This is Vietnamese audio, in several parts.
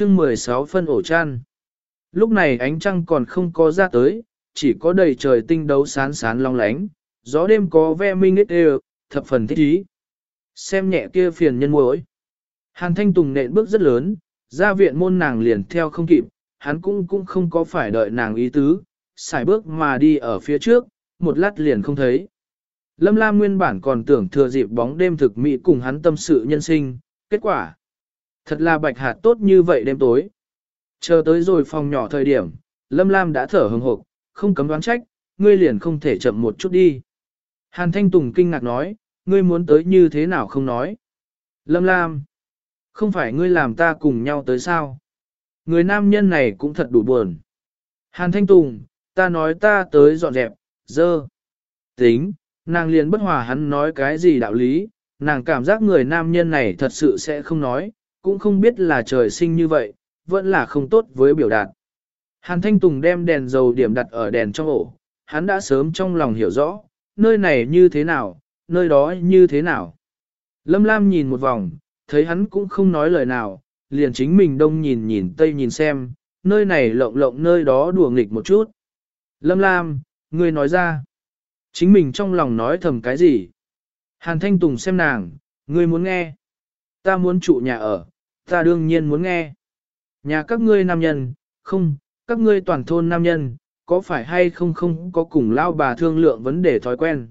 chương 16 phân ổ chăn. Lúc này ánh trăng còn không có ra tới, chỉ có đầy trời tinh đấu sán sán long lánh, gió đêm có ve minh ít đều, thập phần thích ý. Xem nhẹ kia phiền nhân muội. Hàn Thanh Tùng nện bước rất lớn, ra viện môn nàng liền theo không kịp, hắn cũng cũng không có phải đợi nàng ý tứ, xài bước mà đi ở phía trước, một lát liền không thấy. Lâm Lam nguyên bản còn tưởng thừa dịp bóng đêm thực mỹ cùng hắn tâm sự nhân sinh, kết quả. Thật là bạch hạt tốt như vậy đêm tối. Chờ tới rồi phòng nhỏ thời điểm, Lâm Lam đã thở hừng hộp, không cấm đoán trách, ngươi liền không thể chậm một chút đi. Hàn Thanh Tùng kinh ngạc nói, ngươi muốn tới như thế nào không nói. Lâm Lam, không phải ngươi làm ta cùng nhau tới sao? Người nam nhân này cũng thật đủ buồn. Hàn Thanh Tùng, ta nói ta tới dọn dẹp, dơ. Tính, nàng liền bất hòa hắn nói cái gì đạo lý, nàng cảm giác người nam nhân này thật sự sẽ không nói, cũng không biết là trời sinh như vậy, vẫn là không tốt với biểu đạt. Hàn Thanh Tùng đem đèn dầu điểm đặt ở đèn trong ổ, hắn đã sớm trong lòng hiểu rõ, nơi này như thế nào, nơi đó như thế nào. Lâm Lam nhìn một vòng, thấy hắn cũng không nói lời nào, liền chính mình đông nhìn nhìn tây nhìn xem, nơi này lộng lộng nơi đó đùa nghịch một chút. Lâm Lam, ngươi nói ra. Chính mình trong lòng nói thầm cái gì? Hàn Thanh Tùng xem nàng, ngươi muốn nghe. Ta muốn trụ nhà ở, ta đương nhiên muốn nghe. Nhà các ngươi nam nhân, không, các ngươi toàn thôn nam nhân, có phải hay không không có cùng lao bà thương lượng vấn đề thói quen.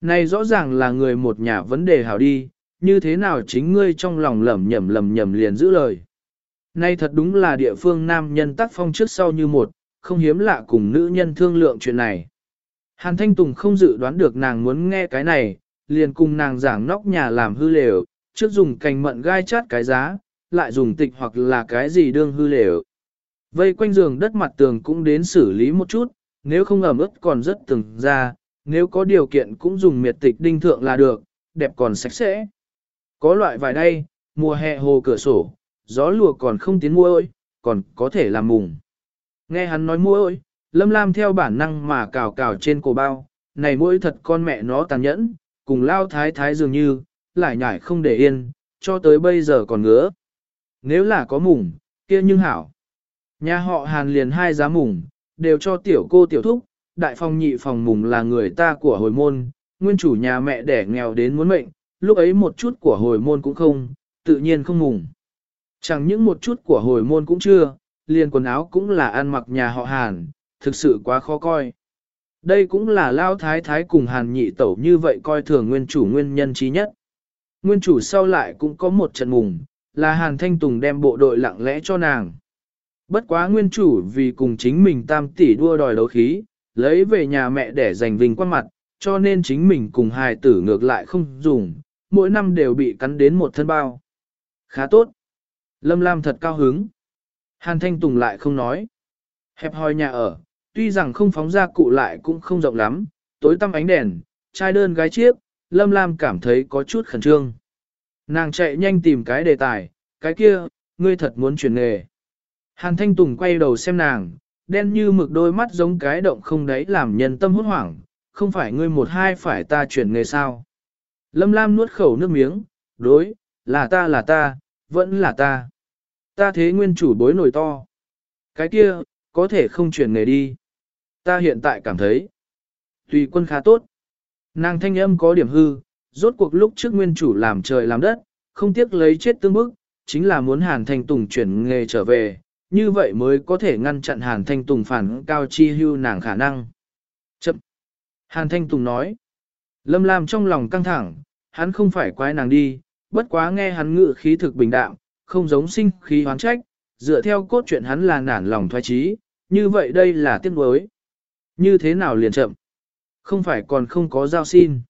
Này rõ ràng là người một nhà vấn đề hảo đi, như thế nào chính ngươi trong lòng lầm nhầm lầm nhầm liền giữ lời. Nay thật đúng là địa phương nam nhân tác phong trước sau như một, không hiếm lạ cùng nữ nhân thương lượng chuyện này. Hàn Thanh Tùng không dự đoán được nàng muốn nghe cái này, liền cùng nàng giảng nóc nhà làm hư lều, trước dùng cành mận gai chát cái giá, lại dùng tịch hoặc là cái gì đương hư lều. Vây quanh giường đất mặt tường cũng đến xử lý một chút, nếu không ẩm ướt còn rất từng ra, nếu có điều kiện cũng dùng miệt tịch đinh thượng là được, đẹp còn sạch sẽ. Có loại vài đây, mùa hè hồ cửa sổ, gió lùa còn không tiến mua ơi, còn có thể làm mùng. Nghe hắn nói mua ơi, lâm lam theo bản năng mà cào cào trên cổ bao, này mỗi thật con mẹ nó tàn nhẫn, cùng lao thái thái dường như, lại nhải không để yên, cho tới bây giờ còn ngứa. Nếu là có mùng, kia nhưng hảo. Nhà họ hàn liền hai giá mùng, đều cho tiểu cô tiểu thúc, đại phòng nhị phòng mùng là người ta của hồi môn, nguyên chủ nhà mẹ đẻ nghèo đến muốn mệnh, lúc ấy một chút của hồi môn cũng không, tự nhiên không mùng. Chẳng những một chút của hồi môn cũng chưa, liền quần áo cũng là ăn mặc nhà họ Hàn, thực sự quá khó coi. Đây cũng là lao thái thái cùng Hàn nhị tẩu như vậy coi thường nguyên chủ nguyên nhân trí nhất. Nguyên chủ sau lại cũng có một trận mùng, là Hàn Thanh Tùng đem bộ đội lặng lẽ cho nàng. Bất quá nguyên chủ vì cùng chính mình tam tỷ đua đòi đấu khí, lấy về nhà mẹ để giành vinh quan mặt, cho nên chính mình cùng hài tử ngược lại không dùng, mỗi năm đều bị cắn đến một thân bao. Khá tốt. Lâm Lam thật cao hứng. Hàn Thanh Tùng lại không nói. Hẹp hòi nhà ở, tuy rằng không phóng ra cụ lại cũng không rộng lắm, tối tăm ánh đèn, trai đơn gái chiếc, Lâm Lam cảm thấy có chút khẩn trương. Nàng chạy nhanh tìm cái đề tài, cái kia, ngươi thật muốn chuyển nghề. Hàn Thanh Tùng quay đầu xem nàng, đen như mực đôi mắt giống cái động không đáy làm nhân tâm hốt hoảng, không phải ngươi một hai phải ta chuyển nghề sao. Lâm Lam nuốt khẩu nước miếng, đối, là ta là ta, vẫn là ta. Ta thế nguyên chủ bối nổi to. Cái kia, có thể không chuyển nghề đi. Ta hiện tại cảm thấy, tùy quân khá tốt. Nàng thanh âm có điểm hư, rốt cuộc lúc trước nguyên chủ làm trời làm đất, không tiếc lấy chết tương bức, chính là muốn Hàn Thanh Tùng chuyển nghề trở về, như vậy mới có thể ngăn chặn Hàn Thanh Tùng phản cao chi hưu nàng khả năng. Chậm! Hàn Thanh Tùng nói. Lâm Lam trong lòng căng thẳng, hắn không phải quái nàng đi, bất quá nghe hắn ngự khí thực bình đạm, không giống sinh khí hoán trách, dựa theo cốt truyện hắn là nản lòng thoái trí, như vậy đây là tiếc nuối. Như thế nào liền chậm? Không phải còn không có giao xin.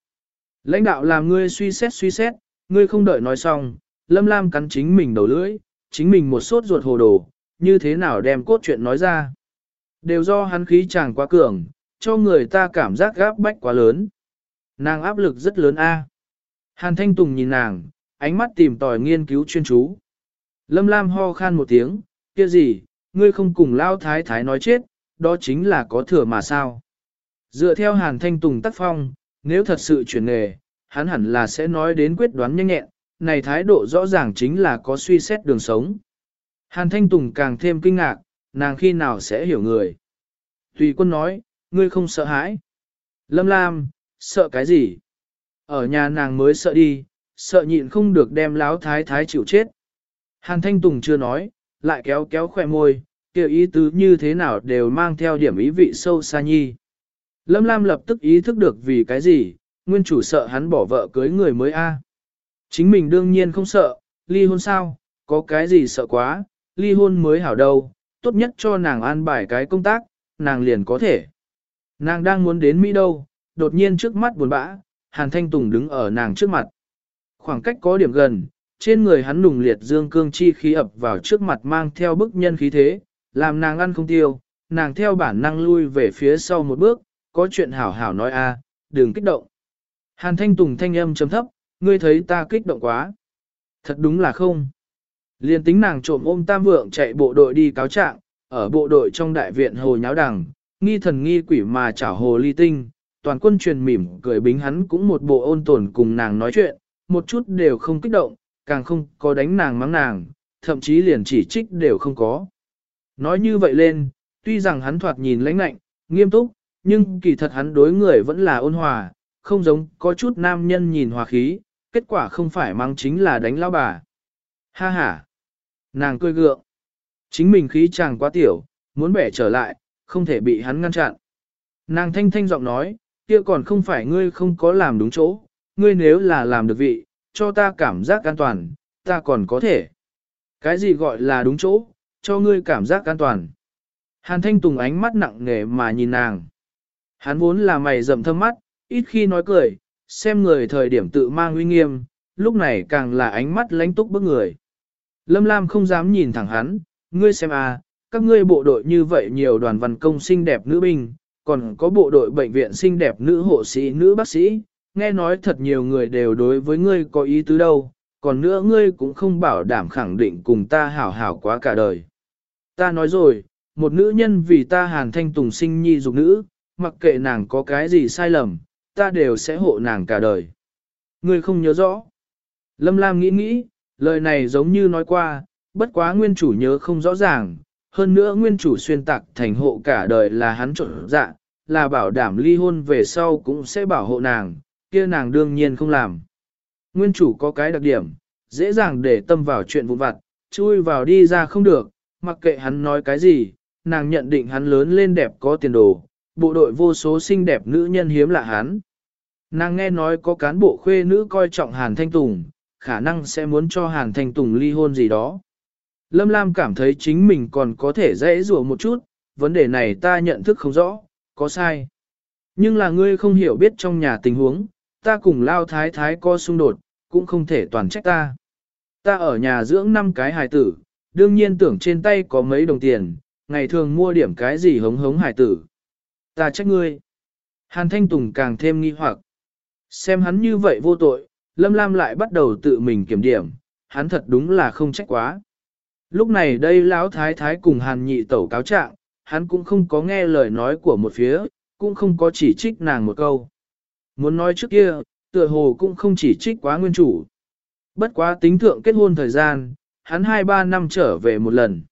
Lãnh đạo làm ngươi suy xét suy xét, ngươi không đợi nói xong, Lâm Lam cắn chính mình đầu lưỡi, chính mình một sốt ruột hồ đồ, như thế nào đem cốt chuyện nói ra. Đều do hắn khí chàng quá cường, cho người ta cảm giác gáp bách quá lớn. Nàng áp lực rất lớn a. Hàn Thanh Tùng nhìn nàng, ánh mắt tìm tòi nghiên cứu chuyên chú. Lâm Lam ho khan một tiếng, kia gì, ngươi không cùng lao thái thái nói chết, đó chính là có thừa mà sao. Dựa theo Hàn Thanh Tùng tác phong, nếu thật sự chuyển nghề, hắn hẳn là sẽ nói đến quyết đoán nhanh nhẹn, này thái độ rõ ràng chính là có suy xét đường sống. Hàn Thanh Tùng càng thêm kinh ngạc, nàng khi nào sẽ hiểu người. Tùy quân nói, ngươi không sợ hãi. Lâm Lam, sợ cái gì? Ở nhà nàng mới sợ đi, sợ nhịn không được đem láo thái thái chịu chết. Hàn Thanh Tùng chưa nói, lại kéo kéo khỏe môi, kêu ý tứ như thế nào đều mang theo điểm ý vị sâu xa nhi. Lâm Lam lập tức ý thức được vì cái gì, nguyên chủ sợ hắn bỏ vợ cưới người mới a. Chính mình đương nhiên không sợ, ly hôn sao, có cái gì sợ quá, ly hôn mới hảo đâu, tốt nhất cho nàng an bài cái công tác, nàng liền có thể. Nàng đang muốn đến Mỹ đâu, đột nhiên trước mắt buồn bã, Hàn Thanh Tùng đứng ở nàng trước mặt. Khoảng cách có điểm gần, trên người hắn nùng liệt dương cương chi khí ập vào trước mặt mang theo bức nhân khí thế, làm nàng ăn không tiêu, nàng theo bản năng lui về phía sau một bước, có chuyện hảo hảo nói a, đừng kích động. Hàn Thanh Tùng thanh âm chấm thấp, ngươi thấy ta kích động quá. Thật đúng là không. Liên tính nàng trộm ôm tam vượng chạy bộ đội đi cáo trạng, ở bộ đội trong đại viện hồ nháo đằng, nghi thần nghi quỷ mà chảo hồ ly tinh, toàn quân truyền mỉm cười bính hắn cũng một bộ ôn tồn cùng nàng nói chuyện, một chút đều không kích động, càng không có đánh nàng mắng nàng, thậm chí liền chỉ trích đều không có. Nói như vậy lên, tuy rằng hắn thoạt nhìn lãnh lạnh, nghiêm túc, nhưng kỳ thật hắn đối người vẫn là ôn hòa, không giống có chút nam nhân nhìn hòa khí, kết quả không phải mang chính là đánh lão bà. Ha ha! Nàng cười gượng. Chính mình khí chàng quá tiểu, muốn bẻ trở lại, không thể bị hắn ngăn chặn. Nàng thanh thanh giọng nói, kia còn không phải ngươi không có làm đúng chỗ, ngươi nếu là làm được vị, cho ta cảm giác an toàn, ta còn có thể. Cái gì gọi là đúng chỗ, cho ngươi cảm giác an toàn. Hàn thanh tùng ánh mắt nặng nề mà nhìn nàng. Hắn vốn là mày rậm thâm mắt, ít khi nói cười, xem người thời điểm tự mang uy nghiêm, lúc này càng là ánh mắt lánh túc bức người. Lâm Lam không dám nhìn thẳng hắn, ngươi xem à, các ngươi bộ đội như vậy nhiều đoàn văn công xinh đẹp nữ binh, còn có bộ đội bệnh viện xinh đẹp nữ hộ sĩ nữ bác sĩ, nghe nói thật nhiều người đều đối với ngươi có ý tứ đâu, còn nữa ngươi cũng không bảo đảm khẳng định cùng ta hảo hảo quá cả đời. Ta nói rồi, một nữ nhân vì ta hàn thanh tùng sinh nhi dục nữ, mặc kệ nàng có cái gì sai lầm, ta đều sẽ hộ nàng cả đời. Ngươi không nhớ rõ. Lâm Lam nghĩ nghĩ, lời này giống như nói qua, bất quá nguyên chủ nhớ không rõ ràng, hơn nữa nguyên chủ xuyên tạc thành hộ cả đời là hắn trộn dạ, là bảo đảm ly hôn về sau cũng sẽ bảo hộ nàng, kia nàng đương nhiên không làm. Nguyên chủ có cái đặc điểm, dễ dàng để tâm vào chuyện vụn vặt, chui vào đi ra không được, mặc kệ hắn nói cái gì, nàng nhận định hắn lớn lên đẹp có tiền đồ, bộ đội vô số xinh đẹp nữ nhân hiếm lạ hắn. Nàng nghe nói có cán bộ khuê nữ coi trọng Hàn Thanh Tùng, khả năng sẽ muốn cho Hàn Thanh Tùng ly hôn gì đó. Lâm Lam cảm thấy chính mình còn có thể dễ dùa một chút, vấn đề này ta nhận thức không rõ, có sai. Nhưng là ngươi không hiểu biết trong nhà tình huống, ta cùng lao thái thái có xung đột, cũng không thể toàn trách ta. Ta ở nhà dưỡng năm cái hài tử, đương nhiên tưởng trên tay có mấy đồng tiền, ngày thường mua điểm cái gì hống hống hài tử. Ta trách ngươi. Hàn Thanh Tùng càng thêm nghi hoặc. Xem hắn như vậy vô tội, Lâm Lam lại bắt đầu tự mình kiểm điểm, hắn thật đúng là không trách quá. Lúc này đây lão thái thái cùng Hàn nhị tẩu cáo trạng, hắn cũng không có nghe lời nói của một phía, cũng không có chỉ trích nàng một câu. Muốn nói trước kia, tựa hồ cũng không chỉ trích quá nguyên chủ. Bất quá tính thượng kết hôn thời gian, hắn 2-3 năm trở về một lần.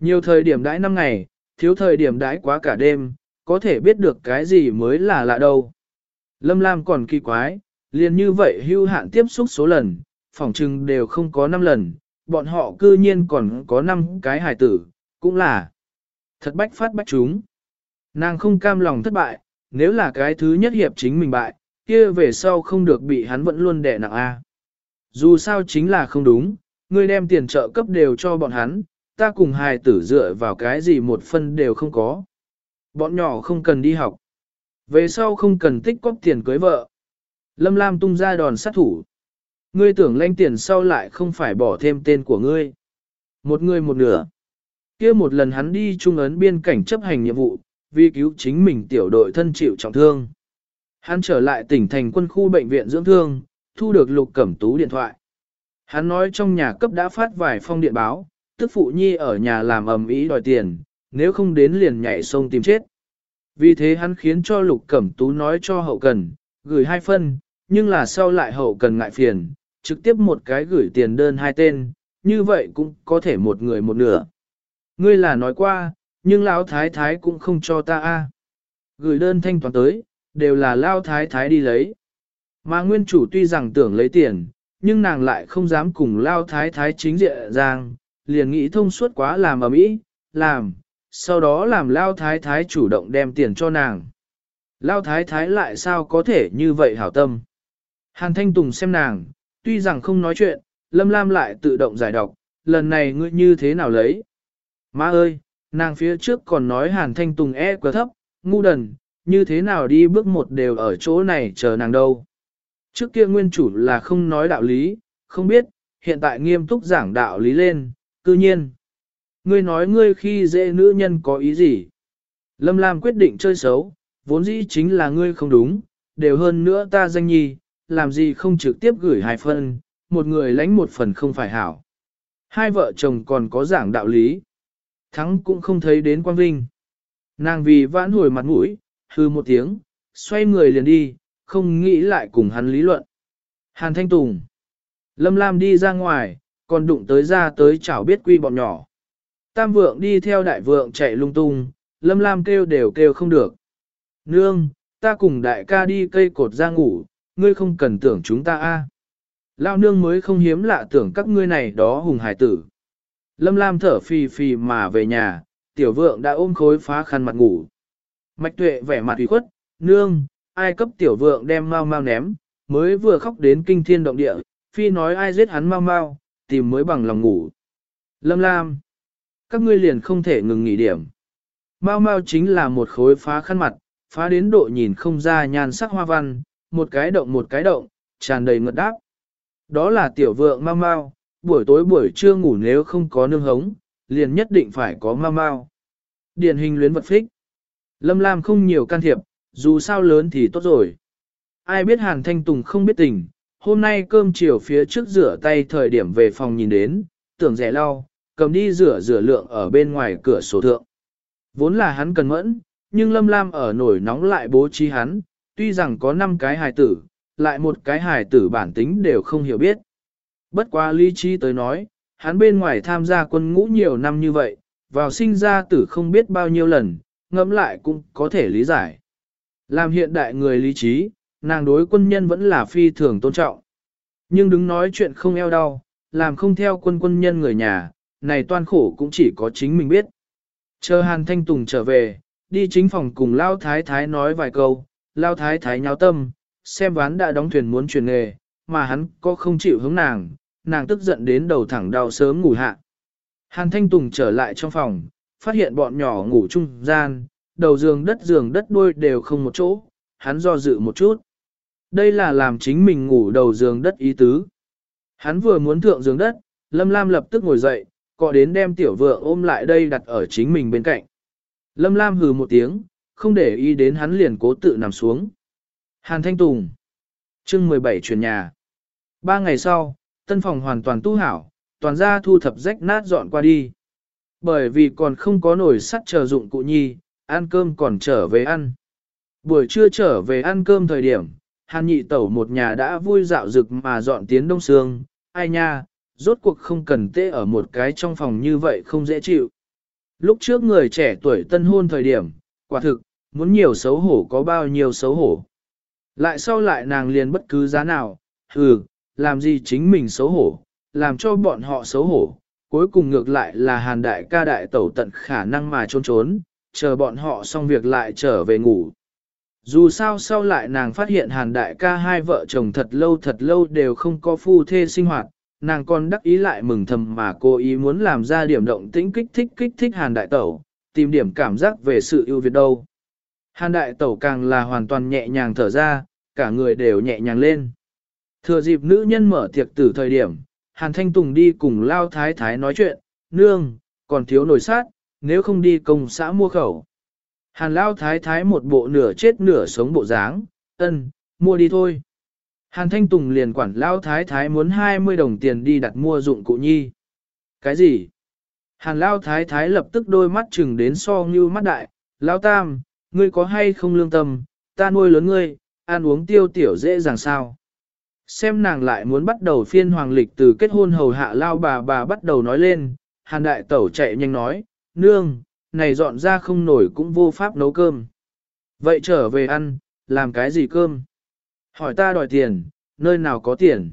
Nhiều thời điểm đãi năm ngày, thiếu thời điểm đãi quá cả đêm, có thể biết được cái gì mới là lạ đâu. Lâm Lam còn kỳ quái, liền như vậy hưu hạn tiếp xúc số lần, phỏng chừng đều không có 5 lần, bọn họ cư nhiên còn có 5 cái hài tử, cũng là thật bách phát bách chúng. Nàng không cam lòng thất bại, nếu là cái thứ nhất hiệp chính mình bại, kia về sau không được bị hắn vẫn luôn đè nặng A. Dù sao chính là không đúng, ngươi đem tiền trợ cấp đều cho bọn hắn, ta cùng hài tử dựa vào cái gì một phân đều không có. Bọn nhỏ không cần đi học. Về sau không cần tích cóp tiền cưới vợ. Lâm Lam tung ra đòn sát thủ. Ngươi tưởng lanh tiền sau lại không phải bỏ thêm tên của ngươi. Một người một nửa. kia một lần hắn đi trung ấn biên cảnh chấp hành nhiệm vụ, vì cứu chính mình tiểu đội thân chịu trọng thương. Hắn trở lại tỉnh thành quân khu bệnh viện dưỡng thương, thu được lục cẩm tú điện thoại. Hắn nói trong nhà cấp đã phát vài phong điện báo, tức phụ nhi ở nhà làm ầm ĩ đòi tiền, nếu không đến liền nhảy sông tìm chết. Vì thế hắn khiến cho lục cẩm tú nói cho hậu cần, gửi hai phân, nhưng là sau lại hậu cần ngại phiền, trực tiếp một cái gửi tiền đơn hai tên, như vậy cũng có thể một người một nửa. Ngươi là nói qua, nhưng lão thái thái cũng không cho ta a. Gửi đơn thanh toán tới, đều là lao thái thái đi lấy. Mà nguyên chủ tuy rằng tưởng lấy tiền, nhưng nàng lại không dám cùng lao thái thái chính diện giang, liền nghĩ thông suốt quá làm ở mỹ, làm, sau đó làm lao thái thái chủ động đem tiền cho nàng. Lao thái thái lại sao có thể như vậy hảo tâm. Hàn Thanh Tùng xem nàng, tuy rằng không nói chuyện, Lâm Lam lại tự động giải đọc, lần này ngươi như thế nào lấy. Má ơi, nàng phía trước còn nói Hàn Thanh Tùng e quá thấp, ngu đần, như thế nào đi bước một đều ở chỗ này chờ nàng đâu. Trước kia nguyên chủ là không nói đạo lý, không biết, hiện tại nghiêm túc giảng đạo lý lên, cư nhiên. Ngươi nói ngươi khi dễ nữ nhân có ý gì? Lâm Lam quyết định chơi xấu, vốn dĩ chính là ngươi không đúng, đều hơn nữa ta danh nhi, làm gì không trực tiếp gửi hai phần, một người lãnh một phần không phải hảo. Hai vợ chồng còn có giảng đạo lý. Thắng cũng không thấy đến quang vinh. Nàng vì vãn hồi mặt mũi, hư một tiếng, xoay người liền đi, không nghĩ lại cùng hắn lý luận. Hàn Thanh Tùng. Lâm Lam đi ra ngoài, còn đụng tới ra tới chảo biết quy bọn nhỏ. Tam vượng đi theo đại vượng chạy lung tung, Lâm Lam kêu đều kêu không được. Nương, ta cùng đại ca đi cây cột ra ngủ, ngươi không cần tưởng chúng ta a. Lao nương mới không hiếm lạ tưởng các ngươi này đó hùng hải tử. Lâm Lam thở phì phì mà về nhà, tiểu vượng đã ôm khối phá khăn mặt ngủ. Mạch tuệ vẻ mặt ủy khuất, nương, ai cấp tiểu vượng đem mau mau ném, mới vừa khóc đến kinh thiên động địa, phi nói ai giết hắn mau mau, tìm mới bằng lòng ngủ. Lâm Lam, các ngươi liền không thể ngừng nghỉ điểm. Mau mau chính là một khối phá khăn mặt, phá đến độ nhìn không ra nhan sắc hoa văn, một cái động một cái động, tràn đầy ngật đáp. Đó là tiểu vượng mau mau, buổi tối buổi trưa ngủ nếu không có nương hống, liền nhất định phải có mau mau. Điển hình luyến vật phích. Lâm Lam không nhiều can thiệp, dù sao lớn thì tốt rồi. Ai biết Hàn Thanh Tùng không biết tình, hôm nay cơm chiều phía trước rửa tay thời điểm về phòng nhìn đến, tưởng rẻ lau, cầm đi rửa rửa lượng ở bên ngoài cửa sổ thượng. Vốn là hắn cần mẫn, nhưng Lâm Lam ở nổi nóng lại bố trí hắn, tuy rằng có 5 cái hài tử, lại một cái hài tử bản tính đều không hiểu biết. Bất quá lý trí tới nói, hắn bên ngoài tham gia quân ngũ nhiều năm như vậy, vào sinh ra tử không biết bao nhiêu lần, ngẫm lại cũng có thể lý giải. Làm hiện đại người lý trí, nàng đối quân nhân vẫn là phi thường tôn trọng. Nhưng đứng nói chuyện không eo đau, làm không theo quân quân nhân người nhà, này toan khổ cũng chỉ có chính mình biết. Chờ Hàn Thanh Tùng trở về, đi chính phòng cùng Lao Thái Thái nói vài câu, Lao Thái Thái nháo tâm, xem ván đã đóng thuyền muốn truyền nghề, mà hắn có không chịu hướng nàng, nàng tức giận đến đầu thẳng đau sớm ngủ hạ. Hàn Thanh Tùng trở lại trong phòng, phát hiện bọn nhỏ ngủ chung gian, đầu giường đất giường đất đuôi đều không một chỗ, hắn do dự một chút. Đây là làm chính mình ngủ đầu giường đất ý tứ. Hắn vừa muốn thượng giường đất, Lâm Lam lập tức ngồi dậy, cọ đến đem tiểu vượng ôm lại đây đặt ở chính mình bên cạnh. Lâm Lam hừ một tiếng, không để ý đến hắn liền cố tự nằm xuống. Hàn Thanh Tùng chương 17 chuyển nhà Ba ngày sau, tân phòng hoàn toàn tu hảo, toàn ra thu thập rách nát dọn qua đi. Bởi vì còn không có nồi sắt chờ dụng cụ nhi, ăn cơm còn trở về ăn. Buổi trưa trở về ăn cơm thời điểm, hàn nhị tẩu một nhà đã vui dạo rực mà dọn tiến đông sương, ai nha, rốt cuộc không cần tê ở một cái trong phòng như vậy không dễ chịu. Lúc trước người trẻ tuổi tân hôn thời điểm, quả thực, muốn nhiều xấu hổ có bao nhiêu xấu hổ. Lại sau lại nàng liền bất cứ giá nào, hừ, làm gì chính mình xấu hổ, làm cho bọn họ xấu hổ, cuối cùng ngược lại là hàn đại ca đại tẩu tận khả năng mà trốn trốn, chờ bọn họ xong việc lại trở về ngủ. Dù sao sau lại nàng phát hiện hàn đại ca hai vợ chồng thật lâu thật lâu đều không có phu thê sinh hoạt, nàng còn đắc ý lại mừng thầm mà cô ý muốn làm ra điểm động tĩnh kích thích kích thích hàn đại tẩu, tìm điểm cảm giác về sự ưu việt đâu. Hàn đại tẩu càng là hoàn toàn nhẹ nhàng thở ra, cả người đều nhẹ nhàng lên. Thừa dịp nữ nhân mở tiệc từ thời điểm, Hàn Thanh Tùng đi cùng Lao Thái Thái nói chuyện, nương, còn thiếu nổi sát, nếu không đi công xã mua khẩu. Hàn Lao Thái Thái một bộ nửa chết nửa sống bộ dáng, ân, mua đi thôi. Hàn Thanh Tùng liền quản Lão Thái Thái muốn 20 đồng tiền đi đặt mua dụng cụ nhi. Cái gì? Hàn Lão Thái Thái lập tức đôi mắt chừng đến so như mắt đại, Lão Tam, ngươi có hay không lương tâm, ta nuôi lớn ngươi, ăn uống tiêu tiểu dễ dàng sao. Xem nàng lại muốn bắt đầu phiên hoàng lịch từ kết hôn hầu hạ lao bà bà bắt đầu nói lên, hàn đại tẩu chạy nhanh nói, nương, này dọn ra không nổi cũng vô pháp nấu cơm. Vậy trở về ăn, làm cái gì cơm? Hỏi ta đòi tiền, nơi nào có tiền?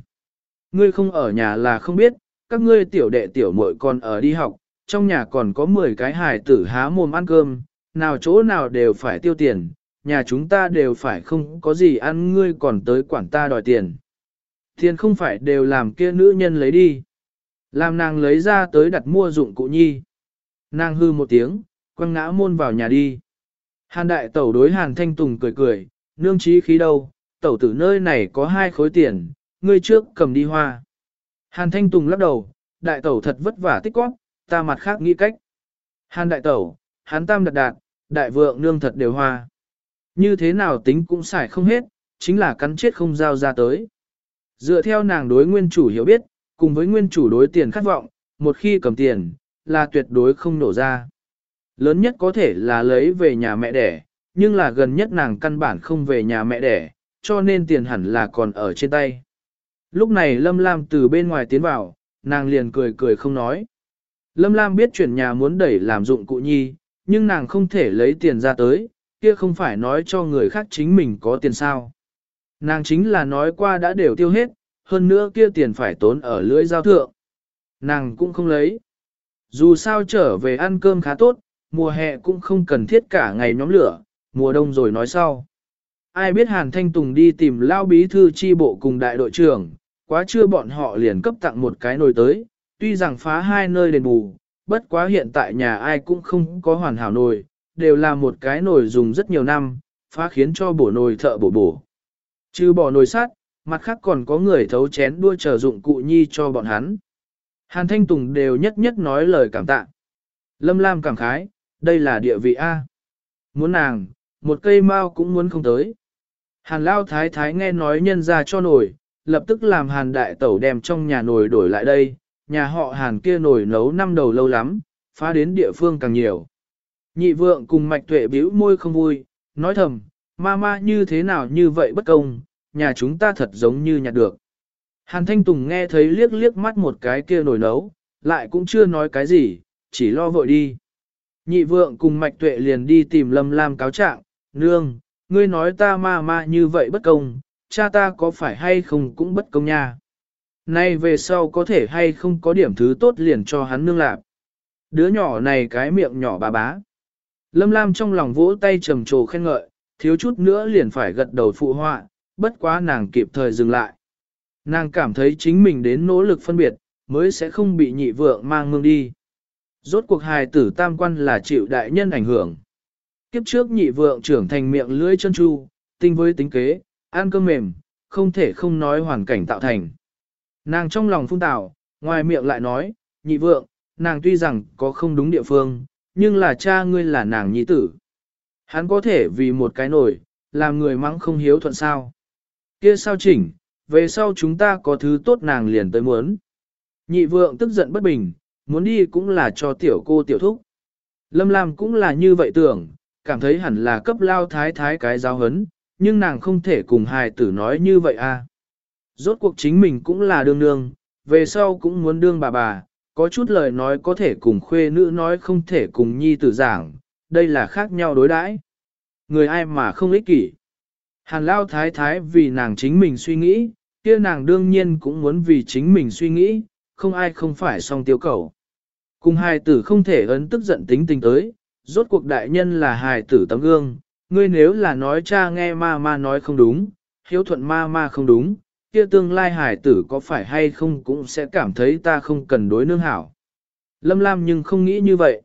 Ngươi không ở nhà là không biết, các ngươi tiểu đệ tiểu muội còn ở đi học, trong nhà còn có 10 cái hài tử há mồm ăn cơm, nào chỗ nào đều phải tiêu tiền, nhà chúng ta đều phải không có gì ăn ngươi còn tới quản ta đòi tiền. Tiền không phải đều làm kia nữ nhân lấy đi. Làm nàng lấy ra tới đặt mua dụng cụ nhi. Nàng hư một tiếng, quăng ngã môn vào nhà đi. Hàn đại tẩu đối hàn thanh tùng cười cười, nương trí khí đâu, tẩu tử nơi này có hai khối tiền, ngươi trước cầm đi hoa. Hàn thanh tùng lắc đầu, đại tẩu thật vất vả tích quát, ta mặt khác nghĩ cách. Hàn đại tẩu, hán tam đặt đạt, đại vượng nương thật đều hoa. Như thế nào tính cũng xài không hết, chính là cắn chết không giao ra tới. Dựa theo nàng đối nguyên chủ hiểu biết, cùng với nguyên chủ đối tiền khát vọng, một khi cầm tiền, là tuyệt đối không nổ ra. Lớn nhất có thể là lấy về nhà mẹ đẻ, nhưng là gần nhất nàng căn bản không về nhà mẹ đẻ, cho nên tiền hẳn là còn ở trên tay. Lúc này Lâm Lam từ bên ngoài tiến vào, nàng liền cười cười không nói. Lâm Lam biết chuyển nhà muốn đẩy làm dụng cụ nhi, nhưng nàng không thể lấy tiền ra tới, kia không phải nói cho người khác chính mình có tiền sao. Nàng chính là nói qua đã đều tiêu hết, hơn nữa kia tiền phải tốn ở lưỡi giao thượng. Nàng cũng không lấy. Dù sao trở về ăn cơm khá tốt, mùa hè cũng không cần thiết cả ngày nhóm lửa, mùa đông rồi nói sau. Ai biết Hàn Thanh Tùng đi tìm lao bí thư chi bộ cùng đại đội trưởng, quá trưa bọn họ liền cấp tặng một cái nồi tới, tuy rằng phá hai nơi đền bù, bất quá hiện tại nhà ai cũng không có hoàn hảo nồi, đều là một cái nồi dùng rất nhiều năm, phá khiến cho bổ nồi thợ bổ bổ. Trừ bỏ nồi sát, mặt khác còn có người thấu chén đua chờ dụng cụ nhi cho bọn hắn. Hàn Thanh Tùng đều nhất nhất nói lời cảm tạ. Lâm Lam cảm khái, đây là địa vị A. Muốn nàng, một cây mao cũng muốn không tới. Hàn Lao Thái Thái nghe nói nhân ra cho nồi, lập tức làm Hàn Đại Tẩu đem trong nhà nồi đổi lại đây, nhà họ Hàn kia nồi nấu năm đầu lâu lắm, phá đến địa phương càng nhiều. Nhị vượng cùng mạch tuệ bĩu môi không vui, nói thầm, ma ma như thế nào như vậy bất công, nhà chúng ta thật giống như nhặt được. Hàn Thanh Tùng nghe thấy liếc liếc mắt một cái kia nồi nấu, lại cũng chưa nói cái gì, chỉ lo vội đi. Nhị vượng cùng mạch tuệ liền đi tìm Lâm Lam cáo trạng, nương, ngươi nói ta ma ma như vậy bất công, cha ta có phải hay không cũng bất công nha. Nay về sau có thể hay không có điểm thứ tốt liền cho hắn nương lạp. Đứa nhỏ này cái miệng nhỏ bà bá. Lâm Lam trong lòng vỗ tay trầm trồ khen ngợi, thiếu chút nữa liền phải gật đầu phụ họa, bất quá nàng kịp thời dừng lại. Nàng cảm thấy chính mình đến nỗ lực phân biệt, mới sẽ không bị nhị vượng mang mương đi. Rốt cuộc hài tử tam quan là chịu đại nhân ảnh hưởng. Kiếp trước nhị vượng trưởng thành miệng lưỡi chân chu, tinh với tính kế, ăn cơm mềm, không thể không nói hoàn cảnh tạo thành. Nàng trong lòng phung tạo, ngoài miệng lại nói, nhị vượng, nàng tuy rằng có không đúng địa phương, nhưng là cha ngươi là nàng nhi tử. Hắn có thể vì một cái nổi, làm người mắng không hiếu thuận sao. Kia sao chỉnh, về sau chúng ta có thứ tốt nàng liền tới muốn. Nhị vượng tức giận bất bình, muốn đi cũng là cho tiểu cô tiểu thúc. Lâm Lam cũng là như vậy tưởng, cảm thấy hẳn là cấp lao thái thái cái giáo hấn, nhưng nàng không thể cùng hài tử nói như vậy à. Rốt cuộc chính mình cũng là đương nương, về sau cũng muốn đương bà bà, có chút lời nói có thể cùng khuê nữ nói không thể cùng nhi tử giảng, đây là khác nhau đối đãi. Người ai mà không ích kỷ. Hàn lao thái thái vì nàng chính mình suy nghĩ, kia nàng đương nhiên cũng muốn vì chính mình suy nghĩ, không ai không phải song tiêu cầu. Cùng hai tử không thể ấn tức giận tính tình tới, rốt cuộc đại nhân là hài tử tấm gương, ngươi nếu là nói cha nghe ma ma nói không đúng, hiếu thuận ma ma không đúng, kia tương lai hài tử có phải hay không cũng sẽ cảm thấy ta không cần đối nương hảo. Lâm Lam nhưng không nghĩ như vậy.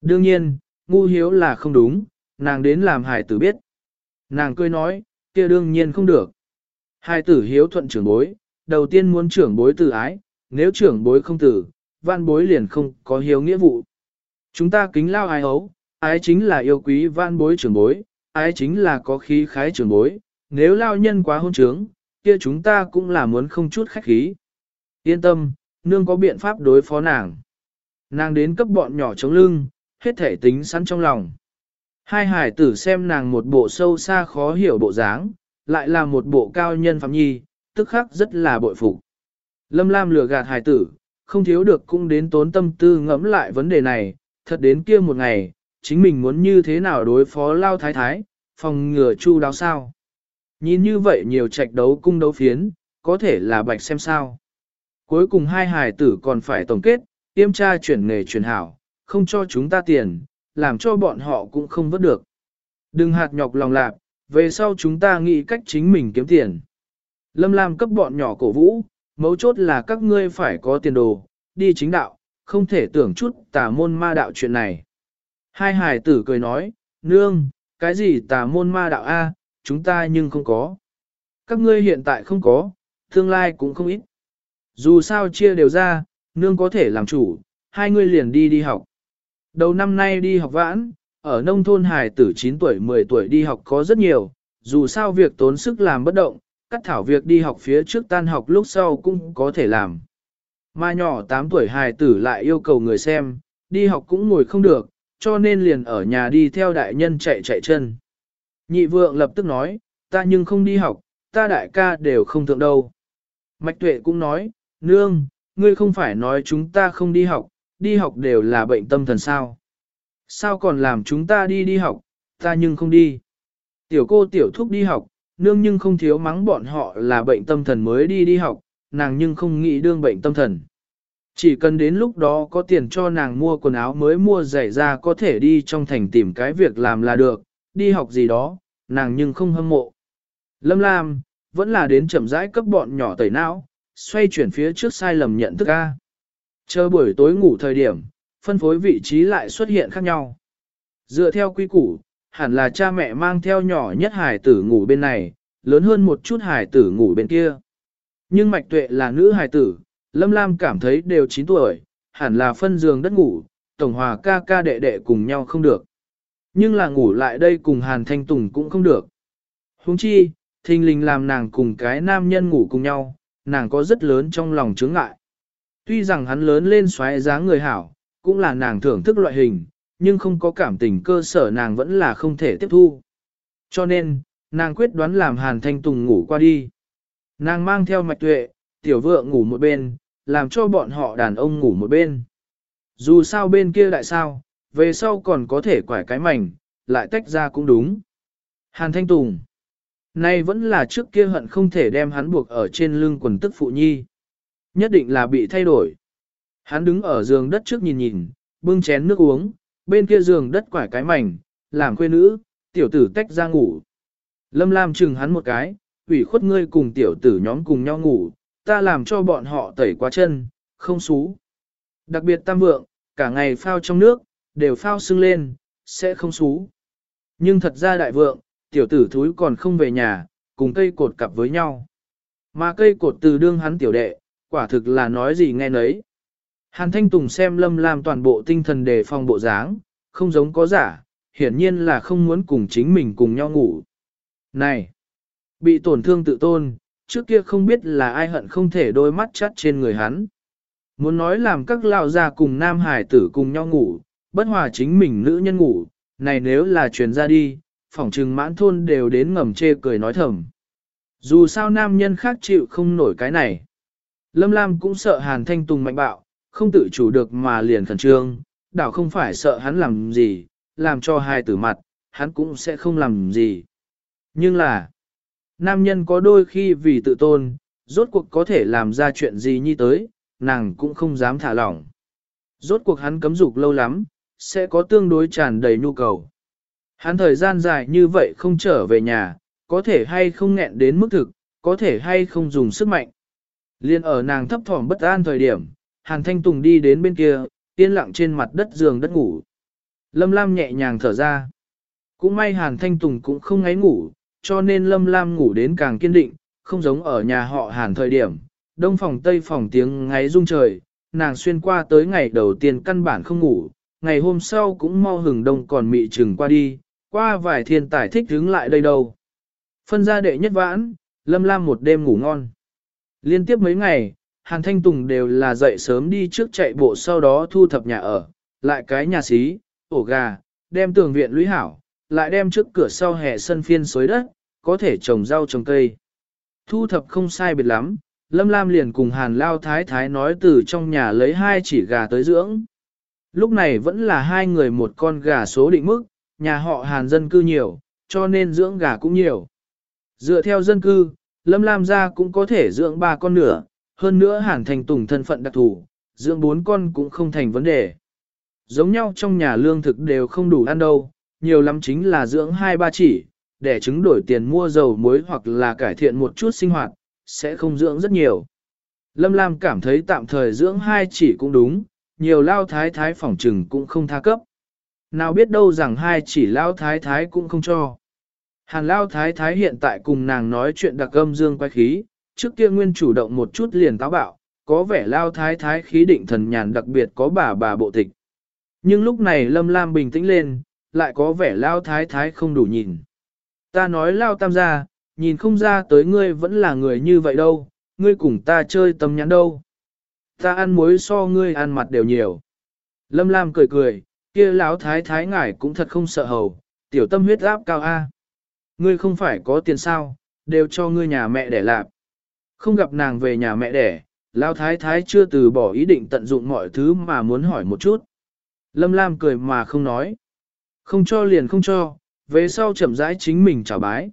Đương nhiên, ngu hiếu là không đúng, nàng đến làm hài tử biết. Nàng cười nói, kia đương nhiên không được. Hài tử hiếu thuận trưởng bối, đầu tiên muốn trưởng bối từ ái, nếu trưởng bối không tử, văn bối liền không có hiếu nghĩa vụ. Chúng ta kính lao ai ấu, ái chính là yêu quý văn bối trưởng bối, ái chính là có khí khái trưởng bối, nếu lao nhân quá hôn trướng, kia chúng ta cũng là muốn không chút khách khí. Yên tâm, nương có biện pháp đối phó nàng. Nàng đến cấp bọn nhỏ chống lưng, hết thể tính sẵn trong lòng. Hai hải tử xem nàng một bộ sâu xa khó hiểu bộ dáng, lại là một bộ cao nhân phạm nhi, tức khắc rất là bội phục. Lâm Lam lừa gạt hải tử, không thiếu được cũng đến tốn tâm tư ngẫm lại vấn đề này, thật đến kia một ngày, chính mình muốn như thế nào đối phó lao thái thái, phòng ngừa chu đáo sao. Nhìn như vậy nhiều trạch đấu cung đấu phiến, có thể là bạch xem sao. Cuối cùng hai hài tử còn phải tổng kết, tiêm tra chuyển nghề chuyển hảo, không cho chúng ta tiền, làm cho bọn họ cũng không vớt được. Đừng hạt nhọc lòng lạc, về sau chúng ta nghĩ cách chính mình kiếm tiền. Lâm Lam cấp bọn nhỏ cổ vũ, mấu chốt là các ngươi phải có tiền đồ, đi chính đạo, không thể tưởng chút tà môn ma đạo chuyện này. Hai hài tử cười nói, nương, cái gì tà môn ma đạo A, chúng ta nhưng không có. Các ngươi hiện tại không có, tương lai cũng không ít. Dù sao chia đều ra, nương có thể làm chủ, hai ngươi liền đi đi học. Đầu năm nay đi học vãn, ở nông thôn hài tử 9 tuổi 10 tuổi đi học có rất nhiều, dù sao việc tốn sức làm bất động, cắt thảo việc đi học phía trước tan học lúc sau cũng có thể làm. Mà nhỏ 8 tuổi hài tử lại yêu cầu người xem, đi học cũng ngồi không được, cho nên liền ở nhà đi theo đại nhân chạy chạy chân. Nhị vượng lập tức nói, ta nhưng không đi học, ta đại ca đều không thượng đâu. Mạch tuệ cũng nói, nương, ngươi không phải nói chúng ta không đi học, đi học đều là bệnh tâm thần sao. Sao còn làm chúng ta đi đi học, ta nhưng không đi. Tiểu cô tiểu thúc đi học, nương nhưng không thiếu mắng bọn họ là bệnh tâm thần mới đi đi học, nàng nhưng không nghĩ đương bệnh tâm thần. Chỉ cần đến lúc đó có tiền cho nàng mua quần áo mới mua giày ra có thể đi trong thành tìm cái việc làm là được, đi học gì đó, nàng nhưng không hâm mộ. Lâm Lam, vẫn là đến chậm rãi cấp bọn nhỏ tẩy não, xoay chuyển phía trước sai lầm nhận thức A. Chờ buổi tối ngủ thời điểm, phân phối vị trí lại xuất hiện khác nhau. Dựa theo quy củ, hẳn là cha mẹ mang theo nhỏ nhất hải tử ngủ bên này, lớn hơn một chút hải tử ngủ bên kia. Nhưng mạch tuệ là nữ hài tử, Lâm Lam cảm thấy đều 9 tuổi, hẳn là phân giường đất ngủ, tổng hòa ca ca đệ đệ cùng nhau không được. Nhưng là ngủ lại đây cùng Hàn Thanh Tùng cũng không được. Huống chi, thình lình làm nàng cùng cái nam nhân ngủ cùng nhau, nàng có rất lớn trong lòng chướng ngại. Tuy rằng hắn lớn lên xoáy dáng người hảo, cũng là nàng thưởng thức loại hình, nhưng không có cảm tình cơ sở nàng vẫn là không thể tiếp thu. Cho nên, nàng quyết đoán làm Hàn Thanh Tùng ngủ qua đi. Nàng mang theo mạch tuệ, tiểu vợ ngủ một bên, làm cho bọn họ đàn ông ngủ một bên. Dù sao bên kia đại sao, về sau còn có thể quải cái mảnh, lại tách ra cũng đúng. Hàn Thanh Tùng Nay vẫn là trước kia hận không thể đem hắn buộc ở trên lưng quần tức phụ nhi. Nhất định là bị thay đổi. Hắn đứng ở giường đất trước nhìn nhìn, bưng chén nước uống, bên kia giường đất quải cái mảnh, làm quê nữ, tiểu tử tách ra ngủ. Lâm Lam chừng hắn một cái, ủy khuất ngươi cùng tiểu tử nhóm cùng nhau ngủ, ta làm cho bọn họ tẩy quá chân, không xú. Đặc biệt tam vượng, cả ngày phao trong nước, đều phao sưng lên, sẽ không xú. Nhưng thật ra đại vượng, tiểu tử thúi còn không về nhà, cùng cây cột cặp với nhau. Mà cây cột từ đương hắn tiểu đệ, quả thực là nói gì nghe nấy. Hàn Thanh Tùng xem Lâm Lam toàn bộ tinh thần đề phòng bộ dáng, không giống có giả, hiển nhiên là không muốn cùng chính mình cùng nhau ngủ. Này! Bị tổn thương tự tôn, trước kia không biết là ai hận không thể đôi mắt chắt trên người hắn. Muốn nói làm các lao gia cùng nam hải tử cùng nhau ngủ, bất hòa chính mình nữ nhân ngủ, này nếu là truyền ra đi, phỏng trừng mãn thôn đều đến ngầm chê cười nói thầm. Dù sao nam nhân khác chịu không nổi cái này. Lâm Lam cũng sợ Hàn Thanh Tùng mạnh bạo, không tự chủ được mà liền khẩn trương, đảo không phải sợ hắn làm gì, làm cho hai tử mặt, hắn cũng sẽ không làm gì. Nhưng là, nam nhân có đôi khi vì tự tôn, rốt cuộc có thể làm ra chuyện gì như tới, nàng cũng không dám thả lỏng. Rốt cuộc hắn cấm dục lâu lắm, sẽ có tương đối tràn đầy nhu cầu. Hắn thời gian dài như vậy không trở về nhà, có thể hay không nghẹn đến mức thực, có thể hay không dùng sức mạnh. Liên ở nàng thấp thỏm bất an thời điểm, Hàn Thanh Tùng đi đến bên kia, yên lặng trên mặt đất giường đất ngủ. Lâm Lam nhẹ nhàng thở ra. Cũng may Hàn Thanh Tùng cũng không ngáy ngủ, cho nên Lâm Lam ngủ đến càng kiên định, không giống ở nhà họ Hàn thời điểm. Đông phòng tây phòng tiếng ngáy rung trời, nàng xuyên qua tới ngày đầu tiên căn bản không ngủ, ngày hôm sau cũng mau hừng đông còn mị chừng qua đi, qua vài thiên tài thích đứng lại đây đâu. Phân ra đệ nhất vãn, Lâm Lam một đêm ngủ ngon. Liên tiếp mấy ngày, Hàn Thanh Tùng đều là dậy sớm đi trước chạy bộ sau đó thu thập nhà ở, lại cái nhà xí, ổ gà, đem tường viện lũy hảo, lại đem trước cửa sau hè sân phiên xối đất, có thể trồng rau trồng cây. Thu thập không sai biệt lắm, Lâm Lam liền cùng Hàn Lao Thái Thái nói từ trong nhà lấy hai chỉ gà tới dưỡng. Lúc này vẫn là hai người một con gà số định mức, nhà họ Hàn dân cư nhiều, cho nên dưỡng gà cũng nhiều. Dựa theo dân cư, Lâm Lam gia cũng có thể dưỡng ba con nữa, hơn nữa Hàn Thành Tùng thân phận đặc thù, dưỡng bốn con cũng không thành vấn đề. Giống nhau trong nhà lương thực đều không đủ ăn đâu, nhiều lắm chính là dưỡng hai ba chỉ, để chứng đổi tiền mua dầu muối hoặc là cải thiện một chút sinh hoạt, sẽ không dưỡng rất nhiều. Lâm Lam cảm thấy tạm thời dưỡng hai chỉ cũng đúng, nhiều lao thái thái phỏng trừng cũng không tha cấp. Nào biết đâu rằng hai chỉ lao thái thái cũng không cho. Hàn lao thái thái hiện tại cùng nàng nói chuyện đặc âm dương quay khí, trước kia nguyên chủ động một chút liền táo bạo, có vẻ lao thái thái khí định thần nhàn đặc biệt có bà bà bộ tịch. Nhưng lúc này lâm lam bình tĩnh lên, lại có vẻ lao thái thái không đủ nhìn. Ta nói lao tam gia, nhìn không ra tới ngươi vẫn là người như vậy đâu, ngươi cùng ta chơi tâm nhãn đâu. Ta ăn muối so ngươi ăn mặt đều nhiều. Lâm Lam cười cười, kia lão thái thái ngải cũng thật không sợ hầu, tiểu tâm huyết áp cao A. Ngươi không phải có tiền sao, đều cho ngươi nhà mẹ để lạp. Không gặp nàng về nhà mẹ đẻ, lão thái thái chưa từ bỏ ý định tận dụng mọi thứ mà muốn hỏi một chút. Lâm Lam cười mà không nói. Không cho liền không cho, về sau chậm rãi chính mình trả bái.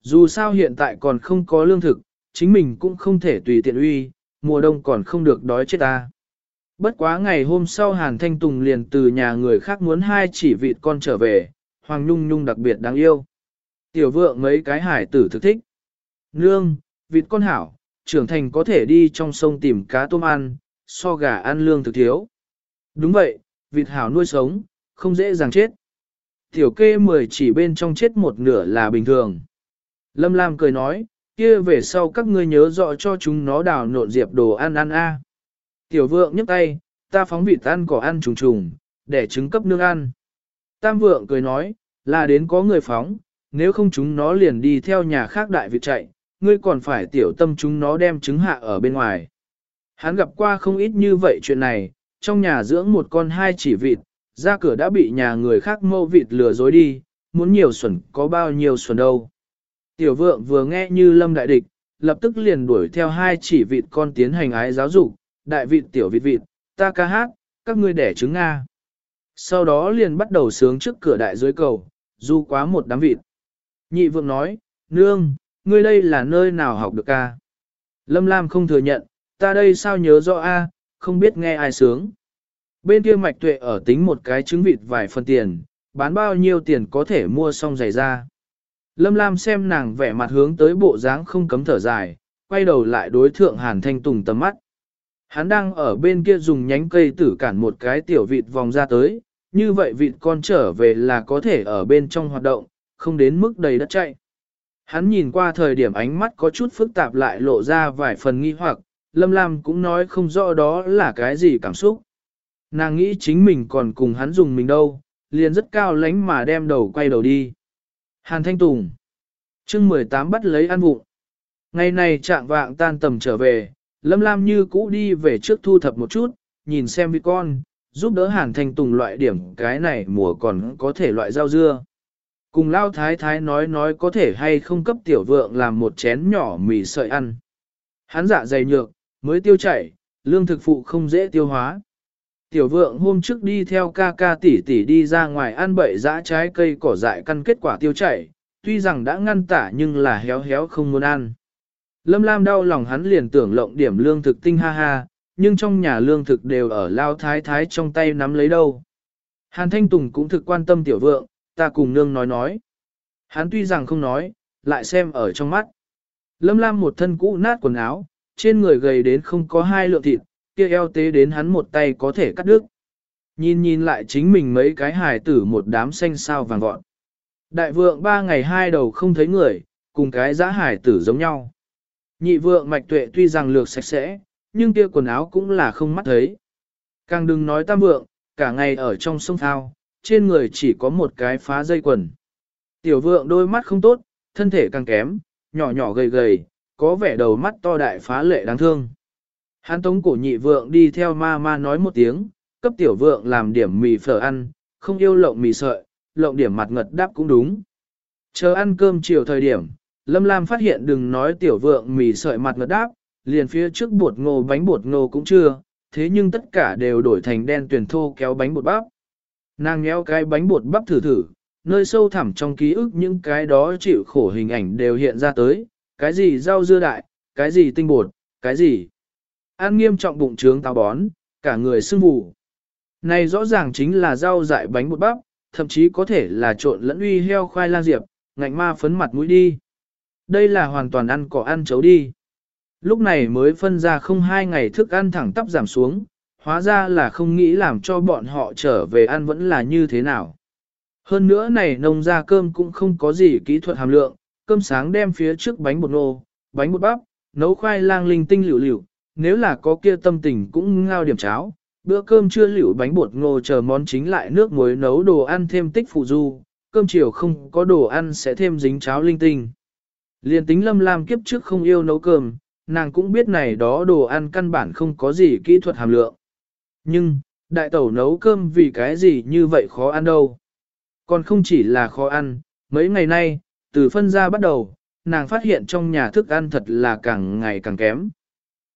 Dù sao hiện tại còn không có lương thực, chính mình cũng không thể tùy tiện uy, mùa đông còn không được đói chết ta. Bất quá ngày hôm sau Hàn Thanh Tùng liền từ nhà người khác muốn hai chỉ vịt con trở về, Hoàng Nhung Nhung đặc biệt đáng yêu. Tiểu vượng mấy cái hải tử thực thích. Nương, vịt con hảo, trưởng thành có thể đi trong sông tìm cá tôm ăn, so gà ăn lương thực thiếu. Đúng vậy, vịt hảo nuôi sống, không dễ dàng chết. Tiểu kê mười chỉ bên trong chết một nửa là bình thường. Lâm Lam cười nói, kia về sau các ngươi nhớ rõ cho chúng nó đào nộn diệp đồ ăn ăn a. Tiểu vượng nhấc tay, ta phóng vịt ăn cỏ ăn trùng trùng, để trứng cấp nương ăn. Tam vượng cười nói, là đến có người phóng, nếu không chúng nó liền đi theo nhà khác đại vịt chạy, ngươi còn phải tiểu tâm chúng nó đem trứng hạ ở bên ngoài. Hắn gặp qua không ít như vậy chuyện này, trong nhà dưỡng một con hai chỉ vịt, ra cửa đã bị nhà người khác mâu vịt lừa dối đi, muốn nhiều xuẩn có bao nhiêu xuẩn đâu. Tiểu vượng vừa nghe như lâm đại địch, lập tức liền đuổi theo hai chỉ vịt con tiến hành ái giáo dục, đại vịt tiểu vịt vịt, ta ca hát, các ngươi đẻ trứng Nga. Sau đó liền bắt đầu sướng trước cửa đại dưới cầu, du quá một đám vịt. Nhị vượng nói, nương, ngươi đây là nơi nào học được ca. Lâm Lam không thừa nhận, ta đây sao nhớ rõ a, không biết nghe ai sướng. Bên kia mạch tuệ ở tính một cái trứng vịt vài phần tiền, bán bao nhiêu tiền có thể mua xong giày ra. Lâm Lam xem nàng vẻ mặt hướng tới bộ dáng không cấm thở dài, quay đầu lại đối thượng Hàn Thanh Tùng tầm mắt. Hắn đang ở bên kia dùng nhánh cây tử cản một cái tiểu vịt vòng ra tới, như vậy vịt con trở về là có thể ở bên trong hoạt động, không đến mức đầy đất chạy. Hắn nhìn qua thời điểm ánh mắt có chút phức tạp lại lộ ra vài phần nghi hoặc, Lâm Lam cũng nói không rõ đó là cái gì cảm xúc. Nàng nghĩ chính mình còn cùng hắn dùng mình đâu, liền rất cao lánh mà đem đầu quay đầu đi. Hàn Thanh Tùng chương 18 bắt lấy ăn vụng. Ngày này trạng vạng tan tầm trở về, Lâm Lam như cũ đi về trước thu thập một chút, nhìn xem vị con, giúp đỡ Hàn Thanh Tùng loại điểm cái này mùa còn có thể loại rau dưa. Cùng Lao Thái Thái nói nói có thể hay không cấp tiểu vượng làm một chén nhỏ mì sợi ăn. Hắn dạ dày nhược, mới tiêu chảy, lương thực phụ không dễ tiêu hóa. Tiểu vượng hôm trước đi theo ca ca tỷ tỷ đi ra ngoài ăn bậy dã trái cây cỏ dại căn kết quả tiêu chảy, tuy rằng đã ngăn tả nhưng là héo héo không muốn ăn. Lâm Lam đau lòng hắn liền tưởng lộng điểm lương thực tinh ha ha, nhưng trong nhà lương thực đều ở lao thái thái trong tay nắm lấy đâu. Hàn Thanh Tùng cũng thực quan tâm tiểu vượng, ta cùng nương nói nói. Hắn tuy rằng không nói, lại xem ở trong mắt. Lâm Lam một thân cũ nát quần áo, trên người gầy đến không có hai lượng thịt, kia eo tế đến hắn một tay có thể cắt đứt. Nhìn nhìn lại chính mình mấy cái hài tử một đám xanh sao vàng vọt. Đại vượng ba ngày hai đầu không thấy người, cùng cái giã hài tử giống nhau. Nhị vượng mạch tuệ tuy rằng lược sạch sẽ, nhưng kia quần áo cũng là không mắt thấy. Càng đừng nói tam vượng, cả ngày ở trong sông thao, trên người chỉ có một cái phá dây quần. Tiểu vượng đôi mắt không tốt, thân thể càng kém, nhỏ nhỏ gầy gầy, có vẻ đầu mắt to đại phá lệ đáng thương. Hán tống cổ nhị vượng đi theo ma ma nói một tiếng, cấp tiểu vượng làm điểm mì phở ăn, không yêu lộng mì sợi, lộng điểm mặt ngật đáp cũng đúng. Chờ ăn cơm chiều thời điểm, Lâm Lam phát hiện đừng nói tiểu vượng mì sợi mặt ngật đáp, liền phía trước bột ngô bánh bột ngô cũng chưa, thế nhưng tất cả đều đổi thành đen tuyển thô kéo bánh bột bắp. Nàng nhéo cái bánh bột bắp thử thử, nơi sâu thẳm trong ký ức những cái đó chịu khổ hình ảnh đều hiện ra tới, cái gì rau dưa đại, cái gì tinh bột, cái gì. Ăn nghiêm trọng bụng trướng táo bón, cả người sưng vù. Này rõ ràng chính là rau dại bánh bột bắp, thậm chí có thể là trộn lẫn uy heo khoai lang diệp, ngạnh ma phấn mặt mũi đi. Đây là hoàn toàn ăn cỏ ăn chấu đi. Lúc này mới phân ra không hai ngày thức ăn thẳng tắp giảm xuống, hóa ra là không nghĩ làm cho bọn họ trở về ăn vẫn là như thế nào. Hơn nữa này nông ra cơm cũng không có gì kỹ thuật hàm lượng, cơm sáng đem phía trước bánh bột nô, bánh bột bắp, nấu khoai lang linh tinh liều liều, nếu là có kia tâm tình cũng ngao điểm cháo, bữa cơm chưa liệu bánh bột ngô chờ món chính lại nước muối nấu đồ ăn thêm tích phụ du, cơm chiều không có đồ ăn sẽ thêm dính cháo linh tinh. Liên tính lâm lam kiếp trước không yêu nấu cơm, nàng cũng biết này đó đồ ăn căn bản không có gì kỹ thuật hàm lượng. Nhưng, đại tẩu nấu cơm vì cái gì như vậy khó ăn đâu. Còn không chỉ là khó ăn, mấy ngày nay, từ phân ra bắt đầu, nàng phát hiện trong nhà thức ăn thật là càng ngày càng kém.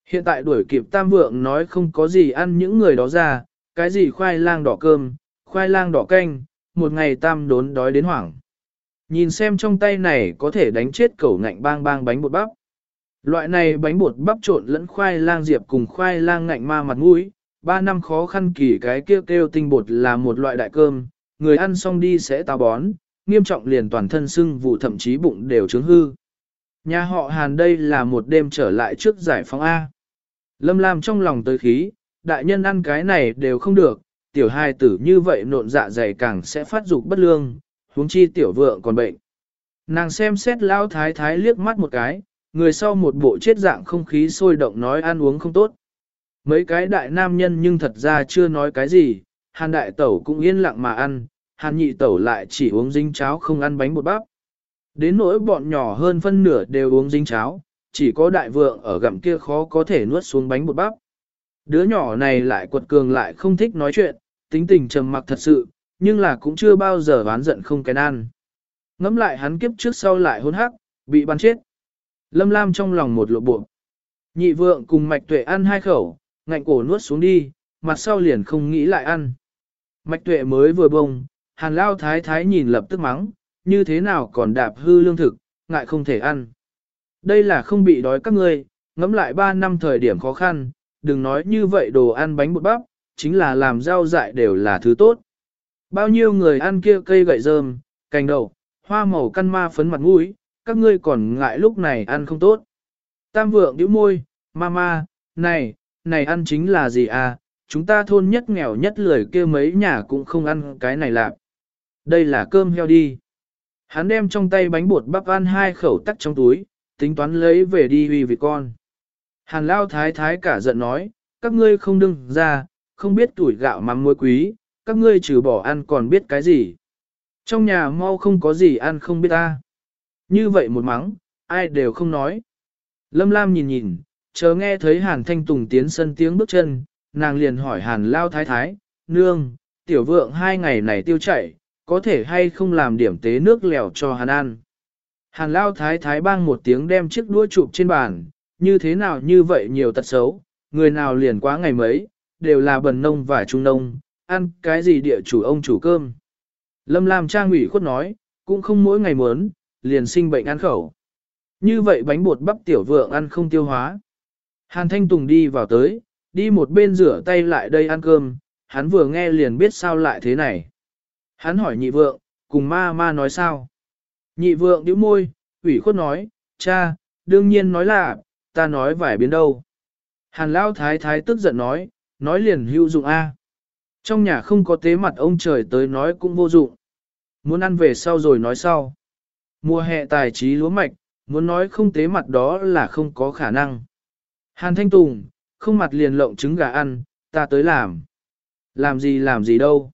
Hiện tại đuổi kịp tam vượng nói không có gì ăn những người đó ra, cái gì khoai lang đỏ cơm, khoai lang đỏ canh, một ngày tam đốn đói đến hoảng. Nhìn xem trong tay này có thể đánh chết cẩu ngạnh bang bang bánh bột bắp. Loại này bánh bột bắp trộn lẫn khoai lang diệp cùng khoai lang ngạnh ma mặt mũi, ba năm khó khăn kỳ cái kêu kêu tinh bột là một loại đại cơm, người ăn xong đi sẽ táo bón, nghiêm trọng liền toàn thân sưng vụ thậm chí bụng đều trướng hư. Nhà họ Hàn đây là một đêm trở lại trước giải phóng A. Lâm Lam trong lòng tới khí, đại nhân ăn cái này đều không được, tiểu hai tử như vậy nộn dạ dày càng sẽ phát dục bất lương, huống chi tiểu vượng còn bệnh. Nàng xem xét lão thái thái liếc mắt một cái, người sau một bộ chết dạng không khí sôi động nói ăn uống không tốt. Mấy cái đại nam nhân nhưng thật ra chưa nói cái gì, hàn đại tẩu cũng yên lặng mà ăn, hàn nhị tẩu lại chỉ uống dính cháo không ăn bánh bột bắp. Đến nỗi bọn nhỏ hơn phân nửa đều uống dính cháo, chỉ có đại vượng ở gặm kia khó có thể nuốt xuống bánh bột bắp. Đứa nhỏ này lại quật cường lại không thích nói chuyện, tính tình trầm mặc thật sự, nhưng là cũng chưa bao giờ ván giận không cái ăn. Ngắm lại hắn kiếp trước sau lại hôn hắc, bị bắn chết. Lâm Lam trong lòng một lộ bộ. Nhị vượng cùng mạch tuệ ăn hai khẩu, ngạnh cổ nuốt xuống đi, mặt sau liền không nghĩ lại ăn. Mạch tuệ mới vừa bông, hàn lao thái thái nhìn lập tức mắng, như thế nào còn đạp hư lương thực, ngại không thể ăn. Đây là không bị đói các ngươi, Ngẫm lại ba năm thời điểm khó khăn, đừng nói như vậy đồ ăn bánh bột bắp, chính là làm rau dại đều là thứ tốt. Bao nhiêu người ăn kia cây gậy rơm, cành đậu, hoa màu căn ma phấn mặt mũi, các ngươi còn ngại lúc này ăn không tốt. Tam vượng nhíu môi, mama, này, này ăn chính là gì à, chúng ta thôn nhất nghèo nhất lười kia mấy nhà cũng không ăn cái này lạc. Đây là cơm heo đi. Hắn đem trong tay bánh bột bắp ăn hai khẩu tắc trong túi, tính toán lấy về đi huy vị con. Hàn lao thái thái cả giận nói, các ngươi không đừng ra, không biết tuổi gạo mắm muối quý, các ngươi trừ bỏ ăn còn biết cái gì. Trong nhà mau không có gì ăn không biết ta. Như vậy một mắng, ai đều không nói. Lâm Lam nhìn nhìn, chờ nghe thấy Hàn Thanh Tùng tiến sân tiếng bước chân, nàng liền hỏi Hàn Lao Thái Thái, nương, tiểu vượng hai ngày này tiêu chảy, có thể hay không làm điểm tế nước lèo cho Hàn ăn. Hàn Lao Thái Thái bang một tiếng đem chiếc đũa chụp trên bàn, như thế nào như vậy nhiều tật xấu, người nào liền quá ngày mấy, đều là bần nông và trung nông, ăn cái gì địa chủ ông chủ cơm. Lâm Lam Trang ủy khuất nói, cũng không mỗi ngày muốn, liền sinh bệnh ăn khẩu. Như vậy bánh bột bắp tiểu vượng ăn không tiêu hóa. Hàn Thanh Tùng đi vào tới, đi một bên rửa tay lại đây ăn cơm, hắn vừa nghe liền biết sao lại thế này. Hắn hỏi nhị vượng, cùng ma ma nói sao. Nhị vượng nhíu môi, ủy khuất nói, cha, đương nhiên nói là, ta nói vài biến đâu. Hàn Lão Thái Thái tức giận nói, nói liền hữu dụng A. Trong nhà không có tế mặt ông trời tới nói cũng vô dụng. Muốn ăn về sau rồi nói sau. Mùa hè tài trí lúa mạch, muốn nói không tế mặt đó là không có khả năng. Hàn Thanh Tùng, không mặt liền lộng trứng gà ăn, ta tới làm. Làm gì làm gì đâu.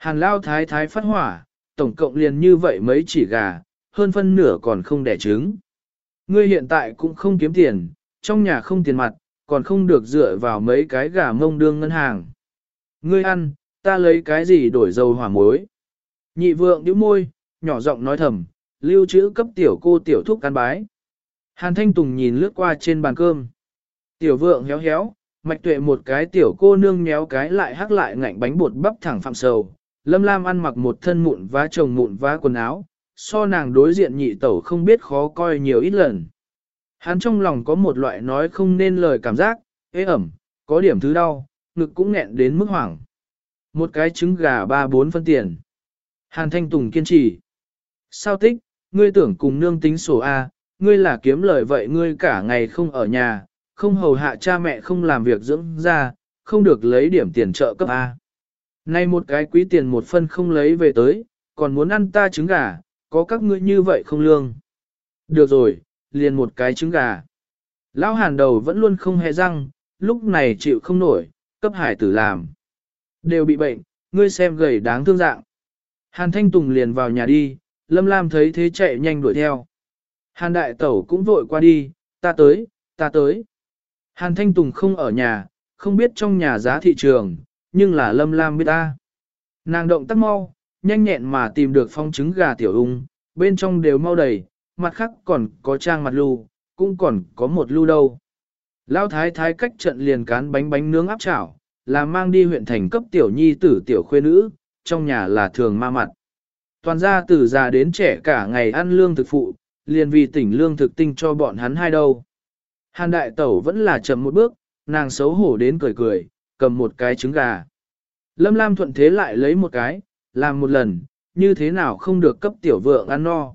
Hàn Lao Thái Thái phát hỏa, tổng cộng liền như vậy mấy chỉ gà, hơn phân nửa còn không đẻ trứng. Ngươi hiện tại cũng không kiếm tiền, trong nhà không tiền mặt, còn không được dựa vào mấy cái gà mông đương ngân hàng. Ngươi ăn, ta lấy cái gì đổi dầu hỏa muối. Nhị vượng nhíu môi, nhỏ giọng nói thầm, lưu trữ cấp tiểu cô tiểu thúc ăn bái. Hàn Thanh Tùng nhìn lướt qua trên bàn cơm. Tiểu vượng héo héo, mạch tuệ một cái tiểu cô nương nhéo cái lại hắc lại ngạnh bánh bột bắp thẳng phạm sầu. Lâm Lam ăn mặc một thân mụn vá chồng mụn vá quần áo, so nàng đối diện nhị tẩu không biết khó coi nhiều ít lần. Hắn trong lòng có một loại nói không nên lời cảm giác, ế ẩm, có điểm thứ đau, ngực cũng nghẹn đến mức hoảng. Một cái trứng gà ba bốn phân tiền. Hàn Thanh Tùng kiên trì. Sao tích, ngươi tưởng cùng nương tính sổ A, ngươi là kiếm lời vậy ngươi cả ngày không ở nhà, không hầu hạ cha mẹ không làm việc dưỡng ra, không được lấy điểm tiền trợ cấp A. Nay một cái quý tiền một phân không lấy về tới, còn muốn ăn ta trứng gà, có các ngươi như vậy không lương. Được rồi, liền một cái trứng gà. Lão hàn đầu vẫn luôn không hề răng, lúc này chịu không nổi, cấp hải tử làm. Đều bị bệnh, ngươi xem gầy đáng thương dạng. Hàn Thanh Tùng liền vào nhà đi, Lâm Lam thấy thế chạy nhanh đuổi theo. Hàn Đại Tẩu cũng vội qua đi, ta tới, ta tới. Hàn Thanh Tùng không ở nhà, không biết trong nhà giá thị trường, nhưng là Lâm Lam biết ta. Nàng động tác mau, nhanh nhẹn mà tìm được phong trứng gà tiểu ung, bên trong đều mau đầy, mặt khác còn có trang mặt lưu, cũng còn có một lưu đâu. Lão thái thái cách trận liền cán bánh bánh nướng áp chảo, là mang đi huyện thành cấp tiểu nhi tử tiểu khuê nữ, trong nhà là thường ma mặt. Toàn gia từ già đến trẻ cả ngày ăn lương thực phụ, liền vì tỉnh lương thực tinh cho bọn hắn hai đâu. Hàn đại tẩu vẫn là chậm một bước, nàng xấu hổ đến cười cười, cầm một cái trứng gà. Lâm Lam thuận thế lại lấy một cái, làm một lần, như thế nào không được cấp tiểu vượng ăn no.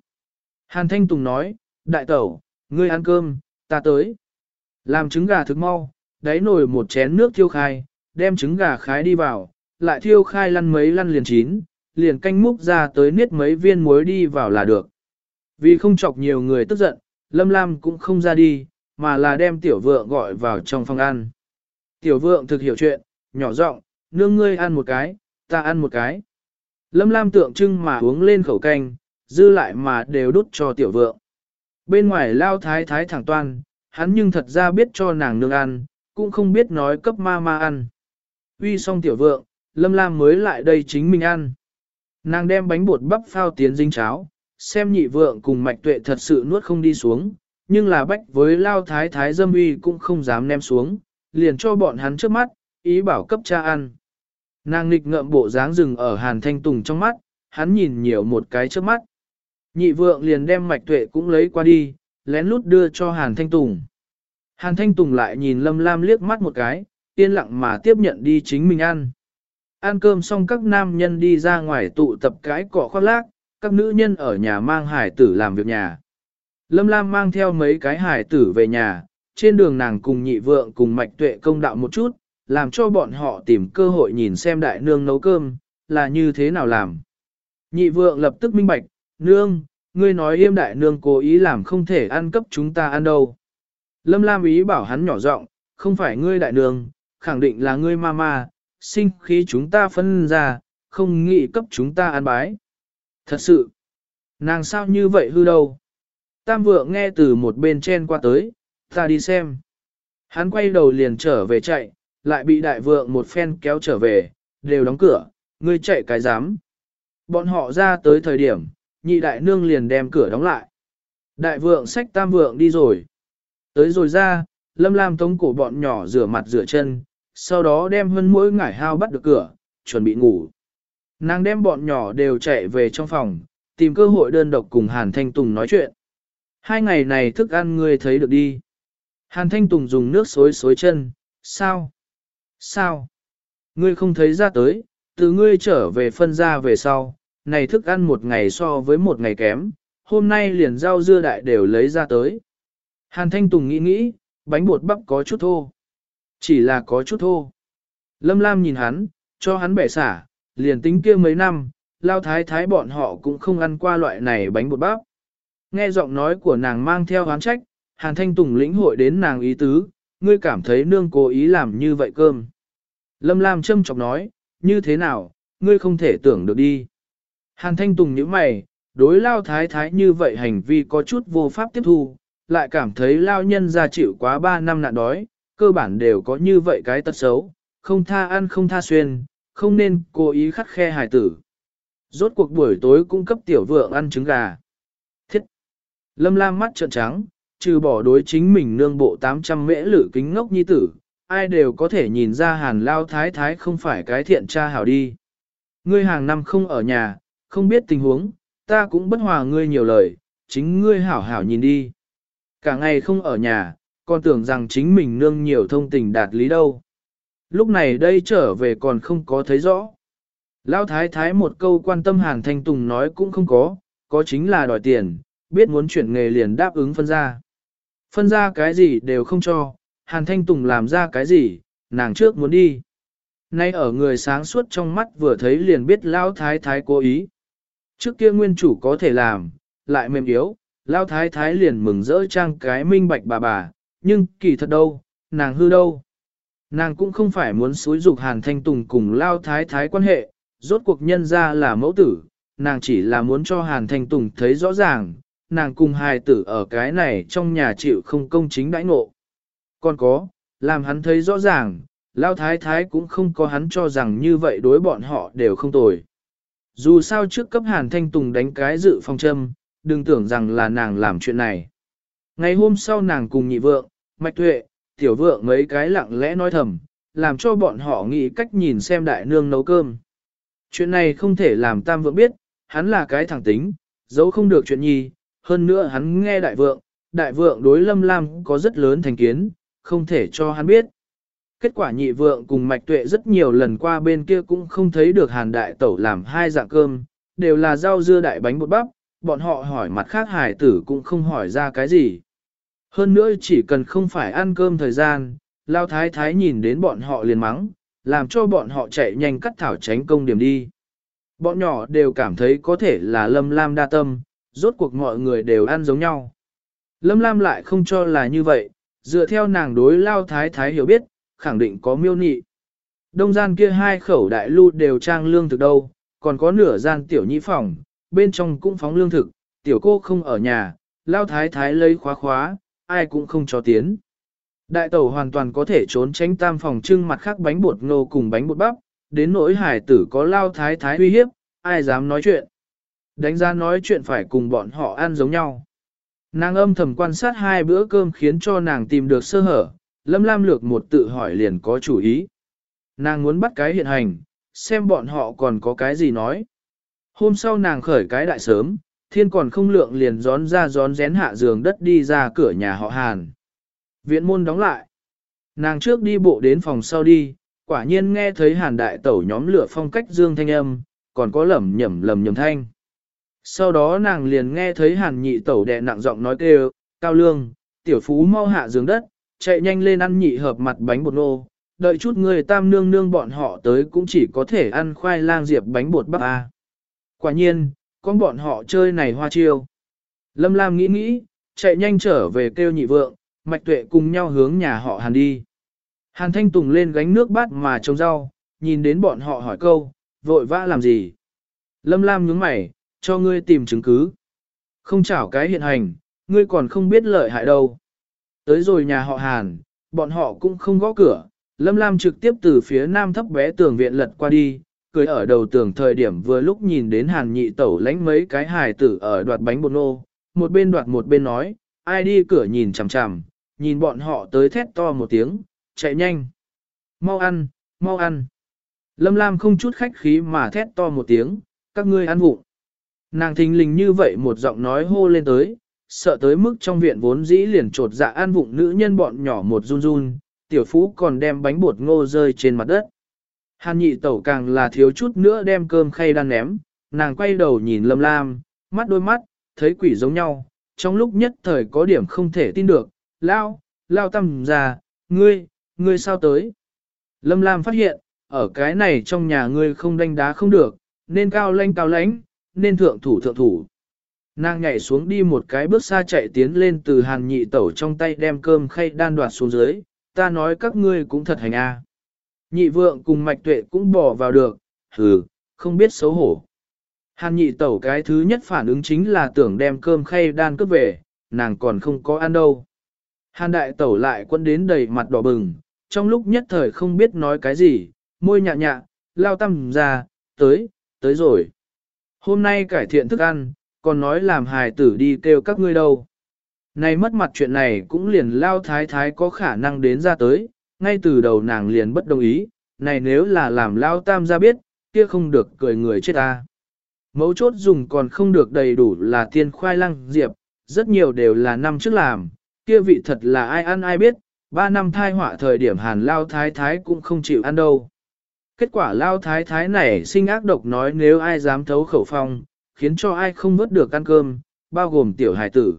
Hàn Thanh Tùng nói, đại tẩu, ngươi ăn cơm, ta tới. Làm trứng gà thực mau, đáy nồi một chén nước thiêu khai, đem trứng gà khái đi vào, lại thiêu khai lăn mấy lăn liền chín, liền canh múc ra tới niết mấy viên muối đi vào là được. Vì không chọc nhiều người tức giận, Lâm Lam cũng không ra đi, mà là đem tiểu vượng gọi vào trong phòng ăn. Tiểu vượng thực hiểu chuyện, nhỏ giọng, nương ngươi ăn một cái, ta ăn một cái. Lâm Lam tượng trưng mà uống lên khẩu canh, dư lại mà đều đút cho tiểu vượng. Bên ngoài lao thái thái thẳng toan, hắn nhưng thật ra biết cho nàng nương ăn, cũng không biết nói cấp ma ma ăn. Uy xong tiểu vượng, Lâm Lam mới lại đây chính mình ăn. Nàng đem bánh bột bắp phao tiến dinh cháo, xem nhị vượng cùng mạch tuệ thật sự nuốt không đi xuống, nhưng là bách với lao thái thái dâm uy cũng không dám ném xuống, liền cho bọn hắn trước mắt, ý bảo cấp cha ăn. Nàng nghịch ngợm bộ dáng rừng ở hàn thanh tùng trong mắt, hắn nhìn nhiều một cái trước mắt. Nhị vượng liền đem mạch tuệ cũng lấy qua đi, lén lút đưa cho hàn thanh tùng. Hàn thanh tùng lại nhìn lâm lam liếc mắt một cái, yên lặng mà tiếp nhận đi chính mình ăn. Ăn cơm xong các nam nhân đi ra ngoài tụ tập cái cỏ khoác lác, các nữ nhân ở nhà mang hải tử làm việc nhà. Lâm Lam mang theo mấy cái hải tử về nhà, trên đường nàng cùng nhị vượng cùng mạch tuệ công đạo một chút, làm cho bọn họ tìm cơ hội nhìn xem đại nương nấu cơm, là như thế nào làm. Nhị vượng lập tức minh bạch, nương, ngươi nói yêm đại nương cố ý làm không thể ăn cấp chúng ta ăn đâu. Lâm Lam ý bảo hắn nhỏ giọng, không phải ngươi đại nương, khẳng định là ngươi mama, sinh khí chúng ta phân ra, không nghĩ cấp chúng ta ăn bái. Thật sự, nàng sao như vậy hư đâu. Tam vượng nghe từ một bên chen qua tới, ta đi xem. Hắn quay đầu liền trở về chạy, lại bị đại vượng một phen kéo trở về, đều đóng cửa, ngươi chạy cái dám. Bọn họ ra tới thời điểm, nhị đại nương liền đem cửa đóng lại. Đại vượng xách tam vượng đi rồi. Tới rồi ra, lâm lam tống cổ bọn nhỏ rửa mặt rửa chân, sau đó đem hơn mỗi ngải hao bắt được cửa, chuẩn bị ngủ. Nàng đem bọn nhỏ đều chạy về trong phòng, tìm cơ hội đơn độc cùng Hàn Thanh Tùng nói chuyện. Hai ngày này thức ăn ngươi thấy được đi. Hàn Thanh Tùng dùng nước xối xối chân, sao? Sao? Ngươi không thấy ra tới, từ ngươi trở về phân ra về sau, này thức ăn một ngày so với một ngày kém, hôm nay liền rau dưa đại đều lấy ra tới. Hàn Thanh Tùng nghĩ nghĩ, bánh bột bắp có chút thô. Chỉ là có chút thô. Lâm Lam nhìn hắn, cho hắn bẻ xả, liền tính kia mấy năm, lao thái thái bọn họ cũng không ăn qua loại này bánh bột bắp. Nghe giọng nói của nàng mang theo hán trách, Hàn Thanh Tùng lĩnh hội đến nàng ý tứ, ngươi cảm thấy nương cố ý làm như vậy cơm. Lâm Lam châm chọc nói, như thế nào, ngươi không thể tưởng được đi. Hàn Thanh Tùng nhíu mày, đối lao thái thái như vậy hành vi có chút vô pháp tiếp thu, lại cảm thấy lao nhân ra chịu quá 3 năm nạn đói, cơ bản đều có như vậy cái tật xấu, không tha ăn không tha xuyên, không nên cố ý khắt khe hài tử. Rốt cuộc buổi tối cung cấp tiểu vượng ăn trứng gà. Lâm Lam mắt trợn trắng, trừ bỏ đối chính mình nương bộ 800 mễ lử kính ngốc nhi tử, ai đều có thể nhìn ra hàn lao thái thái không phải cái thiện cha hảo đi. Ngươi hàng năm không ở nhà, không biết tình huống, ta cũng bất hòa ngươi nhiều lời, chính ngươi hảo hảo nhìn đi. Cả ngày không ở nhà, còn tưởng rằng chính mình nương nhiều thông tình đạt lý đâu. Lúc này đây trở về còn không có thấy rõ. Lão thái thái một câu quan tâm Hàn Thanh Tùng nói cũng không có, có chính là đòi tiền, biết muốn chuyển nghề liền đáp ứng phân ra. Phân ra cái gì đều không cho, Hàn Thanh Tùng làm ra cái gì, nàng trước muốn đi. Nay ở người sáng suốt trong mắt vừa thấy liền biết Lão thái thái cố ý. Trước kia nguyên chủ có thể làm, lại mềm yếu, Lão thái thái liền mừng rỡ trang cái minh bạch bà bà, nhưng kỳ thật đâu, nàng hư đâu. Nàng cũng không phải muốn xúi dục Hàn Thanh Tùng cùng Lao Thái Thái quan hệ, rốt cuộc nhân ra là mẫu tử, nàng chỉ là muốn cho Hàn Thanh Tùng thấy rõ ràng, nàng cùng hài tử ở cái này trong nhà chịu không công chính đãi ngộ. Còn có, làm hắn thấy rõ ràng, Lao Thái Thái cũng không có hắn cho rằng như vậy đối bọn họ đều không tồi. Dù sao trước cấp Hàn Thanh Tùng đánh cái dự phong châm, đừng tưởng rằng là nàng làm chuyện này. Ngày hôm sau nàng cùng nhị vượng, Mạch Tuệ, tiểu vượng mấy cái lặng lẽ nói thầm, làm cho bọn họ nghĩ cách nhìn xem đại nương nấu cơm. Chuyện này không thể làm tam vượng biết, hắn là cái thẳng tính, giấu không được chuyện nhi, hơn nữa hắn nghe đại vượng, đại vượng đối lâm lam có rất lớn thành kiến, không thể cho hắn biết. Kết quả nhị vượng cùng mạch tuệ rất nhiều lần qua bên kia cũng không thấy được hàn đại tẩu làm hai dạng cơm, đều là rau dưa đại bánh bột bắp, bọn họ hỏi mặt khác hải tử cũng không hỏi ra cái gì. Hơn nữa chỉ cần không phải ăn cơm thời gian, lao thái thái nhìn đến bọn họ liền mắng, làm cho bọn họ chạy nhanh cắt thảo tránh công điểm đi. Bọn nhỏ đều cảm thấy có thể là Lâm Lam đa tâm, rốt cuộc mọi người đều ăn giống nhau. Lâm Lam lại không cho là như vậy, dựa theo nàng đối lao thái thái hiểu biết, khẳng định có miêu nị. Đông gian kia hai khẩu đại lưu đều trang lương thực đâu, còn có nửa gian tiểu nhĩ phòng, bên trong cũng phóng lương thực, tiểu cô không ở nhà, lao thái thái lấy khóa khóa, ai cũng không cho tiến. Đại tẩu hoàn toàn có thể trốn tránh tam phòng trưng mặt khác bánh bột ngô cùng bánh bột bắp, đến nỗi hải tử có lao thái thái uy hiếp, ai dám nói chuyện. Đánh ra nói chuyện phải cùng bọn họ ăn giống nhau. Nàng âm thầm quan sát hai bữa cơm khiến cho nàng tìm được sơ hở, lâm lam lược một tự hỏi liền có chủ ý. Nàng muốn bắt cái hiện hành, xem bọn họ còn có cái gì nói. Hôm sau nàng khởi cái đại sớm, thiên còn không lượng liền gión ra gión rén hạ giường đất đi ra cửa nhà họ Hàn. Viện môn đóng lại. Nàng trước đi bộ đến phòng sau đi, quả nhiên nghe thấy Hàn đại tẩu nhóm lửa phong cách dương thanh âm, còn có lẩm nhẩm lầm nhầm thanh. Sau đó nàng liền nghe thấy Hàn nhị tẩu đẹ nặng giọng nói kêu, cao lương, tiểu phú mau hạ giường đất, chạy nhanh lên ăn nhị hợp mặt bánh bột nô, đợi chút người tam nương nương bọn họ tới cũng chỉ có thể ăn khoai lang diệp bánh bột bắp a. Quả nhiên, con bọn họ chơi này hoa chiêu. Lâm Lam nghĩ nghĩ, chạy nhanh trở về kêu nhị vượng, mạch tuệ cùng nhau hướng nhà họ Hàn đi. Hàn Thanh Tùng lên gánh nước bát mà trồng rau, nhìn đến bọn họ hỏi câu, vội vã làm gì? Lâm Lam nhướng mày, cho ngươi tìm chứng cứ. Không chảo cái hiện hành, ngươi còn không biết lợi hại đâu. Tới rồi nhà họ Hàn, bọn họ cũng không gõ cửa, Lâm Lam trực tiếp từ phía nam thấp bé tường viện lật qua đi, cười ở đầu tường thời điểm vừa lúc nhìn đến hàn nhị tẩu lánh mấy cái hài tử ở đoạt bánh bột nô, một bên đoạt một bên nói, ai đi cửa nhìn chằm chằm, nhìn bọn họ tới thét to một tiếng, chạy nhanh. Mau ăn, mau ăn. Lâm Lam không chút khách khí mà thét to một tiếng, các ngươi ăn vụng. Nàng thình lình như vậy một giọng nói hô lên tới, sợ tới mức trong viện vốn dĩ liền trột dạ an vụng nữ nhân bọn nhỏ một run run, tiểu phú còn đem bánh bột ngô rơi trên mặt đất. Hàn nhị tẩu càng là thiếu chút nữa đem cơm khay đan ném, nàng quay đầu nhìn lâm lam, mắt đôi mắt, thấy quỷ giống nhau, trong lúc nhất thời có điểm không thể tin được, lao, lao tầm ra, ngươi, ngươi sao tới. Lâm lam phát hiện, ở cái này trong nhà ngươi không đánh đá không được, nên cao lanh cao lãnh, nên thượng thủ thượng thủ. Nàng nhảy xuống đi một cái bước xa chạy tiến lên từ hàn nhị tẩu trong tay đem cơm khay đan đoạt xuống dưới, ta nói các ngươi cũng thật hành a. Nhị vượng cùng mạch tuệ cũng bỏ vào được, hừ, không biết xấu hổ. Hàn nhị tẩu cái thứ nhất phản ứng chính là tưởng đem cơm khay đan cướp về, nàng còn không có ăn đâu. Hàn đại tẩu lại quân đến đầy mặt đỏ bừng, trong lúc nhất thời không biết nói cái gì, môi nhạ nhạ, lao tâm ra, tới, tới rồi. Hôm nay cải thiện thức ăn, còn nói làm hài tử đi kêu các ngươi đâu. Này mất mặt chuyện này cũng liền lao thái thái có khả năng đến ra tới, ngay từ đầu nàng liền bất đồng ý, này nếu là làm lao tam ra biết, kia không được cười người chết ta. Mấu chốt dùng còn không được đầy đủ là tiên khoai lang diệp, rất nhiều đều là năm trước làm, kia vị thật là ai ăn ai biết, ba năm thai họa thời điểm hàn lao thái thái cũng không chịu ăn đâu. Kết quả lao thái thái này sinh ác độc nói nếu ai dám thấu khẩu phong, khiến cho ai không vớt được ăn cơm, bao gồm tiểu hải tử.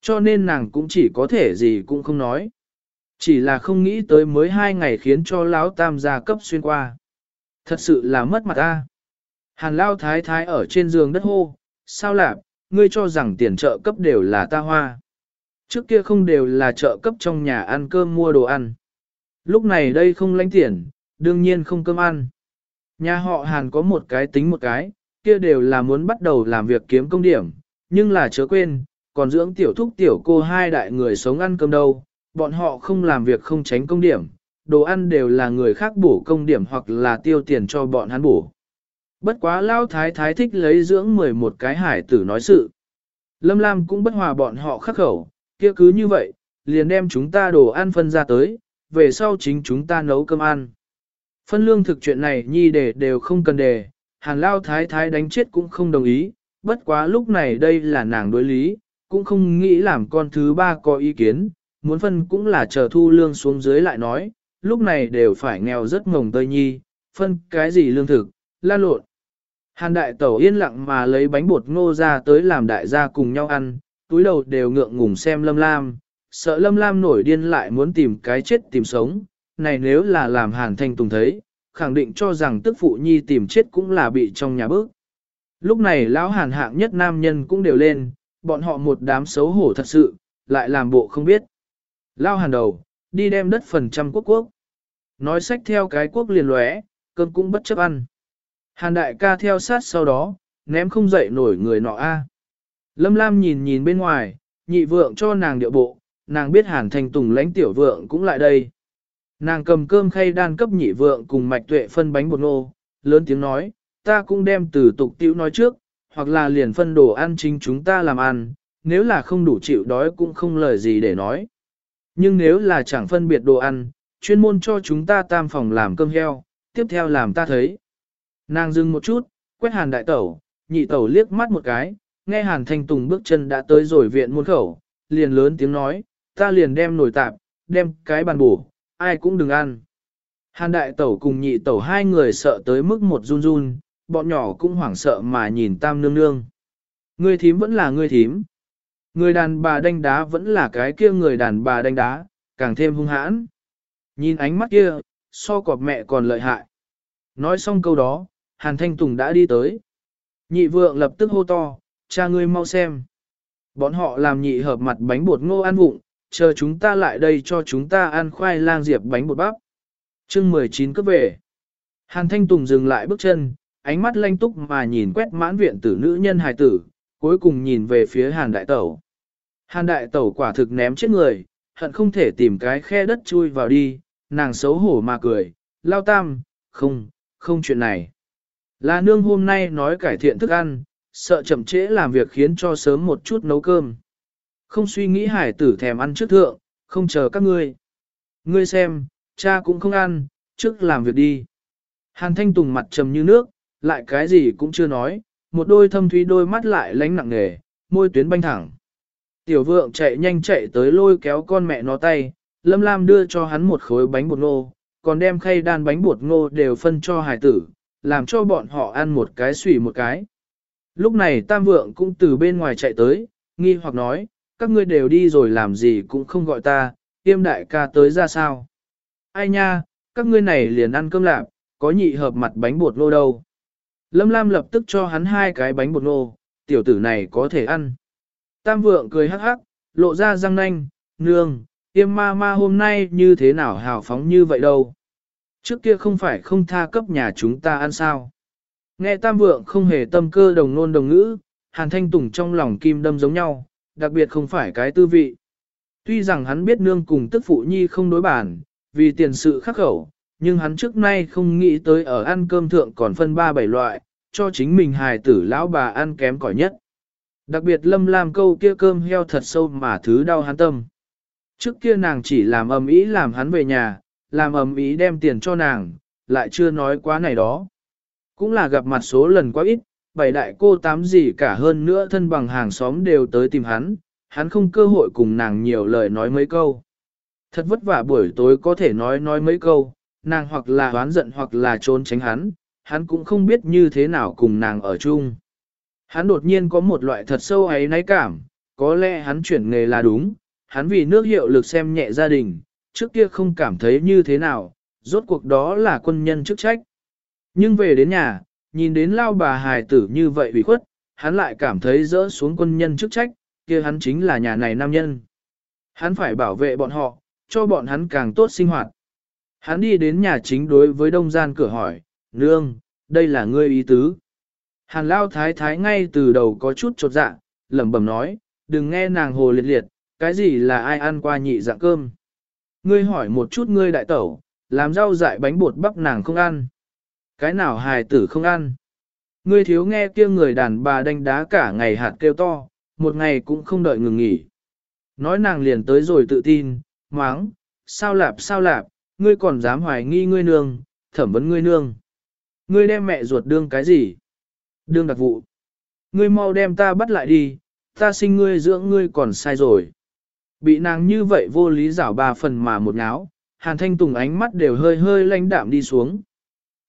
Cho nên nàng cũng chỉ có thể gì cũng không nói. Chỉ là không nghĩ tới mới hai ngày khiến cho lão tam gia cấp xuyên qua. Thật sự là mất mặt ta. Hàn lao thái thái ở trên giường đất hô, sao lạp, ngươi cho rằng tiền trợ cấp đều là ta hoa. Trước kia không đều là trợ cấp trong nhà ăn cơm mua đồ ăn. Lúc này đây không lãnh tiền, đương nhiên không cơm ăn. Nhà họ Hàn có một cái tính một cái, kia đều là muốn bắt đầu làm việc kiếm công điểm, nhưng là chớ quên, còn dưỡng tiểu thúc tiểu cô hai đại người sống ăn cơm đâu, bọn họ không làm việc không tránh công điểm, đồ ăn đều là người khác bổ công điểm hoặc là tiêu tiền cho bọn hắn bổ. Bất quá lao thái thái thích lấy dưỡng 11 cái hải tử nói sự. Lâm Lam cũng bất hòa bọn họ khắc khẩu, kia cứ như vậy, liền đem chúng ta đồ ăn phân ra tới, về sau chính chúng ta nấu cơm ăn. Phân lương thực chuyện này nhi để đều không cần đề, hàn lao thái thái đánh chết cũng không đồng ý, bất quá lúc này đây là nàng đối lý, cũng không nghĩ làm con thứ ba có ý kiến, muốn phân cũng là chờ thu lương xuống dưới lại nói, lúc này đều phải nghèo rất ngồng tơi nhi, phân cái gì lương thực, lan lộn. Hàn đại tẩu yên lặng mà lấy bánh bột ngô ra tới làm đại gia cùng nhau ăn, túi đầu đều ngượng ngùng xem lâm lam, sợ lâm lam nổi điên lại muốn tìm cái chết tìm sống, này nếu là làm hàn thanh tùng thấy, khẳng định cho rằng tức phụ nhi tìm chết cũng là bị trong nhà bước. Lúc này lão hàn hạng nhất nam nhân cũng đều lên, bọn họ một đám xấu hổ thật sự, lại làm bộ không biết. Lao hàn đầu, đi đem đất phần trăm quốc quốc. Nói sách theo cái quốc liền lóe, cơm cũng bất chấp ăn. Hàn đại ca theo sát sau đó, ném không dậy nổi người nọ a. Lâm Lam nhìn nhìn bên ngoài, nhị vượng cho nàng điệu bộ, nàng biết hàn thành tùng lãnh tiểu vượng cũng lại đây. Nàng cầm cơm khay đan cấp nhị vượng cùng mạch tuệ phân bánh bột nô, lớn tiếng nói, ta cũng đem từ tục tiểu nói trước, hoặc là liền phân đồ ăn chính chúng ta làm ăn, nếu là không đủ chịu đói cũng không lời gì để nói. Nhưng nếu là chẳng phân biệt đồ ăn, chuyên môn cho chúng ta tam phòng làm cơm heo, tiếp theo làm ta thấy. Nàng dừng một chút, quét hàn đại tẩu, nhị tẩu liếc mắt một cái, nghe hàn thanh tùng bước chân đã tới rồi viện muôn khẩu, liền lớn tiếng nói, ta liền đem nồi tạp, đem cái bàn bổ, ai cũng đừng ăn. Hàn đại tẩu cùng nhị tẩu hai người sợ tới mức một run run, bọn nhỏ cũng hoảng sợ mà nhìn tam nương nương. Người thím vẫn là người thím. Người đàn bà đánh đá vẫn là cái kia người đàn bà đánh đá, càng thêm hung hãn. Nhìn ánh mắt kia, so cọp mẹ còn lợi hại. Nói xong câu đó, Hàn Thanh Tùng đã đi tới. Nhị vượng lập tức hô to, cha ngươi mau xem. Bọn họ làm nhị hợp mặt bánh bột ngô ăn vụng, chờ chúng ta lại đây cho chúng ta ăn khoai lang diệp bánh bột bắp. chương 19 cấp về. Hàn Thanh Tùng dừng lại bước chân, ánh mắt lanh túc mà nhìn quét mãn viện tử nữ nhân hài tử, cuối cùng nhìn về phía Hàn Đại Tẩu. Hàn Đại Tẩu quả thực ném chết người, hận không thể tìm cái khe đất chui vào đi, nàng xấu hổ mà cười, lao tam, không, không chuyện này. Là nương hôm nay nói cải thiện thức ăn, sợ chậm trễ làm việc khiến cho sớm một chút nấu cơm. Không suy nghĩ hải tử thèm ăn trước thượng, không chờ các ngươi. Ngươi xem, cha cũng không ăn, trước làm việc đi. Hàn thanh tùng mặt trầm như nước, lại cái gì cũng chưa nói, một đôi thâm thúy đôi mắt lại lánh nặng nề, môi tuyến banh thẳng. Tiểu vượng chạy nhanh chạy tới lôi kéo con mẹ nó tay, Lâm Lam đưa cho hắn một khối bánh bột ngô, còn đem khay đan bánh bột ngô đều phân cho hải tử, làm cho bọn họ ăn một cái xủy một cái. Lúc này Tam Vượng cũng từ bên ngoài chạy tới, nghi hoặc nói, các ngươi đều đi rồi làm gì cũng không gọi ta, tiêm đại ca tới ra sao. Ai nha, các ngươi này liền ăn cơm lạp, có nhị hợp mặt bánh bột ngô đâu. Lâm Lam lập tức cho hắn hai cái bánh bột ngô, tiểu tử này có thể ăn. Tam Vượng cười hắc hắc, lộ ra răng nanh, nương, tiêm ma ma hôm nay như thế nào hào phóng như vậy đâu. Trước kia không phải không tha cấp nhà chúng ta ăn sao. Nghe tam vượng không hề tâm cơ đồng nôn đồng ngữ, hàn thanh tùng trong lòng kim đâm giống nhau, đặc biệt không phải cái tư vị. Tuy rằng hắn biết nương cùng tức phụ nhi không đối bản, vì tiền sự khắc khẩu, nhưng hắn trước nay không nghĩ tới ở ăn cơm thượng còn phân ba bảy loại, cho chính mình hài tử lão bà ăn kém cỏi nhất. Đặc biệt lâm làm câu kia cơm heo thật sâu mà thứ đau hắn tâm. Trước kia nàng chỉ làm ầm ý làm hắn về nhà, làm ầm ý đem tiền cho nàng, lại chưa nói quá này đó. Cũng là gặp mặt số lần quá ít, bảy đại cô tám gì cả hơn nữa thân bằng hàng xóm đều tới tìm hắn, hắn không cơ hội cùng nàng nhiều lời nói mấy câu. Thật vất vả buổi tối có thể nói nói mấy câu, nàng hoặc là oán giận hoặc là trốn tránh hắn, hắn cũng không biết như thế nào cùng nàng ở chung. Hắn đột nhiên có một loại thật sâu ấy náy cảm, có lẽ hắn chuyển nghề là đúng, hắn vì nước hiệu lực xem nhẹ gia đình, trước kia không cảm thấy như thế nào, rốt cuộc đó là quân nhân chức trách. Nhưng về đến nhà, nhìn đến lao bà hài tử như vậy ủy khuất, hắn lại cảm thấy dỡ xuống quân nhân chức trách, kia hắn chính là nhà này nam nhân. Hắn phải bảo vệ bọn họ, cho bọn hắn càng tốt sinh hoạt. Hắn đi đến nhà chính đối với đông gian cửa hỏi, nương, đây là ngươi ý tứ. Hàn lao thái thái ngay từ đầu có chút chột dạ, lẩm bẩm nói, đừng nghe nàng hồ liệt liệt, cái gì là ai ăn qua nhị dạng cơm. Ngươi hỏi một chút ngươi đại tẩu, làm rau dại bánh bột bắp nàng không ăn. Cái nào hài tử không ăn. Ngươi thiếu nghe kia người đàn bà đánh đá cả ngày hạt kêu to, một ngày cũng không đợi ngừng nghỉ. Nói nàng liền tới rồi tự tin, máng, sao lạp sao lạp, ngươi còn dám hoài nghi ngươi nương, thẩm vấn ngươi nương. Ngươi đem mẹ ruột đương cái gì? Đương đặc vụ. Ngươi mau đem ta bắt lại đi, ta sinh ngươi dưỡng ngươi còn sai rồi. Bị nàng như vậy vô lý giảo ba phần mà một ngáo, Hàn Thanh Tùng ánh mắt đều hơi hơi lãnh đạm đi xuống.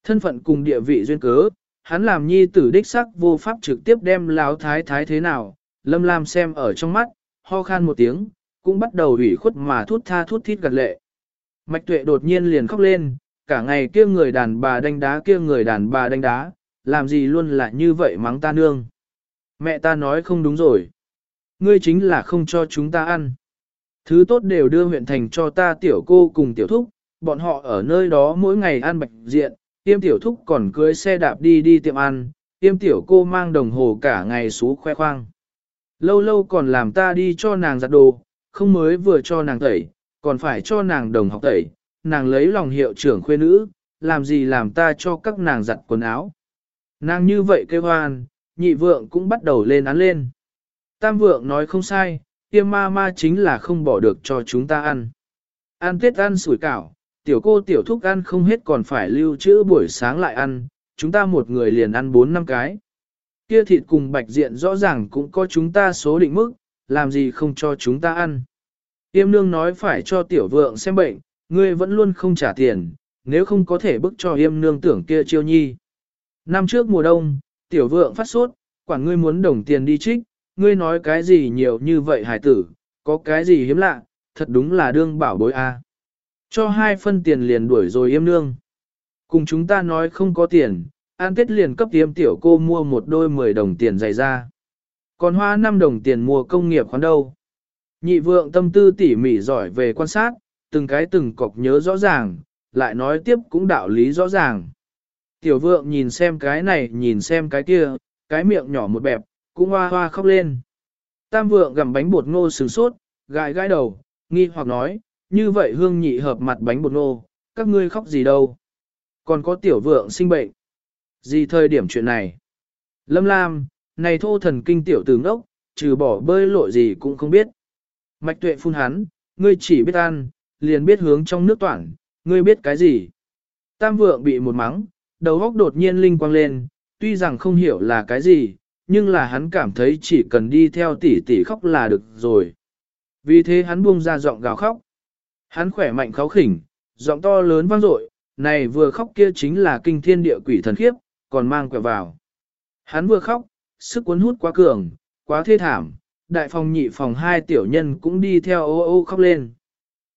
Thân phận cùng địa vị duyên cớ, hắn làm nhi tử đích sắc vô pháp trực tiếp đem Lão thái thái thế nào, Lâm Lam xem ở trong mắt, ho khan một tiếng, cũng bắt đầu ủy khuất mà thút tha thút thít gật lệ. Mạch tuệ đột nhiên liền khóc lên, cả ngày kia người đàn bà đánh đá kia người đàn bà đánh đá, làm gì luôn là như vậy mắng ta nương. Mẹ ta nói không đúng rồi. Ngươi chính là không cho chúng ta ăn. Thứ tốt đều đưa huyện thành cho ta tiểu cô cùng tiểu thúc, bọn họ ở nơi đó mỗi ngày ăn bạch diện, tiêm tiểu thúc còn cưới xe đạp đi đi tiệm ăn, tiêm tiểu cô mang đồng hồ cả ngày xú khoe khoang. Lâu lâu còn làm ta đi cho nàng giặt đồ, không mới vừa cho nàng tẩy, còn phải cho nàng đồng học tẩy, nàng lấy lòng hiệu trưởng khuê nữ, làm gì làm ta cho các nàng giặt quần áo. Nàng như vậy kêu hoan, nhị vượng cũng bắt đầu lên án lên. Tam vượng nói không sai, tiêm ma ma chính là không bỏ được cho chúng ta ăn. Ăn tết ăn sủi cảo, tiểu cô tiểu thúc ăn không hết còn phải lưu trữ buổi sáng lại ăn, chúng ta một người liền ăn 4 năm cái. Kia thịt cùng bạch diện rõ ràng cũng có chúng ta số định mức, làm gì không cho chúng ta ăn. Tiêm nương nói phải cho tiểu vượng xem bệnh, ngươi vẫn luôn không trả tiền, nếu không có thể bức cho yêm nương tưởng kia chiêu nhi. Năm trước mùa đông, tiểu vượng phát sốt, quản ngươi muốn đồng tiền đi trích, ngươi nói cái gì nhiều như vậy hải tử, có cái gì hiếm lạ, thật đúng là đương bảo bối a. Cho hai phân tiền liền đuổi rồi yêm nương. Cùng chúng ta nói không có tiền, an tết liền cấp yêm tiểu cô mua một đôi 10 đồng tiền dày ra. Còn hoa 5 đồng tiền mua công nghiệp khoán đâu. Nhị vượng tâm tư tỉ mỉ giỏi về quan sát, từng cái từng cọc nhớ rõ ràng, lại nói tiếp cũng đạo lý rõ ràng. Tiểu vượng nhìn xem cái này nhìn xem cái kia, cái miệng nhỏ một bẹp, cũng hoa hoa khóc lên. Tam vượng gặm bánh bột ngô sừng sốt, gãi gãi đầu, nghi hoặc nói, như vậy hương nhị hợp mặt bánh bột nô, các ngươi khóc gì đâu. Còn có tiểu vượng sinh bệnh. Gì thời điểm chuyện này? Lâm Lam, này thô thần kinh tiểu tử ngốc, trừ bỏ bơi lội gì cũng không biết. Mạch tuệ phun hắn, ngươi chỉ biết ăn, liền biết hướng trong nước toản, ngươi biết cái gì. Tam vượng bị một mắng, đầu óc đột nhiên linh quang lên, tuy rằng không hiểu là cái gì, nhưng là hắn cảm thấy chỉ cần đi theo tỷ tỷ khóc là được rồi. Vì thế hắn buông ra giọng gào khóc. Hắn khỏe mạnh kháo khỉnh, giọng to lớn vang dội, này vừa khóc kia chính là kinh thiên địa quỷ thần khiếp, còn mang quẹo vào. Hắn vừa khóc, sức cuốn hút quá cường, quá thê thảm, đại phòng nhị phòng hai tiểu nhân cũng đi theo ô ô khóc lên.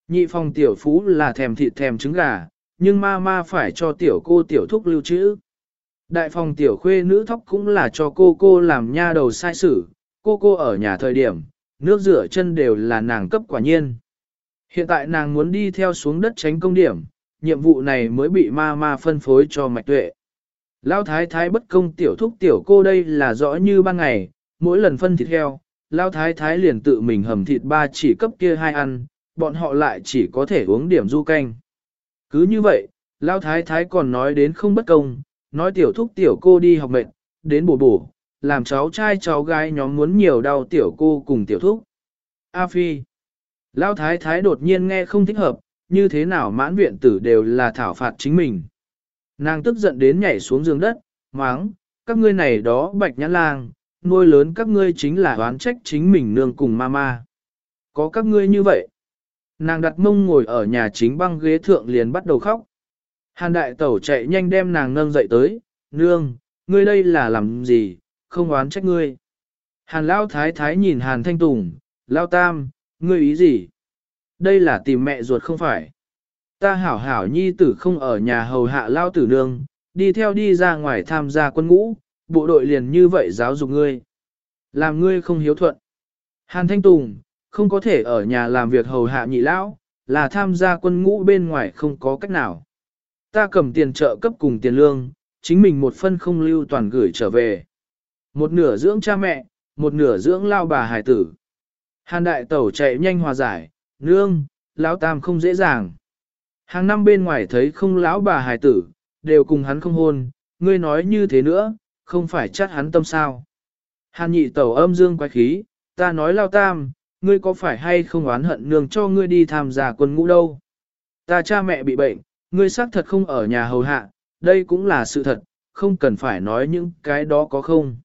Nhị phòng tiểu phú là thèm thịt thèm trứng gà, nhưng ma ma phải cho tiểu cô tiểu thúc lưu trữ. Đại phòng tiểu khuê nữ thóc cũng là cho cô cô làm nha đầu sai sử, cô cô ở nhà thời điểm, nước rửa chân đều là nàng cấp quả nhiên. Hiện tại nàng muốn đi theo xuống đất tránh công điểm, nhiệm vụ này mới bị ma ma phân phối cho mạch tuệ. Lao thái thái bất công tiểu thúc tiểu cô đây là rõ như ban ngày, mỗi lần phân thịt heo, Lao thái thái liền tự mình hầm thịt ba chỉ cấp kia hai ăn, bọn họ lại chỉ có thể uống điểm du canh. Cứ như vậy, Lao thái thái còn nói đến không bất công, nói tiểu thúc tiểu cô đi học mệt, đến bổ bổ, làm cháu trai cháu gái nhóm muốn nhiều đau tiểu cô cùng tiểu thúc. A Phi. Lao thái thái đột nhiên nghe không thích hợp, như thế nào mãn viện tử đều là thảo phạt chính mình. Nàng tức giận đến nhảy xuống giường đất, máng, các ngươi này đó bạch nhãn lang, nuôi lớn các ngươi chính là oán trách chính mình nương cùng mama. Có các ngươi như vậy. Nàng đặt mông ngồi ở nhà chính băng ghế thượng liền bắt đầu khóc. Hàn đại tẩu chạy nhanh đem nàng nâng dậy tới, nương, ngươi đây là làm gì, không oán trách ngươi. Hàn lao thái thái nhìn hàn thanh tùng, lao tam, ngươi ý gì? Đây là tìm mẹ ruột không phải. Ta hảo hảo nhi tử không ở nhà hầu hạ lao tử nương, đi theo đi ra ngoài tham gia quân ngũ, bộ đội liền như vậy giáo dục ngươi. Làm ngươi không hiếu thuận. Hàn Thanh Tùng, không có thể ở nhà làm việc hầu hạ nhị lão, là tham gia quân ngũ bên ngoài không có cách nào. Ta cầm tiền trợ cấp cùng tiền lương, chính mình một phân không lưu toàn gửi trở về. Một nửa dưỡng cha mẹ, một nửa dưỡng lao bà hải tử. Hàn đại tẩu chạy nhanh hòa giải, nương, lão tam không dễ dàng. Hàng năm bên ngoài thấy không lão bà hải tử, đều cùng hắn không hôn, ngươi nói như thế nữa, không phải chắc hắn tâm sao. Hàn nhị tẩu âm dương quái khí, ta nói lao tam, ngươi có phải hay không oán hận nương cho ngươi đi tham gia quân ngũ đâu. Ta cha mẹ bị bệnh, ngươi xác thật không ở nhà hầu hạ, đây cũng là sự thật, không cần phải nói những cái đó có không.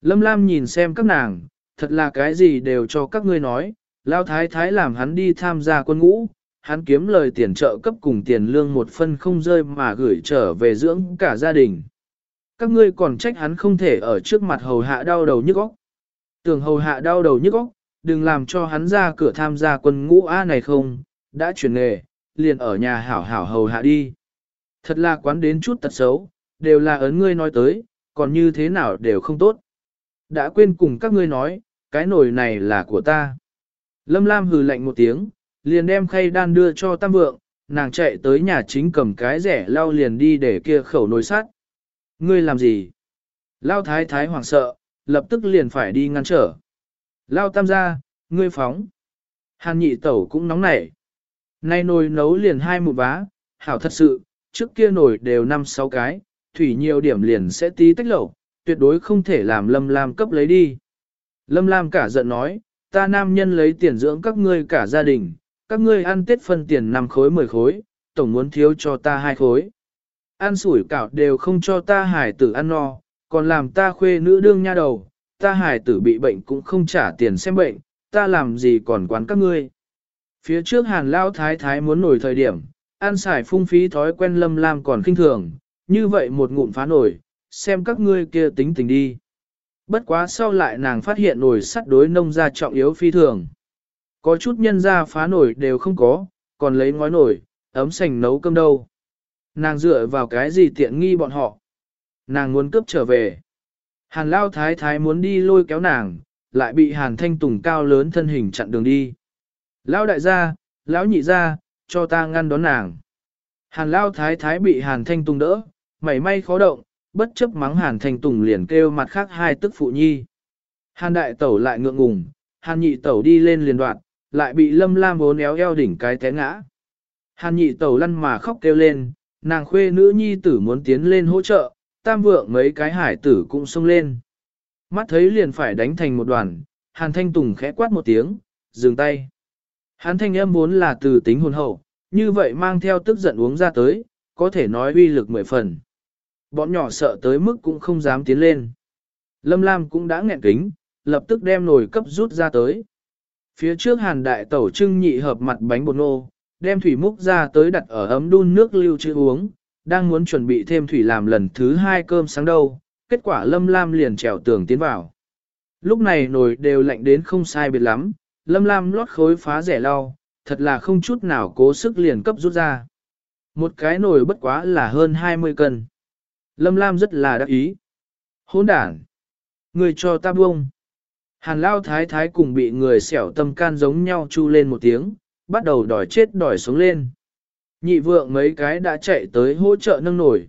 Lâm Lam nhìn xem các nàng, thật là cái gì đều cho các ngươi nói, lao thái thái làm hắn đi tham gia quân ngũ, hắn kiếm lời tiền trợ cấp cùng tiền lương một phân không rơi mà gửi trở về dưỡng cả gia đình. Các ngươi còn trách hắn không thể ở trước mặt hầu hạ đau đầu nhức óc. Tưởng hầu hạ đau đầu nhức óc, đừng làm cho hắn ra cửa tham gia quân ngũ A này không, đã chuyển nghề, liền ở nhà hảo hảo hầu hạ đi. Thật là quán đến chút tật xấu, đều là ấn ngươi nói tới, còn như thế nào đều không tốt. Đã quên cùng các ngươi nói, cái nồi này là của ta. Lâm Lam hừ lạnh một tiếng, liền đem khay đan đưa cho tam vượng, nàng chạy tới nhà chính cầm cái rẻ lau liền đi để kia khẩu nồi sắt. Ngươi làm gì? Lao thái thái hoảng sợ, lập tức liền phải đi ngăn trở. Lao tam gia, ngươi phóng. Hàn nhị tẩu cũng nóng nảy. Nay nồi nấu liền hai một vá, hảo thật sự, trước kia nồi đều năm sáu cái, thủy nhiều điểm liền sẽ tí tách lẩu, tuyệt đối không thể làm Lâm Lam cấp lấy đi. Lâm Lam cả giận nói, ta nam nhân lấy tiền dưỡng các ngươi cả gia đình, các ngươi ăn tết phân tiền 5 khối 10 khối, tổng muốn thiếu cho ta hai khối. Ăn sủi cảo đều không cho ta hải tử ăn no, còn làm ta khuê nữ đương nha đầu, ta hải tử bị bệnh cũng không trả tiền xem bệnh, ta làm gì còn quán các ngươi. Phía trước hàn lao thái thái muốn nổi thời điểm, ăn xài phung phí thói quen lâm lam còn kinh thường, như vậy một ngụm phá nổi, xem các ngươi kia tính tình đi. Bất quá sau lại nàng phát hiện nồi sắt đối nông gia trọng yếu phi thường. Có chút nhân gia phá nổi đều không có, còn lấy ngói nổi, ấm sành nấu cơm đâu. Nàng dựa vào cái gì tiện nghi bọn họ. Nàng muốn cướp trở về. Hàn lao thái thái muốn đi lôi kéo nàng, lại bị hàn thanh tùng cao lớn thân hình chặn đường đi. Lao đại gia, lão nhị gia, cho ta ngăn đón nàng. Hàn lao thái thái bị hàn thanh tùng đỡ, mảy may khó động, bất chấp mắng hàn thanh tùng liền kêu mặt khác hai tức phụ nhi. Hàn đại tẩu lại ngượng ngùng, hàn nhị tẩu đi lên liền đoạn, lại bị lâm lam bố éo eo đỉnh cái té ngã. Hàn nhị tẩu lăn mà khóc kêu lên, nàng khuê nữ nhi tử muốn tiến lên hỗ trợ, tam vượng mấy cái hải tử cũng xông lên. Mắt thấy liền phải đánh thành một đoàn, hàn thanh tùng khẽ quát một tiếng, dừng tay. Hàn thanh âm vốn là từ tính hồn hậu, như vậy mang theo tức giận uống ra tới, có thể nói uy lực mười phần. Bọn nhỏ sợ tới mức cũng không dám tiến lên. Lâm Lam cũng đã nghẹn kính, lập tức đem nồi cấp rút ra tới. Phía trước hàn đại tẩu trưng nhị hợp mặt bánh bột nô, đem thủy múc ra tới đặt ở ấm đun nước lưu trữ uống, đang muốn chuẩn bị thêm thủy làm lần thứ hai cơm sáng đâu, kết quả Lâm Lam liền trèo tường tiến vào. Lúc này nồi đều lạnh đến không sai biệt lắm, Lâm Lam lót khối phá rẻ lau, thật là không chút nào cố sức liền cấp rút ra. Một cái nồi bất quá là hơn 20 cân. Lâm Lam rất là đắc ý. Hôn đản! Người cho ta buông. Hàn lao thái thái cùng bị người xẻo tâm can giống nhau chu lên một tiếng, bắt đầu đòi chết đòi sống lên. Nhị vượng mấy cái đã chạy tới hỗ trợ nâng nổi.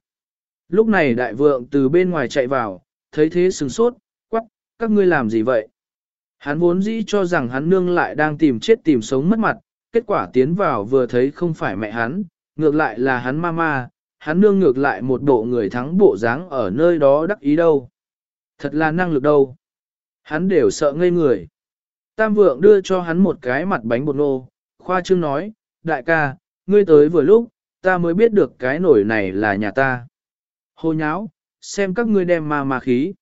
Lúc này đại vượng từ bên ngoài chạy vào, thấy thế sừng sốt, quắc, các ngươi làm gì vậy? Hắn vốn dĩ cho rằng hắn nương lại đang tìm chết tìm sống mất mặt, kết quả tiến vào vừa thấy không phải mẹ hắn, ngược lại là hắn mama, hắn nương ngược lại một bộ người thắng bộ dáng ở nơi đó đắc ý đâu. Thật là năng lực đâu. Hắn đều sợ ngây người. Tam vượng đưa cho hắn một cái mặt bánh bột nô, khoa trương nói, đại ca, ngươi tới vừa lúc, ta mới biết được cái nổi này là nhà ta. hô nháo, xem các ngươi đem ma ma khí.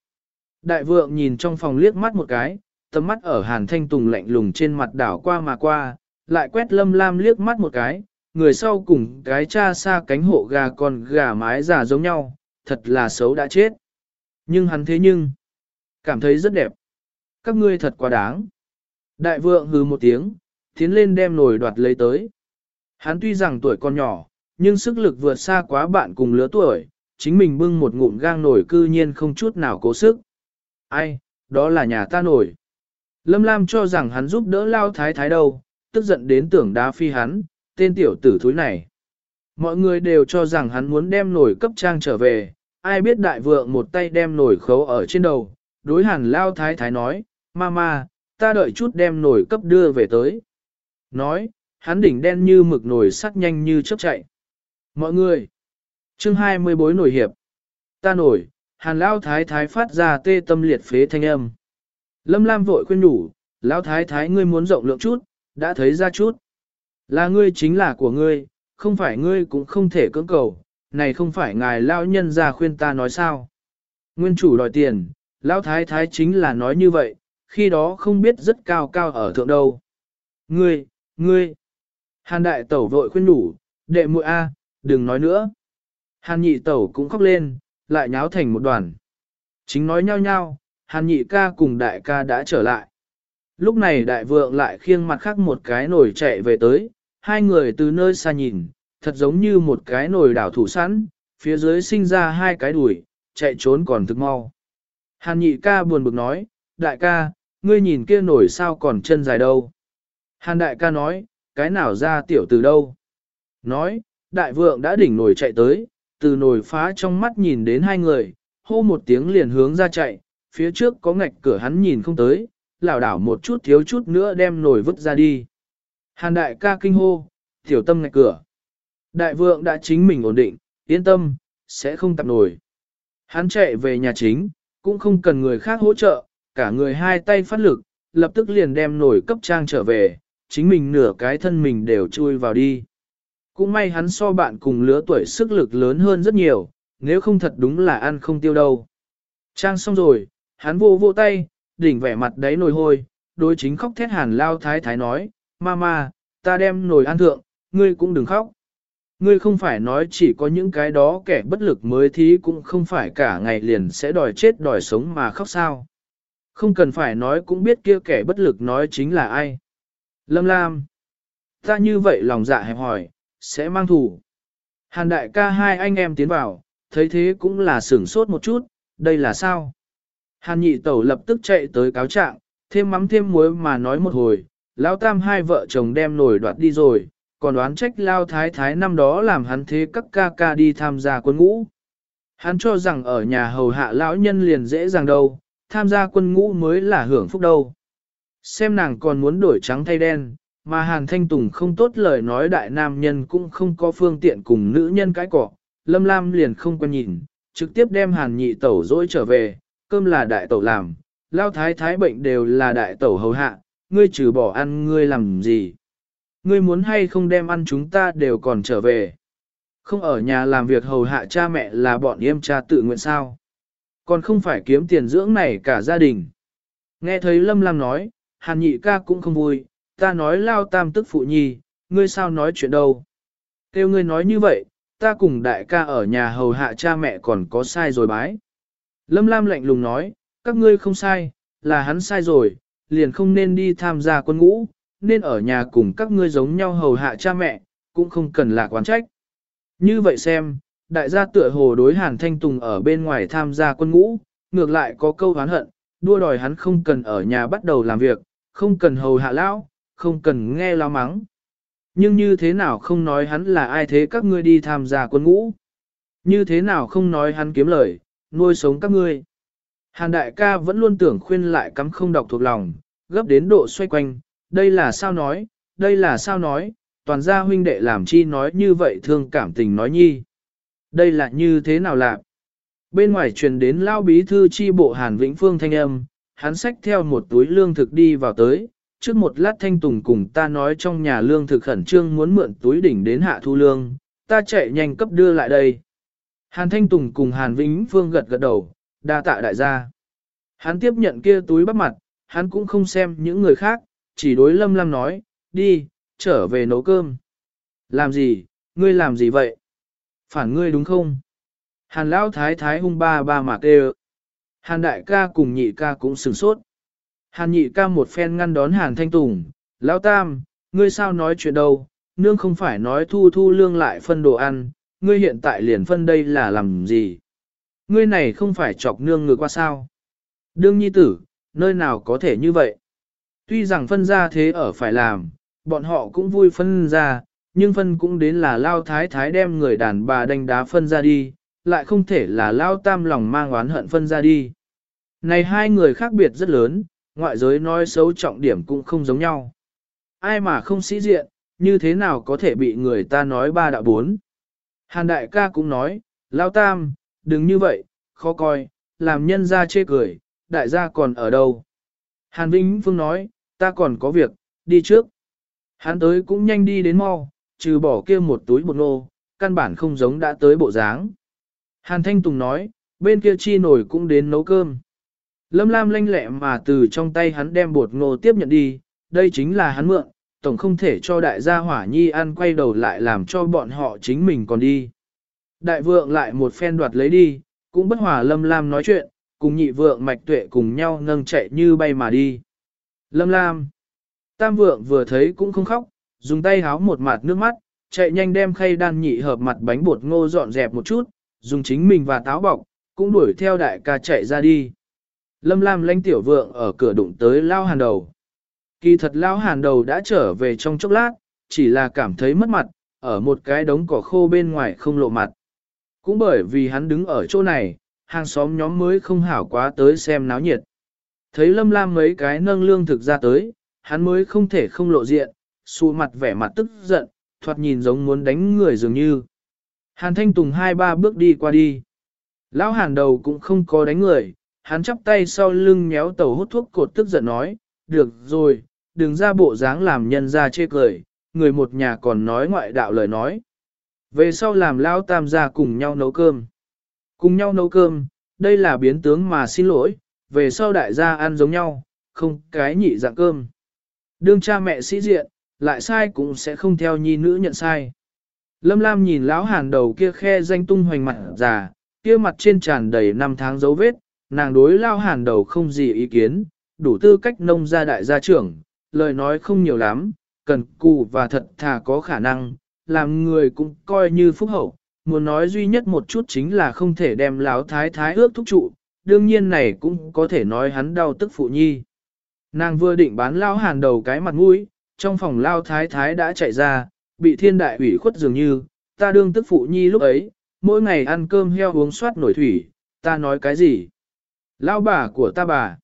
Đại vượng nhìn trong phòng liếc mắt một cái, tầm mắt ở hàn thanh tùng lạnh lùng trên mặt đảo qua mà qua, lại quét lâm lam liếc mắt một cái, người sau cùng cái cha xa cánh hộ gà còn gà mái già giống nhau, thật là xấu đã chết. Nhưng hắn thế nhưng, cảm thấy rất đẹp. Các ngươi thật quá đáng. Đại vượng hừ một tiếng, tiến lên đem nồi đoạt lấy tới. Hắn tuy rằng tuổi còn nhỏ, nhưng sức lực vượt xa quá bạn cùng lứa tuổi, chính mình bưng một ngụm gang nổi cư nhiên không chút nào cố sức. Ai, đó là nhà ta nổi. Lâm Lam cho rằng hắn giúp đỡ lao thái thái đâu, tức giận đến tưởng đá phi hắn, tên tiểu tử thúi này. Mọi người đều cho rằng hắn muốn đem nổi cấp trang trở về, ai biết đại vượng một tay đem nổi khấu ở trên đầu, đối hàn lao thái thái nói, Mama, ta đợi chút đem nổi cấp đưa về tới. Nói, hắn đỉnh đen như mực nổi sắc nhanh như chớp chạy. Mọi người, chương 24 nổi hiệp, ta nổi, hàn lao thái thái phát ra tê tâm liệt phế thanh âm. Lâm Lam vội khuyên nhủ, lao thái thái ngươi muốn rộng lượng chút, đã thấy ra chút. Là ngươi chính là của ngươi, không phải ngươi cũng không thể cưỡng cầu, này không phải ngài lao nhân ra khuyên ta nói sao. Nguyên chủ đòi tiền, lão thái thái chính là nói như vậy, khi đó không biết rất cao cao ở thượng đâu. Ngươi, ngươi, hàn đại tẩu vội khuyên đủ, đệ muội A, đừng nói nữa. Hàn nhị tẩu cũng khóc lên, lại nháo thành một đoàn. Chính nói nhau nhau, hàn nhị ca cùng đại ca đã trở lại. Lúc này đại vượng lại khiêng mặt khác một cái nổi chạy về tới, hai người từ nơi xa nhìn, thật giống như một cái nồi đảo thủ sẵn, phía dưới sinh ra hai cái đùi, chạy trốn còn thực mau. Hàn nhị ca buồn bực nói, đại ca, ngươi nhìn kia nổi sao còn chân dài đâu. Hàn đại ca nói, cái nào ra tiểu từ đâu. Nói, đại vượng đã đỉnh nổi chạy tới, từ nổi phá trong mắt nhìn đến hai người, hô một tiếng liền hướng ra chạy, phía trước có ngạch cửa hắn nhìn không tới, lảo đảo một chút thiếu chút nữa đem nổi vứt ra đi. Hàn đại ca kinh hô, tiểu tâm ngạch cửa. Đại vượng đã chính mình ổn định, yên tâm, sẽ không tập nổi. Hắn chạy về nhà chính, cũng không cần người khác hỗ trợ, cả người hai tay phát lực, lập tức liền đem nổi cấp trang trở về, chính mình nửa cái thân mình đều chui vào đi. Cũng may hắn so bạn cùng lứa tuổi sức lực lớn hơn rất nhiều, nếu không thật đúng là ăn không tiêu đâu. Trang xong rồi, hắn vô vô tay, đỉnh vẻ mặt đáy nồi hôi, đối chính khóc thét hàn lao thái thái nói, Mama, ta đem nồi ăn thượng, ngươi cũng đừng khóc. Ngươi không phải nói chỉ có những cái đó kẻ bất lực mới thí cũng không phải cả ngày liền sẽ đòi chết đòi sống mà khóc sao. Không cần phải nói cũng biết kia kẻ bất lực nói chính là ai. Lâm Lam. Ta như vậy lòng dạ hẹp hỏi, sẽ mang thủ. Hàn đại ca hai anh em tiến vào, thấy thế cũng là sửng sốt một chút, đây là sao? Hàn nhị tẩu lập tức chạy tới cáo trạng, thêm mắm thêm muối mà nói một hồi, lão tam hai vợ chồng đem nổi đoạt đi rồi, còn đoán trách lao thái thái năm đó làm hắn thế các ca ca đi tham gia quân ngũ. Hắn cho rằng ở nhà hầu hạ lão nhân liền dễ dàng đâu, tham gia quân ngũ mới là hưởng phúc đâu. Xem nàng còn muốn đổi trắng thay đen, mà Hàn Thanh Tùng không tốt lời nói đại nam nhân cũng không có phương tiện cùng nữ nhân cái cọ, Lâm Lam liền không quen nhìn, trực tiếp đem Hàn nhị tẩu dỗi trở về, cơm là đại tẩu làm, lao thái thái bệnh đều là đại tẩu hầu hạ, ngươi trừ bỏ ăn ngươi làm gì. Ngươi muốn hay không đem ăn chúng ta đều còn trở về. Không ở nhà làm việc hầu hạ cha mẹ là bọn em cha tự nguyện sao. Còn không phải kiếm tiền dưỡng này cả gia đình. Nghe thấy Lâm Lam nói, Hàn nhị ca cũng không vui, ta nói lao tam tức phụ nhi, ngươi sao nói chuyện đâu. Kêu ngươi nói như vậy, ta cùng đại ca ở nhà hầu hạ cha mẹ còn có sai rồi bái. Lâm Lam lạnh lùng nói, các ngươi không sai, là hắn sai rồi, liền không nên đi tham gia quân ngũ, nên ở nhà cùng các ngươi giống nhau hầu hạ cha mẹ, cũng không cần là quán trách. Như vậy xem, đại gia tựa hồ đối Hàn Thanh Tùng ở bên ngoài tham gia quân ngũ, ngược lại có câu hán hận, đua đòi hắn không cần ở nhà bắt đầu làm việc, không cần hầu hạ lão, không cần nghe lao mắng. Nhưng như thế nào không nói hắn là ai thế các ngươi đi tham gia quân ngũ? Như thế nào không nói hắn kiếm lời, nuôi sống các ngươi? Hàn đại ca vẫn luôn tưởng khuyên lại cắm không đọc thuộc lòng, gấp đến độ xoay quanh, đây là sao nói, đây là sao nói, toàn gia huynh đệ làm chi nói như vậy thương cảm tình nói nhi. Đây là như thế nào lạc? Bên ngoài truyền đến lao bí thư chi bộ Hàn Vĩnh Phương thanh âm, hắn xách theo một túi lương thực đi vào tới, trước một lát thanh tùng cùng ta nói trong nhà lương thực khẩn trương muốn mượn túi đỉnh đến hạ thu lương, ta chạy nhanh cấp đưa lại đây. Hàn Thanh Tùng cùng Hàn Vĩnh Phương gật gật đầu, đa tạ đại gia. Hắn tiếp nhận kia túi bắp mặt, hắn cũng không xem những người khác, chỉ đối Lâm Lam nói, đi, trở về nấu cơm. Làm gì, ngươi làm gì vậy? Phản ngươi đúng không? Hàn Lão Thái Thái hung ba ba mà kêu. Hàn Đại ca cùng nhị ca cũng sửng sốt. Hàn nhị ca một phen ngăn đón Hàn Thanh Tùng, Lão Tam, ngươi sao nói chuyện đâu, nương không phải nói thu thu lương lại phân đồ ăn, ngươi hiện tại liền phân đây là làm gì? Ngươi này không phải chọc nương ngược qua sao? Đương nhi tử, nơi nào có thể như vậy? Tuy rằng phân ra thế ở phải làm, bọn họ cũng vui phân ra, nhưng phân cũng đến là lao thái thái đem người đàn bà đánh đá phân ra đi, lại không thể là lao tam lòng mang oán hận phân ra đi. Này hai người khác biệt rất lớn, ngoại giới nói xấu trọng điểm cũng không giống nhau. Ai mà không sĩ diện, như thế nào có thể bị người ta nói ba đạo bốn. Hàn đại ca cũng nói, lao tam, đừng như vậy, khó coi, làm nhân ra chê cười, đại gia còn ở đâu. Hàn Vĩnh Phương nói, ta còn có việc, đi trước. Hắn tới cũng nhanh đi đến mau, trừ bỏ kia một túi bột nô, căn bản không giống đã tới bộ dáng. Hàn Thanh Tùng nói, bên kia chi nổi cũng đến nấu cơm. Lâm Lam lanh lẹ mà từ trong tay hắn đem bột ngô tiếp nhận đi, đây chính là hắn mượn, tổng không thể cho đại gia hỏa nhi ăn quay đầu lại làm cho bọn họ chính mình còn đi. Đại vượng lại một phen đoạt lấy đi, cũng bất hòa Lâm Lam nói chuyện, cùng nhị vượng mạch tuệ cùng nhau nâng chạy như bay mà đi. Lâm Lam, tam vượng vừa thấy cũng không khóc, dùng tay háo một mặt nước mắt, chạy nhanh đem khay đan nhị hợp mặt bánh bột ngô dọn dẹp một chút, dùng chính mình và táo bọc, cũng đuổi theo đại ca chạy ra đi. Lâm Lam lãnh tiểu vượng ở cửa đụng tới lao hàn đầu. Kỳ thật lao hàn đầu đã trở về trong chốc lát, chỉ là cảm thấy mất mặt, ở một cái đống cỏ khô bên ngoài không lộ mặt. Cũng bởi vì hắn đứng ở chỗ này, hàng xóm nhóm mới không hảo quá tới xem náo nhiệt. Thấy Lâm Lam mấy cái nâng lương thực ra tới, hắn mới không thể không lộ diện, xù mặt vẻ mặt tức giận, thoạt nhìn giống muốn đánh người dường như. Hàn Thanh Tùng hai ba bước đi qua đi. Lão hàn đầu cũng không có đánh người, hắn chắp tay sau lưng méo tàu hút thuốc cột tức giận nói, được rồi, đừng ra bộ dáng làm nhân ra chê cười, người một nhà còn nói ngoại đạo lời nói. Về sau làm lão tam gia cùng nhau nấu cơm. Cùng nhau nấu cơm, đây là biến tướng mà xin lỗi, về sau đại gia ăn giống nhau, không cái nhị dạng cơm. Đương cha mẹ sĩ diện, lại sai cũng sẽ không theo nhi nữ nhận sai. Lâm Lam nhìn lão hàn đầu kia khe danh tung hoành mặt già, kia mặt trên tràn đầy năm tháng dấu vết, nàng đối lao hàn đầu không gì ý kiến, đủ tư cách nông gia đại gia trưởng, lời nói không nhiều lắm, cần cù và thật thà có khả năng, làm người cũng coi như phúc hậu, muốn nói duy nhất một chút chính là không thể đem lão thái thái ước thúc trụ, đương nhiên này cũng có thể nói hắn đau tức phụ nhi. Nàng vừa định bán lao hàn đầu cái mặt mũi, trong phòng lao thái thái đã chạy ra, bị thiên đại ủy khuất dường như, ta đương tức phụ nhi lúc ấy, mỗi ngày ăn cơm heo uống soát nổi thủy, ta nói cái gì? Lao bà của ta bà.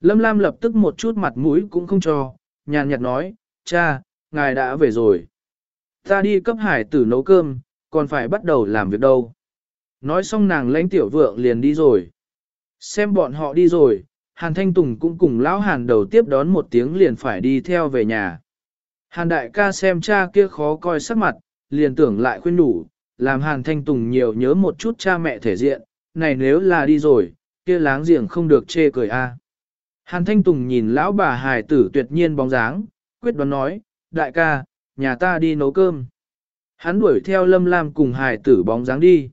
Lâm Lam lập tức một chút mặt mũi cũng không cho, nhàn nhạt nói, cha, ngài đã về rồi. Ta đi cấp hải tử nấu cơm, còn phải bắt đầu làm việc đâu. Nói xong nàng lãnh tiểu vượng liền đi rồi. Xem bọn họ đi rồi, Hàn Thanh Tùng cũng cùng lão Hàn đầu tiếp đón một tiếng liền phải đi theo về nhà. Hàn đại ca xem cha kia khó coi sắc mặt, liền tưởng lại khuyên đủ, làm Hàn Thanh Tùng nhiều nhớ một chút cha mẹ thể diện, này nếu là đi rồi, kia láng giềng không được chê cười a. Hàn Thanh Tùng nhìn lão bà hài tử tuyệt nhiên bóng dáng, quyết đoán nói, đại ca, nhà ta đi nấu cơm. Hắn đuổi theo Lâm Lam cùng hài tử bóng dáng đi.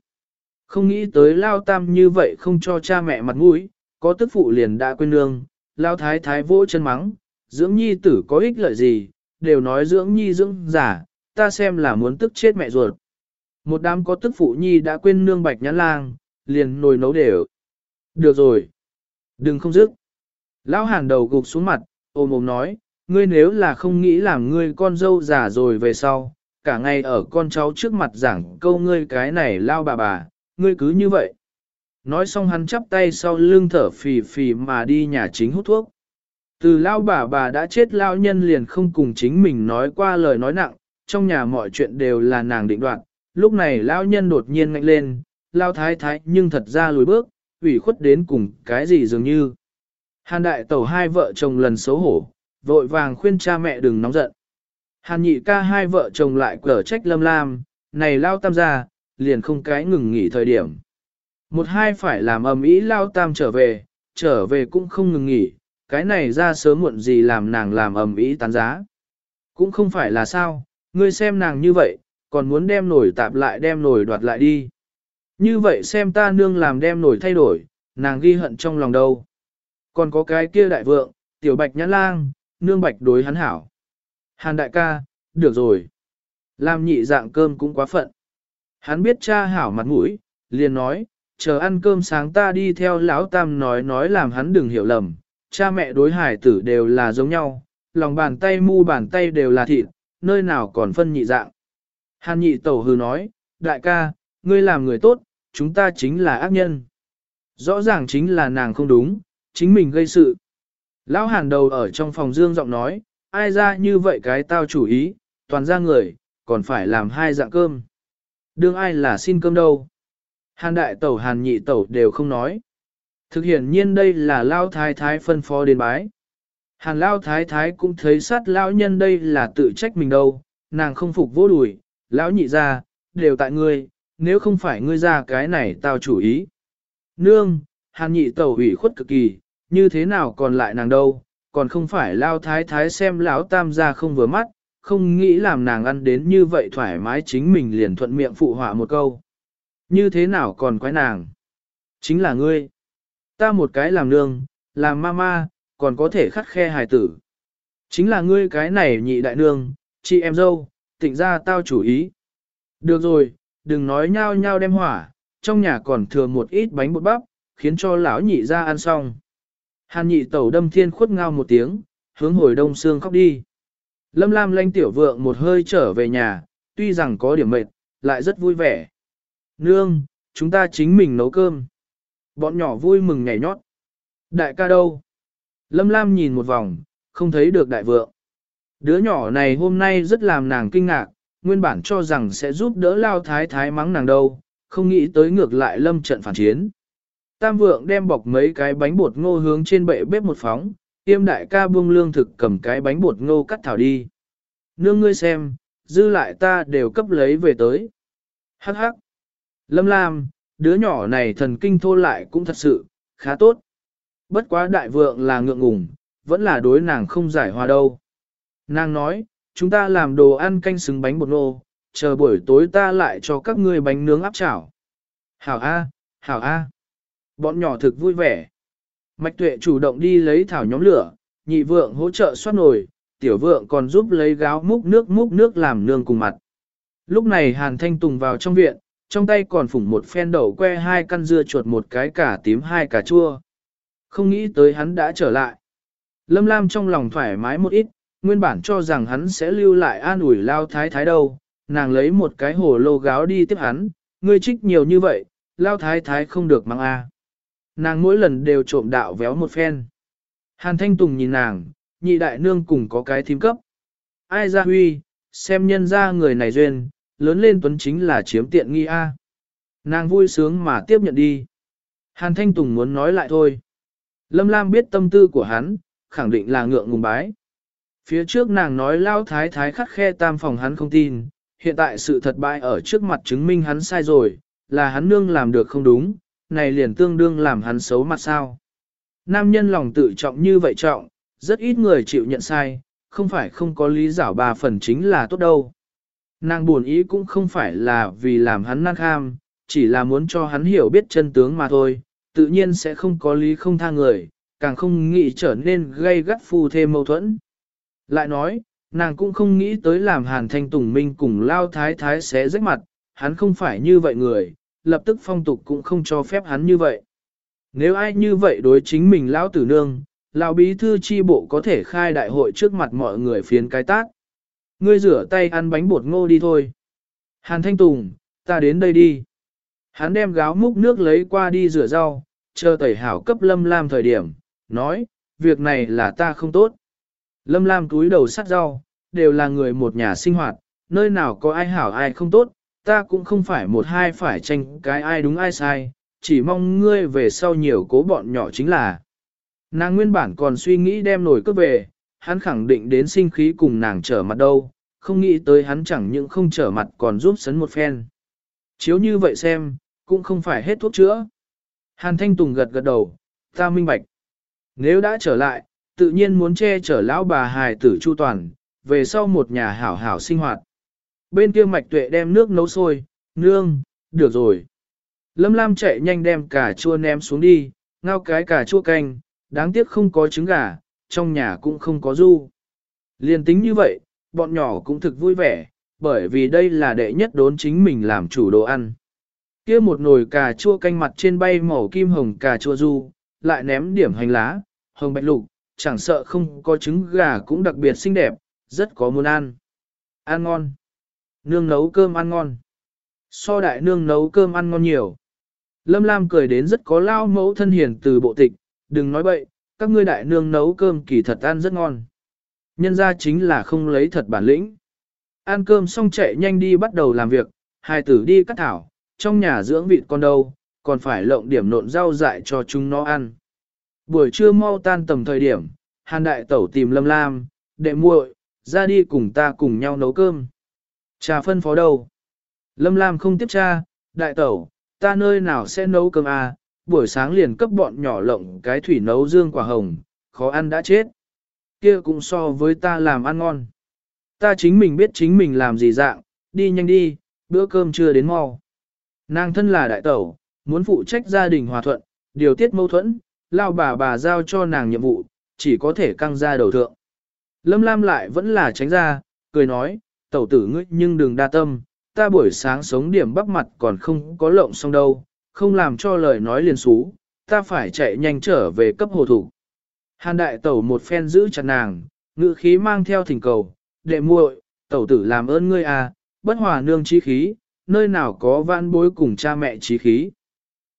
Không nghĩ tới Lao Tam như vậy không cho cha mẹ mặt mũi, có tức phụ liền đã quên nương, Lao Thái Thái vỗ chân mắng, dưỡng nhi tử có ích lợi gì, đều nói dưỡng nhi dưỡng giả, ta xem là muốn tức chết mẹ ruột. Một đám có tức phụ nhi đã quên nương bạch nhãn lang, liền nồi nấu đều. Được rồi. Đừng không dứt. Lão hàn đầu gục xuống mặt, ôm ôm nói, ngươi nếu là không nghĩ làm ngươi con dâu già rồi về sau, cả ngày ở con cháu trước mặt giảng câu ngươi cái này lao bà bà, ngươi cứ như vậy. Nói xong hắn chắp tay sau lưng thở phì phì mà đi nhà chính hút thuốc. Từ lao bà bà đã chết lao nhân liền không cùng chính mình nói qua lời nói nặng, trong nhà mọi chuyện đều là nàng định đoạt. Lúc này lao nhân đột nhiên ngạnh lên, lao thái thái nhưng thật ra lùi bước, ủy khuất đến cùng cái gì dường như. Hàn đại tẩu hai vợ chồng lần xấu hổ, vội vàng khuyên cha mẹ đừng nóng giận. Hàn nhị ca hai vợ chồng lại cở trách lâm lam, này lao tam gia, liền không cái ngừng nghỉ thời điểm. Một hai phải làm ầm ĩ lao tam trở về, trở về cũng không ngừng nghỉ, cái này ra sớm muộn gì làm nàng làm ầm ĩ tán giá. Cũng không phải là sao, ngươi xem nàng như vậy, còn muốn đem nổi tạp lại đem nổi đoạt lại đi. Như vậy xem ta nương làm đem nổi thay đổi, nàng ghi hận trong lòng đâu. Còn có cái kia đại vượng, tiểu bạch nhãn lang, nương bạch đối hắn hảo. Hàn đại ca, được rồi. Làm nhị dạng cơm cũng quá phận. Hắn biết cha hảo mặt mũi, liền nói, chờ ăn cơm sáng ta đi theo lão tam nói nói làm hắn đừng hiểu lầm. Cha mẹ đối hải tử đều là giống nhau, lòng bàn tay mu bàn tay đều là thịt, nơi nào còn phân nhị dạng. Hàn nhị tẩu hư nói, đại ca, ngươi làm người tốt, chúng ta chính là ác nhân. Rõ ràng chính là nàng không đúng, chính mình gây sự. Lão hàn đầu ở trong phòng dương giọng nói, ai ra như vậy cái tao chủ ý, toàn ra người, còn phải làm hai dạng cơm. Đương ai là xin cơm đâu. Hàn đại tẩu hàn nhị tẩu đều không nói. Thực hiện nhiên đây là lao thái thái phân phó đến bái. Hàn lao thái thái cũng thấy sát lão nhân đây là tự trách mình đâu, nàng không phục vô đùi, lão nhị ra, đều tại ngươi, nếu không phải ngươi ra cái này tao chủ ý. Nương, hàn nhị tẩu ủy khuất cực kỳ, như thế nào còn lại nàng đâu, còn không phải lao thái thái xem lão tam gia không vừa mắt, không nghĩ làm nàng ăn đến như vậy thoải mái chính mình liền thuận miệng phụ họa một câu. Như thế nào còn quái nàng? Chính là ngươi. Ta một cái làm nương, làm mama, còn có thể khắt khe hài tử. Chính là ngươi cái này nhị đại nương, chị em dâu, tỉnh ra tao chủ ý. Được rồi, đừng nói nhau nhau đem hỏa, trong nhà còn thừa một ít bánh bột bắp, khiến cho lão nhị ra ăn xong. Hàn nhị tẩu đâm thiên khuất ngao một tiếng, hướng hồi đông xương khóc đi. Lâm Lam lanh tiểu vượng một hơi trở về nhà, tuy rằng có điểm mệt, lại rất vui vẻ. Nương, chúng ta chính mình nấu cơm. Bọn nhỏ vui mừng nhảy nhót. Đại ca đâu? Lâm Lam nhìn một vòng, không thấy được đại vượng. Đứa nhỏ này hôm nay rất làm nàng kinh ngạc, nguyên bản cho rằng sẽ giúp đỡ lao thái thái mắng nàng đâu, không nghĩ tới ngược lại lâm trận phản chiến. Tam vượng đem bọc mấy cái bánh bột ngô hướng trên bệ bếp một phóng, tiêm đại ca buông lương thực cầm cái bánh bột ngô cắt thảo đi. Nương ngươi xem, dư lại ta đều cấp lấy về tới. Hắc hắc. Lâm Lam, đứa nhỏ này thần kinh thô lại cũng thật sự, khá tốt. Bất quá đại vượng là ngượng ngùng, vẫn là đối nàng không giải hòa đâu. Nàng nói, chúng ta làm đồ ăn canh xứng bánh bột ngô, chờ buổi tối ta lại cho các ngươi bánh nướng áp chảo. Hảo A, hảo A. Bọn nhỏ thực vui vẻ. Mạch tuệ chủ động đi lấy thảo nhóm lửa, nhị vượng hỗ trợ xoát nồi, tiểu vượng còn giúp lấy gáo múc nước múc nước làm nương cùng mặt. Lúc này Hàn Thanh Tùng vào trong viện, trong tay còn phủng một phen đậu que hai căn dưa chuột một cái cả tím hai cà chua. Không nghĩ tới hắn đã trở lại. Lâm Lam trong lòng thoải mái một ít, nguyên bản cho rằng hắn sẽ lưu lại an ủi lao thái thái đâu, nàng lấy một cái hồ lô gáo đi tiếp hắn, ngươi trích nhiều như vậy, lao thái thái không được mang a. Nàng mỗi lần đều trộm đạo véo một phen. Hàn Thanh Tùng nhìn nàng, nhị đại nương cùng có cái thím cấp. Ai ra huy, xem nhân ra người này duyên, lớn lên tuấn chính là chiếm tiện nghi a. Nàng vui sướng mà tiếp nhận đi. Hàn Thanh Tùng muốn nói lại thôi. Lâm Lam biết tâm tư của hắn, khẳng định là ngượng ngùng bái. Phía trước nàng nói lao thái thái khắc khe tam phòng hắn không tin, hiện tại sự thật bại ở trước mặt chứng minh hắn sai rồi, là hắn nương làm được không đúng, này liền tương đương làm hắn xấu mặt sao. Nam nhân lòng tự trọng như vậy trọng, rất ít người chịu nhận sai, không phải không có lý giảo ba phần chính là tốt đâu. Nàng buồn ý cũng không phải là vì làm hắn năng kham, chỉ là muốn cho hắn hiểu biết chân tướng mà thôi, tự nhiên sẽ không có lý không tha người, càng không nghĩ trở nên gây gắt phu thêm mâu thuẫn. Lại nói, nàng cũng không nghĩ tới làm hàn thanh tùng minh cùng lao thái thái sẽ rách mặt, hắn không phải như vậy người, lập tức phong tục cũng không cho phép hắn như vậy. Nếu ai như vậy đối chính mình lão tử nương, lão bí thư chi bộ có thể khai đại hội trước mặt mọi người phiến cái tác. Ngươi rửa tay ăn bánh bột ngô đi thôi. Hàn Thanh Tùng, ta đến đây đi. Hắn đem gáo múc nước lấy qua đi rửa rau, chờ tẩy hảo cấp Lâm Lam thời điểm, nói, việc này là ta không tốt. Lâm Lam túi đầu sắt rau, đều là người một nhà sinh hoạt, nơi nào có ai hảo ai không tốt, ta cũng không phải một hai phải tranh cái ai đúng ai sai, chỉ mong ngươi về sau nhiều cố bọn nhỏ chính là. Nàng nguyên bản còn suy nghĩ đem nổi cướp về, hắn khẳng định đến sinh khí cùng nàng trở mặt đâu, không nghĩ tới hắn chẳng những không trở mặt còn giúp sấn một phen. Chiếu như vậy xem, cũng không phải hết thuốc chữa. Hàn Thanh Tùng gật gật đầu, ta minh bạch. Nếu đã trở lại, tự nhiên muốn che chở lão bà hài tử chu toàn, về sau một nhà hảo hảo sinh hoạt. Bên kia mạch tuệ đem nước nấu sôi, nương, được rồi. Lâm Lam chạy nhanh đem cà chua ném xuống đi, ngao cái cà chua canh, đáng tiếc không có trứng gà, trong nhà cũng không có du. Liên tính như vậy, bọn nhỏ cũng thực vui vẻ, bởi vì đây là đệ nhất đốn chính mình làm chủ đồ ăn. kia một nồi cà chua canh mặt trên bay màu kim hồng cà chua du, lại ném điểm hành lá, hồng bạch lục, chẳng sợ không có trứng gà cũng đặc biệt xinh đẹp, rất có muốn ăn. Ăn ngon. Nương nấu cơm ăn ngon. So đại nương nấu cơm ăn ngon nhiều. Lâm Lam cười đến rất có lao mẫu thân hiền từ bộ tịch, đừng nói bậy, các ngươi đại nương nấu cơm kỳ thật ăn rất ngon. Nhân ra chính là không lấy thật bản lĩnh. Ăn cơm xong chạy nhanh đi bắt đầu làm việc, hai tử đi cắt thảo, trong nhà dưỡng vịt con đâu, còn phải lộng điểm nộn rau dại cho chúng nó ăn. Buổi trưa mau tan tầm thời điểm, hàn đại tẩu tìm lâm lam, đệ muội, ra đi cùng ta cùng nhau nấu cơm. Trà phân phó đâu? Lâm lam không tiếp tra, đại tẩu, ta nơi nào sẽ nấu cơm à, buổi sáng liền cấp bọn nhỏ lộng cái thủy nấu dương quả hồng, khó ăn đã chết. Kia cũng so với ta làm ăn ngon. Ta chính mình biết chính mình làm gì dạng, đi nhanh đi, bữa cơm chưa đến mau. Nàng thân là đại tẩu, muốn phụ trách gia đình hòa thuận, điều tiết mâu thuẫn, lao bà bà giao cho nàng nhiệm vụ, chỉ có thể căng ra đầu thượng. Lâm Lam lại vẫn là tránh ra, cười nói, tẩu tử ngươi nhưng đừng đa tâm, ta buổi sáng sống điểm bắp mặt còn không có lộng xong đâu, không làm cho lời nói liền xú, ta phải chạy nhanh trở về cấp hồ thủ. Hàn đại tẩu một phen giữ chặt nàng, ngự khí mang theo thỉnh cầu, đệ muội, tẩu tử làm ơn ngươi à, bất hòa nương trí khí, nơi nào có vãn bối cùng cha mẹ trí khí.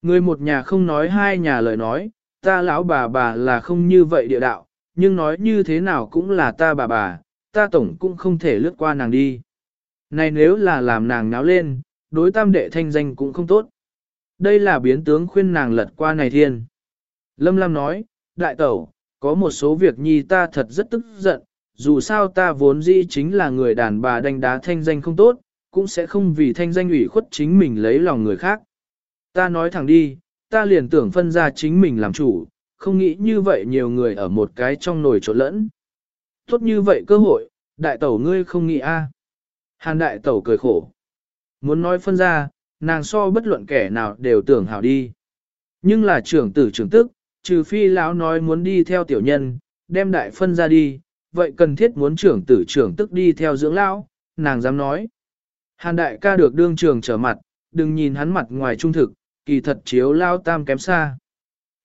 Người một nhà không nói hai nhà lời nói, ta lão bà bà là không như vậy địa đạo, nhưng nói như thế nào cũng là ta bà bà, ta tổng cũng không thể lướt qua nàng đi. Này nếu là làm nàng náo lên, đối tam đệ thanh danh cũng không tốt. Đây là biến tướng khuyên nàng lật qua này thiên. Lâm Lam nói, đại tẩu, có một số việc nhi ta thật rất tức giận, dù sao ta vốn dĩ chính là người đàn bà đánh đá thanh danh không tốt, cũng sẽ không vì thanh danh ủy khuất chính mình lấy lòng người khác. Ta nói thẳng đi, ta liền tưởng phân ra chính mình làm chủ, không nghĩ như vậy nhiều người ở một cái trong nồi trộn lẫn. Tốt như vậy cơ hội, đại tẩu ngươi không nghĩ a? Hàn đại tẩu cười khổ. Muốn nói phân ra, nàng so bất luận kẻ nào đều tưởng hảo đi. Nhưng là trưởng tử trưởng tức, trừ phi lão nói muốn đi theo tiểu nhân, đem đại phân ra đi, vậy cần thiết muốn trưởng tử trưởng tức đi theo dưỡng lão, nàng dám nói. Hàn đại ca được đương trường trở mặt, đừng nhìn hắn mặt ngoài trung thực, kỳ thật chiếu lao tam kém xa.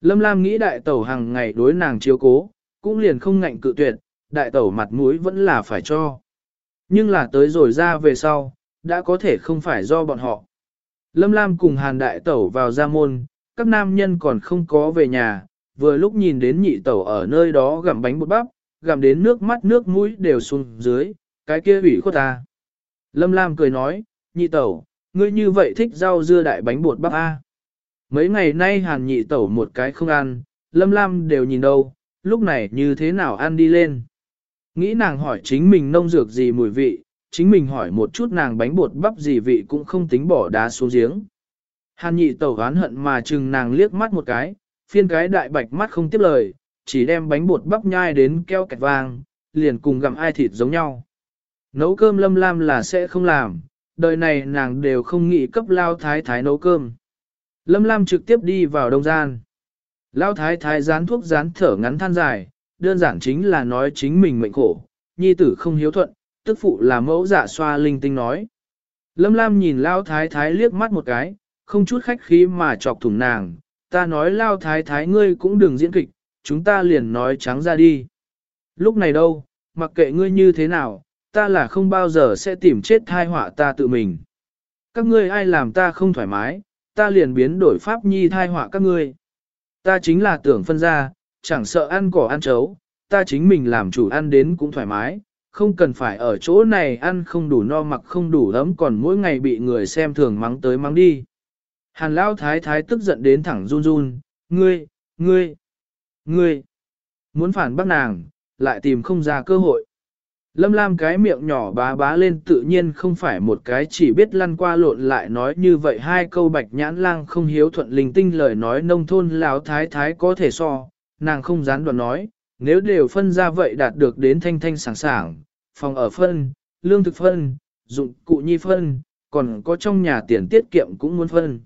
Lâm Lam nghĩ đại tẩu hàng ngày đối nàng chiếu cố, cũng liền không ngạnh cự tuyệt, đại tẩu mặt mũi vẫn là phải cho. Nhưng là tới rồi ra về sau, đã có thể không phải do bọn họ. Lâm Lam cùng hàn đại tẩu vào ra môn, các nam nhân còn không có về nhà, vừa lúc nhìn đến nhị tẩu ở nơi đó gặm bánh bột bắp, gặm đến nước mắt nước mũi đều xuống dưới, cái kia ủy khuất ta. Lâm Lam cười nói, nhị tẩu, ngươi như vậy thích rau dưa đại bánh bột bắp A. Mấy ngày nay hàn nhị tẩu một cái không ăn, Lâm Lam đều nhìn đâu, lúc này như thế nào ăn đi lên. Nghĩ nàng hỏi chính mình nông dược gì mùi vị, chính mình hỏi một chút nàng bánh bột bắp gì vị cũng không tính bỏ đá xuống giếng. Hàn nhị tẩu oán hận mà chừng nàng liếc mắt một cái, phiên cái đại bạch mắt không tiếp lời, chỉ đem bánh bột bắp nhai đến keo kẹt vàng, liền cùng gặm ai thịt giống nhau. Nấu cơm lâm lam là sẽ không làm, đời này nàng đều không nghĩ cấp lao thái thái nấu cơm. Lâm lam trực tiếp đi vào đông gian. Lao thái thái dán thuốc dán thở ngắn than dài, đơn giản chính là nói chính mình mệnh khổ, nhi tử không hiếu thuận, tức phụ là mẫu giả xoa linh tinh nói. Lâm lam nhìn lao thái thái liếc mắt một cái, không chút khách khí mà chọc thủng nàng, ta nói lao thái thái ngươi cũng đừng diễn kịch, chúng ta liền nói trắng ra đi. Lúc này đâu, mặc kệ ngươi như thế nào, ta là không bao giờ sẽ tìm chết thai họa ta tự mình. Các ngươi ai làm ta không thoải mái, ta liền biến đổi pháp nhi thai họa các ngươi. Ta chính là tưởng phân ra, chẳng sợ ăn cỏ ăn chấu, ta chính mình làm chủ ăn đến cũng thoải mái, không cần phải ở chỗ này ăn không đủ no mặc không đủ ấm còn mỗi ngày bị người xem thường mắng tới mắng đi. Hàn Lão Thái Thái tức giận đến thẳng run run, ngươi, ngươi, ngươi, muốn phản bác nàng, lại tìm không ra cơ hội. Lâm Lam cái miệng nhỏ bá bá lên tự nhiên không phải một cái chỉ biết lăn qua lộn lại nói như vậy hai câu bạch nhãn lang không hiếu thuận linh tinh lời nói nông thôn lão thái thái có thể so, nàng không dán đoạn nói, nếu đều phân ra vậy đạt được đến thanh thanh sảng sảng, phòng ở phân, lương thực phân, dụng cụ nhi phân, còn có trong nhà tiền tiết kiệm cũng muốn phân.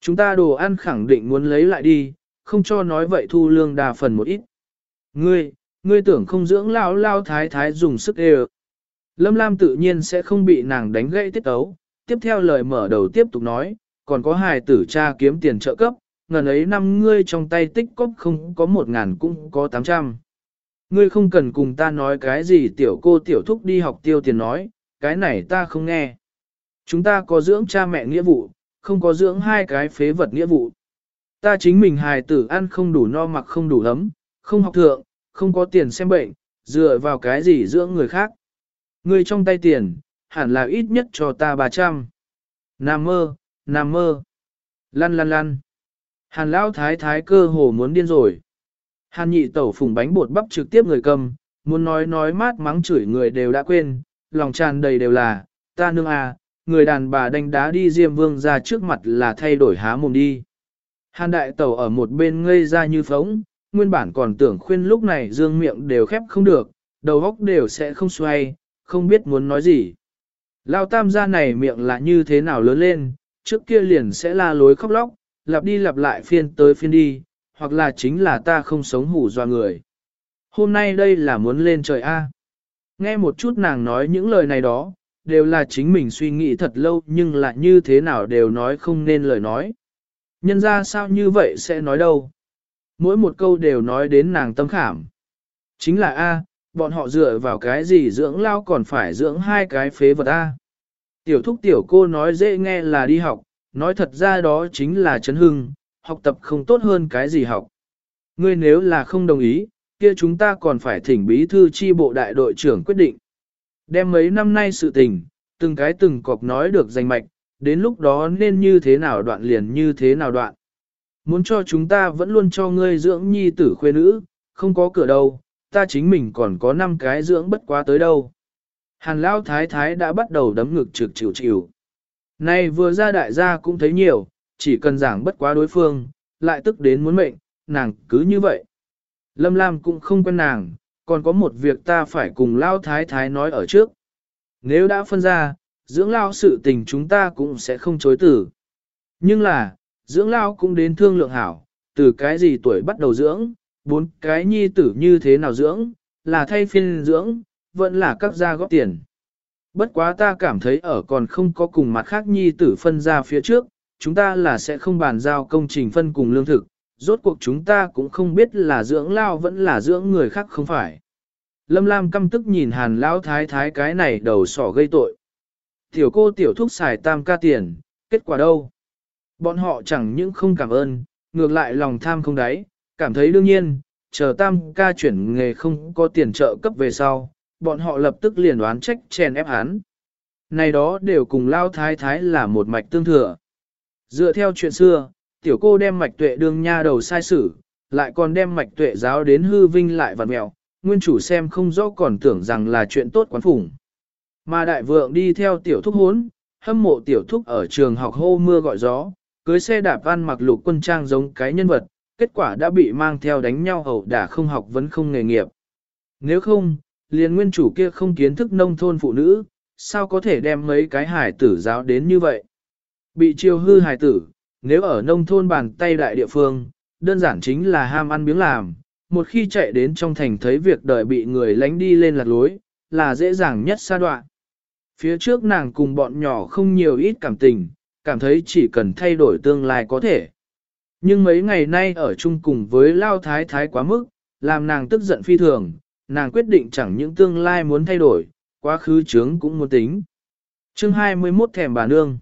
Chúng ta đồ ăn khẳng định muốn lấy lại đi, không cho nói vậy thu lương đa phần một ít. Ngươi, ngươi tưởng không dưỡng lao lao thái thái dùng sức đều, Lâm Lam tự nhiên sẽ không bị nàng đánh gãy tiết tấu, tiếp theo lời mở đầu tiếp tục nói, còn có hài tử cha kiếm tiền trợ cấp, ngần ấy năm ngươi trong tay tích cóp không có một ngàn cũng có tám trăm. Ngươi không cần cùng ta nói cái gì tiểu cô tiểu thúc đi học tiêu tiền nói, cái này ta không nghe. Chúng ta có dưỡng cha mẹ nghĩa vụ, không có dưỡng hai cái phế vật nghĩa vụ. Ta chính mình hài tử ăn không đủ no mặc không đủ ấm, không học thượng, không có tiền xem bệnh, dựa vào cái gì dưỡng người khác. Ngươi trong tay tiền, hẳn là ít nhất cho ta 300. Nam mơ, nam mơ. Lăn lăn lăn. Hàn lão thái thái cơ hồ muốn điên rồi. Hàn nhị tẩu phùng bánh bột bắp trực tiếp người cầm, muốn nói nói mát mắng chửi người đều đã quên, lòng tràn đầy đều là, ta nương à, người đàn bà đánh đá đi diêm vương ra trước mặt là thay đổi há mồm đi. Hàn đại tẩu ở một bên ngây ra như phóng, nguyên bản còn tưởng khuyên lúc này dương miệng đều khép không được, đầu óc đều sẽ không xoay, không biết muốn nói gì. Lao tam gia này miệng là như thế nào lớn lên, trước kia liền sẽ la lối khóc lóc, lặp đi lặp lại phiên tới phiên đi, hoặc là chính là ta không sống hủ doa người. Hôm nay đây là muốn lên trời A. Nghe một chút nàng nói những lời này đó, đều là chính mình suy nghĩ thật lâu nhưng là như thế nào đều nói không nên lời nói. Nhân ra sao như vậy sẽ nói đâu. Mỗi một câu đều nói đến nàng tâm khảm. Chính là A, bọn họ dựa vào cái gì dưỡng lao còn phải dưỡng hai cái phế vật A. Tiểu thúc tiểu cô nói dễ nghe là đi học, nói thật ra đó chính là chấn hưng, học tập không tốt hơn cái gì học. Ngươi nếu là không đồng ý, kia chúng ta còn phải thỉnh bí thư chi bộ đại đội trưởng quyết định. Đem mấy năm nay sự tình, từng cái từng cọc nói được danh mạch, đến lúc đó nên như thế nào đoạn liền như thế nào đoạn. Muốn cho chúng ta vẫn luôn cho ngươi dưỡng nhi tử khuê nữ, không có cửa đâu, ta chính mình còn có năm cái dưỡng bất quá tới đâu. Hàn Lão Thái Thái đã bắt đầu đấm ngực trực chịu chịu. Này vừa ra đại gia cũng thấy nhiều, chỉ cần giảng bất quá đối phương, lại tức đến muốn mệnh, nàng cứ như vậy. Lâm Lam cũng không quen nàng, còn có một việc ta phải cùng Lao Thái Thái nói ở trước. Nếu đã phân ra, dưỡng lao sự tình chúng ta cũng sẽ không chối tử. Nhưng là, dưỡng lao cũng đến thương lượng hảo, từ cái gì tuổi bắt đầu dưỡng, bốn cái nhi tử như thế nào dưỡng, là thay phiên dưỡng, vẫn là các gia góp tiền. Bất quá ta cảm thấy ở còn không có cùng mặt khác nhi tử phân ra phía trước, chúng ta là sẽ không bàn giao công trình phân cùng lương thực, rốt cuộc chúng ta cũng không biết là dưỡng lao vẫn là dưỡng người khác không phải. Lâm Lam căm tức nhìn hàn lão thái thái cái này đầu sỏ gây tội. Tiểu cô tiểu thúc xài tam ca tiền, kết quả đâu? Bọn họ chẳng những không cảm ơn, ngược lại lòng tham không đáy, cảm thấy đương nhiên, chờ tam ca chuyển nghề không có tiền trợ cấp về sau, bọn họ lập tức liền đoán trách chèn ép hắn. Này đó đều cùng lao thái thái là một mạch tương thừa. Dựa theo chuyện xưa, tiểu cô đem mạch tuệ đương nha đầu sai sử, lại còn đem mạch tuệ giáo đến hư vinh lại vặt mèo nguyên chủ xem không rõ còn tưởng rằng là chuyện tốt quán phủng. Mà đại vượng đi theo tiểu thúc hốn, hâm mộ tiểu thúc ở trường học hô mưa gọi gió, cưới xe đạp văn mặc lục quân trang giống cái nhân vật, kết quả đã bị mang theo đánh nhau hậu đả không học vẫn không nghề nghiệp. Nếu không, liền nguyên chủ kia không kiến thức nông thôn phụ nữ, sao có thể đem mấy cái hải tử giáo đến như vậy? Bị chiêu hư hải tử, nếu ở nông thôn bàn tay đại địa phương, đơn giản chính là ham ăn miếng làm, một khi chạy đến trong thành thấy việc đời bị người lánh đi lên lạc lối, là dễ dàng nhất xa đoạn. Phía trước nàng cùng bọn nhỏ không nhiều ít cảm tình, cảm thấy chỉ cần thay đổi tương lai có thể. Nhưng mấy ngày nay ở chung cùng với Lao Thái Thái quá mức, làm nàng tức giận phi thường, nàng quyết định chẳng những tương lai muốn thay đổi, quá khứ chướng cũng muốn tính. chương 21 thèm bà nương.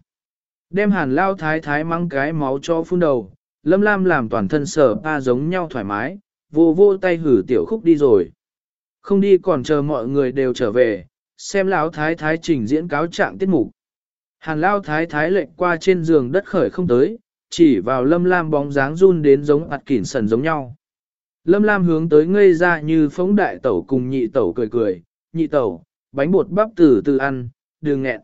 Đem hàn Lao Thái Thái mang cái máu cho phun đầu, lâm lam làm toàn thân sở pa giống nhau thoải mái, vô vô tay hử tiểu khúc đi rồi. Không đi còn chờ mọi người đều trở về, xem lão thái thái trình diễn cáo trạng tiết mục. Hàn lao thái thái lệnh qua trên giường đất khởi không tới, chỉ vào lâm lam bóng dáng run đến giống ạt kỉn sần giống nhau. Lâm lam hướng tới ngây ra như phóng đại tẩu cùng nhị tẩu cười cười, nhị tẩu, bánh bột bắp từ từ ăn, đừng nghẹn.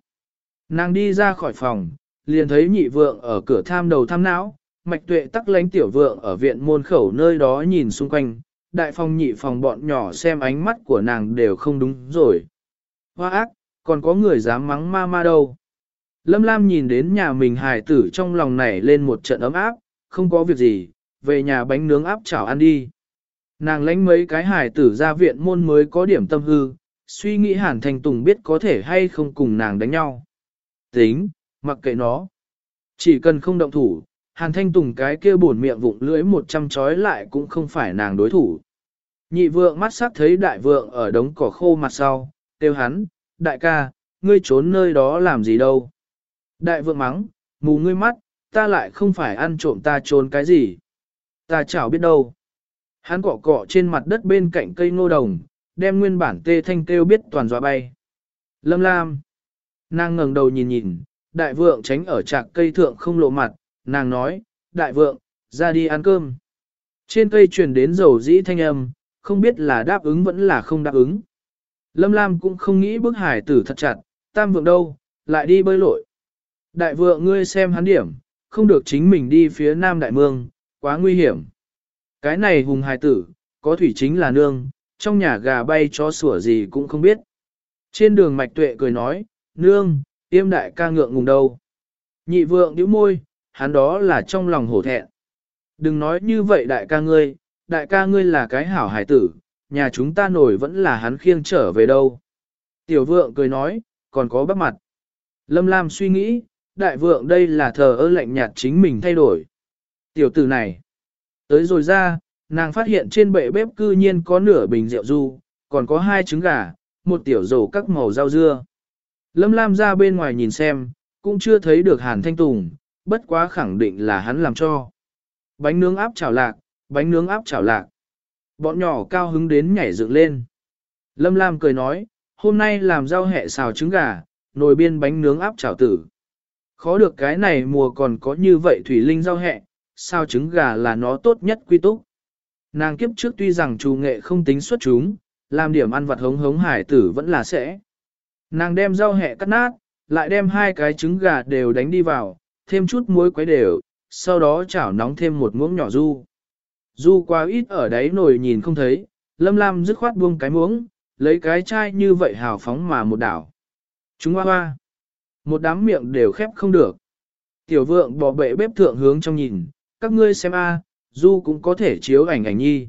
Nàng đi ra khỏi phòng, liền thấy nhị vượng ở cửa tham đầu tham não, mạch tuệ tắc lánh tiểu vượng ở viện môn khẩu nơi đó nhìn xung quanh, đại phòng nhị phòng bọn nhỏ xem ánh mắt của nàng đều không đúng rồi. Hoa ác, còn có người dám mắng ma ma đâu. Lâm Lam nhìn đến nhà mình hài tử trong lòng nảy lên một trận ấm áp, không có việc gì, về nhà bánh nướng áp chảo ăn đi. Nàng lánh mấy cái hài tử ra viện môn mới có điểm tâm hư, suy nghĩ hàn thành tùng biết có thể hay không cùng nàng đánh nhau. Tính, mặc kệ nó. Chỉ cần không động thủ, hàn thanh tùng cái kia buồn miệng vụng lưỡi một trăm chói lại cũng không phải nàng đối thủ. Nhị vượng mắt sắc thấy đại vượng ở đống cỏ khô mặt sau, kêu hắn, đại ca, ngươi trốn nơi đó làm gì đâu. Đại vượng mắng, mù ngươi mắt, ta lại không phải ăn trộm ta trốn cái gì. Ta chảo biết đâu. Hắn cọ cọ trên mặt đất bên cạnh cây ngô đồng, đem nguyên bản tê thanh kêu biết toàn dọa bay. Lâm Lam. Nàng ngẩng đầu nhìn nhìn, đại vượng tránh ở trạc cây thượng không lộ mặt, nàng nói, đại vượng, ra đi ăn cơm. Trên cây truyền đến dầu dĩ thanh âm, không biết là đáp ứng vẫn là không đáp ứng. Lâm Lam cũng không nghĩ bức hải tử thật chặt, tam vượng đâu, lại đi bơi lội. Đại vượng ngươi xem hắn điểm, không được chính mình đi phía nam đại mương, quá nguy hiểm. Cái này hùng hài tử, có thủy chính là nương, trong nhà gà bay chó sủa gì cũng không biết. Trên đường mạch tuệ cười nói, nương, tiêm đại ca ngượng ngùng đâu. Nhị vượng nhíu môi, hắn đó là trong lòng hổ thẹn. Đừng nói như vậy đại ca ngươi, đại ca ngươi là cái hảo hải tử, nhà chúng ta nổi vẫn là hắn khiêng trở về đâu. Tiểu vượng cười nói, còn có bắp mặt. Lâm Lam suy nghĩ, đại vượng đây là thờ ơ lạnh nhạt chính mình thay đổi. Tiểu tử này, tới rồi ra, nàng phát hiện trên bệ bếp cư nhiên có nửa bình rượu du, còn có hai trứng gà, một tiểu rổ các màu rau dưa. Lâm Lam ra bên ngoài nhìn xem, cũng chưa thấy được Hàn Thanh Tùng, bất quá khẳng định là hắn làm cho. Bánh nướng áp chảo lạc, bánh nướng áp chảo lạc. Bọn nhỏ cao hứng đến nhảy dựng lên. Lâm Lam cười nói, hôm nay làm rau hẹ xào trứng gà, nồi biên bánh nướng áp chảo tử. Khó được cái này mùa còn có như vậy thủy linh rau hẹ, sao trứng gà là nó tốt nhất quy túc. Nàng kiếp trước tuy rằng trù nghệ không tính xuất chúng, làm điểm ăn vặt hống hống hải tử vẫn là sẽ. Nàng đem rau hẹ cắt nát, lại đem hai cái trứng gà đều đánh đi vào, thêm chút muối quấy đều, sau đó chảo nóng thêm một muỗng nhỏ du. Du quá ít ở đáy nồi nhìn không thấy, lâm lam dứt khoát buông cái muỗng, lấy cái chai như vậy hào phóng mà một đảo. Chúng hoa hoa. Một đám miệng đều khép không được. Tiểu vượng bỏ bệ bếp thượng hướng trong nhìn, các ngươi xem a, du cũng có thể chiếu ảnh ảnh nhi.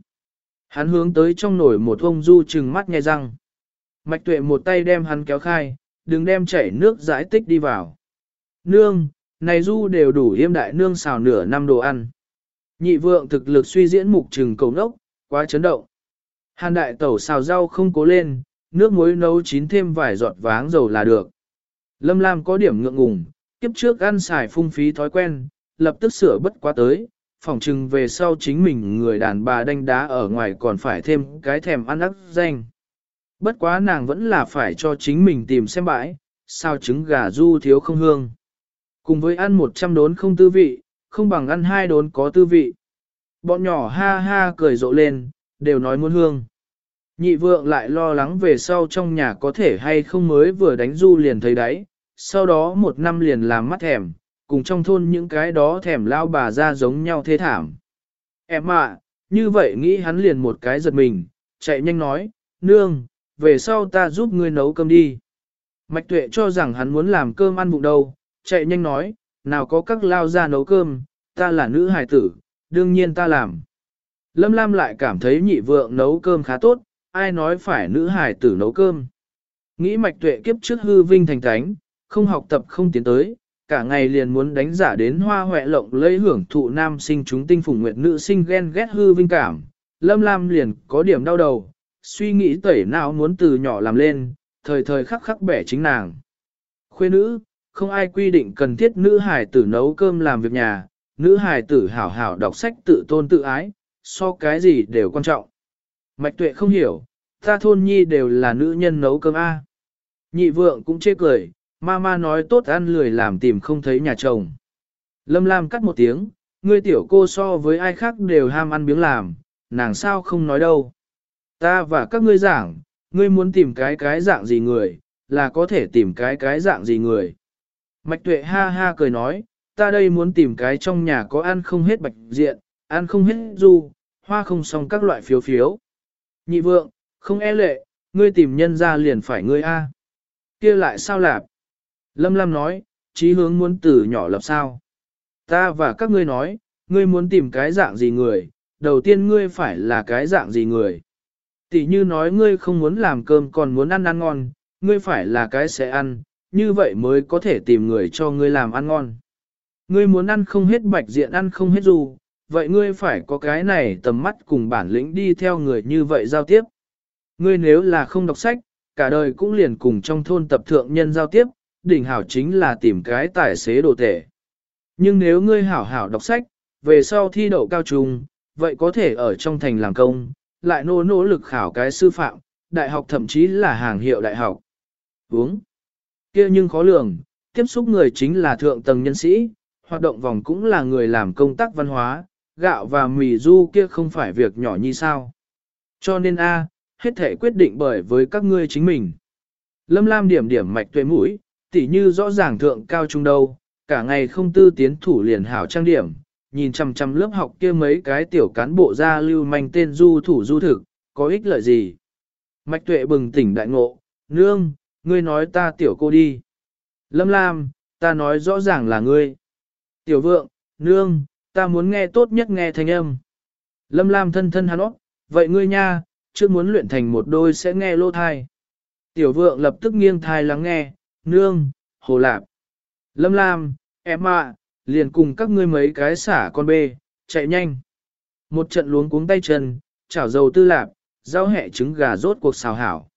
Hắn hướng tới trong nồi một ông du trừng mắt nghe răng. Mạch tuệ một tay đem hắn kéo khai, đừng đem chảy nước giải tích đi vào. Nương, này du đều đủ yêm đại nương xào nửa năm đồ ăn. Nhị vượng thực lực suy diễn mục trừng cầu nốc, quá chấn động. Hàn đại tẩu xào rau không cố lên, nước muối nấu chín thêm vài giọt váng dầu là được. Lâm Lam có điểm ngượng ngùng, kiếp trước ăn xài phung phí thói quen, lập tức sửa bất quá tới, phòng trừng về sau chính mình người đàn bà đánh đá ở ngoài còn phải thêm cái thèm ăn ác danh. Bất quá nàng vẫn là phải cho chính mình tìm xem bãi, sao trứng gà du thiếu không hương. Cùng với ăn 100 đốn không tư vị, không bằng ăn hai đốn có tư vị. Bọn nhỏ ha ha cười rộ lên, đều nói muốn hương. Nhị vượng lại lo lắng về sau trong nhà có thể hay không mới vừa đánh du liền thấy đấy, sau đó một năm liền làm mắt thèm, cùng trong thôn những cái đó thèm lao bà ra giống nhau thế thảm. Em ạ, như vậy nghĩ hắn liền một cái giật mình, chạy nhanh nói, nương, về sau ta giúp ngươi nấu cơm đi. Mạch tuệ cho rằng hắn muốn làm cơm ăn bụng đâu, chạy nhanh nói, nào có các lao ra nấu cơm, ta là nữ hài tử, đương nhiên ta làm. Lâm Lam lại cảm thấy nhị vượng nấu cơm khá tốt, ai nói phải nữ hài tử nấu cơm. Nghĩ mạch tuệ kiếp trước hư vinh thành thánh, không học tập không tiến tới, cả ngày liền muốn đánh giả đến hoa hoẹ lộng lấy hưởng thụ nam sinh chúng tinh phùng nguyệt nữ sinh ghen ghét hư vinh cảm. Lâm Lam liền có điểm đau đầu, suy nghĩ tẩy nào muốn từ nhỏ làm lên, thời thời khắc khắc bẻ chính nàng. Khuê nữ, không ai quy định cần thiết nữ hài tử nấu cơm làm việc nhà, nữ hài tử hảo hảo đọc sách tự tôn tự ái, so cái gì đều quan trọng. Mạch tuệ không hiểu, Ta thôn nhi đều là nữ nhân nấu cơm A. Nhị vượng cũng chê cười, ma ma nói tốt ăn lười làm tìm không thấy nhà chồng. Lâm Lam cắt một tiếng, ngươi tiểu cô so với ai khác đều ham ăn biếng làm, nàng sao không nói đâu. Ta và các ngươi giảng, ngươi muốn tìm cái cái dạng gì người, là có thể tìm cái cái dạng gì người. Mạch tuệ ha ha cười nói, ta đây muốn tìm cái trong nhà có ăn không hết bạch diện, ăn không hết du, hoa không xong các loại phiếu phiếu. Nhị vượng, không e lệ, ngươi tìm nhân ra liền phải ngươi A. kia lại sao lạp? Lâm Lam nói, trí hướng muốn từ nhỏ lập sao. Ta và các ngươi nói, ngươi muốn tìm cái dạng gì người, đầu tiên ngươi phải là cái dạng gì người. Tỷ như nói ngươi không muốn làm cơm còn muốn ăn ăn ngon, ngươi phải là cái sẽ ăn, như vậy mới có thể tìm người cho ngươi làm ăn ngon. Ngươi muốn ăn không hết bạch diện ăn không hết dù, vậy ngươi phải có cái này tầm mắt cùng bản lĩnh đi theo người như vậy giao tiếp. Ngươi nếu là không đọc sách, cả đời cũng liền cùng trong thôn tập thượng nhân giao tiếp, đỉnh hảo chính là tìm cái tài xế đồ tể. Nhưng nếu ngươi hảo hảo đọc sách, về sau thi đậu cao trung, vậy có thể ở trong thành làm công, lại nỗ nỗ lực khảo cái sư phạm, đại học thậm chí là hàng hiệu đại học. Uống. kia nhưng khó lường, tiếp xúc người chính là thượng tầng nhân sĩ, hoạt động vòng cũng là người làm công tác văn hóa, gạo và mì du kia không phải việc nhỏ như sao. Cho nên A, hết thể quyết định bởi với các ngươi chính mình. Lâm Lam điểm điểm mạch tuệ mũi, tỉ như rõ ràng thượng cao trung đâu, cả ngày không tư tiến thủ liền hảo trang điểm, nhìn chằm chằm lớp học kia mấy cái tiểu cán bộ ra lưu manh tên du thủ du thực, có ích lợi gì. Mạch tuệ bừng tỉnh đại ngộ, nương, ngươi nói ta tiểu cô đi. Lâm Lam, ta nói rõ ràng là ngươi. Tiểu vượng, nương, ta muốn nghe tốt nhất nghe thanh âm. Lâm Lam thân thân hắn ốc, vậy ngươi nha, chưa muốn luyện thành một đôi sẽ nghe lô thai. Tiểu vượng lập tức nghiêng thai lắng nghe, nương, hồ lạp. Lâm Lam, em ạ, liền cùng các ngươi mấy cái xả con bê, chạy nhanh. Một trận luống cuống tay chân, chảo dầu tư lạp, rau hẹ trứng gà rốt cuộc xào hảo.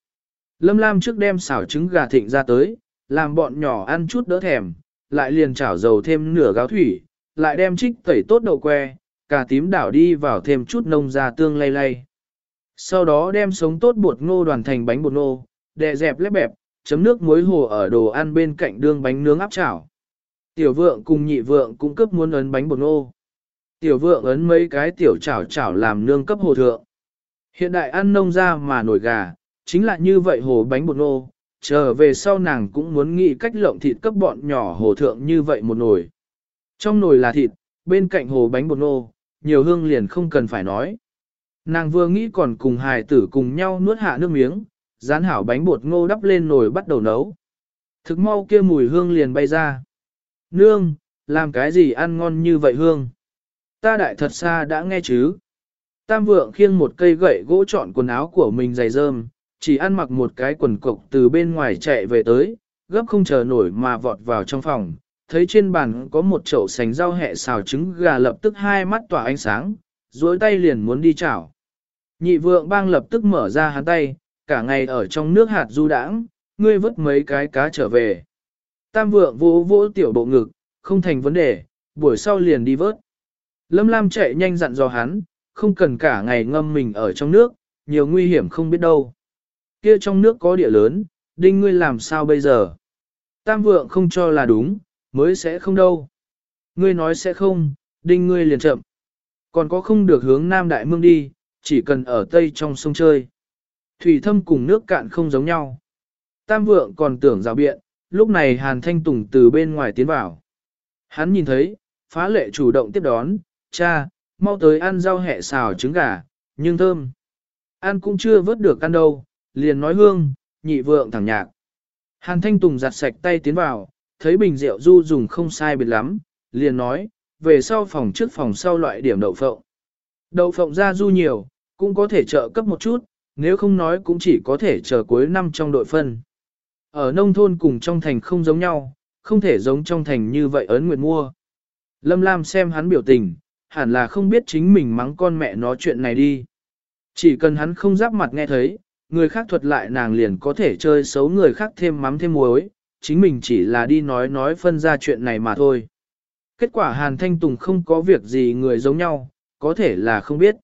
Lâm Lam trước đem xào trứng gà thịnh ra tới, làm bọn nhỏ ăn chút đỡ thèm, lại liền chảo dầu thêm nửa gáo thủy, lại đem trích tẩy tốt đậu que, cà tím đảo đi vào thêm chút nông ra tương lay lay. Sau đó đem sống tốt bột ngô đoàn thành bánh bột ngô, đè dẹp lép bẹp, chấm nước muối hồ ở đồ ăn bên cạnh đương bánh nướng áp chảo. Tiểu vượng cùng nhị vượng cũng cấp muốn ấn bánh bột ngô. Tiểu vượng ấn mấy cái tiểu chảo chảo làm nương cấp hồ thượng. Hiện đại ăn nông ra mà nổi gà, chính là như vậy hồ bánh bột ngô, trở về sau nàng cũng muốn nghĩ cách lộng thịt cấp bọn nhỏ hồ thượng như vậy một nồi. Trong nồi là thịt, bên cạnh hồ bánh bột ngô, nhiều hương liền không cần phải nói. Nàng vừa nghĩ còn cùng hài tử cùng nhau nuốt hạ nước miếng, dán hảo bánh bột ngô đắp lên nồi bắt đầu nấu. Thực mau kia mùi hương liền bay ra. Nương, làm cái gì ăn ngon như vậy hương? Ta đại thật xa đã nghe chứ. Tam vượng khiêng một cây gậy gỗ trọn quần áo của mình dày rơm, chỉ ăn mặc một cái quần cộc từ bên ngoài chạy về tới, gấp không chờ nổi mà vọt vào trong phòng, thấy trên bàn có một chậu sành rau hẹ xào trứng gà lập tức hai mắt tỏa ánh sáng, duỗi tay liền muốn đi chảo. Nhị vượng bang lập tức mở ra hắn tay, cả ngày ở trong nước hạt du đãng, ngươi vớt mấy cái cá trở về. Tam vượng vỗ vỗ tiểu bộ ngực, không thành vấn đề, buổi sau liền đi vớt. Lâm Lam chạy nhanh dặn dò hắn, không cần cả ngày ngâm mình ở trong nước, nhiều nguy hiểm không biết đâu. Kia trong nước có địa lớn, đinh ngươi làm sao bây giờ? Tam vượng không cho là đúng, mới sẽ không đâu. Ngươi nói sẽ không, đinh ngươi liền chậm. Còn có không được hướng Nam Đại Mương đi, chỉ cần ở Tây trong sông chơi. Thủy thâm cùng nước cạn không giống nhau. Tam vượng còn tưởng rào biện, lúc này Hàn Thanh Tùng từ bên ngoài tiến vào. Hắn nhìn thấy, phá lệ chủ động tiếp đón, cha, mau tới ăn rau hẹ xào trứng gà, nhưng thơm. Ăn cũng chưa vớt được ăn đâu, liền nói hương, nhị vượng thẳng nhạc. Hàn Thanh Tùng giặt sạch tay tiến vào, thấy bình rượu du dùng không sai biệt lắm, liền nói, về sau phòng trước phòng sau loại điểm đậu phộng. Đậu phộng ra du nhiều, cũng có thể trợ cấp một chút, nếu không nói cũng chỉ có thể chờ cuối năm trong đội phân. Ở nông thôn cùng trong thành không giống nhau, không thể giống trong thành như vậy ấn nguyệt mua. Lâm Lam xem hắn biểu tình, hẳn là không biết chính mình mắng con mẹ nó chuyện này đi. Chỉ cần hắn không giáp mặt nghe thấy, người khác thuật lại nàng liền có thể chơi xấu người khác thêm mắm thêm muối, chính mình chỉ là đi nói nói phân ra chuyện này mà thôi. Kết quả Hàn Thanh Tùng không có việc gì người giống nhau, có thể là không biết.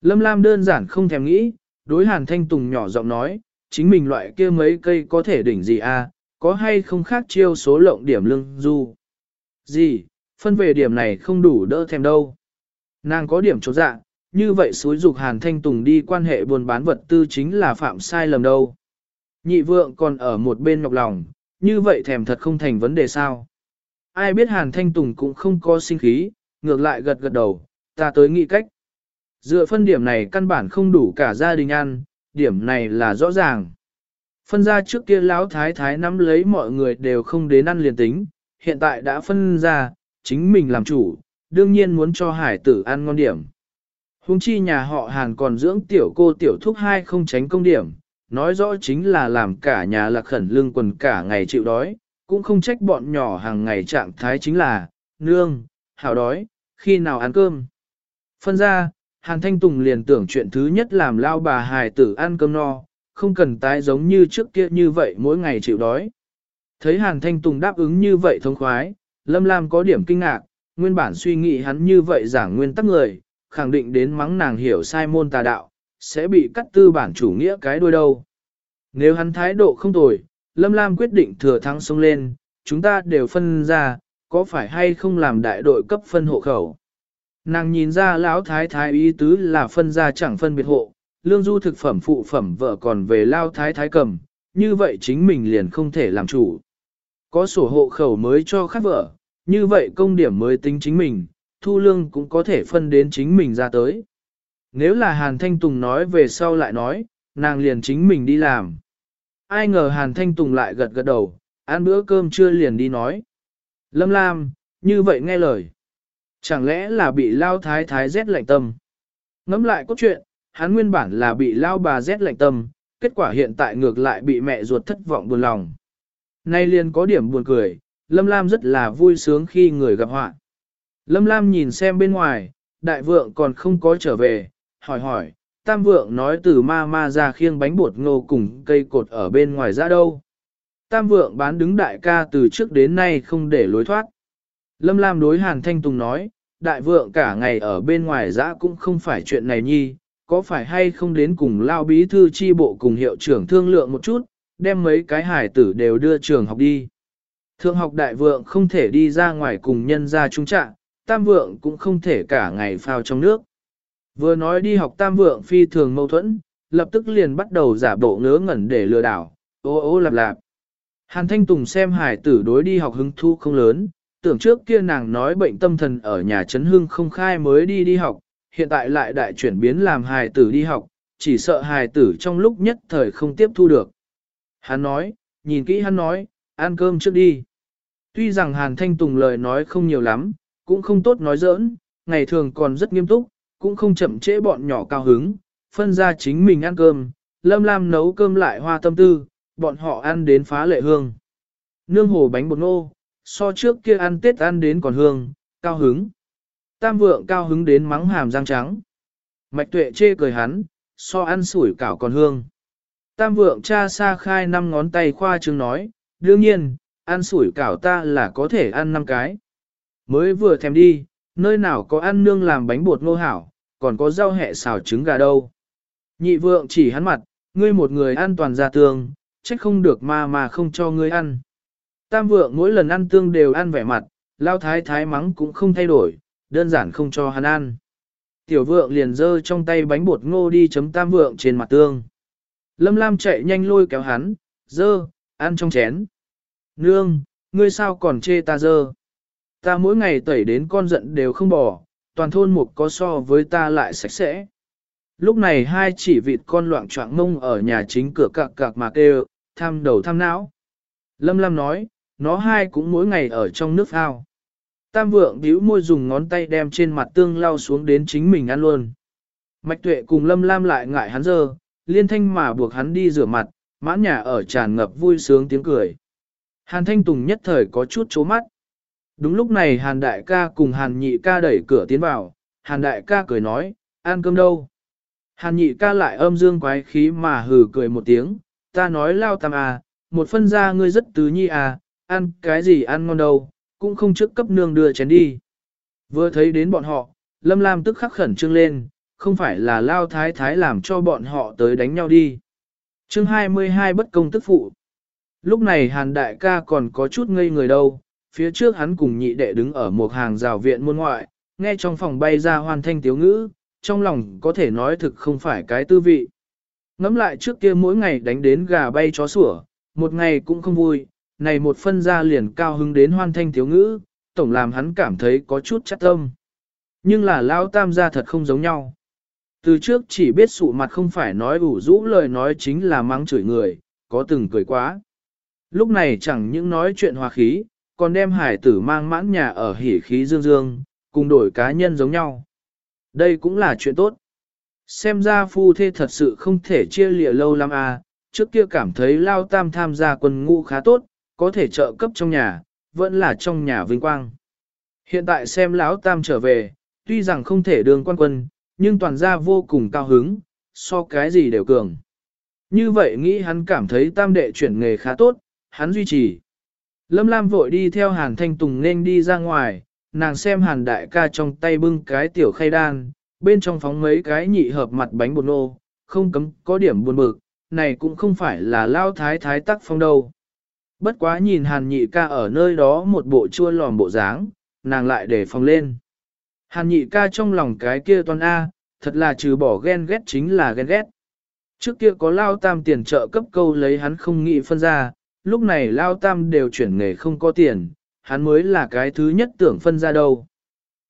Lâm Lam đơn giản không thèm nghĩ, đối hàn thanh tùng nhỏ giọng nói, chính mình loại kia mấy cây có thể đỉnh gì a? có hay không khác chiêu số lộng điểm lương du. Gì, phân về điểm này không đủ đỡ thèm đâu. Nàng có điểm chỗ dạ, như vậy xúi dục hàn thanh tùng đi quan hệ buôn bán vật tư chính là phạm sai lầm đâu. Nhị vượng còn ở một bên nhọc lòng, như vậy thèm thật không thành vấn đề sao. Ai biết hàn thanh tùng cũng không có sinh khí, ngược lại gật gật đầu, ta tới nghĩ cách. Dựa phân điểm này căn bản không đủ cả gia đình ăn, điểm này là rõ ràng. Phân ra trước kia lão thái thái nắm lấy mọi người đều không đến ăn liền tính, hiện tại đã phân ra, chính mình làm chủ, đương nhiên muốn cho hải tử ăn ngon điểm. Hùng chi nhà họ Hàn còn dưỡng tiểu cô tiểu thúc hai không tránh công điểm, nói rõ chính là làm cả nhà lạc khẩn lương quần cả ngày chịu đói, cũng không trách bọn nhỏ hàng ngày trạng thái chính là, nương, hảo đói, khi nào ăn cơm. Phân ra, Hàn Thanh Tùng liền tưởng chuyện thứ nhất làm lao bà hài tử ăn cơm no, không cần tái giống như trước kia như vậy mỗi ngày chịu đói. Thấy Hàn Thanh Tùng đáp ứng như vậy thông khoái, Lâm Lam có điểm kinh ngạc, nguyên bản suy nghĩ hắn như vậy giảng nguyên tắc người, khẳng định đến mắng nàng hiểu sai môn tà đạo, sẽ bị cắt tư bản chủ nghĩa cái đuôi đâu. Nếu hắn thái độ không tồi, Lâm Lam quyết định thừa thắng sông lên, chúng ta đều phân ra, có phải hay không làm đại đội cấp phân hộ khẩu. Nàng nhìn ra lão thái thái ý tứ là phân ra chẳng phân biệt hộ, lương du thực phẩm phụ phẩm vợ còn về lao thái thái cầm, như vậy chính mình liền không thể làm chủ. Có sổ hộ khẩu mới cho khác vợ, như vậy công điểm mới tính chính mình, thu lương cũng có thể phân đến chính mình ra tới. Nếu là Hàn Thanh Tùng nói về sau lại nói, nàng liền chính mình đi làm. Ai ngờ Hàn Thanh Tùng lại gật gật đầu, ăn bữa cơm trưa liền đi nói. Lâm Lam, như vậy nghe lời. Chẳng lẽ là bị lao thái thái rét lạnh tâm? Ngắm lại cốt truyện, hắn nguyên bản là bị lao bà rét lạnh tâm, kết quả hiện tại ngược lại bị mẹ ruột thất vọng buồn lòng. Nay liền có điểm buồn cười, Lâm Lam rất là vui sướng khi người gặp họa. Lâm Lam nhìn xem bên ngoài, đại vượng còn không có trở về, hỏi hỏi, tam vượng nói từ ma ma ra khiêng bánh bột ngô cùng cây cột ở bên ngoài ra đâu. Tam vượng bán đứng đại ca từ trước đến nay không để lối thoát. Lâm Lam đối Hàn Thanh Tùng nói, đại vượng cả ngày ở bên ngoài dã cũng không phải chuyện này nhi, có phải hay không đến cùng lao bí thư chi bộ cùng hiệu trưởng thương lượng một chút, đem mấy cái hải tử đều đưa trường học đi. Thượng học đại vượng không thể đi ra ngoài cùng nhân ra trung trạng, tam vượng cũng không thể cả ngày phao trong nước. Vừa nói đi học tam vượng phi thường mâu thuẫn, lập tức liền bắt đầu giả bộ ngớ ngẩn để lừa đảo, ô ô lạp lạp. Hàn Thanh Tùng xem hải tử đối đi học hứng thu không lớn, tưởng trước kia nàng nói bệnh tâm thần ở nhà Trấn Hưng không khai mới đi đi học, hiện tại lại đại chuyển biến làm hài tử đi học, chỉ sợ hài tử trong lúc nhất thời không tiếp thu được. Hắn nói, nhìn kỹ hắn nói, ăn cơm trước đi. Tuy rằng Hàn Thanh Tùng lời nói không nhiều lắm, cũng không tốt nói giỡn, ngày thường còn rất nghiêm túc, cũng không chậm trễ bọn nhỏ cao hứng, phân ra chính mình ăn cơm, Lâm Lam nấu cơm lại hoa tâm tư, bọn họ ăn đến phá lệ hương. Nương hồ bánh bột nô, so trước kia ăn tết ăn đến còn hương, cao hứng. Tam vượng cao hứng đến mắng hàm răng trắng. Mạch tuệ chê cười hắn, so ăn sủi cảo còn hương. Tam vượng cha xa khai năm ngón tay khoa trương nói, đương nhiên, ăn sủi cảo ta là có thể ăn năm cái. Mới vừa thèm đi, nơi nào có ăn nương làm bánh bột ngô hảo, còn có rau hẹ xào trứng gà đâu. Nhị vượng chỉ hắn mặt, ngươi một người ăn toàn ra tương, trách không được mà mà không cho ngươi ăn. Tam vượng mỗi lần ăn tương đều ăn vẻ mặt, lao thái thái mắng cũng không thay đổi, đơn giản không cho hắn ăn. Tiểu vượng liền giơ trong tay bánh bột ngô đi chấm tam vượng trên mặt tương. Lâm Lam chạy nhanh lôi kéo hắn, dơ, ăn trong chén. Nương, ngươi sao còn chê ta dơ? Ta mỗi ngày tẩy đến con giận đều không bỏ, toàn thôn mục có so với ta lại sạch sẽ. Lúc này hai chỉ vịt con loạn choạng mông ở nhà chính cửa cạc cạc mà kêu, tham đầu tham não. Lâm Lam nói, nó hai cũng mỗi ngày ở trong nước ao. Tam vượng bĩu môi dùng ngón tay đem trên mặt tương lau xuống đến chính mình ăn luôn. Mạch tuệ cùng lâm lam lại ngại hắn dơ, liên thanh mà buộc hắn đi rửa mặt, mãn nhà ở tràn ngập vui sướng tiếng cười. Hàn thanh tùng nhất thời có chút chố mắt. Đúng lúc này hàn đại ca cùng hàn nhị ca đẩy cửa tiến vào, hàn đại ca cười nói, ăn cơm đâu. Hàn nhị ca lại âm dương quái khí mà hừ cười một tiếng, ta nói lao tam à, một phân ra ngươi rất tứ nhi à, ăn cái gì ăn ngon đâu, cũng không trước cấp nương đưa chén đi. Vừa thấy đến bọn họ, Lâm Lam tức khắc khẩn trương lên, không phải là lao thái thái làm cho bọn họ tới đánh nhau đi. chương 22 bất công tức phụ. Lúc này hàn đại ca còn có chút ngây người đâu, phía trước hắn cùng nhị đệ đứng ở một hàng rào viện môn ngoại, nghe trong phòng bay ra hoàn thanh tiếu ngữ, trong lòng có thể nói thực không phải cái tư vị. Ngắm lại trước kia mỗi ngày đánh đến gà bay chó sủa, một ngày cũng không vui, này một phân ra liền cao hứng đến hoan thanh thiếu ngữ, tổng làm hắn cảm thấy có chút chắc tâm. Nhưng là lao tam gia thật không giống nhau. Từ trước chỉ biết sụ mặt không phải nói ủ rũ lời nói chính là mắng chửi người, có từng cười quá. Lúc này chẳng những nói chuyện hòa khí, còn đem hải tử mang mãn nhà ở hỉ khí dương dương, cùng đổi cá nhân giống nhau. Đây cũng là chuyện tốt. Xem ra phu thê thật sự không thể chia lịa lâu lắm à, trước kia cảm thấy lao tam tham gia quân ngũ khá tốt, có thể trợ cấp trong nhà, vẫn là trong nhà vinh quang. Hiện tại xem lão tam trở về, tuy rằng không thể đường quan quân, nhưng toàn gia vô cùng cao hứng, so cái gì đều cường. Như vậy nghĩ hắn cảm thấy tam đệ chuyển nghề khá tốt, hắn duy trì. Lâm Lam vội đi theo Hàn Thanh Tùng nên đi ra ngoài, nàng xem Hàn Đại ca trong tay bưng cái tiểu khay đan, bên trong phóng mấy cái nhị hợp mặt bánh bột nô, không cấm có điểm buồn bực, này cũng không phải là lao thái thái tắc phong đâu. Bất quá nhìn Hàn nhị ca ở nơi đó một bộ chua lòm bộ dáng, nàng lại để phòng lên. Hàn nhị ca trong lòng cái kia toàn A, thật là trừ bỏ ghen ghét chính là ghen ghét. Trước kia có lao tam tiền trợ cấp câu lấy hắn không nghĩ phân ra, lúc này lao tam đều chuyển nghề không có tiền, hắn mới là cái thứ nhất tưởng phân ra đâu.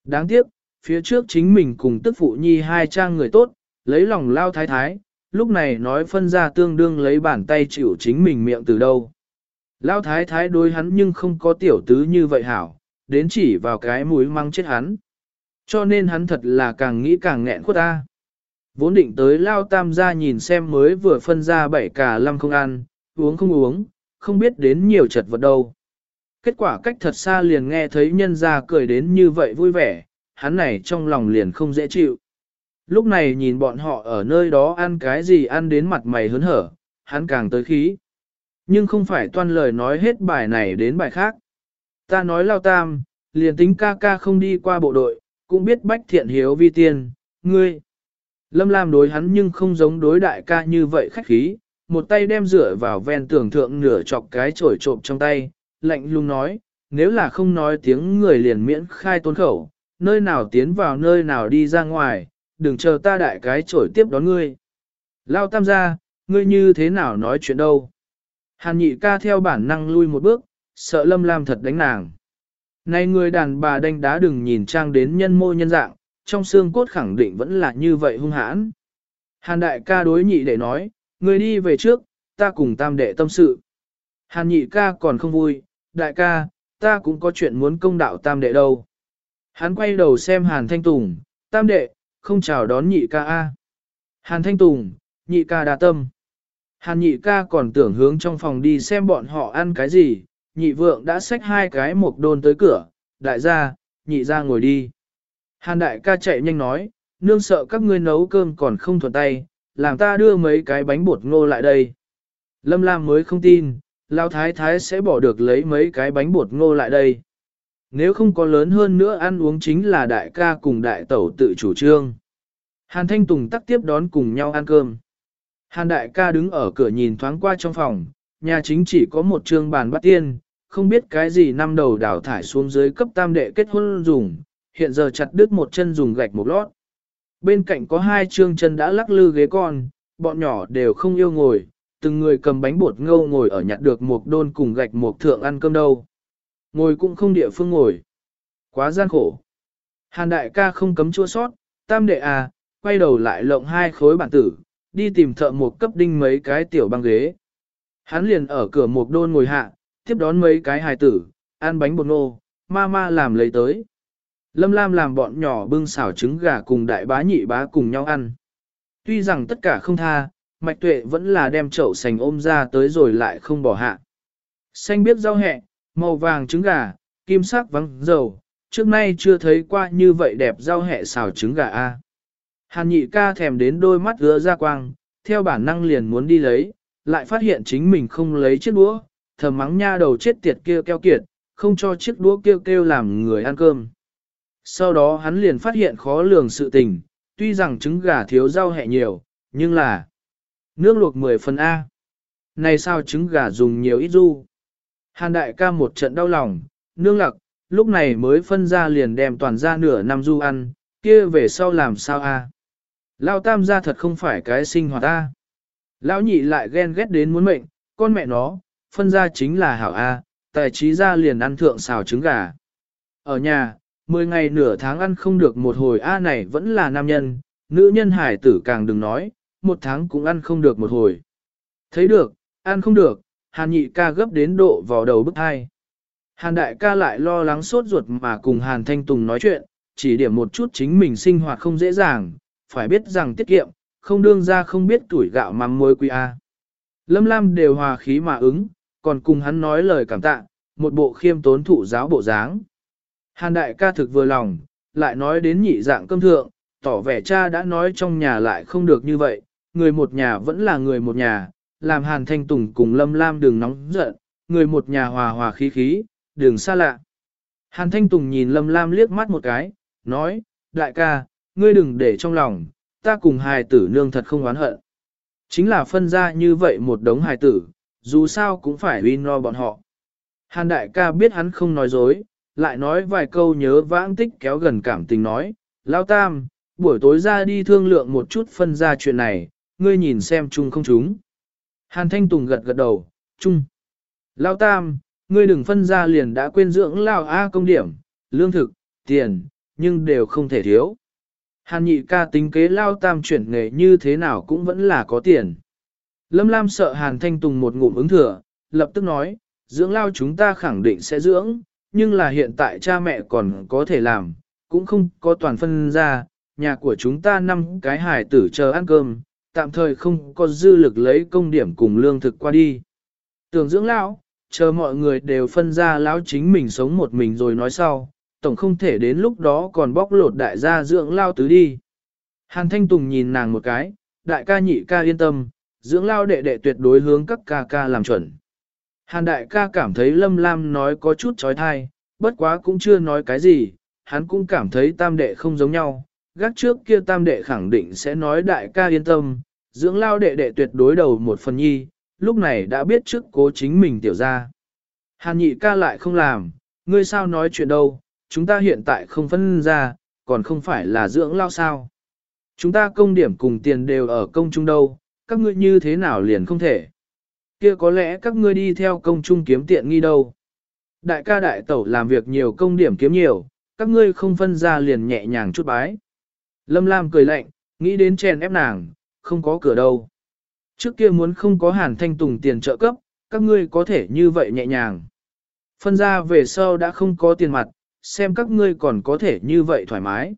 Đáng tiếc, phía trước chính mình cùng tức phụ nhi hai trang người tốt, lấy lòng lao thái thái, lúc này nói phân ra tương đương lấy bàn tay chịu chính mình miệng từ đâu. Lao thái thái đối hắn nhưng không có tiểu tứ như vậy hảo, đến chỉ vào cái mũi măng chết hắn. Cho nên hắn thật là càng nghĩ càng nghẹn khuất ta. Vốn định tới Lao Tam gia nhìn xem mới vừa phân ra bảy cả năm không ăn, uống không uống, không biết đến nhiều chật vật đâu. Kết quả cách thật xa liền nghe thấy nhân gia cười đến như vậy vui vẻ, hắn này trong lòng liền không dễ chịu. Lúc này nhìn bọn họ ở nơi đó ăn cái gì ăn đến mặt mày hớn hở, hắn càng tới khí. Nhưng không phải toan lời nói hết bài này đến bài khác. Ta nói lao tam, liền tính ca ca không đi qua bộ đội, cũng biết bách thiện hiếu vi tiên, ngươi. Lâm Lam đối hắn nhưng không giống đối đại ca như vậy khách khí, một tay đem rửa vào ven tưởng thượng nửa chọc cái chổi trộm trong tay, lạnh lùng nói, nếu là không nói tiếng người liền miễn khai tốn khẩu, nơi nào tiến vào nơi nào đi ra ngoài, đừng chờ ta đại cái chổi tiếp đón ngươi. Lao tam gia, ngươi như thế nào nói chuyện đâu? Hàn nhị ca theo bản năng lui một bước, sợ lâm lam thật đánh nàng. Này người đàn bà đánh đá đừng nhìn trang đến nhân mô nhân dạng, trong xương cốt khẳng định vẫn là như vậy hung hãn. Hàn đại ca đối nhị để nói, người đi về trước, ta cùng tam đệ tâm sự. Hàn nhị ca còn không vui, đại ca, ta cũng có chuyện muốn công đạo tam đệ đâu. Hắn quay đầu xem Hàn Thanh Tùng, tam đệ, không chào đón nhị ca A. Hàn Thanh Tùng, nhị ca đa tâm. Hàn nhị ca còn tưởng hướng trong phòng đi xem bọn họ ăn cái gì, nhị vượng đã xách hai cái mộc đôn tới cửa, đại gia, nhị ra ngồi đi. Hàn đại ca chạy nhanh nói, nương sợ các ngươi nấu cơm còn không thuận tay, làm ta đưa mấy cái bánh bột ngô lại đây. Lâm Lam mới không tin, Lão Thái Thái sẽ bỏ được lấy mấy cái bánh bột ngô lại đây. Nếu không có lớn hơn nữa ăn uống chính là đại ca cùng đại tẩu tự chủ trương. Hàn Thanh Tùng tắc tiếp đón cùng nhau ăn cơm. Hàn đại ca đứng ở cửa nhìn thoáng qua trong phòng, nhà chính chỉ có một trương bàn bắt tiên, không biết cái gì năm đầu đào thải xuống dưới cấp tam đệ kết hôn dùng, hiện giờ chặt đứt một chân dùng gạch một lót. Bên cạnh có hai trương chân đã lắc lư ghế con, bọn nhỏ đều không yêu ngồi, từng người cầm bánh bột ngâu ngồi ở nhặt được một đôn cùng gạch một thượng ăn cơm đâu. Ngồi cũng không địa phương ngồi. Quá gian khổ. Hàn đại ca không cấm chua sót, tam đệ à, quay đầu lại lộng hai khối bản tử, đi tìm thợ một cấp đinh mấy cái tiểu băng ghế. Hắn liền ở cửa một đôn ngồi hạ, tiếp đón mấy cái hài tử, ăn bánh bột ngô, ma ma làm lấy tới. Lâm Lam làm bọn nhỏ bưng xào trứng gà cùng đại bá nhị bá cùng nhau ăn. Tuy rằng tất cả không tha, mạch tuệ vẫn là đem chậu sành ôm ra tới rồi lại không bỏ hạ. Xanh biết rau hẹ, màu vàng trứng gà, kim sắc vắng dầu, trước nay chưa thấy qua như vậy đẹp rau hẹ xào trứng gà a. Hàn nhị ca thèm đến đôi mắt gỡ ra quang, theo bản năng liền muốn đi lấy, lại phát hiện chính mình không lấy chiếc đũa, thầm mắng nha đầu chết tiệt kia keo kiệt, không cho chiếc đũa kêu kêu làm người ăn cơm. Sau đó hắn liền phát hiện khó lường sự tình, tuy rằng trứng gà thiếu rau hẹ nhiều, nhưng là nước luộc 10 phần A. Này sao trứng gà dùng nhiều ít du? Hàn đại ca một trận đau lòng, nương lặc, lúc này mới phân ra liền đem toàn ra nửa năm du ăn, kia về sau làm sao A. Lao tam gia thật không phải cái sinh hoạt ta, Lão nhị lại ghen ghét đến muốn mệnh, con mẹ nó, phân ra chính là hảo A, tài trí ra liền ăn thượng xào trứng gà. Ở nhà, 10 ngày nửa tháng ăn không được một hồi A này vẫn là nam nhân, nữ nhân hải tử càng đừng nói, một tháng cũng ăn không được một hồi. Thấy được, ăn không được, hàn nhị ca gấp đến độ vào đầu bức hai. Hàn đại ca lại lo lắng sốt ruột mà cùng hàn thanh tùng nói chuyện, chỉ điểm một chút chính mình sinh hoạt không dễ dàng, phải biết rằng tiết kiệm, không đương ra không biết tuổi gạo mắm muối quý A. Lâm Lam đều hòa khí mà ứng, còn cùng hắn nói lời cảm tạ, một bộ khiêm tốn thụ giáo bộ dáng. Hàn đại ca thực vừa lòng, lại nói đến nhị dạng cơm thượng, tỏ vẻ cha đã nói trong nhà lại không được như vậy, người một nhà vẫn là người một nhà, làm Hàn Thanh Tùng cùng Lâm Lam đừng nóng giận, người một nhà hòa hòa khí khí, đừng xa lạ. Hàn Thanh Tùng nhìn Lâm Lam liếc mắt một cái, nói, đại ca, ngươi đừng để trong lòng, ta cùng hài tử nương thật không oán hận. Chính là phân ra như vậy một đống hài tử, dù sao cũng phải uy no bọn họ. Hàn đại ca biết hắn không nói dối, lại nói vài câu nhớ vãng tích kéo gần cảm tình nói, Lao Tam, buổi tối ra đi thương lượng một chút phân ra chuyện này, ngươi nhìn xem chung không chúng. Hàn Thanh Tùng gật gật đầu, chung. Lao Tam, ngươi đừng phân ra liền đã quên dưỡng Lao A công điểm, lương thực, tiền, nhưng đều không thể thiếu. Hàn nhị ca tính kế Lao Tam chuyển nghề như thế nào cũng vẫn là có tiền. Lâm Lam sợ Hàn Thanh Tùng một ngụm ứng thừa, lập tức nói, dưỡng Lao chúng ta khẳng định sẽ dưỡng, nhưng là hiện tại cha mẹ còn có thể làm, cũng không có toàn phân ra, nhà của chúng ta năm cái hải tử chờ ăn cơm, tạm thời không có dư lực lấy công điểm cùng lương thực qua đi. Tưởng dưỡng lão, chờ mọi người đều phân ra lão chính mình sống một mình rồi nói sau, tổng không thể đến lúc đó còn bóc lột đại gia dưỡng lao tứ đi. Hàn Thanh Tùng nhìn nàng một cái, đại ca nhị ca yên tâm, dưỡng lao đệ đệ tuyệt đối hướng các ca ca làm chuẩn. Hàn đại ca cảm thấy Lâm Lam nói có chút trói thai, bất quá cũng chưa nói cái gì, hắn cũng cảm thấy tam đệ không giống nhau. Gác trước kia tam đệ khẳng định sẽ nói đại ca yên tâm, dưỡng lao đệ đệ tuyệt đối đầu một phần nhi, lúc này đã biết trước cố chính mình tiểu ra. Hàn nhị ca lại không làm, ngươi sao nói chuyện đâu, chúng ta hiện tại không phân ra, còn không phải là dưỡng lao sao. Chúng ta công điểm cùng tiền đều ở công trung đâu, các ngươi như thế nào liền không thể kia có lẽ các ngươi đi theo công trung kiếm tiện nghi đâu. Đại ca đại tẩu làm việc nhiều công điểm kiếm nhiều, các ngươi không phân ra liền nhẹ nhàng chút bái. Lâm Lam cười lạnh, nghĩ đến chèn ép nàng, không có cửa đâu. Trước kia muốn không có hàn thanh tùng tiền trợ cấp, các ngươi có thể như vậy nhẹ nhàng. Phân ra về sau đã không có tiền mặt, xem các ngươi còn có thể như vậy thoải mái.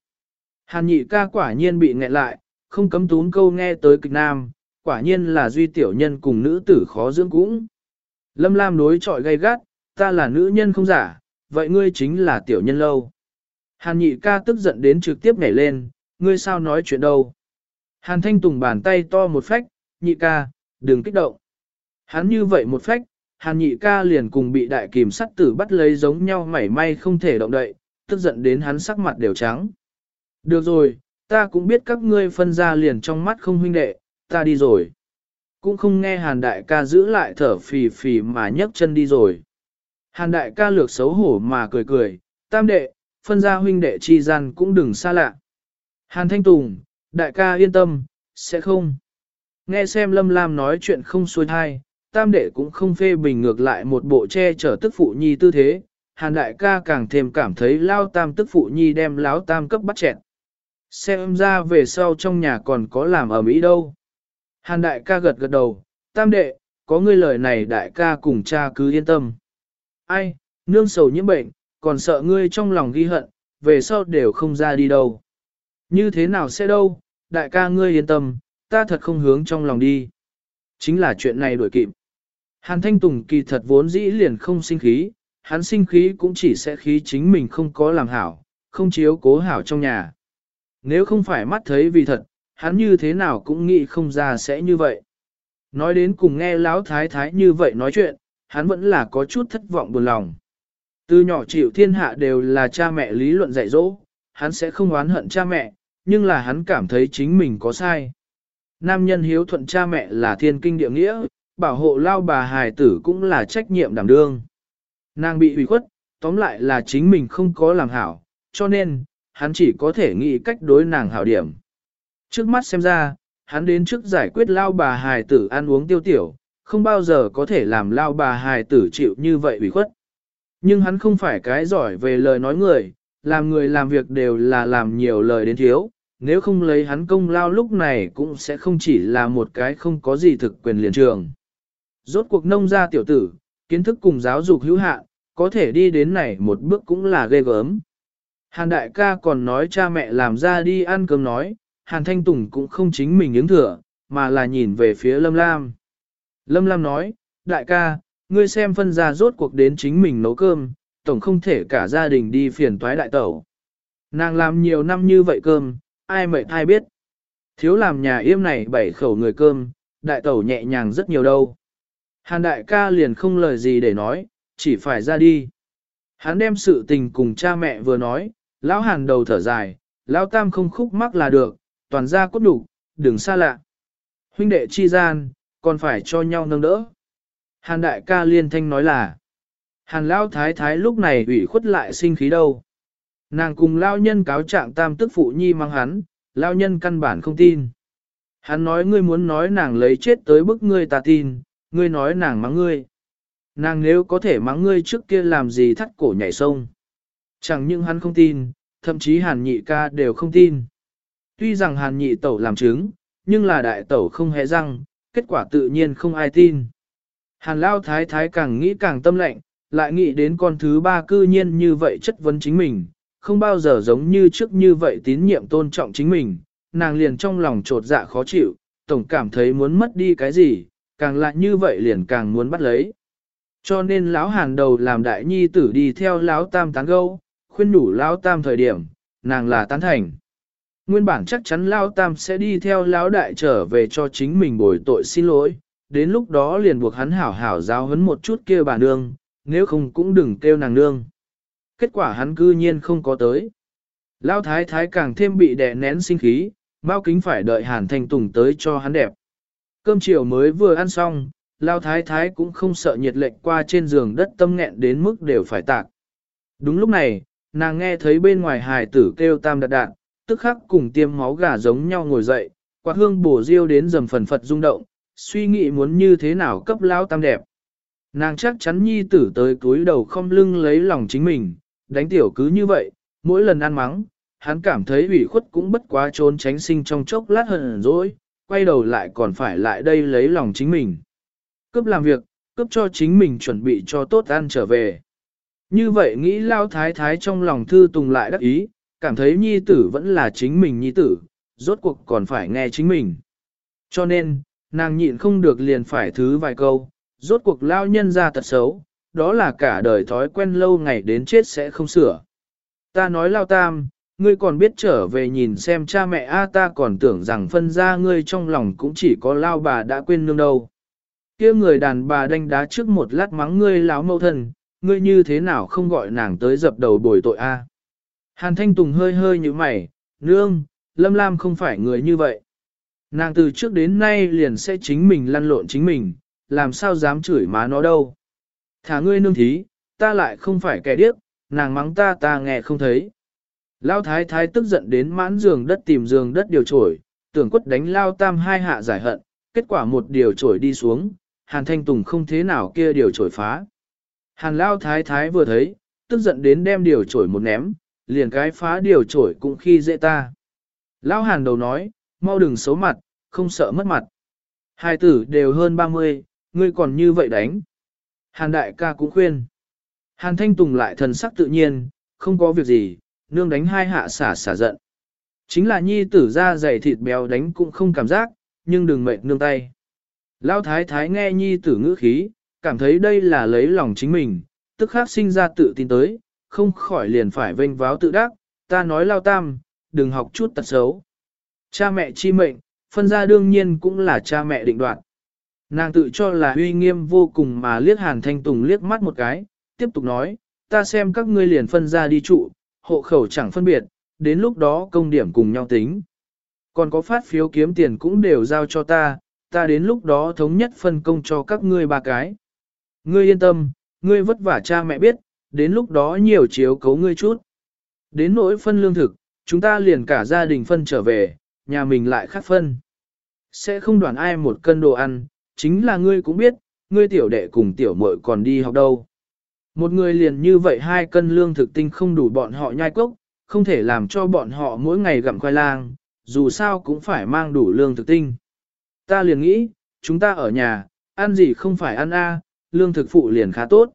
Hàn nhị ca quả nhiên bị nghẹn lại, không cấm tún câu nghe tới kịch nam, quả nhiên là duy tiểu nhân cùng nữ tử khó dưỡng cũng. Lâm Lam đối trọi gay gắt, ta là nữ nhân không giả, vậy ngươi chính là tiểu nhân lâu. Hàn nhị ca tức giận đến trực tiếp nhảy lên, ngươi sao nói chuyện đâu. Hàn thanh tùng bàn tay to một phách, nhị ca, đừng kích động. Hắn như vậy một phách, hàn nhị ca liền cùng bị đại kìm sắt tử bắt lấy giống nhau mảy may không thể động đậy, tức giận đến hắn sắc mặt đều trắng. Được rồi, ta cũng biết các ngươi phân ra liền trong mắt không huynh đệ, ta đi rồi. Cũng không nghe hàn đại ca giữ lại thở phì phì mà nhấc chân đi rồi. Hàn đại ca lược xấu hổ mà cười cười, tam đệ, phân ra huynh đệ chi gian cũng đừng xa lạ. Hàn thanh tùng, đại ca yên tâm, sẽ không. Nghe xem lâm lam nói chuyện không xuôi thai, tam đệ cũng không phê bình ngược lại một bộ che chở tức phụ nhi tư thế. Hàn đại ca càng thêm cảm thấy lao tam tức phụ nhi đem láo tam cấp bắt chẹn. Xem ra về sau trong nhà còn có làm ở Mỹ đâu. Hàn đại ca gật gật đầu, tam đệ, có ngươi lời này đại ca cùng cha cứ yên tâm. Ai, nương sầu nhiễm bệnh, còn sợ ngươi trong lòng ghi hận, về sau đều không ra đi đâu. Như thế nào sẽ đâu, đại ca ngươi yên tâm, ta thật không hướng trong lòng đi. Chính là chuyện này đổi kịp. Hàn Thanh Tùng kỳ thật vốn dĩ liền không sinh khí, hắn sinh khí cũng chỉ sẽ khí chính mình không có làm hảo, không chiếu cố hảo trong nhà. Nếu không phải mắt thấy vì thật, hắn như thế nào cũng nghĩ không ra sẽ như vậy. Nói đến cùng nghe lão thái thái như vậy nói chuyện, hắn vẫn là có chút thất vọng buồn lòng. Từ nhỏ chịu thiên hạ đều là cha mẹ lý luận dạy dỗ, hắn sẽ không oán hận cha mẹ, nhưng là hắn cảm thấy chính mình có sai. Nam nhân hiếu thuận cha mẹ là thiên kinh địa nghĩa, bảo hộ lao bà hài tử cũng là trách nhiệm đảm đương. Nàng bị hủy khuất, tóm lại là chính mình không có làm hảo, cho nên, hắn chỉ có thể nghĩ cách đối nàng hảo điểm. Trước mắt xem ra, hắn đến trước giải quyết lao bà hài tử ăn uống tiêu tiểu, không bao giờ có thể làm lao bà hài tử chịu như vậy ủy khuất. Nhưng hắn không phải cái giỏi về lời nói người, làm người làm việc đều là làm nhiều lời đến thiếu, nếu không lấy hắn công lao lúc này cũng sẽ không chỉ là một cái không có gì thực quyền liền trường. Rốt cuộc nông gia tiểu tử, kiến thức cùng giáo dục hữu hạn, có thể đi đến này một bước cũng là ghê gớm. Hàn đại ca còn nói cha mẹ làm ra đi ăn cơm nói, Hàn Thanh Tùng cũng không chính mình ứng thừa, mà là nhìn về phía Lâm Lam. Lâm Lam nói, đại ca, ngươi xem phân ra rốt cuộc đến chính mình nấu cơm, tổng không thể cả gia đình đi phiền toái đại tẩu. Nàng làm nhiều năm như vậy cơm, ai mệt ai biết. Thiếu làm nhà yêm này bảy khẩu người cơm, đại tẩu nhẹ nhàng rất nhiều đâu. Hàn đại ca liền không lời gì để nói, chỉ phải ra đi. Hắn đem sự tình cùng cha mẹ vừa nói, lão hàn đầu thở dài, lão tam không khúc mắc là được, toàn ra cốt đủ, đừng xa lạ. Huynh đệ chi gian, còn phải cho nhau nâng đỡ. Hàn đại ca liên thanh nói là, hàn lão thái thái lúc này ủy khuất lại sinh khí đâu. Nàng cùng lao nhân cáo trạng tam tức phụ nhi mang hắn, lao nhân căn bản không tin. Hắn nói ngươi muốn nói nàng lấy chết tới bức ngươi ta tin, ngươi nói nàng mắng ngươi. Nàng nếu có thể mắng ngươi trước kia làm gì thắt cổ nhảy sông. Chẳng những hắn không tin, thậm chí hàn nhị ca đều không tin. Tuy rằng hàn nhị tẩu làm chứng, nhưng là đại tẩu không hề răng, kết quả tự nhiên không ai tin. Hàn lao thái thái càng nghĩ càng tâm lệnh, lại nghĩ đến con thứ ba cư nhiên như vậy chất vấn chính mình, không bao giờ giống như trước như vậy tín nhiệm tôn trọng chính mình, nàng liền trong lòng trột dạ khó chịu, tổng cảm thấy muốn mất đi cái gì, càng lại như vậy liền càng muốn bắt lấy. Cho nên lão hàn đầu làm đại nhi tử đi theo lão tam tán gâu, khuyên đủ lão tam thời điểm, nàng là tán thành. Nguyên bản chắc chắn lão tam sẽ đi theo lão đại trở về cho chính mình bồi tội xin lỗi, đến lúc đó liền buộc hắn hảo hảo giáo huấn một chút kia bà nương, nếu không cũng đừng kêu nàng nương. Kết quả hắn cư nhiên không có tới. Lão thái thái càng thêm bị đè nén sinh khí, bao kính phải đợi hàn thanh tùng tới cho hắn đẹp. Cơm chiều mới vừa ăn xong, Lao thái thái cũng không sợ nhiệt lệnh qua trên giường đất tâm nghẹn đến mức đều phải tạc. Đúng lúc này, nàng nghe thấy bên ngoài hài tử kêu tam đạn đạn, tức khắc cùng tiêm máu gà giống nhau ngồi dậy, quạt hương bổ riêu đến dầm phần phật rung động, suy nghĩ muốn như thế nào cấp lao tam đẹp. Nàng chắc chắn nhi tử tới túi đầu không lưng lấy lòng chính mình, đánh tiểu cứ như vậy, mỗi lần ăn mắng, hắn cảm thấy ủy khuất cũng bất quá trốn tránh sinh trong chốc lát hờn rồi, quay đầu lại còn phải lại đây lấy lòng chính mình cướp làm việc, cướp cho chính mình chuẩn bị cho tốt ăn trở về. Như vậy nghĩ lao thái thái trong lòng thư tùng lại đắc ý, cảm thấy nhi tử vẫn là chính mình nhi tử, rốt cuộc còn phải nghe chính mình. Cho nên, nàng nhịn không được liền phải thứ vài câu, rốt cuộc lao nhân ra tật xấu, đó là cả đời thói quen lâu ngày đến chết sẽ không sửa. Ta nói lao tam, ngươi còn biết trở về nhìn xem cha mẹ A ta còn tưởng rằng phân ra ngươi trong lòng cũng chỉ có lao bà đã quên nương đâu kia người đàn bà đánh đá trước một lát mắng ngươi láo mâu thân, ngươi như thế nào không gọi nàng tới dập đầu bồi tội a? Hàn Thanh Tùng hơi hơi như mày, nương, Lâm Lam không phải người như vậy. Nàng từ trước đến nay liền sẽ chính mình lăn lộn chính mình, làm sao dám chửi má nó đâu. Thả ngươi nương thí, ta lại không phải kẻ điếc, nàng mắng ta ta nghe không thấy. Lao thái thái tức giận đến mãn giường đất tìm giường đất điều trổi, tưởng quất đánh Lao tam hai hạ giải hận, kết quả một điều trổi đi xuống, Hàn Thanh Tùng không thế nào kia điều trổi phá. Hàn Lao Thái Thái vừa thấy, tức giận đến đem điều trổi một ném, liền cái phá điều trổi cũng khi dễ ta. Lao Hàn đầu nói, mau đừng xấu mặt, không sợ mất mặt. Hai tử đều hơn 30, ngươi còn như vậy đánh. Hàn đại ca cũng khuyên. Hàn Thanh Tùng lại thần sắc tự nhiên, không có việc gì, nương đánh hai hạ xả xả giận. Chính là nhi tử ra dày thịt béo đánh cũng không cảm giác, nhưng đừng mệt nương tay. lao thái thái nghe nhi tử ngữ khí, cảm thấy đây là lấy lòng chính mình, tức khắc sinh ra tự tin tới, không khỏi liền phải vênh váo tự đắc, ta nói lao tam, đừng học chút tật xấu. Cha mẹ chi mệnh, phân ra đương nhiên cũng là cha mẹ định đoạt. Nàng tự cho là uy nghiêm vô cùng mà liếc hàn thanh tùng liếc mắt một cái, tiếp tục nói, ta xem các ngươi liền phân ra đi trụ, hộ khẩu chẳng phân biệt, đến lúc đó công điểm cùng nhau tính. Còn có phát phiếu kiếm tiền cũng đều giao cho ta, ta đến lúc đó thống nhất phân công cho các ngươi ba cái. Ngươi yên tâm, ngươi vất vả cha mẹ biết, đến lúc đó nhiều chiếu cấu ngươi chút. Đến nỗi phân lương thực, chúng ta liền cả gia đình phân trở về, nhà mình lại khác phân. Sẽ không đoàn ai một cân đồ ăn, chính là ngươi cũng biết, ngươi tiểu đệ cùng tiểu muội còn đi học đâu. Một người liền như vậy hai cân lương thực tinh không đủ bọn họ nhai cốc, không thể làm cho bọn họ mỗi ngày gặm khoai lang, dù sao cũng phải mang đủ lương thực tinh. Ta liền nghĩ, chúng ta ở nhà, ăn gì không phải ăn a, lương thực phụ liền khá tốt.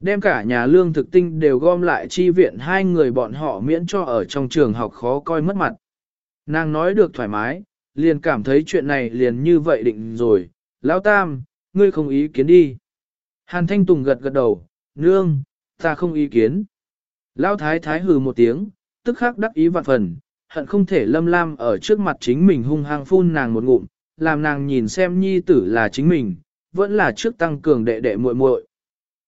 Đem cả nhà lương thực tinh đều gom lại chi viện hai người bọn họ miễn cho ở trong trường học khó coi mất mặt. Nàng nói được thoải mái, liền cảm thấy chuyện này liền như vậy định rồi. Lão Tam, ngươi không ý kiến đi. Hàn Thanh Tùng gật gật đầu, nương, ta không ý kiến. Lão Thái Thái hừ một tiếng, tức khắc đắc ý vạn phần, hận không thể lâm lam ở trước mặt chính mình hung hăng phun nàng một ngụm, làm nàng nhìn xem nhi tử là chính mình, vẫn là trước tăng cường đệ đệ muội muội.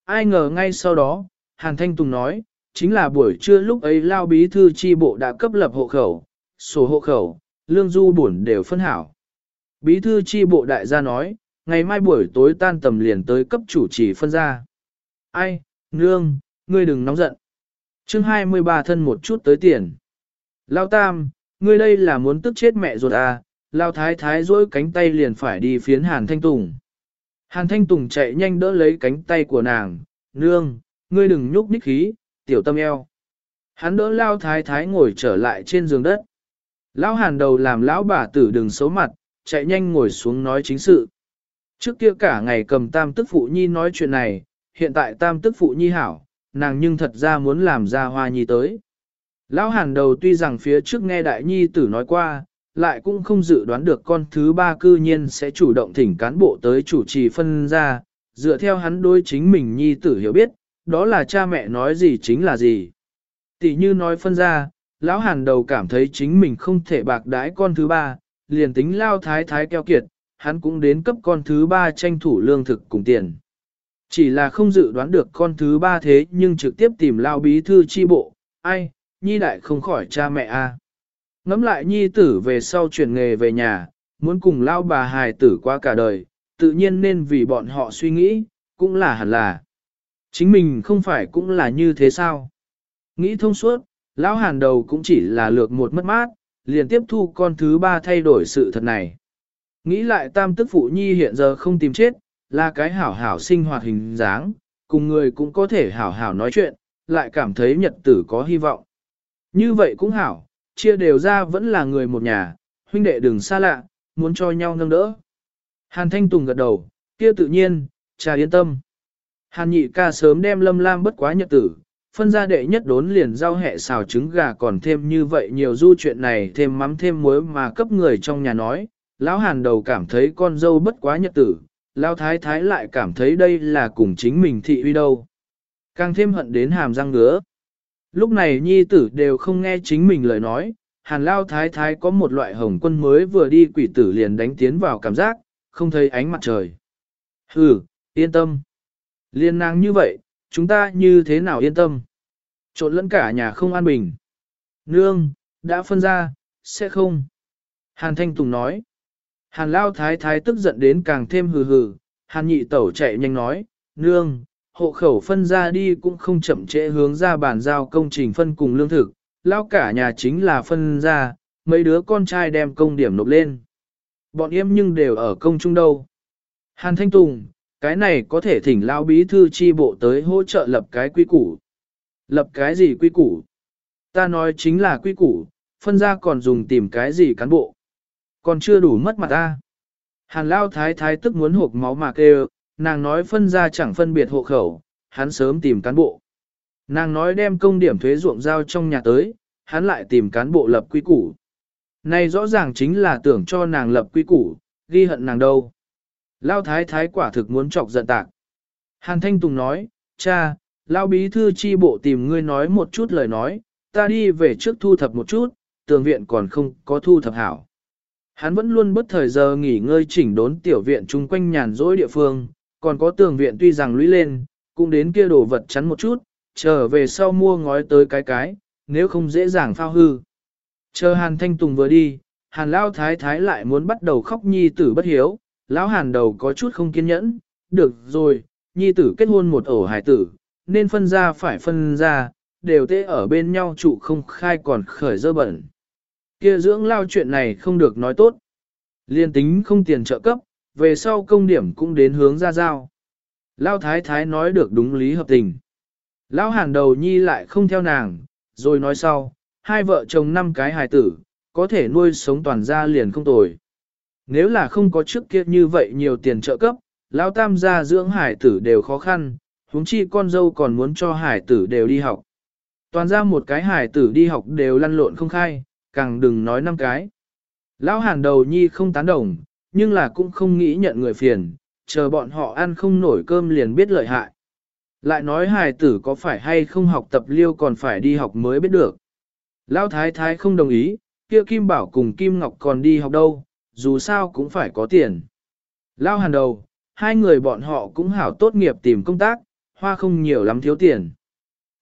Ai ngờ ngay sau đó, Hàn Thanh Tùng nói, chính là buổi trưa lúc ấy lao bí thư chi bộ đã cấp lập hộ khẩu, sổ hộ khẩu, lương du bổn đều phân hảo. Bí thư chi bộ đại gia nói, ngày mai buổi tối tan tầm liền tới cấp chủ trì phân ra. Ai, nương, ngươi đừng nóng giận. chương 23 thân một chút tới tiền. Lao tam, ngươi đây là muốn tức chết mẹ ruột à, Lao thái thái dỗi cánh tay liền phải đi phiến Hàn Thanh Tùng. Hàn Thanh Tùng chạy nhanh đỡ lấy cánh tay của nàng, nương, ngươi đừng nhúc nhích khí, tiểu tâm eo. Hắn đỡ Lao thái thái ngồi trở lại trên giường đất. Lão hàn đầu làm lão bà tử đừng xấu mặt, chạy nhanh ngồi xuống nói chính sự. Trước kia cả ngày cầm tam tức phụ nhi nói chuyện này, hiện tại tam tức phụ nhi hảo, nàng nhưng thật ra muốn làm ra hoa nhi tới. Lão hàn đầu tuy rằng phía trước nghe đại nhi tử nói qua, lại cũng không dự đoán được con thứ ba cư nhiên sẽ chủ động thỉnh cán bộ tới chủ trì phân ra, dựa theo hắn đối chính mình nhi tử hiểu biết, đó là cha mẹ nói gì chính là gì. Tỷ như nói phân ra, lão hàn đầu cảm thấy chính mình không thể bạc đãi con thứ ba, liền tính lao thái thái keo kiệt, hắn cũng đến cấp con thứ ba tranh thủ lương thực cùng tiền. Chỉ là không dự đoán được con thứ ba thế nhưng trực tiếp tìm lao bí thư chi bộ, ai, nhi đại không khỏi cha mẹ a. À. Ngắm lại nhi tử về sau chuyển nghề về nhà, muốn cùng lao bà hài tử qua cả đời, tự nhiên nên vì bọn họ suy nghĩ, cũng là hẳn là. Chính mình không phải cũng là như thế sao? Nghĩ thông suốt, lão hàn đầu cũng chỉ là lược một mất mát, liền tiếp thu con thứ ba thay đổi sự thật này. Nghĩ lại tam tức phụ nhi hiện giờ không tìm chết, là cái hảo hảo sinh hoạt hình dáng, cùng người cũng có thể hảo hảo nói chuyện, lại cảm thấy nhật tử có hy vọng. Như vậy cũng hảo, chia đều ra vẫn là người một nhà, huynh đệ đừng xa lạ, muốn cho nhau nâng đỡ. Hàn Thanh Tùng gật đầu, kia tự nhiên, cha yên tâm. Hàn nhị ca sớm đem lâm lam bất quá nhật tử, phân ra đệ nhất đốn liền rau hẹ xào trứng gà còn thêm như vậy nhiều du chuyện này thêm mắm thêm muối mà cấp người trong nhà nói, lão hàn đầu cảm thấy con dâu bất quá nhật tử, lão thái thái lại cảm thấy đây là cùng chính mình thị uy đâu. Càng thêm hận đến hàm răng ngứa. Lúc này nhi tử đều không nghe chính mình lời nói, hàn lao thái thái có một loại hồng quân mới vừa đi quỷ tử liền đánh tiến vào cảm giác, không thấy ánh mặt trời. Hừ, yên tâm. Liên nàng như vậy, chúng ta như thế nào yên tâm. Trộn lẫn cả nhà không an bình. Nương, đã phân ra, sẽ không. Hàn Thanh Tùng nói. Hàn Lao Thái Thái tức giận đến càng thêm hừ hừ. Hàn nhị tẩu chạy nhanh nói, nương, hộ khẩu phân ra đi cũng không chậm trễ hướng ra bàn giao công trình phân cùng lương thực. Lao cả nhà chính là phân ra, mấy đứa con trai đem công điểm nộp lên. Bọn em nhưng đều ở công trung đâu. Hàn Thanh Tùng, cái này có thể thỉnh lao bí thư chi bộ tới hỗ trợ lập cái quy củ. Lập cái gì quy củ? Ta nói chính là quy củ, phân ra còn dùng tìm cái gì cán bộ. Còn chưa đủ mất mặt ta. Hàn lao thái thái tức muốn hộp máu mà kêu, nàng nói phân ra chẳng phân biệt hộ khẩu, hắn sớm tìm cán bộ. Nàng nói đem công điểm thuế ruộng giao trong nhà tới, hắn lại tìm cán bộ lập quy củ. Này rõ ràng chính là tưởng cho nàng lập quy củ, ghi hận nàng đâu. Lao thái thái quả thực muốn chọc giận tạc. Hàn Thanh Tùng nói, cha, Lao bí thư chi bộ tìm ngươi nói một chút lời nói, ta đi về trước thu thập một chút, tường viện còn không có thu thập hảo. Hắn vẫn luôn bất thời giờ nghỉ ngơi chỉnh đốn tiểu viện chung quanh nhàn rỗi địa phương, còn có tường viện tuy rằng lũy lên, cũng đến kia đổ vật chắn một chút, trở về sau mua ngói tới cái cái, nếu không dễ dàng phao hư. Chờ Hàn Thanh Tùng vừa đi, Hàn Lao Thái Thái lại muốn bắt đầu khóc nhi tử bất hiếu, Lão Hàn đầu có chút không kiên nhẫn, được rồi, nhi tử kết hôn một ổ hải tử, nên phân ra phải phân ra, đều tê ở bên nhau trụ không khai còn khởi dơ bẩn. Kia dưỡng lao chuyện này không được nói tốt. Liên tính không tiền trợ cấp, về sau công điểm cũng đến hướng ra giao. Lao thái thái nói được đúng lý hợp tình. Lão hàn đầu nhi lại không theo nàng, rồi nói sau, hai vợ chồng năm cái hài tử, có thể nuôi sống toàn gia liền không tồi. Nếu là không có trước kia như vậy nhiều tiền trợ cấp, Lão tam gia dưỡng hải tử đều khó khăn, huống chi con dâu còn muốn cho hải tử đều đi học. Toàn ra một cái hải tử đi học đều lăn lộn không khai, càng đừng nói năm cái. Lão hàn đầu nhi không tán đồng, nhưng là cũng không nghĩ nhận người phiền, chờ bọn họ ăn không nổi cơm liền biết lợi hại. Lại nói hài tử có phải hay không học tập liêu còn phải đi học mới biết được. Lão thái thái không đồng ý, kia Kim Bảo cùng Kim Ngọc còn đi học đâu, dù sao cũng phải có tiền. Lão hàn đầu, hai người bọn họ cũng hảo tốt nghiệp tìm công tác, hoa không nhiều lắm thiếu tiền.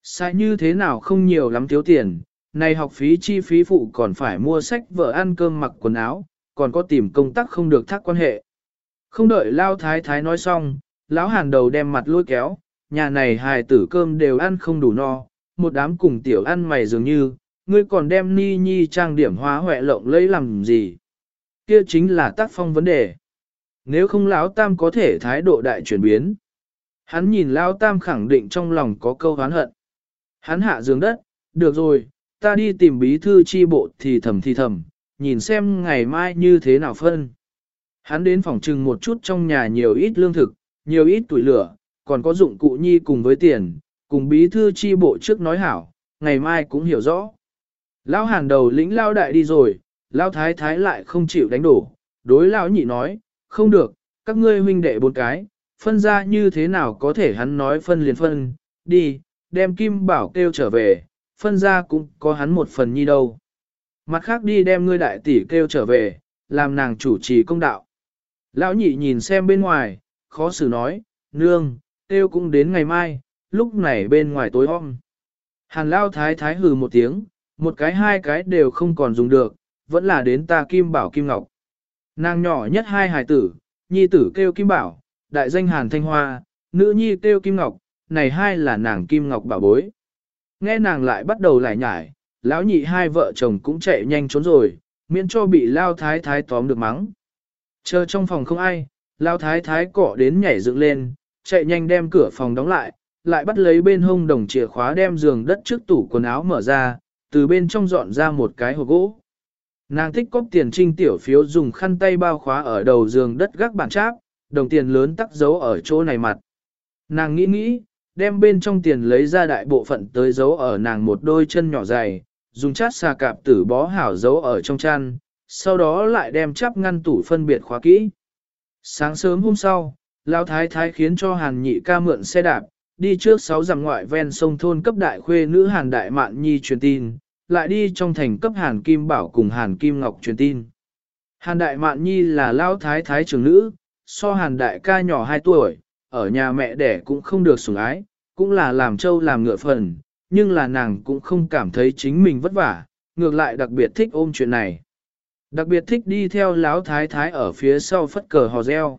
Sai như thế nào không nhiều lắm thiếu tiền, này học phí chi phí phụ còn phải mua sách vợ ăn cơm mặc quần áo, còn có tìm công tác không được thác quan hệ. Không đợi Lao Thái Thái nói xong, lão hàn đầu đem mặt lôi kéo, nhà này hài tử cơm đều ăn không đủ no, một đám cùng tiểu ăn mày dường như, ngươi còn đem ni nhi trang điểm hóa hoẹ lộng lấy làm gì. Kia chính là tác phong vấn đề. Nếu không lão tam có thể thái độ đại chuyển biến. Hắn nhìn lão tam khẳng định trong lòng có câu hán hận. Hắn hạ giường đất, được rồi, ta đi tìm bí thư chi bộ thì thầm thì thầm, nhìn xem ngày mai như thế nào phân. Hắn đến phòng trừng một chút trong nhà nhiều ít lương thực, nhiều ít tuổi lửa, còn có dụng cụ nhi cùng với tiền, cùng bí thư chi bộ trước nói hảo, ngày mai cũng hiểu rõ. Lão hàn đầu lĩnh lao đại đi rồi, lao thái thái lại không chịu đánh đổ, đối lão nhị nói, không được, các ngươi huynh đệ bốn cái, phân ra như thế nào có thể hắn nói phân liền phân, đi, đem kim bảo kêu trở về, phân ra cũng có hắn một phần nhi đâu. Mặt khác đi đem ngươi đại tỷ kêu trở về, làm nàng chủ trì công đạo. Lão nhị nhìn xem bên ngoài, khó xử nói, nương, kêu cũng đến ngày mai, lúc này bên ngoài tối om. Hàn lao thái thái hừ một tiếng, một cái hai cái đều không còn dùng được, vẫn là đến ta kim bảo kim ngọc. Nàng nhỏ nhất hai hài tử, nhi tử kêu kim bảo, đại danh hàn thanh hoa, nữ nhi kêu kim ngọc, này hai là nàng kim ngọc bảo bối. Nghe nàng lại bắt đầu lại nhải, lão nhị hai vợ chồng cũng chạy nhanh trốn rồi, miễn cho bị lao thái thái tóm được mắng. Chờ trong phòng không ai, lao thái thái cọ đến nhảy dựng lên, chạy nhanh đem cửa phòng đóng lại, lại bắt lấy bên hông đồng chìa khóa đem giường đất trước tủ quần áo mở ra, từ bên trong dọn ra một cái hộp gỗ. Nàng thích cóp tiền trinh tiểu phiếu dùng khăn tay bao khóa ở đầu giường đất gác bàn cháp, đồng tiền lớn tắc dấu ở chỗ này mặt. Nàng nghĩ nghĩ, đem bên trong tiền lấy ra đại bộ phận tới giấu ở nàng một đôi chân nhỏ dày, dùng chát xà cạp tử bó hảo giấu ở trong chăn, sau đó lại đem chắp ngăn tủ phân biệt khóa kỹ. Sáng sớm hôm sau, Lão Thái Thái khiến cho Hàn Nhị ca mượn xe đạp, đi trước sáu dặm ngoại ven sông thôn cấp đại khuê nữ Hàn Đại Mạn Nhi truyền tin, lại đi trong thành cấp Hàn Kim Bảo cùng Hàn Kim Ngọc truyền tin. Hàn Đại Mạn Nhi là Lão Thái Thái trưởng nữ, so Hàn Đại ca nhỏ 2 tuổi, ở nhà mẹ đẻ cũng không được sủng ái, cũng là làm trâu làm ngựa phần, nhưng là nàng cũng không cảm thấy chính mình vất vả, ngược lại đặc biệt thích ôm chuyện này. Đặc biệt thích đi theo láo thái thái ở phía sau phất cờ hò reo.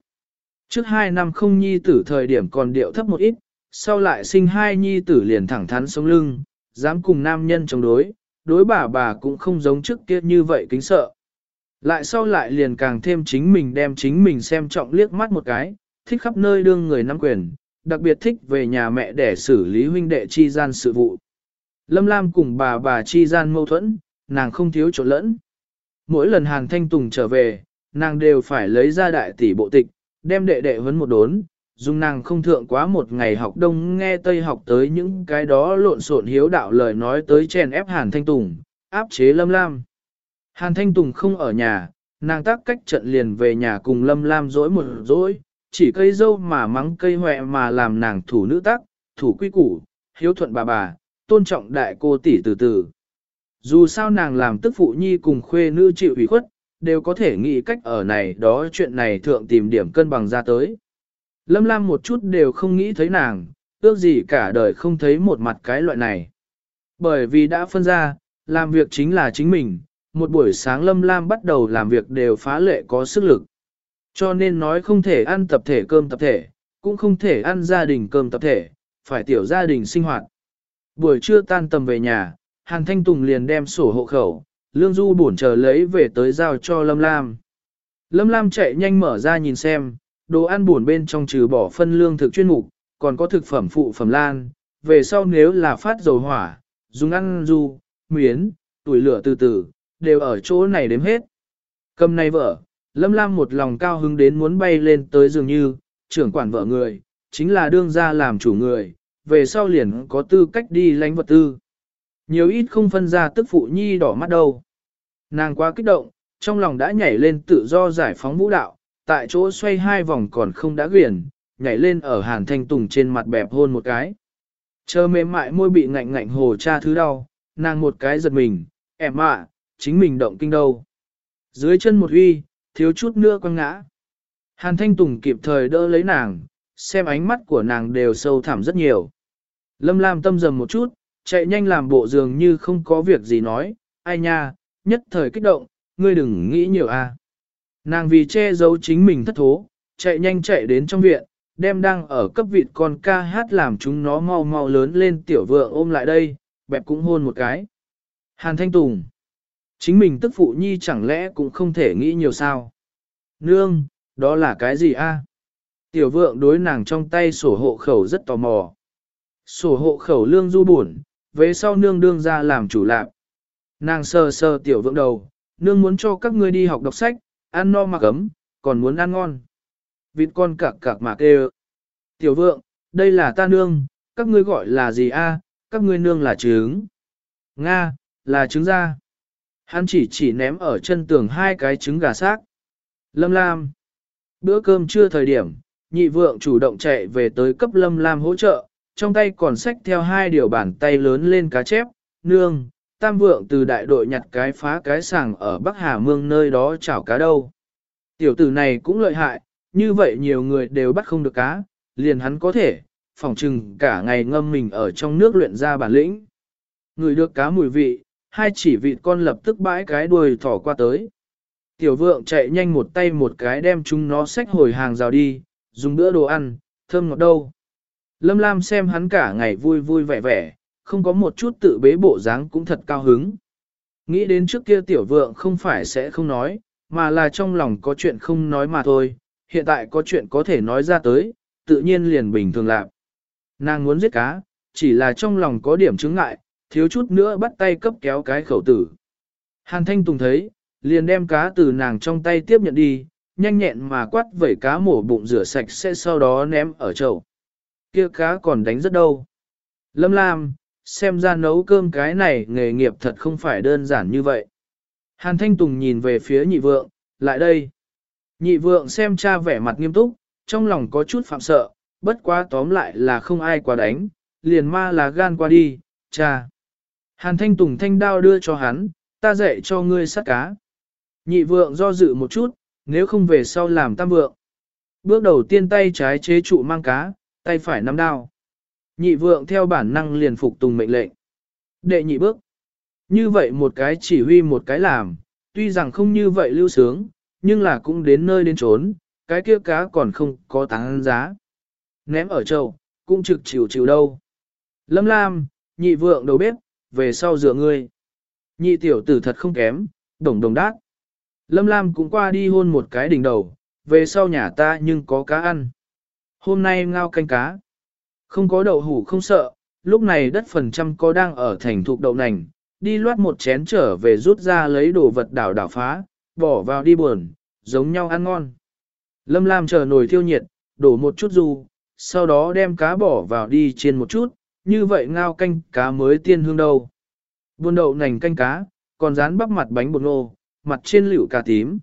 Trước hai năm không nhi tử thời điểm còn điệu thấp một ít, sau lại sinh hai nhi tử liền thẳng thắn sống lưng, dám cùng nam nhân chống đối, đối bà bà cũng không giống trước kia như vậy kính sợ. Lại sau lại liền càng thêm chính mình đem chính mình xem trọng liếc mắt một cái, thích khắp nơi đương người nắm quyền, đặc biệt thích về nhà mẹ để xử lý huynh đệ chi gian sự vụ. Lâm Lam cùng bà bà chi gian mâu thuẫn, nàng không thiếu chỗ lẫn. Mỗi lần Hàn Thanh Tùng trở về, nàng đều phải lấy ra đại tỷ bộ tịch, đem đệ đệ vấn một đốn, dùng nàng không thượng quá một ngày học đông nghe tây học tới những cái đó lộn xộn hiếu đạo lời nói tới chèn ép Hàn Thanh Tùng, áp chế Lâm Lam. Hàn Thanh Tùng không ở nhà, nàng tác cách trận liền về nhà cùng Lâm Lam dỗi một dỗi, chỉ cây dâu mà mắng cây hoẹ mà làm nàng thủ nữ tắc, thủ quy củ, hiếu thuận bà bà, tôn trọng đại cô tỷ từ từ. Dù sao nàng làm tức phụ nhi cùng khuê nữ chịu ủy khuất, đều có thể nghĩ cách ở này đó chuyện này thượng tìm điểm cân bằng ra tới. Lâm Lam một chút đều không nghĩ thấy nàng, ước gì cả đời không thấy một mặt cái loại này. Bởi vì đã phân ra, làm việc chính là chính mình, một buổi sáng Lâm Lam bắt đầu làm việc đều phá lệ có sức lực. Cho nên nói không thể ăn tập thể cơm tập thể, cũng không thể ăn gia đình cơm tập thể, phải tiểu gia đình sinh hoạt. Buổi trưa tan tầm về nhà, Hàn Thanh Tùng liền đem sổ hộ khẩu, lương du bổn chờ lấy về tới giao cho Lâm Lam. Lâm Lam chạy nhanh mở ra nhìn xem, đồ ăn buồn bên trong trừ bỏ phân lương thực chuyên mục, còn có thực phẩm phụ phẩm lan, về sau nếu là phát dầu hỏa, dùng ăn du, miến, tuổi lửa từ từ, đều ở chỗ này đếm hết. Cầm này vợ, Lâm Lam một lòng cao hứng đến muốn bay lên tới dường như, trưởng quản vợ người, chính là đương gia làm chủ người, về sau liền có tư cách đi lánh vật tư. Nhiều ít không phân ra tức phụ nhi đỏ mắt đâu. Nàng quá kích động, trong lòng đã nhảy lên tự do giải phóng vũ đạo, tại chỗ xoay hai vòng còn không đã quyển, nhảy lên ở hàn thanh tùng trên mặt bẹp hôn một cái. Chờ mềm mại môi bị ngạnh ngạnh hồ cha thứ đau, nàng một cái giật mình, em ạ, chính mình động kinh đâu. Dưới chân một huy, thiếu chút nữa quăng ngã. Hàn thanh tùng kịp thời đỡ lấy nàng, xem ánh mắt của nàng đều sâu thẳm rất nhiều. Lâm Lam tâm dầm một chút, chạy nhanh làm bộ dường như không có việc gì nói, ai nha, nhất thời kích động, ngươi đừng nghĩ nhiều a. Nàng vì che giấu chính mình thất thố, chạy nhanh chạy đến trong viện, đem đang ở cấp vịt con ca hát làm chúng nó mau mau lớn lên tiểu vượng ôm lại đây, bẹp cũng hôn một cái. Hàn Thanh Tùng. Chính mình tức phụ nhi chẳng lẽ cũng không thể nghĩ nhiều sao. Nương, đó là cái gì a? Tiểu vượng đối nàng trong tay sổ hộ khẩu rất tò mò. Sổ hộ khẩu lương du buồn, về sau nương đương ra làm chủ lạc. Nàng sờ sờ tiểu vượng đầu, nương muốn cho các ngươi đi học đọc sách, ăn no mặc ấm, còn muốn ăn ngon. Vịt con cạc cạc mà kêu. Tiểu vượng, đây là ta nương, các ngươi gọi là gì a? các ngươi nương là trứng. Nga, là trứng da. Hắn chỉ chỉ ném ở chân tường hai cái trứng gà xác. Lâm Lam. Bữa cơm trưa thời điểm, nhị vượng chủ động chạy về tới cấp Lâm Lam hỗ trợ, trong tay còn xách theo hai điều bàn tay lớn lên cá chép, nương, tam vượng từ đại đội nhặt cái phá cái sàng ở Bắc Hà Mương nơi đó chảo cá đâu. Tiểu tử này cũng lợi hại, như vậy nhiều người đều bắt không được cá, liền hắn có thể, phòng trừng cả ngày ngâm mình ở trong nước luyện ra bản lĩnh. Người được cá mùi vị, hai chỉ vịt con lập tức bãi cái đuôi thỏ qua tới. Tiểu vượng chạy nhanh một tay một cái đem chúng nó xách hồi hàng rào đi, dùng bữa đồ ăn, thơm ngọt đâu. Lâm Lam xem hắn cả ngày vui vui vẻ vẻ, không có một chút tự bế bộ dáng cũng thật cao hứng. Nghĩ đến trước kia tiểu vượng không phải sẽ không nói, mà là trong lòng có chuyện không nói mà thôi, hiện tại có chuyện có thể nói ra tới, tự nhiên liền bình thường lạc. Nàng muốn giết cá, chỉ là trong lòng có điểm chứng ngại, thiếu chút nữa bắt tay cấp kéo cái khẩu tử. Hàn Thanh Tùng thấy, liền đem cá từ nàng trong tay tiếp nhận đi, nhanh nhẹn mà quát vẩy cá mổ bụng rửa sạch sẽ sau đó ném ở chậu. Kia cá còn đánh rất đâu. Lâm Lam, xem ra nấu cơm cái này nghề nghiệp thật không phải đơn giản như vậy. Hàn Thanh Tùng nhìn về phía nhị vượng, lại đây. Nhị vượng xem cha vẻ mặt nghiêm túc, trong lòng có chút phạm sợ, bất quá tóm lại là không ai quá đánh, liền ma là gan qua đi, cha. Hàn Thanh Tùng thanh đao đưa cho hắn, ta dạy cho ngươi sát cá. Nhị vượng do dự một chút, nếu không về sau làm tam vượng. Bước đầu tiên tay trái chế trụ mang cá, tay phải nắm đao. Nhị vượng theo bản năng liền phục tùng mệnh lệnh. Đệ nhị bước. Như vậy một cái chỉ huy một cái làm, tuy rằng không như vậy lưu sướng, nhưng là cũng đến nơi đến trốn, cái kia cá còn không có tăng giá. Ném ở chậu cũng trực chịu chịu đâu. Lâm Lam, nhị vượng đầu bếp, về sau dựa ngươi. Nhị tiểu tử thật không kém, đồng đồng đát. Lâm Lam cũng qua đi hôn một cái đỉnh đầu, về sau nhà ta nhưng có cá ăn. Hôm nay ngao canh cá. Không có đậu hủ không sợ, lúc này đất phần trăm có đang ở thành thục đậu nành, đi loát một chén trở về rút ra lấy đồ vật đảo đảo phá, bỏ vào đi buồn, giống nhau ăn ngon. Lâm Lam chờ nồi thiêu nhiệt, đổ một chút du, sau đó đem cá bỏ vào đi chiên một chút, như vậy ngao canh cá mới tiên hương đâu. Buôn đậu nành canh cá, còn rán bắp mặt bánh bột ngô, mặt trên lựu cà tím.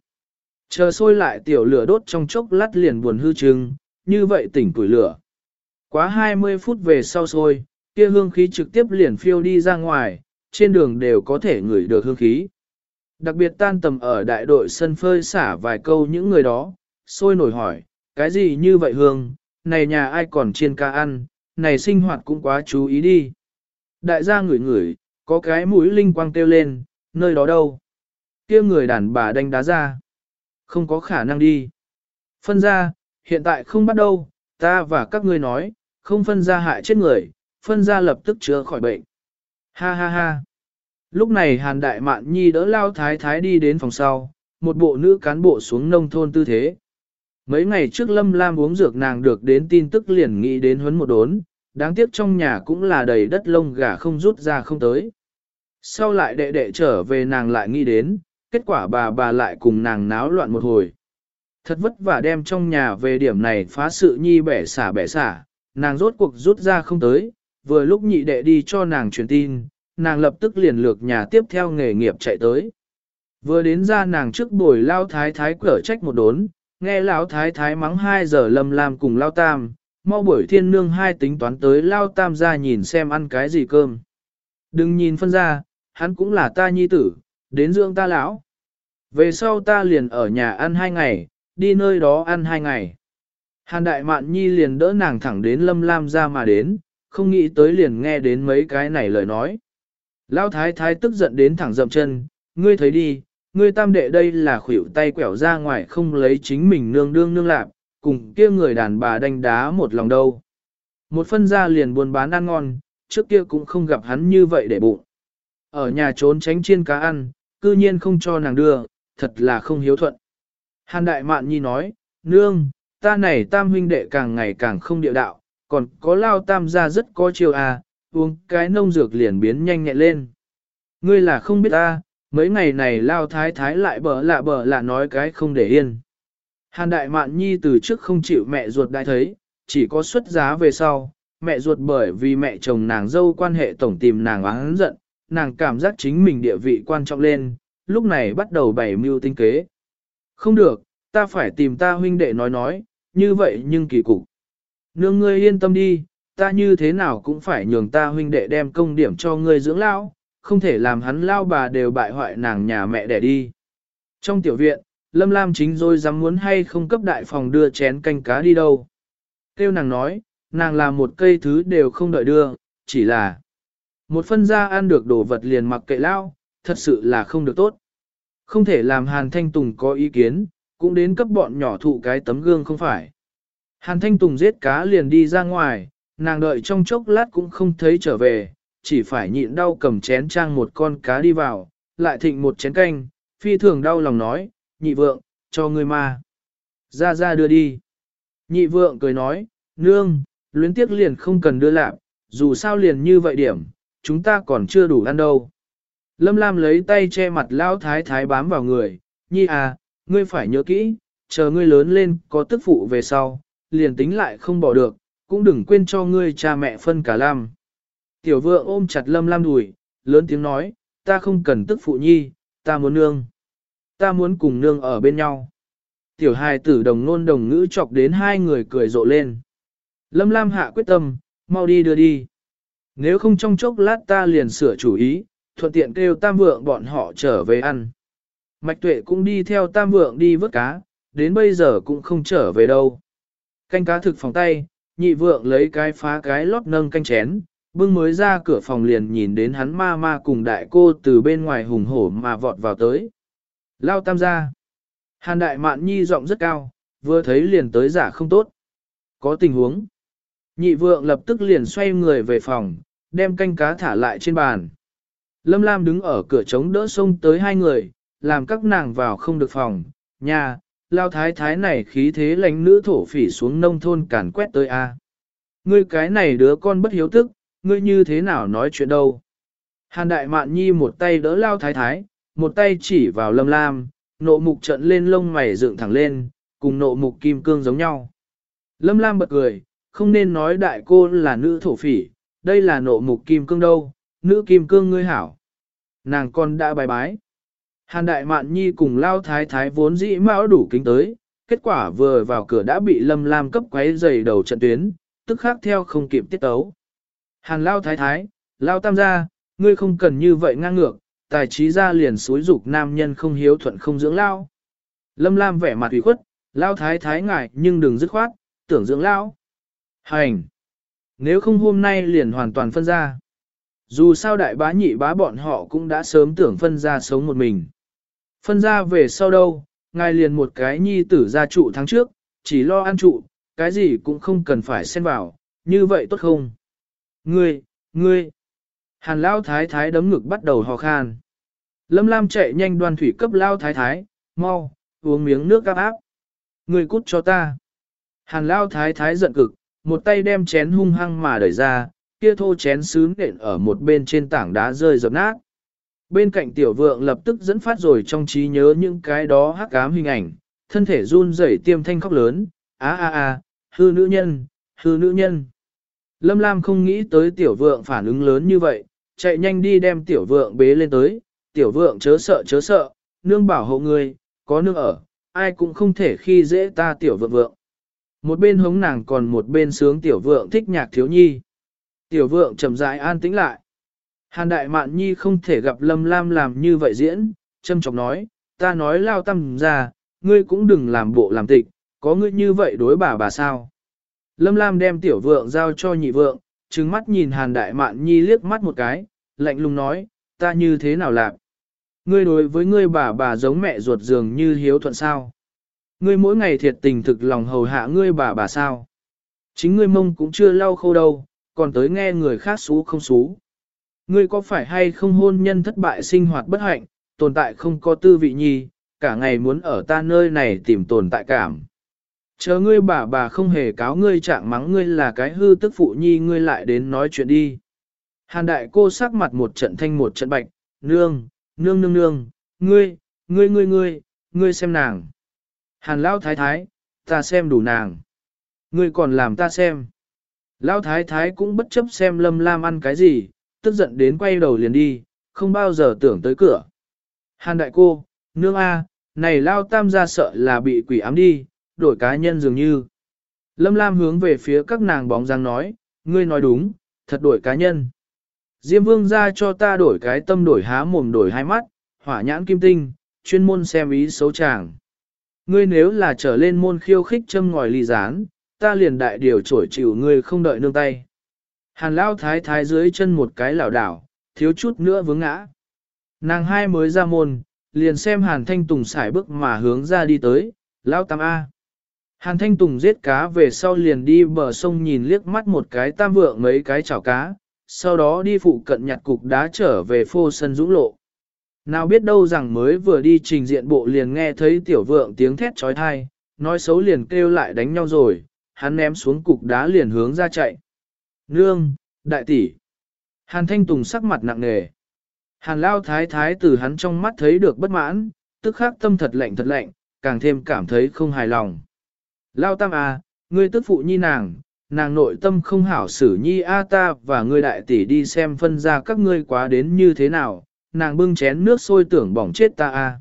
Chờ sôi lại tiểu lửa đốt trong chốc lát liền buồn hư trưng, như vậy tỉnh củi lửa. Quá 20 phút về sau sôi, kia hương khí trực tiếp liền phiêu đi ra ngoài, trên đường đều có thể ngửi được hương khí. Đặc biệt tan tầm ở đại đội sân phơi xả vài câu những người đó, sôi nổi hỏi, cái gì như vậy hương, này nhà ai còn chiên ca ăn, này sinh hoạt cũng quá chú ý đi. Đại gia ngửi ngửi, Có cái mũi linh quang kêu lên, nơi đó đâu? kia người đàn bà đánh đá ra. Không có khả năng đi. Phân ra, hiện tại không bắt đâu, ta và các ngươi nói, không phân ra hại chết người, phân ra lập tức chữa khỏi bệnh. Ha ha ha. Lúc này Hàn Đại Mạn Nhi đỡ lao thái thái đi đến phòng sau, một bộ nữ cán bộ xuống nông thôn tư thế. Mấy ngày trước Lâm Lam uống dược nàng được đến tin tức liền nghĩ đến huấn một đốn, đáng tiếc trong nhà cũng là đầy đất lông gà không rút ra không tới. Sau lại đệ đệ trở về nàng lại nghĩ đến, kết quả bà bà lại cùng nàng náo loạn một hồi. Thật vất vả đem trong nhà về điểm này phá sự nhi bẻ xả bẻ xả, nàng rốt cuộc rút ra không tới, vừa lúc nhị đệ đi cho nàng truyền tin, nàng lập tức liền lược nhà tiếp theo nghề nghiệp chạy tới. Vừa đến ra nàng trước buổi lao thái thái cửa trách một đốn, nghe lão thái thái mắng 2 giờ lâm lam cùng lao tam, mau buổi thiên nương hai tính toán tới lao tam ra nhìn xem ăn cái gì cơm. Đừng nhìn phân ra, hắn cũng là ta nhi tử, đến dưỡng ta lão. Về sau ta liền ở nhà ăn hai ngày, đi nơi đó ăn hai ngày. Hàn đại mạn nhi liền đỡ nàng thẳng đến lâm lam ra mà đến, không nghĩ tới liền nghe đến mấy cái này lời nói. Lão thái thái tức giận đến thẳng dậm chân, ngươi thấy đi, ngươi tam đệ đây là khuỷu tay quẻo ra ngoài không lấy chính mình nương đương nương lạp, cùng kia người đàn bà đánh đá một lòng đâu. Một phân ra liền buôn bán ăn ngon, trước kia cũng không gặp hắn như vậy để bụng. Ở nhà trốn tránh chiên cá ăn, cư nhiên không cho nàng đưa, thật là không hiếu thuận. Hàn đại mạn nhi nói, nương, ta này tam huynh đệ càng ngày càng không địa đạo, còn có lao tam gia rất có chiều à, uống cái nông dược liền biến nhanh nhẹn lên. Ngươi là không biết ta, mấy ngày này lao thái thái lại bở lạ bở lạ nói cái không để yên. Hàn đại mạn nhi từ trước không chịu mẹ ruột đại thấy, chỉ có xuất giá về sau, mẹ ruột bởi vì mẹ chồng nàng dâu quan hệ tổng tìm nàng oán giận, nàng cảm giác chính mình địa vị quan trọng lên, lúc này bắt đầu bày mưu tinh kế. Không được, ta phải tìm ta huynh đệ nói nói, như vậy nhưng kỳ cục. Nương ngươi yên tâm đi, ta như thế nào cũng phải nhường ta huynh đệ đem công điểm cho ngươi dưỡng lao, không thể làm hắn lao bà đều bại hoại nàng nhà mẹ đẻ đi. Trong tiểu viện, Lâm Lam chính rồi dám muốn hay không cấp đại phòng đưa chén canh cá đi đâu. Tiêu nàng nói, nàng làm một cây thứ đều không đợi đưa, chỉ là một phân gia ăn được đồ vật liền mặc kệ lao, thật sự là không được tốt. Không thể làm Hàn Thanh Tùng có ý kiến, cũng đến cấp bọn nhỏ thụ cái tấm gương không phải. Hàn Thanh Tùng giết cá liền đi ra ngoài, nàng đợi trong chốc lát cũng không thấy trở về, chỉ phải nhịn đau cầm chén trang một con cá đi vào, lại thịnh một chén canh, phi thường đau lòng nói, nhị vượng, cho ngươi ma. Ra ra đưa đi. Nhị vượng cười nói, nương, luyến tiếc liền không cần đưa lạc, dù sao liền như vậy điểm, chúng ta còn chưa đủ ăn đâu. Lâm Lam lấy tay che mặt lão thái thái bám vào người, nhi à, ngươi phải nhớ kỹ, chờ ngươi lớn lên có tức phụ về sau, liền tính lại không bỏ được, cũng đừng quên cho ngươi cha mẹ phân cả lam. Tiểu vượng ôm chặt Lâm Lam đùi, lớn tiếng nói, ta không cần tức phụ nhi, ta muốn nương. Ta muốn cùng nương ở bên nhau. Tiểu hài tử đồng nôn đồng ngữ chọc đến hai người cười rộ lên. Lâm Lam hạ quyết tâm, mau đi đưa đi. Nếu không trong chốc lát ta liền sửa chủ ý, thuận tiện kêu tam vượng bọn họ trở về ăn. Mạch tuệ cũng đi theo tam vượng đi vớt cá, đến bây giờ cũng không trở về đâu. Canh cá thực phòng tay, nhị vượng lấy cái phá cái lót nâng canh chén, bưng mới ra cửa phòng liền nhìn đến hắn ma ma cùng đại cô từ bên ngoài hùng hổ mà vọt vào tới. Lao tam gia. Hàn đại mạn nhi giọng rất cao, vừa thấy liền tới giả không tốt. Có tình huống. Nhị vượng lập tức liền xoay người về phòng, đem canh cá thả lại trên bàn. Lâm Lam đứng ở cửa trống đỡ sông tới hai người, làm các nàng vào không được phòng, nhà, lao thái thái này khí thế lãnh nữ thổ phỉ xuống nông thôn càn quét tới a. Ngươi cái này đứa con bất hiếu thức, ngươi như thế nào nói chuyện đâu. Hàn đại mạn nhi một tay đỡ lao thái thái, một tay chỉ vào lâm lam, nộ mục trận lên lông mày dựng thẳng lên, cùng nộ mục kim cương giống nhau. Lâm lam bật cười, không nên nói đại cô là nữ thổ phỉ, đây là nộ mục kim cương đâu, nữ kim cương ngươi hảo. Nàng con đã bài bái. Hàn đại mạn nhi cùng lao thái thái vốn dĩ mão đủ kính tới, kết quả vừa vào cửa đã bị lâm lam cấp quấy dày đầu trận tuyến, tức khác theo không kịp tiết tấu. Hàn lao thái thái, lao tam gia, ngươi không cần như vậy ngang ngược, tài trí ra liền xúi dục nam nhân không hiếu thuận không dưỡng lao. Lâm lam vẻ mặt ủy khuất, lao thái thái ngại nhưng đừng dứt khoát, tưởng dưỡng lao. Hành! Nếu không hôm nay liền hoàn toàn phân ra. Dù sao đại bá nhị bá bọn họ cũng đã sớm tưởng phân ra sống một mình. Phân ra về sau đâu, ngài liền một cái nhi tử gia trụ tháng trước, chỉ lo ăn trụ, cái gì cũng không cần phải xen vào, như vậy tốt không? Ngươi, ngươi! Hàn lao thái thái đấm ngực bắt đầu hò khan. Lâm Lam chạy nhanh đoan thủy cấp lao thái thái, mau, uống miếng nước áp áp. Người cút cho ta. Hàn lao thái thái giận cực, một tay đem chén hung hăng mà đẩy ra, kia thô chén sứ nện ở một bên trên tảng đá rơi dập nát. Bên cạnh tiểu vượng lập tức dẫn phát rồi trong trí nhớ những cái đó hắc ám hình ảnh, thân thể run rẩy tiêm thanh khóc lớn, á á á, hư nữ nhân, hư nữ nhân. Lâm Lam không nghĩ tới tiểu vượng phản ứng lớn như vậy, chạy nhanh đi đem tiểu vượng bế lên tới, tiểu vượng chớ sợ chớ sợ, nương bảo hộ người, có nương ở, ai cũng không thể khi dễ ta tiểu vượng vượng. Một bên hống nàng còn một bên sướng tiểu vượng thích nhạc thiếu nhi. Tiểu vượng chậm rãi an tĩnh lại. Hàn đại mạn nhi không thể gặp lâm lam làm như vậy diễn, châm chọc nói, ta nói lao tâm ra, ngươi cũng đừng làm bộ làm tịch, có ngươi như vậy đối bà bà sao. Lâm lam đem tiểu vượng giao cho nhị vượng, trừng mắt nhìn hàn đại mạn nhi liếc mắt một cái, lạnh lùng nói, ta như thế nào làm? Ngươi đối với ngươi bà bà giống mẹ ruột dường như hiếu thuận sao? Ngươi mỗi ngày thiệt tình thực lòng hầu hạ ngươi bà bà sao? Chính ngươi mông cũng chưa lau khô đâu, còn tới nghe người khác xú không xú. Ngươi có phải hay không hôn nhân thất bại sinh hoạt bất hạnh, tồn tại không có tư vị nhi, cả ngày muốn ở ta nơi này tìm tồn tại cảm. Chờ ngươi bà bà không hề cáo ngươi trạng mắng ngươi là cái hư tức phụ nhi ngươi lại đến nói chuyện đi. Hàn đại cô sắc mặt một trận thanh một trận bạch, nương, nương nương nương, ngươi, ngươi ngươi ngươi, ngươi xem nàng. Hàn lão thái thái, ta xem đủ nàng. Ngươi còn làm ta xem. Lão thái thái cũng bất chấp xem lâm lam ăn cái gì, tức giận đến quay đầu liền đi, không bao giờ tưởng tới cửa. Hàn đại cô, nương A, này lao tam gia sợ là bị quỷ ám đi, đổi cá nhân dường như. Lâm Lam hướng về phía các nàng bóng dáng nói, ngươi nói đúng, thật đổi cá nhân. Diêm vương ra cho ta đổi cái tâm đổi há mồm đổi hai mắt, hỏa nhãn kim tinh, chuyên môn xem ý xấu chàng. Ngươi nếu là trở lên môn khiêu khích châm ngòi ly gián, ta liền đại điều trổi chịu ngươi không đợi nương tay. Hàn lao thái thái dưới chân một cái lảo đảo, thiếu chút nữa vướng ngã. Nàng hai mới ra môn, liền xem hàn thanh tùng xài bước mà hướng ra đi tới, lao tam A. Hàn thanh tùng giết cá về sau liền đi bờ sông nhìn liếc mắt một cái tam vượng mấy cái chảo cá, sau đó đi phụ cận nhặt cục đá trở về phô sân dũng lộ. Nào biết đâu rằng mới vừa đi trình diện bộ liền nghe thấy tiểu vượng tiếng thét trói thai, nói xấu liền kêu lại đánh nhau rồi, hắn ném xuống cục đá liền hướng ra chạy. Nương, đại tỷ. Hàn Thanh Tùng sắc mặt nặng nề. Hàn Lao Thái Thái từ hắn trong mắt thấy được bất mãn, tức khắc tâm thật lạnh thật lạnh, càng thêm cảm thấy không hài lòng. Lao Tam à, ngươi tức phụ nhi nàng, nàng nội tâm không hảo xử nhi a ta và ngươi đại tỷ đi xem phân ra các ngươi quá đến như thế nào, nàng bưng chén nước sôi tưởng bỏng chết ta a.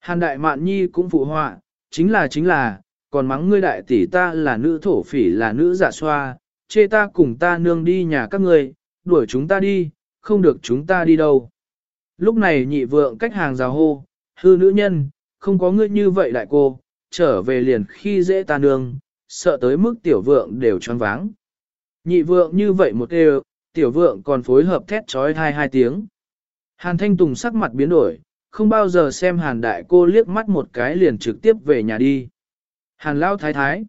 Hàn đại mạn nhi cũng phụ họa, chính là chính là, còn mắng ngươi đại tỷ ta là nữ thổ phỉ là nữ giả xoa, chê ta cùng ta nương đi nhà các ngươi, đuổi chúng ta đi, không được chúng ta đi đâu. Lúc này nhị vượng cách hàng rào hô, hư nữ nhân, không có ngươi như vậy đại cô, trở về liền khi dễ ta nương, sợ tới mức tiểu vượng đều choáng váng. Nhị vượng như vậy một đều, tiểu vượng còn phối hợp thét trói hai hai tiếng. Hàn Thanh Tùng sắc mặt biến đổi, không bao giờ xem Hàn Đại cô liếc mắt một cái liền trực tiếp về nhà đi. Hàn Lao Thái Thái,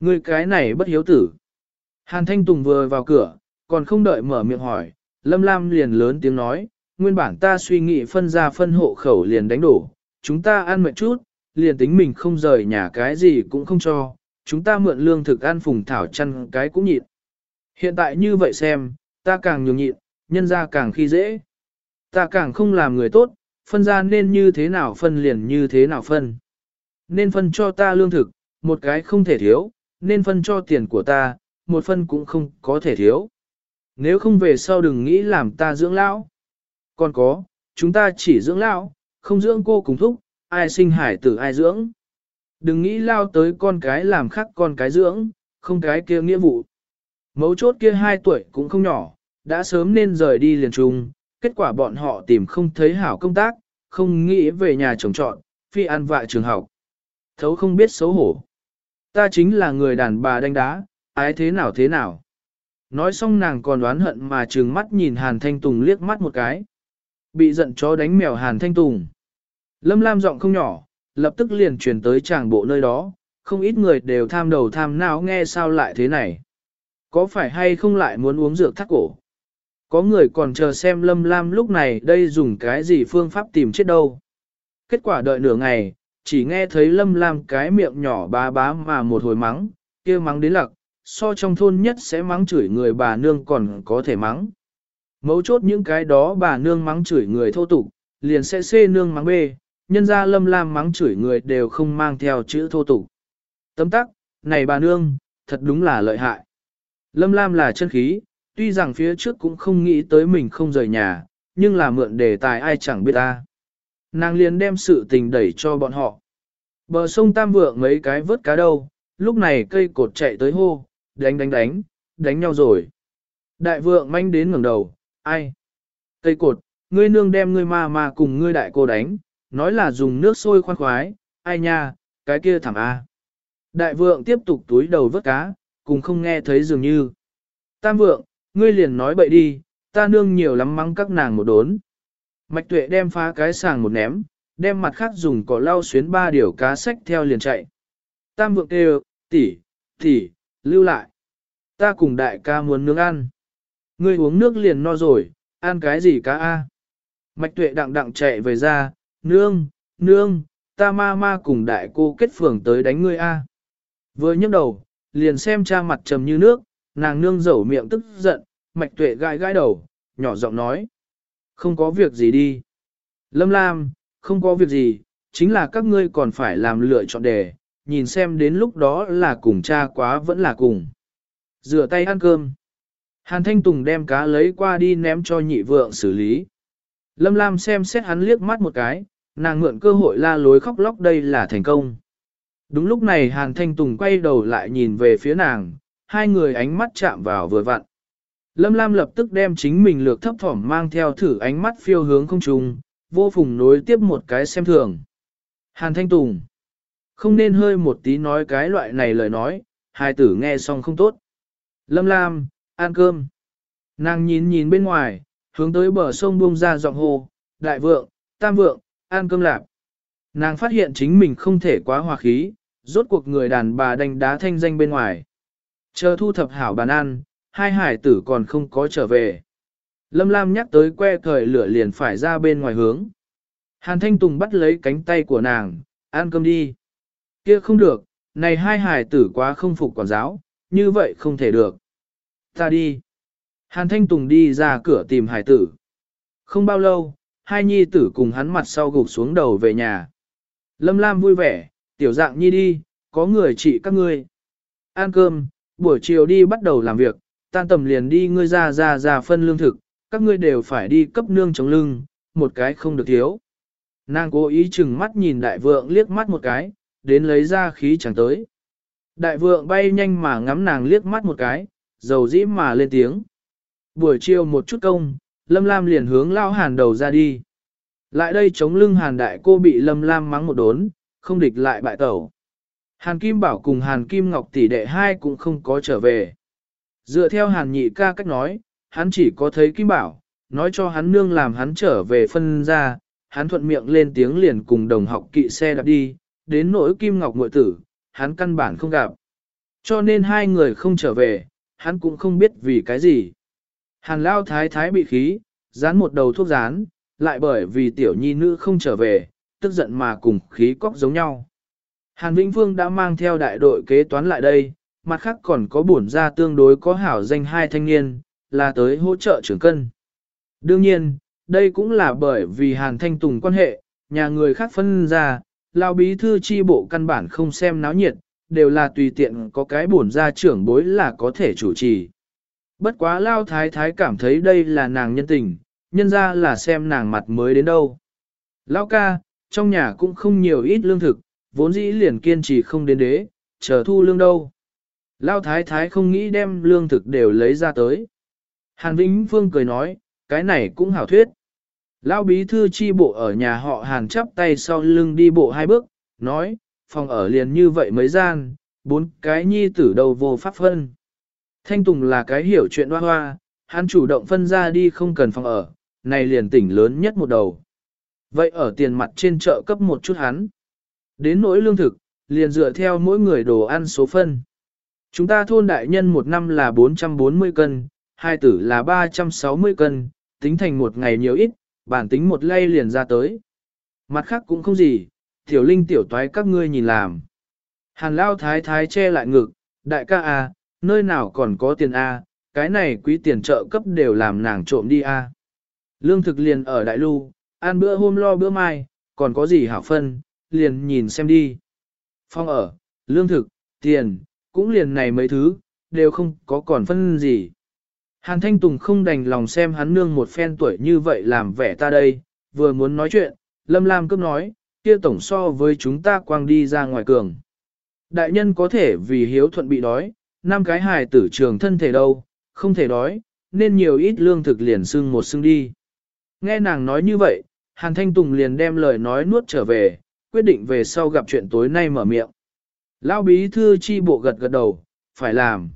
người cái này bất hiếu tử. Hàn Thanh Tùng vừa vào cửa, còn không đợi mở miệng hỏi, Lâm Lam liền lớn tiếng nói, nguyên bản ta suy nghĩ phân ra phân hộ khẩu liền đánh đổ, chúng ta ăn mệt chút, liền tính mình không rời nhà cái gì cũng không cho, chúng ta mượn lương thực ăn phùng thảo chăn cái cũng nhịn. Hiện tại như vậy xem, ta càng nhường nhịn, nhân ra càng khi dễ. Ta càng không làm người tốt, phân ra nên như thế nào phân liền như thế nào phân. Nên phân cho ta lương thực, một cái không thể thiếu, nên phân cho tiền của ta, một phân cũng không có thể thiếu. Nếu không về sau đừng nghĩ làm ta dưỡng lão. Còn có, chúng ta chỉ dưỡng lão, không dưỡng cô cùng thúc, ai sinh hải tử ai dưỡng. Đừng nghĩ lao tới con cái làm khác con cái dưỡng, không cái kia nghĩa vụ. Mấu chốt kia hai tuổi cũng không nhỏ, đã sớm nên rời đi liền trung, kết quả bọn họ tìm không thấy hảo công tác, không nghĩ về nhà trồng trọn, phi ăn vạ trường học. Thấu không biết xấu hổ. Ta chính là người đàn bà đánh đá, ái thế nào thế nào. Nói xong nàng còn đoán hận mà trừng mắt nhìn Hàn Thanh Tùng liếc mắt một cái. Bị giận chó đánh mèo Hàn Thanh Tùng. Lâm Lam giọng không nhỏ, lập tức liền truyền tới tràng bộ nơi đó, không ít người đều tham đầu tham não nghe sao lại thế này. Có phải hay không lại muốn uống dược thắt cổ? Có người còn chờ xem Lâm Lam lúc này đây dùng cái gì phương pháp tìm chết đâu. Kết quả đợi nửa ngày, chỉ nghe thấy Lâm Lam cái miệng nhỏ bá bá mà một hồi mắng, kia mắng đến lặc, so trong thôn nhất sẽ mắng chửi người bà nương còn có thể mắng. Mấu chốt những cái đó bà nương mắng chửi người thô tục, liền sẽ xê nương mắng bê, nhân ra Lâm Lam mắng chửi người đều không mang theo chữ thô tục. Tấm tắc, này bà nương, thật đúng là lợi hại. Lâm Lam là chân khí, tuy rằng phía trước cũng không nghĩ tới mình không rời nhà, nhưng là mượn đề tài ai chẳng biết ta. Nàng liền đem sự tình đẩy cho bọn họ. Bờ sông Tam Vượng mấy cái vớt cá đâu, lúc này cây cột chạy tới hô, đánh đánh đánh, đánh nhau rồi. Đại vượng manh đến ngẩng đầu, ai? Cây cột, ngươi nương đem ngươi ma ma cùng ngươi đại cô đánh, nói là dùng nước sôi khoan khoái, ai nha, cái kia thảm a. Đại vượng tiếp tục túi đầu vớt cá, cùng không nghe thấy dường như. Tam vượng, ngươi liền nói bậy đi, ta nương nhiều lắm mắng các nàng một đốn. Mạch tuệ đem phá cái sàng một ném, đem mặt khác dùng cỏ lau xuyến ba điều cá sách theo liền chạy. Tam vượng kêu, tỷ, tỷ, lưu lại. Ta cùng đại ca muốn nướng ăn. Ngươi uống nước liền no rồi, ăn cái gì cá a? Mạch tuệ đặng đặng chạy về ra, nương, nương, ta ma ma cùng đại cô kết phường tới đánh ngươi a. Vừa nhấc đầu, liền xem cha mặt trầm như nước, nàng nương dẩu miệng tức giận, mạch tuệ gai gai đầu, nhỏ giọng nói. Không có việc gì đi. Lâm Lam, không có việc gì, chính là các ngươi còn phải làm lựa chọn đề, nhìn xem đến lúc đó là cùng cha quá vẫn là cùng. Rửa tay ăn cơm. Hàn Thanh Tùng đem cá lấy qua đi ném cho nhị vượng xử lý. Lâm Lam xem xét hắn liếc mắt một cái, nàng mượn cơ hội la lối khóc lóc đây là thành công. Đúng lúc này Hàn Thanh Tùng quay đầu lại nhìn về phía nàng, hai người ánh mắt chạm vào vừa vặn. Lâm Lam lập tức đem chính mình lược thấp thỏm mang theo thử ánh mắt phiêu hướng không trùng, vô phùng nối tiếp một cái xem thường. Hàn Thanh Tùng không nên hơi một tí nói cái loại này lời nói, hai tử nghe xong không tốt. Lâm Lam, ăn cơm. Nàng nhìn nhìn bên ngoài, hướng tới bờ sông buông ra giọng hồ, đại vượng, tam vượng, an cơm lạp. Nàng phát hiện chính mình không thể quá hòa khí, rốt cuộc người đàn bà đánh đá thanh danh bên ngoài. Chờ thu thập hảo bàn ăn, hai hải tử còn không có trở về. Lâm Lam nhắc tới que thời lửa liền phải ra bên ngoài hướng. Hàn Thanh Tùng bắt lấy cánh tay của nàng, ăn cơm đi. Kia không được, này hai hải tử quá không phục quản giáo, như vậy không thể được. Ta đi. Hàn Thanh Tùng đi ra cửa tìm hải tử. Không bao lâu, hai nhi tử cùng hắn mặt sau gục xuống đầu về nhà. Lâm Lam vui vẻ, tiểu dạng nhi đi, có người trị các ngươi. Ăn cơm, buổi chiều đi bắt đầu làm việc, tan tầm liền đi ngươi ra ra ra phân lương thực, các ngươi đều phải đi cấp nương chống lưng, một cái không được thiếu. Nàng cố ý chừng mắt nhìn đại vượng liếc mắt một cái, đến lấy ra khí chẳng tới. Đại vượng bay nhanh mà ngắm nàng liếc mắt một cái, dầu dĩ mà lên tiếng. Buổi chiều một chút công, Lâm Lam liền hướng lao hàn đầu ra đi. Lại đây chống lưng hàn đại cô bị Lâm Lam mắng một đốn, không địch lại bại tẩu. Hàn Kim Bảo cùng Hàn Kim Ngọc tỷ đệ hai cũng không có trở về. Dựa theo Hàn nhị ca cách nói, hắn chỉ có thấy Kim Bảo, nói cho hắn nương làm hắn trở về phân ra, hắn thuận miệng lên tiếng liền cùng đồng học kỵ xe đạp đi, đến nỗi Kim Ngọc ngội tử, hắn căn bản không gặp. Cho nên hai người không trở về, hắn cũng không biết vì cái gì. Hàn Lao Thái Thái bị khí, dán một đầu thuốc dán, lại bởi vì tiểu nhi nữ không trở về, tức giận mà cùng khí cóc giống nhau. Hàn Vĩnh Phương đã mang theo đại đội kế toán lại đây, mặt khác còn có bổn ra tương đối có hảo danh hai thanh niên, là tới hỗ trợ trưởng cân. Đương nhiên, đây cũng là bởi vì Hàn Thanh Tùng quan hệ, nhà người khác phân ra, lao bí thư chi bộ căn bản không xem náo nhiệt, đều là tùy tiện có cái bổn ra trưởng bối là có thể chủ trì. Bất quá lao thái thái cảm thấy đây là nàng nhân tình, nhân ra là xem nàng mặt mới đến đâu. Lao ca, trong nhà cũng không nhiều ít lương thực, vốn dĩ liền kiên trì không đến đế, chờ thu lương đâu. Lao thái thái không nghĩ đem lương thực đều lấy ra tới. Hàn Vĩnh Phương cười nói, cái này cũng hảo thuyết. Lao bí thư chi bộ ở nhà họ Hàn chắp tay sau lưng đi bộ hai bước, nói, phòng ở liền như vậy mấy gian, bốn cái nhi tử đầu vô pháp phân. Thanh Tùng là cái hiểu chuyện hoa hoa, hắn chủ động phân ra đi không cần phòng ở, này liền tỉnh lớn nhất một đầu. Vậy ở tiền mặt trên chợ cấp một chút hắn. Đến nỗi lương thực, liền dựa theo mỗi người đồ ăn số phân. Chúng ta thôn đại nhân một năm là 440 cân, hai tử là 360 cân, tính thành một ngày nhiều ít, bản tính một lay liền ra tới. Mặt khác cũng không gì, tiểu linh tiểu toái các ngươi nhìn làm. Hàn lao thái thái che lại ngực, đại ca à, nơi nào còn có tiền a, à, cái này quý tiền trợ cấp đều làm nàng trộm đi a. À. Lương thực liền ở đại lưu, ăn bữa hôm lo bữa mai, còn có gì hảo phân, liền nhìn xem đi. Phong ở, lương thực, tiền, cũng liền này mấy thứ, đều không có còn phân gì. Hàn Thanh Tùng không đành lòng xem hắn nương một phen tuổi như vậy làm vẻ ta đây, vừa muốn nói chuyện, Lâm Lam cấp nói, kia tổng so với chúng ta quang đi ra ngoài cường. Đại nhân có thể vì hiếu thuận bị đói, năm cái hài tử trường thân thể đâu, không thể đói, nên nhiều ít lương thực liền xưng một xưng đi. Nghe nàng nói như vậy, Hàn Thanh Tùng liền đem lời nói nuốt trở về, quyết định về sau gặp chuyện tối nay mở miệng. Lão bí thư chi bộ gật gật đầu, phải làm.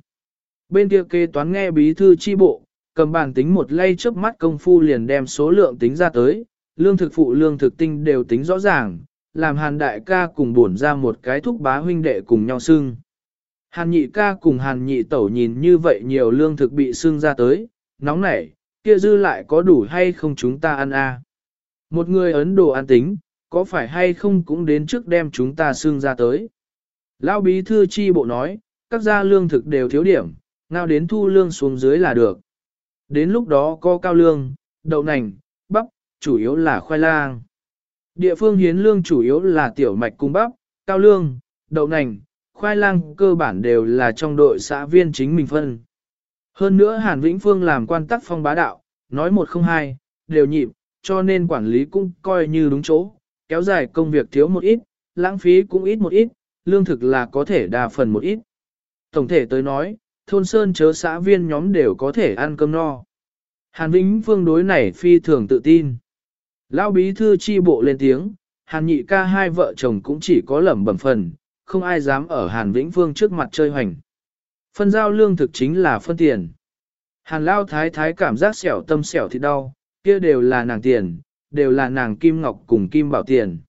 Bên kia kế toán nghe bí thư chi bộ, cầm bàn tính một lay trước mắt công phu liền đem số lượng tính ra tới, lương thực phụ lương thực tinh đều tính rõ ràng, làm hàn đại ca cùng bổn ra một cái thúc bá huynh đệ cùng nhau xưng. Hàn nhị ca cùng hàn nhị tẩu nhìn như vậy nhiều lương thực bị xương ra tới, nóng nảy, kia dư lại có đủ hay không chúng ta ăn a? Một người Ấn Độ ăn tính, có phải hay không cũng đến trước đem chúng ta xương ra tới. Lão bí thư chi bộ nói, các gia lương thực đều thiếu điểm, ngao đến thu lương xuống dưới là được. Đến lúc đó có cao lương, đậu nành, bắp, chủ yếu là khoai lang. Địa phương hiến lương chủ yếu là tiểu mạch cung bắp, cao lương, đậu nành, khoai lang cơ bản đều là trong đội xã viên chính mình phân. Hơn nữa Hàn Vĩnh Phương làm quan tắc phong bá đạo, nói một không hai, đều nhịp, cho nên quản lý cũng coi như đúng chỗ, kéo dài công việc thiếu một ít, lãng phí cũng ít một ít, lương thực là có thể đa phần một ít. Tổng thể tới nói, thôn sơn chớ xã viên nhóm đều có thể ăn cơm no. Hàn Vĩnh Phương đối này phi thường tự tin. Lão bí thư chi bộ lên tiếng, Hàn nhị ca hai vợ chồng cũng chỉ có lẩm bẩm phần, không ai dám ở Hàn Vĩnh Phương trước mặt chơi hoành. Phân giao lương thực chính là phân tiền. Hàn Lao thái thái cảm giác xẻo tâm xẻo thì đau, kia đều là nàng tiền, đều là nàng Kim Ngọc cùng Kim Bảo tiền.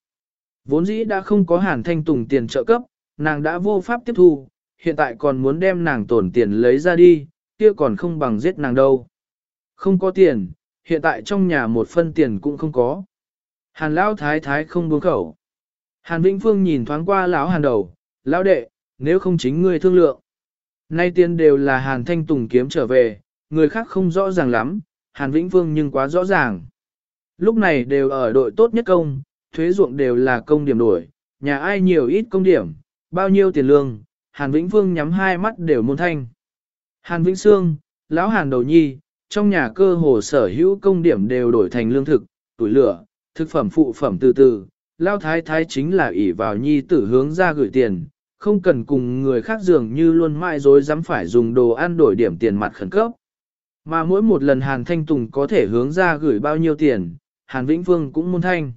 Vốn dĩ đã không có Hàn Thanh Tùng tiền trợ cấp, nàng đã vô pháp tiếp thu, hiện tại còn muốn đem nàng tổn tiền lấy ra đi, kia còn không bằng giết nàng đâu. Không có tiền, hiện tại trong nhà một phân tiền cũng không có. Hàn Lão thái thái không buông khẩu. Hàn Vĩnh Phương nhìn thoáng qua lão Hàn đầu, lão đệ, nếu không chính ngươi thương lượng. Nay tiền đều là Hàn Thanh Tùng kiếm trở về, người khác không rõ ràng lắm, Hàn Vĩnh Phương nhưng quá rõ ràng. Lúc này đều ở đội tốt nhất công, thuế ruộng đều là công điểm đổi, nhà ai nhiều ít công điểm, bao nhiêu tiền lương, Hàn Vĩnh Phương nhắm hai mắt đều môn thanh. Hàn Vĩnh Sương, lão Hàn đầu nhi, trong nhà cơ hồ sở hữu công điểm đều đổi thành lương thực, tuổi lửa, thực phẩm phụ phẩm từ từ, lao thái thái chính là ỷ vào nhi tử hướng ra gửi tiền, không cần cùng người khác dường như luôn mãi dối dám phải dùng đồ ăn đổi điểm tiền mặt khẩn cấp. Mà mỗi một lần Hàn Thanh Tùng có thể hướng ra gửi bao nhiêu tiền, Hàn Vĩnh Phương cũng muốn thanh.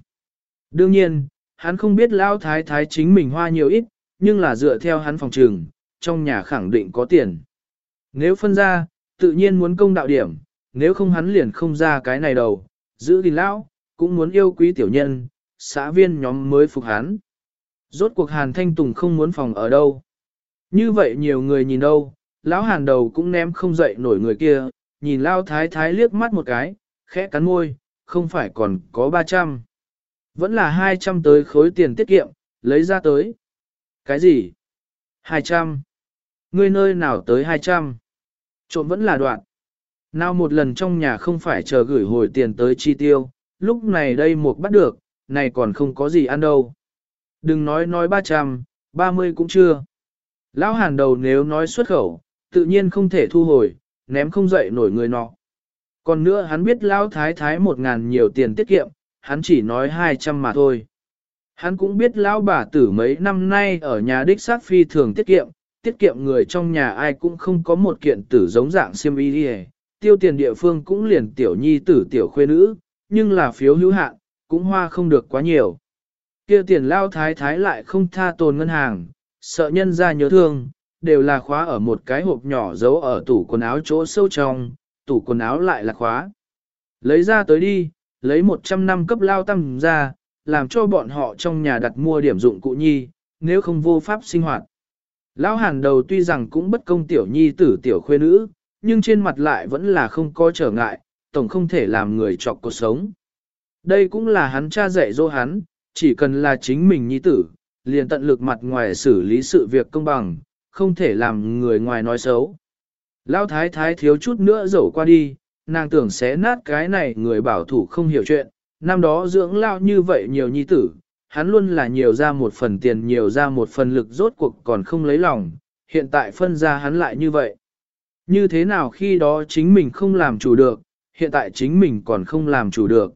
Đương nhiên, hắn không biết Lão Thái Thái chính mình hoa nhiều ít, nhưng là dựa theo hắn phòng trường, trong nhà khẳng định có tiền. Nếu phân ra, tự nhiên muốn công đạo điểm, nếu không hắn liền không ra cái này đầu, giữ gìn lão, cũng muốn yêu quý tiểu nhân, xã viên nhóm mới phục hắn. Rốt cuộc Hàn Thanh Tùng không muốn phòng ở đâu. Như vậy nhiều người nhìn đâu, lão Hàn đầu cũng ném không dậy nổi người kia, nhìn Lao Thái Thái liếc mắt một cái, khẽ cắn môi, không phải còn có 300. Vẫn là 200 tới khối tiền tiết kiệm, lấy ra tới. Cái gì? 200. Ngươi nơi nào tới 200? Trộm vẫn là đoạn. Nào một lần trong nhà không phải chờ gửi hồi tiền tới chi tiêu, lúc này đây một bắt được, này còn không có gì ăn đâu. Đừng nói nói 300, 30 cũng chưa. Lão hàn đầu nếu nói xuất khẩu, tự nhiên không thể thu hồi, ném không dậy nổi người nọ. Còn nữa hắn biết lão thái thái một ngàn nhiều tiền tiết kiệm, hắn chỉ nói 200 mà thôi. Hắn cũng biết lão bà tử mấy năm nay ở nhà đích sát phi thường tiết kiệm, tiết kiệm người trong nhà ai cũng không có một kiện tử giống dạng siêm y đi tiêu tiền địa phương cũng liền tiểu nhi tử tiểu khuê nữ, nhưng là phiếu hữu hạn, cũng hoa không được quá nhiều. kia tiền lao thái thái lại không tha tồn ngân hàng, sợ nhân ra nhớ thương, đều là khóa ở một cái hộp nhỏ giấu ở tủ quần áo chỗ sâu trong, tủ quần áo lại là khóa. Lấy ra tới đi, lấy 100 năm cấp lao tăng ra, làm cho bọn họ trong nhà đặt mua điểm dụng cụ nhi, nếu không vô pháp sinh hoạt. Lão hàn đầu tuy rằng cũng bất công tiểu nhi tử tiểu khuê nữ, nhưng trên mặt lại vẫn là không có trở ngại, tổng không thể làm người chọc cuộc sống. Đây cũng là hắn cha dạy dỗ hắn, chỉ cần là chính mình nhi tử, liền tận lực mặt ngoài xử lý sự việc công bằng, không thể làm người ngoài nói xấu. Lão thái thái thiếu chút nữa dẫu qua đi, nàng tưởng sẽ nát cái này người bảo thủ không hiểu chuyện, năm đó dưỡng lao như vậy nhiều nhi tử, hắn luôn là nhiều ra một phần tiền nhiều ra một phần lực rốt cuộc còn không lấy lòng, hiện tại phân ra hắn lại như vậy. Như thế nào khi đó chính mình không làm chủ được, hiện tại chính mình còn không làm chủ được.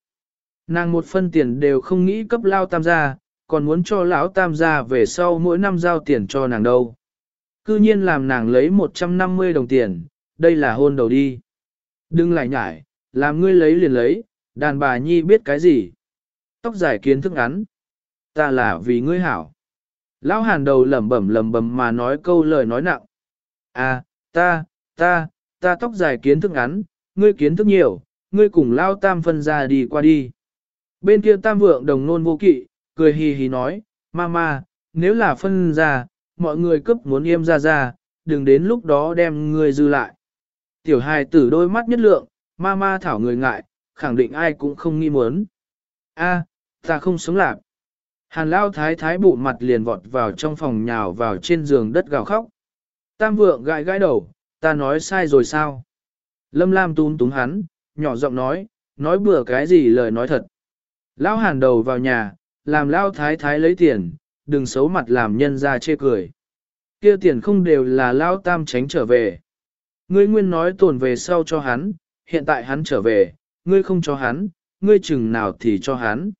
Nàng một phân tiền đều không nghĩ cấp lao tam gia, còn muốn cho lão tam gia về sau mỗi năm giao tiền cho nàng đâu. Cư nhiên làm nàng lấy 150 đồng tiền, đây là hôn đầu đi. Đừng lại nhải, làm ngươi lấy liền lấy, đàn bà nhi biết cái gì. Tóc dài kiến thức ngắn. Ta là vì ngươi hảo. Lão hàn đầu lẩm bẩm lẩm bẩm mà nói câu lời nói nặng. À, ta, ta, ta tóc dài kiến thức ngắn, ngươi kiến thức nhiều, ngươi cùng lao tam phân ra đi qua đi. Bên kia tam vượng đồng nôn vô kỵ, cười hì hì nói, Mama, nếu là phân ra, mọi người cấp muốn im ra ra, đừng đến lúc đó đem người dư lại. Tiểu hài tử đôi mắt nhất lượng, Mama thảo người ngại, khẳng định ai cũng không nghi muốn. A, ta không sống lạc. Hàn lao thái thái bụ mặt liền vọt vào trong phòng nhào vào trên giường đất gào khóc. Tam vượng gãi gãi đầu, ta nói sai rồi sao? Lâm Lam tún túng hắn, nhỏ giọng nói, nói bừa cái gì lời nói thật. Lão hàn đầu vào nhà, làm Lão thái thái lấy tiền, đừng xấu mặt làm nhân ra chê cười. Kia tiền không đều là Lão tam tránh trở về. Ngươi nguyên nói tồn về sau cho hắn, hiện tại hắn trở về, ngươi không cho hắn, ngươi chừng nào thì cho hắn.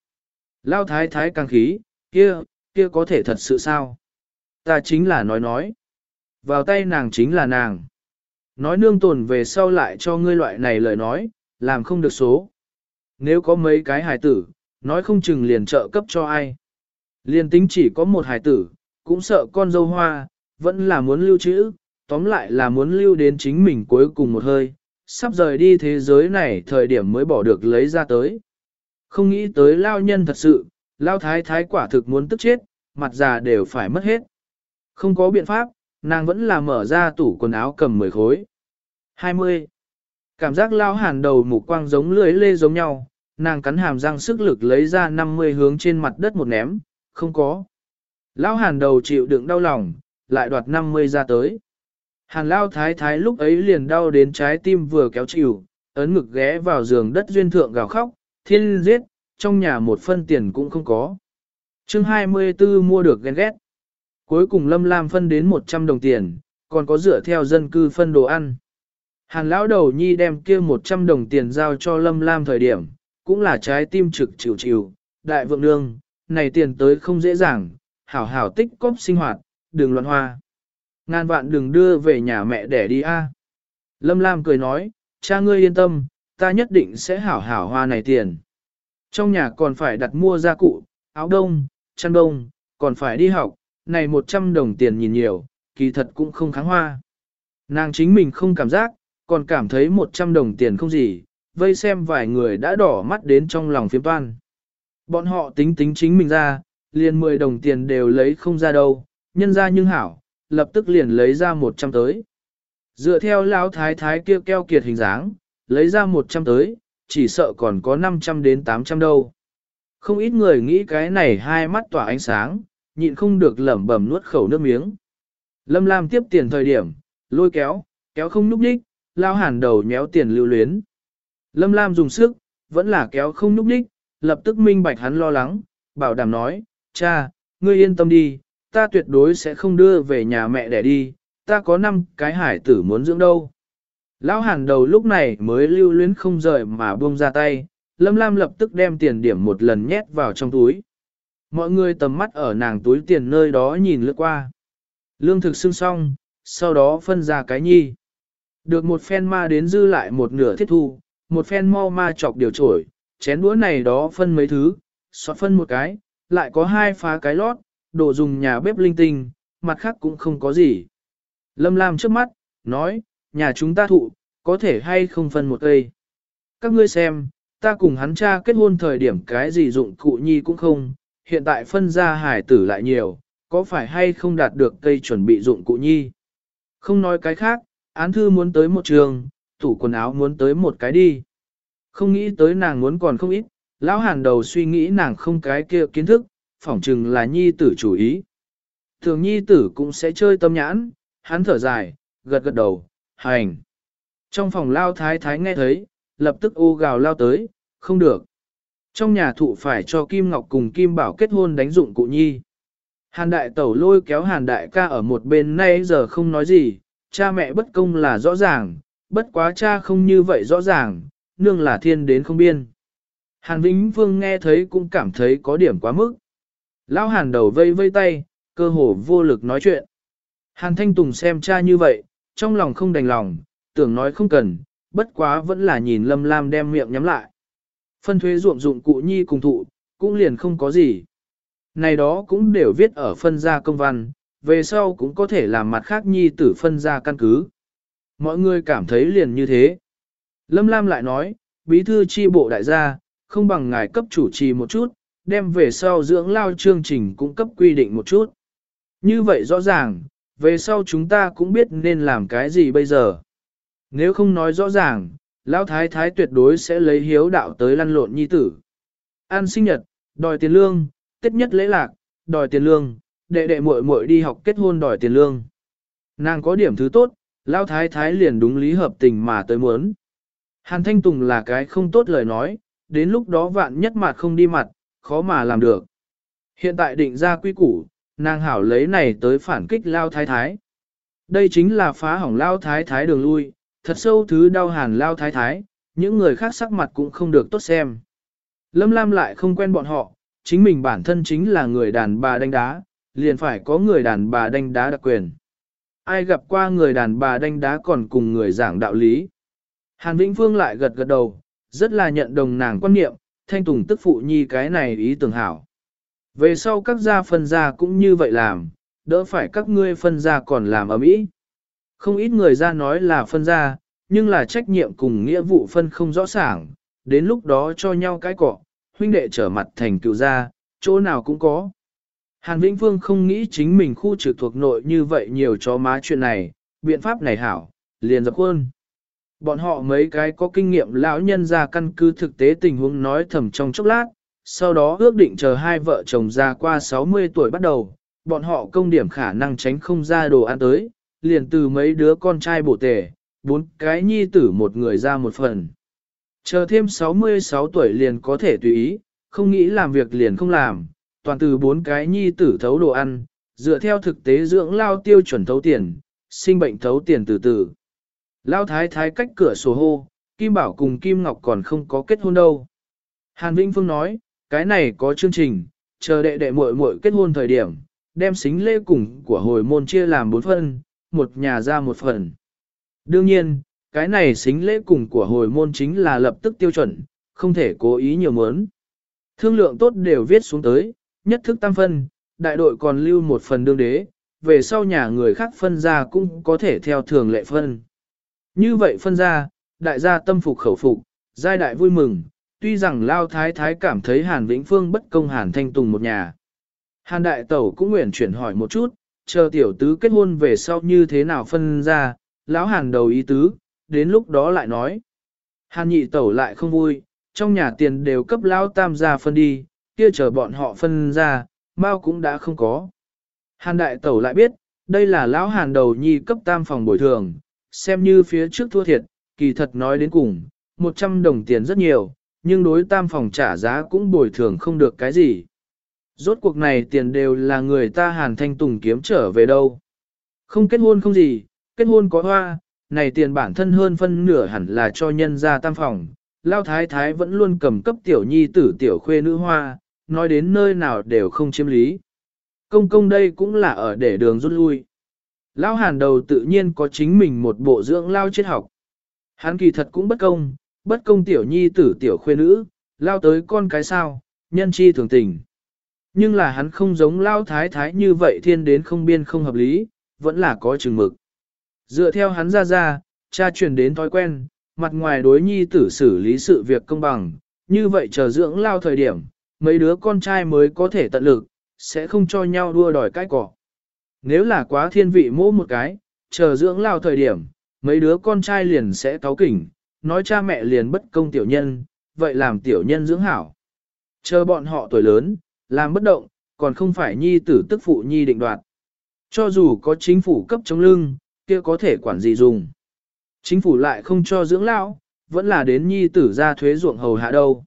Lão thái thái càng khí, kia, kia có thể thật sự sao? Ta chính là nói nói. Vào tay nàng chính là nàng. Nói nương tồn về sau lại cho ngươi loại này lời nói, làm không được số. Nếu có mấy cái hài tử, nói không chừng liền trợ cấp cho ai. Liền tính chỉ có một hài tử, cũng sợ con dâu hoa, vẫn là muốn lưu trữ, tóm lại là muốn lưu đến chính mình cuối cùng một hơi, sắp rời đi thế giới này thời điểm mới bỏ được lấy ra tới. Không nghĩ tới lao nhân thật sự, lao thái thái quả thực muốn tức chết, mặt già đều phải mất hết. Không có biện pháp, nàng vẫn là mở ra tủ quần áo cầm 10 khối. 20. Cảm giác lao hàn đầu mục quang giống lưới lê giống nhau, nàng cắn hàm răng sức lực lấy ra 50 hướng trên mặt đất một ném, không có. Lao hàn đầu chịu đựng đau lòng, lại đoạt 50 ra tới. Hàn lao thái thái lúc ấy liền đau đến trái tim vừa kéo chịu, ấn ngực ghé vào giường đất duyên thượng gào khóc, thiên giết, trong nhà một phân tiền cũng không có. chương 24 mua được ghen ghét. Cuối cùng Lâm Lam phân đến 100 đồng tiền, còn có dựa theo dân cư phân đồ ăn. Hàn lão đầu nhi đem kia 100 đồng tiền giao cho Lâm Lam thời điểm, cũng là trái tim trực chịu chịu, đại vượng nương, này tiền tới không dễ dàng, hảo hảo tích cóp sinh hoạt, đừng loạn hoa. Ngàn vạn đừng đưa về nhà mẹ để đi a. Lâm Lam cười nói, cha ngươi yên tâm, ta nhất định sẽ hảo hảo hoa này tiền. Trong nhà còn phải đặt mua gia cụ, áo đông, chăn đông, còn phải đi học, này 100 đồng tiền nhìn nhiều, kỳ thật cũng không kháng hoa. Nàng chính mình không cảm giác, còn cảm thấy 100 đồng tiền không gì, vây xem vài người đã đỏ mắt đến trong lòng phiếm toan. Bọn họ tính tính chính mình ra, liền 10 đồng tiền đều lấy không ra đâu, nhân ra nhưng hảo, lập tức liền lấy ra 100 tới. Dựa theo lão thái thái kia keo kiệt hình dáng, lấy ra 100 tới, chỉ sợ còn có 500 đến 800 đâu. Không ít người nghĩ cái này hai mắt tỏa ánh sáng, nhịn không được lẩm bẩm nuốt khẩu nước miếng. Lâm Lam tiếp tiền thời điểm, lôi kéo, kéo không núp đích, lao hàn đầu nhéo tiền lưu luyến. Lâm Lam dùng sức, vẫn là kéo không nhúc đích, lập tức minh bạch hắn lo lắng, bảo đảm nói, cha, ngươi yên tâm đi, ta tuyệt đối sẽ không đưa về nhà mẹ để đi, ta có năm cái hải tử muốn dưỡng đâu. Lão hàn đầu lúc này mới lưu luyến không rời mà buông ra tay, Lâm Lam lập tức đem tiền điểm một lần nhét vào trong túi. Mọi người tầm mắt ở nàng túi tiền nơi đó nhìn lướt qua. Lương thực xưng xong, sau đó phân ra cái nhi. Được một phen ma đến dư lại một nửa thiết thu, một phen mau ma chọc điều trổi, chén đũa này đó phân mấy thứ, xót phân một cái, lại có hai phá cái lót, đồ dùng nhà bếp linh tinh, mặt khác cũng không có gì. Lâm Lam trước mắt, nói, nhà chúng ta thụ, có thể hay không phân một cây. Các ngươi xem, ta cùng hắn cha kết hôn thời điểm cái gì dụng cụ nhi cũng không, hiện tại phân ra hải tử lại nhiều, có phải hay không đạt được cây chuẩn bị dụng cụ nhi. Không nói cái khác, án thư muốn tới một trường, tủ quần áo muốn tới một cái đi. Không nghĩ tới nàng muốn còn không ít, lão hàn đầu suy nghĩ nàng không cái kia kiến thức, phỏng chừng là nhi tử chủ ý. Thường nhi tử cũng sẽ chơi tâm nhãn, hắn thở dài, gật gật đầu, hành. Trong phòng lao thái thái nghe thấy, lập tức ô gào lao tới, không được. Trong nhà thụ phải cho Kim Ngọc cùng Kim Bảo kết hôn đánh dụng cụ nhi. Hàn đại tẩu lôi kéo hàn đại ca ở một bên nay giờ không nói gì, cha mẹ bất công là rõ ràng, bất quá cha không như vậy rõ ràng, nương là thiên đến không biên. Hàn Vĩnh Vương nghe thấy cũng cảm thấy có điểm quá mức. Lão hàn đầu vây vây tay, cơ hồ vô lực nói chuyện. Hàn Thanh Tùng xem cha như vậy, trong lòng không đành lòng, tưởng nói không cần, bất quá vẫn là nhìn Lâm Lam đem miệng nhắm lại. Phân thuế ruộng dụng cụ nhi cùng thụ, cũng liền không có gì. Này đó cũng đều viết ở phân gia công văn, về sau cũng có thể làm mặt khác nhi tử phân gia căn cứ. Mọi người cảm thấy liền như thế. Lâm Lam lại nói, bí thư chi bộ đại gia, không bằng ngài cấp chủ trì một chút, đem về sau dưỡng lao chương trình cũng cấp quy định một chút. Như vậy rõ ràng, về sau chúng ta cũng biết nên làm cái gì bây giờ. Nếu không nói rõ ràng, Lão Thái Thái tuyệt đối sẽ lấy hiếu đạo tới lăn lộn nhi tử. An sinh nhật, đòi tiền lương, tết nhất lễ lạc, đòi tiền lương, đệ đệ muội muội đi học kết hôn đòi tiền lương. Nàng có điểm thứ tốt, Lão Thái Thái liền đúng lý hợp tình mà tới muốn. Hàn Thanh Tùng là cái không tốt lời nói, đến lúc đó vạn nhất mặt không đi mặt, khó mà làm được. Hiện tại định ra quy củ, nàng hảo lấy này tới phản kích Lao Thái Thái. Đây chính là phá hỏng Lao Thái Thái đường lui, thật sâu thứ đau hàn Lao Thái Thái, những người khác sắc mặt cũng không được tốt xem. Lâm Lam lại không quen bọn họ, chính mình bản thân chính là người đàn bà đánh đá, liền phải có người đàn bà đánh đá đặc quyền. Ai gặp qua người đàn bà đánh đá còn cùng người giảng đạo lý. Hàn Vĩnh Phương lại gật gật đầu, rất là nhận đồng nàng quan niệm, thanh tùng tức phụ nhi cái này ý tưởng hảo. Về sau các gia phân gia cũng như vậy làm, đỡ phải các ngươi phân gia còn làm ở mỹ. Không ít người ra nói là phân gia, nhưng là trách nhiệm cùng nghĩa vụ phân không rõ ràng, đến lúc đó cho nhau cái cọ, huynh đệ trở mặt thành cựu gia, chỗ nào cũng có. Hàn Vĩnh Vương không nghĩ chính mình khu trực thuộc nội như vậy nhiều chó má chuyện này, biện pháp này hảo, liền dập khuôn. Bọn họ mấy cái có kinh nghiệm lão nhân ra căn cứ thực tế tình huống nói thầm trong chốc lát, sau đó ước định chờ hai vợ chồng ra qua 60 tuổi bắt đầu, bọn họ công điểm khả năng tránh không ra đồ ăn tới, liền từ mấy đứa con trai bổ tề, bốn cái nhi tử một người ra một phần. Chờ thêm 66 tuổi liền có thể tùy ý, không nghĩ làm việc liền không làm, toàn từ bốn cái nhi tử thấu đồ ăn, dựa theo thực tế dưỡng lao tiêu chuẩn thấu tiền, sinh bệnh thấu tiền từ từ. Lao thái thái cách cửa sổ hô, Kim Bảo cùng Kim Ngọc còn không có kết hôn đâu. Hàn Vĩnh Phương nói, cái này có chương trình, chờ đệ đệ muội muội kết hôn thời điểm, đem xính lễ cùng của hồi môn chia làm bốn phần, một nhà ra một phần. Đương nhiên, cái này xính lễ cùng của hồi môn chính là lập tức tiêu chuẩn, không thể cố ý nhiều mớn. Thương lượng tốt đều viết xuống tới, nhất thức tam phân, đại đội còn lưu một phần đương đế, về sau nhà người khác phân ra cũng có thể theo thường lệ phân. Như vậy phân ra, đại gia tâm phục khẩu phục, giai đại vui mừng, tuy rằng Lao Thái Thái cảm thấy Hàn Vĩnh Phương bất công Hàn Thanh Tùng một nhà. Hàn Đại Tẩu cũng nguyện chuyển hỏi một chút, chờ tiểu tứ kết hôn về sau như thế nào phân ra, lão Hàn đầu ý tứ, đến lúc đó lại nói. Hàn Nhị Tẩu lại không vui, trong nhà tiền đều cấp Lão Tam gia phân đi, kia chờ bọn họ phân ra, mau cũng đã không có. Hàn Đại Tẩu lại biết, đây là lão Hàn đầu nhi cấp tam phòng bồi thường, xem như phía trước thua thiệt, kỳ thật nói đến cùng, 100 đồng tiền rất nhiều, nhưng đối tam phòng trả giá cũng bồi thường không được cái gì. Rốt cuộc này tiền đều là người ta hàn thanh tùng kiếm trở về đâu. Không kết hôn không gì, kết hôn có hoa, này tiền bản thân hơn phân nửa hẳn là cho nhân ra tam phòng. Lao thái thái vẫn luôn cầm cấp tiểu nhi tử tiểu khuê nữ hoa, nói đến nơi nào đều không chiếm lý. Công công đây cũng là ở để đường rút lui. Lao hàn đầu tự nhiên có chính mình một bộ dưỡng lao triết học. Hắn kỳ thật cũng bất công, bất công tiểu nhi tử tiểu khuê nữ, lao tới con cái sao, nhân chi thường tình. Nhưng là hắn không giống lao thái thái như vậy thiên đến không biên không hợp lý, vẫn là có chừng mực. Dựa theo hắn ra ra, cha truyền đến thói quen, mặt ngoài đối nhi tử xử lý sự việc công bằng, như vậy chờ dưỡng lao thời điểm, mấy đứa con trai mới có thể tận lực, sẽ không cho nhau đua đòi cái cỏ. Nếu là quá thiên vị mỗ một cái, chờ dưỡng lao thời điểm, mấy đứa con trai liền sẽ cáo kỉnh, nói cha mẹ liền bất công tiểu nhân, vậy làm tiểu nhân dưỡng hảo. Chờ bọn họ tuổi lớn, làm bất động, còn không phải nhi tử tức phụ nhi định đoạt. Cho dù có chính phủ cấp chống lưng, kia có thể quản gì dùng. Chính phủ lại không cho dưỡng lão, vẫn là đến nhi tử ra thuế ruộng hầu hạ đâu.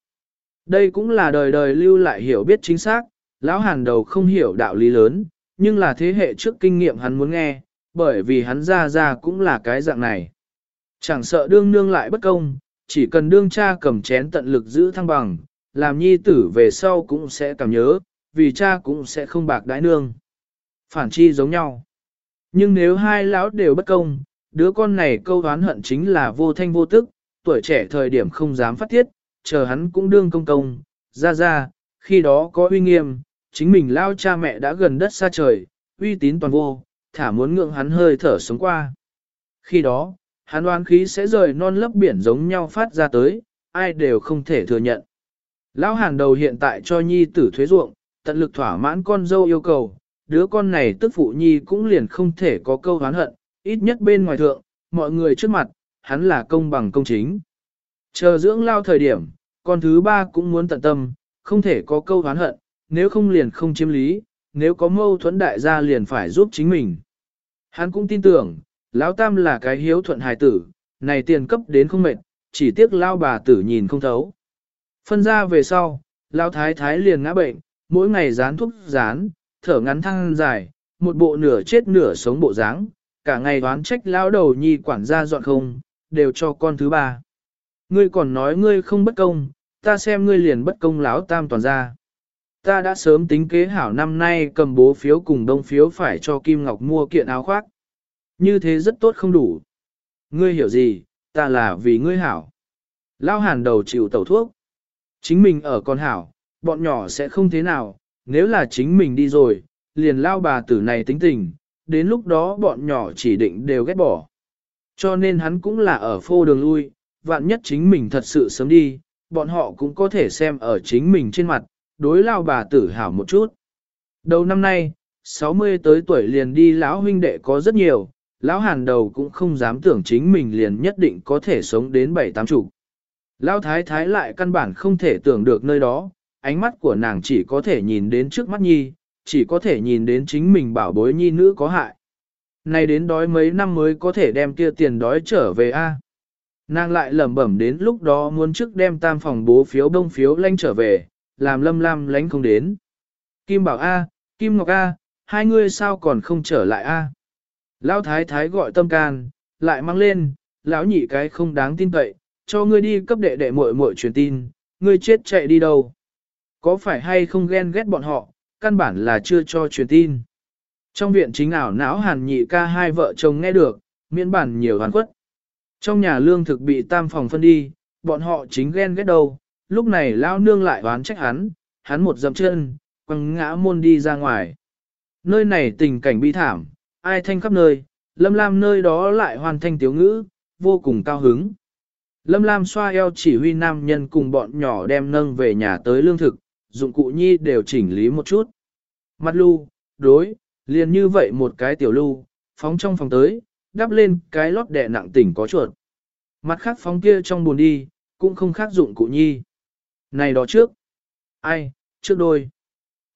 Đây cũng là đời đời lưu lại hiểu biết chính xác, lão hàn đầu không hiểu đạo lý lớn, nhưng là thế hệ trước kinh nghiệm hắn muốn nghe, bởi vì hắn ra ra cũng là cái dạng này. Chẳng sợ đương nương lại bất công, chỉ cần đương cha cầm chén tận lực giữ thăng bằng, làm nhi tử về sau cũng sẽ cảm nhớ, vì cha cũng sẽ không bạc đái nương. Phản chi giống nhau. Nhưng nếu hai lão đều bất công, đứa con này câu đoán hận chính là vô thanh vô tức, tuổi trẻ thời điểm không dám phát tiết, chờ hắn cũng đương công công, ra ra, khi đó có uy nghiêm, chính mình lao cha mẹ đã gần đất xa trời, uy tín toàn vô, thả muốn ngượng hắn hơi thở sống qua. Khi đó, hắn oán khí sẽ rời non lấp biển giống nhau phát ra tới, ai đều không thể thừa nhận. Lão hàn đầu hiện tại cho nhi tử thuế ruộng, tận lực thỏa mãn con dâu yêu cầu, đứa con này tức phụ nhi cũng liền không thể có câu hán hận, ít nhất bên ngoài thượng, mọi người trước mặt, hắn là công bằng công chính. Chờ dưỡng lao thời điểm, con thứ ba cũng muốn tận tâm, không thể có câu hán hận, nếu không liền không chiếm lý, nếu có mâu thuẫn đại gia liền phải giúp chính mình. Hắn cũng tin tưởng, lão tam là cái hiếu thuận hài tử, này tiền cấp đến không mệt, chỉ tiếc lao bà tử nhìn không thấu. Phân ra về sau, lao thái thái liền ngã bệnh, mỗi ngày dán thuốc dán, thở ngắn thăng dài, một bộ nửa chết nửa sống bộ dáng, cả ngày đoán trách lao đầu nhi quản gia dọn không, đều cho con thứ ba. Ngươi còn nói ngươi không bất công, ta xem ngươi liền bất công lão tam toàn ra. Ta đã sớm tính kế hảo năm nay cầm bố phiếu cùng đông phiếu phải cho Kim Ngọc mua kiện áo khoác. Như thế rất tốt không đủ. Ngươi hiểu gì, ta là vì ngươi hảo. Lao hàn đầu chịu tẩu thuốc. Chính mình ở con hảo, bọn nhỏ sẽ không thế nào, nếu là chính mình đi rồi, liền lao bà tử này tính tình, đến lúc đó bọn nhỏ chỉ định đều ghét bỏ. Cho nên hắn cũng là ở phô đường lui, vạn nhất chính mình thật sự sớm đi, bọn họ cũng có thể xem ở chính mình trên mặt, đối lao bà tử hảo một chút. Đầu năm nay, 60 tới tuổi liền đi lão huynh đệ có rất nhiều, lão hàn đầu cũng không dám tưởng chính mình liền nhất định có thể sống đến bảy tám chục. Lão thái thái lại căn bản không thể tưởng được nơi đó, ánh mắt của nàng chỉ có thể nhìn đến trước mắt nhi, chỉ có thể nhìn đến chính mình bảo bối nhi nữ có hại. Này đến đói mấy năm mới có thể đem kia tiền đói trở về a. Nàng lại lẩm bẩm đến lúc đó muốn trước đem tam phòng bố phiếu đông phiếu lanh trở về, làm lâm lam lánh không đến. Kim bảo A, Kim Ngọc A, hai ngươi sao còn không trở lại A. Lão thái thái gọi tâm can, lại mang lên, lão nhị cái không đáng tin cậy, cho ngươi đi cấp đệ đệ muội muội truyền tin, ngươi chết chạy đi đâu. Có phải hay không ghen ghét bọn họ, căn bản là chưa cho truyền tin. Trong viện chính ảo não hàn nhị ca hai vợ chồng nghe được, miễn bản nhiều hoàn quất. Trong nhà lương thực bị tam phòng phân đi, bọn họ chính ghen ghét đâu, lúc này lao nương lại oán trách hắn, hắn một dầm chân, quăng ngã môn đi ra ngoài. Nơi này tình cảnh bi thảm, ai thanh khắp nơi, lâm lam nơi đó lại hoàn thanh tiếu ngữ, vô cùng cao hứng. Lâm lam xoa eo chỉ huy nam nhân cùng bọn nhỏ đem nâng về nhà tới lương thực, dụng cụ nhi đều chỉnh lý một chút. Mặt lưu, đối, liền như vậy một cái tiểu lưu, phóng trong phòng tới, đắp lên cái lót đè nặng tỉnh có chuột. Mặt khác phóng kia trong buồn đi, cũng không khác dụng cụ nhi. Này đó trước. Ai, trước đôi.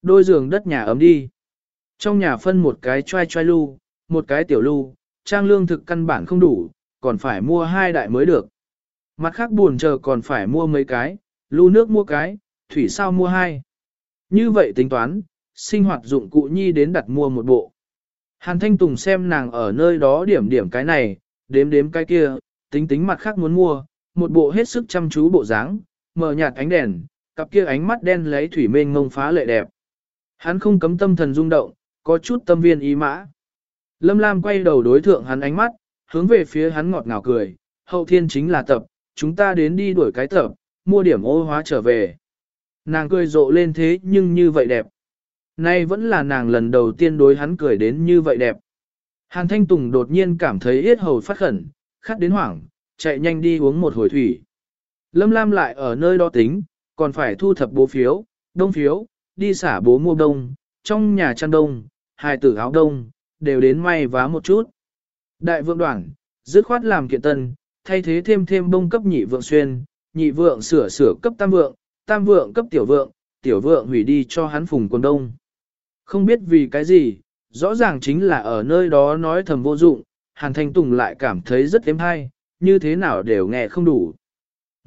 Đôi giường đất nhà ấm đi. Trong nhà phân một cái choai choai lưu, một cái tiểu lưu, trang lương thực căn bản không đủ, còn phải mua hai đại mới được. Mặt khác buồn chờ còn phải mua mấy cái, lưu nước mua cái, thủy sao mua hai. Như vậy tính toán, sinh hoạt dụng cụ nhi đến đặt mua một bộ. Hàn Thanh Tùng xem nàng ở nơi đó điểm điểm cái này, đếm đếm cái kia, tính tính mặt khác muốn mua, một bộ hết sức chăm chú bộ dáng, mở nhạt ánh đèn, cặp kia ánh mắt đen lấy thủy mênh ngông phá lệ đẹp. Hắn không cấm tâm thần rung động, có chút tâm viên ý mã. Lâm Lam quay đầu đối thượng hắn ánh mắt, hướng về phía hắn ngọt ngào cười, hậu thiên chính là tập, chúng ta đến đi đuổi cái tập, mua điểm ô hóa trở về. Nàng cười rộ lên thế nhưng như vậy đẹp. Nay vẫn là nàng lần đầu tiên đối hắn cười đến như vậy đẹp. Hàn Thanh Tùng đột nhiên cảm thấy yết hầu phát khẩn, khát đến hoảng, chạy nhanh đi uống một hồi thủy. Lâm Lam lại ở nơi đó tính, còn phải thu thập bố phiếu, đông phiếu, đi xả bố mua đông, trong nhà chăn đông, hai tử áo đông, đều đến may vá một chút. Đại vượng đoạn, dứt khoát làm kiện tân, thay thế thêm thêm bông cấp nhị vượng xuyên, nhị vượng sửa sửa cấp tam vượng, tam vượng cấp tiểu vượng, tiểu vượng hủy đi cho hắn phùng quần đông. Không biết vì cái gì, rõ ràng chính là ở nơi đó nói thầm vô dụng, Hàn Thanh Tùng lại cảm thấy rất êm hay, như thế nào đều nghe không đủ.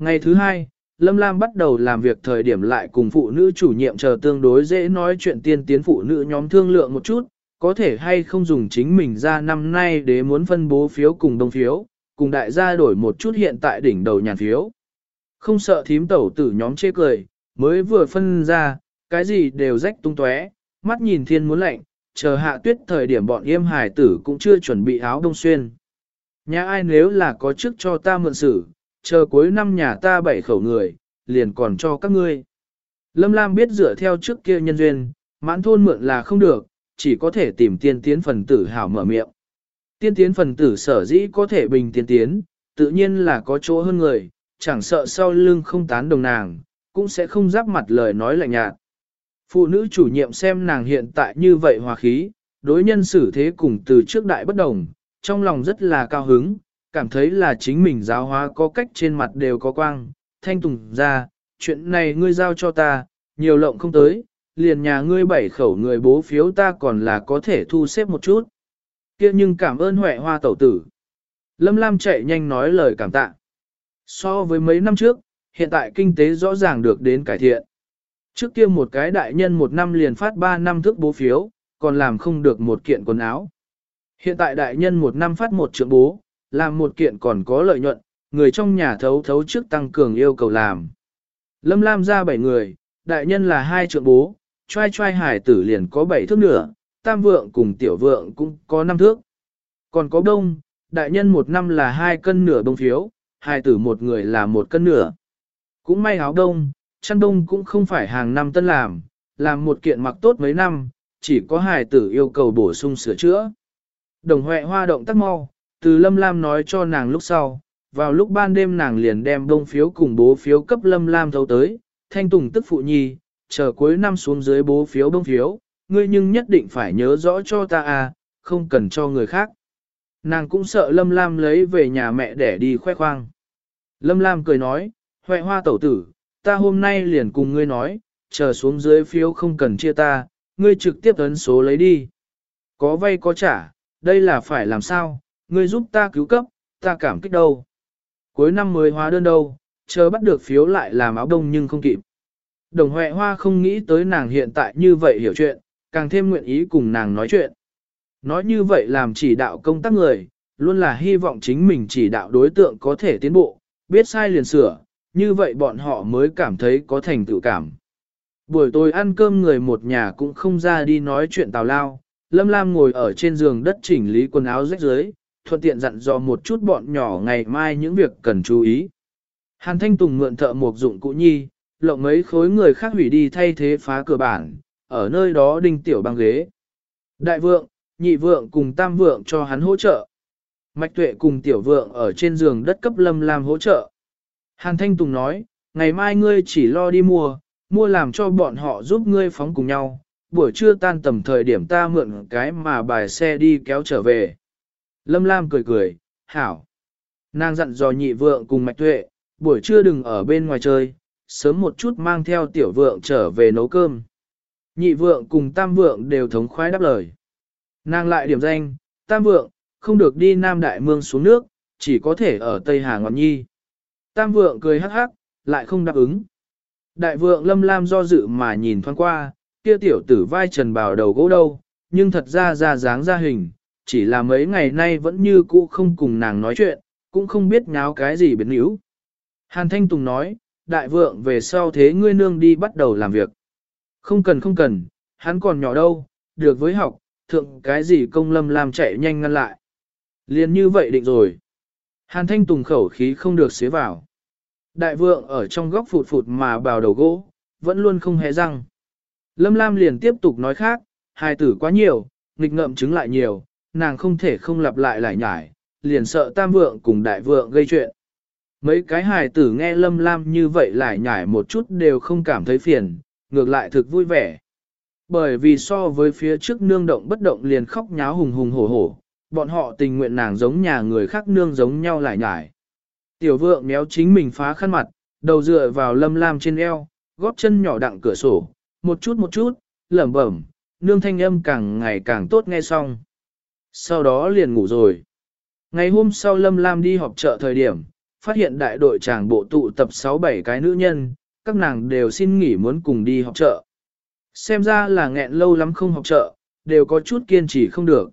Ngày thứ hai, Lâm Lam bắt đầu làm việc thời điểm lại cùng phụ nữ chủ nhiệm chờ tương đối dễ nói chuyện tiên tiến phụ nữ nhóm thương lượng một chút, có thể hay không dùng chính mình ra năm nay để muốn phân bố phiếu cùng đông phiếu, cùng đại gia đổi một chút hiện tại đỉnh đầu nhàn phiếu. Không sợ thím tẩu tử nhóm chê cười, mới vừa phân ra, cái gì đều rách tung tóe, mắt nhìn thiên muốn lạnh, chờ hạ tuyết thời điểm bọn yêm hải tử cũng chưa chuẩn bị áo đông xuyên. Nhà ai nếu là có chức cho ta mượn sử, chờ cuối năm nhà ta bảy khẩu người, liền còn cho các ngươi. Lâm Lam biết dựa theo trước kia nhân duyên, mãn thôn mượn là không được, chỉ có thể tìm tiên tiến phần tử hảo mở miệng. Tiên tiến phần tử sở dĩ có thể bình tiên tiến, tự nhiên là có chỗ hơn người, chẳng sợ sau lưng không tán đồng nàng, cũng sẽ không giáp mặt lời nói lạnh nhạt. Phụ nữ chủ nhiệm xem nàng hiện tại như vậy hòa khí, đối nhân xử thế cùng từ trước đại bất đồng, trong lòng rất là cao hứng, cảm thấy là chính mình giáo hóa có cách trên mặt đều có quang, thanh tùng ra, chuyện này ngươi giao cho ta, nhiều lộng không tới, liền nhà ngươi bảy khẩu người bố phiếu ta còn là có thể thu xếp một chút. kia nhưng cảm ơn huệ hoa tẩu tử. Lâm Lam chạy nhanh nói lời cảm tạ. So với mấy năm trước, hiện tại kinh tế rõ ràng được đến cải thiện. Trước kia một cái đại nhân một năm liền phát 3 năm thức bố phiếu, còn làm không được một kiện quần áo. Hiện tại đại nhân một năm phát một trượng bố, làm một kiện còn có lợi nhuận, người trong nhà thấu thấu trước tăng cường yêu cầu làm. Lâm Lam ra 7 người, đại nhân là hai trượng bố, trai trai hải tử liền có 7 thước nửa, tam vượng cùng tiểu vượng cũng có 5 thước. Còn có đông, đại nhân một năm là hai cân nửa đông phiếu, hải tử một người là một cân nửa. Cũng may áo đông, chăn đông cũng không phải hàng năm tân làm, làm một kiện mặc tốt mấy năm, chỉ có hài tử yêu cầu bổ sung sửa chữa. Đồng huệ hoa động tác mau, từ Lâm Lam nói cho nàng lúc sau, vào lúc ban đêm nàng liền đem đông phiếu cùng bố phiếu cấp Lâm Lam thấu tới, thanh tùng tức phụ nhi, chờ cuối năm xuống dưới bố phiếu đông phiếu, ngươi nhưng nhất định phải nhớ rõ cho ta à, không cần cho người khác. Nàng cũng sợ Lâm Lam lấy về nhà mẹ để đi khoe khoang. Lâm Lam cười nói, huệ hoa tẩu tử, ta hôm nay liền cùng ngươi nói, chờ xuống dưới phiếu không cần chia ta, ngươi trực tiếp ấn số lấy đi. Có vay có trả, đây là phải làm sao, ngươi giúp ta cứu cấp, ta cảm kích đâu. Cuối năm mới hóa đơn đâu, chờ bắt được phiếu lại làm áo đông nhưng không kịp. Đồng Huệ Hoa không nghĩ tới nàng hiện tại như vậy hiểu chuyện, càng thêm nguyện ý cùng nàng nói chuyện. Nói như vậy làm chỉ đạo công tác người, luôn là hy vọng chính mình chỉ đạo đối tượng có thể tiến bộ, biết sai liền sửa, như vậy bọn họ mới cảm thấy có thành tựu cảm. Buổi tối ăn cơm người một nhà cũng không ra đi nói chuyện tào lao, Lâm Lam ngồi ở trên giường đất chỉnh lý quần áo rách dưới, thuận tiện dặn dò một chút bọn nhỏ ngày mai những việc cần chú ý. Hàn Thanh Tùng mượn thợ một dụng cụ nhi, lộng mấy khối người khác hủy đi thay thế phá cửa bản, ở nơi đó đinh tiểu băng ghế. Đại vượng, nhị vượng cùng tam vượng cho hắn hỗ trợ. Mạch tuệ cùng tiểu vượng ở trên giường đất cấp Lâm Lam hỗ trợ. Hàn Thanh Tùng nói, ngày mai ngươi chỉ lo đi mua, mua làm cho bọn họ giúp ngươi phóng cùng nhau, buổi trưa tan tầm thời điểm ta mượn cái mà bài xe đi kéo trở về. Lâm Lam cười cười, hảo. Nàng dặn dò nhị vượng cùng mạch tuệ, buổi trưa đừng ở bên ngoài chơi, sớm một chút mang theo tiểu vượng trở về nấu cơm. Nhị vượng cùng tam vượng đều thống khoái đáp lời. Nàng lại điểm danh, tam vượng, không được đi Nam Đại Mương xuống nước, chỉ có thể ở Tây Hà Ngọn Nhi. Tam vượng cười hắc hắc, lại không đáp ứng. Đại vượng lâm lam do dự mà nhìn thoáng qua, kia tiểu tử vai trần bào đầu gỗ đâu, nhưng thật ra ra dáng ra hình, chỉ là mấy ngày nay vẫn như cũ không cùng nàng nói chuyện, cũng không biết nháo cái gì biến yếu. Hàn Thanh Tùng nói, đại vượng về sau thế ngươi nương đi bắt đầu làm việc. Không cần không cần, hắn còn nhỏ đâu, được với học, thượng cái gì công lâm làm chạy nhanh ngăn lại. Liên như vậy định rồi. Hàn thanh tùng khẩu khí không được xế vào. Đại vượng ở trong góc phụt phụt mà bào đầu gỗ, vẫn luôn không hề răng. Lâm Lam liền tiếp tục nói khác, hài tử quá nhiều, nghịch ngợm chứng lại nhiều, nàng không thể không lặp lại lại nhải, liền sợ tam vượng cùng đại vượng gây chuyện. Mấy cái hài tử nghe lâm lam như vậy lại nhải một chút đều không cảm thấy phiền, ngược lại thực vui vẻ. Bởi vì so với phía trước nương động bất động liền khóc nháo hùng hùng hổ hổ, bọn họ tình nguyện nàng giống nhà người khác nương giống nhau lại nhải. Tiểu vượng méo chính mình phá khăn mặt, đầu dựa vào lâm lam trên eo, góp chân nhỏ đặng cửa sổ, một chút một chút, lẩm bẩm, nương thanh âm càng ngày càng tốt nghe xong. Sau đó liền ngủ rồi. Ngày hôm sau Lâm Lam đi họp chợ thời điểm, phát hiện đại đội tràng bộ tụ tập 6-7 cái nữ nhân, các nàng đều xin nghỉ muốn cùng đi họp chợ. Xem ra là nghẹn lâu lắm không họp chợ, đều có chút kiên trì không được.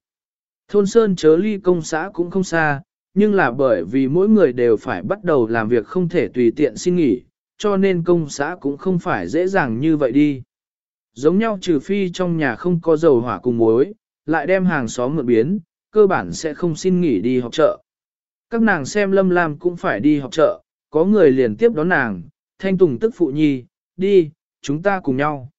Thôn Sơn chớ ly công xã cũng không xa, nhưng là bởi vì mỗi người đều phải bắt đầu làm việc không thể tùy tiện xin nghỉ, cho nên công xã cũng không phải dễ dàng như vậy đi. Giống nhau trừ phi trong nhà không có dầu hỏa cùng muối, lại đem hàng xóm mượn biến, cơ bản sẽ không xin nghỉ đi học chợ. Các nàng xem Lâm Lam cũng phải đi học chợ, có người liền tiếp đón nàng, thanh tùng tức phụ nhi, đi, chúng ta cùng nhau.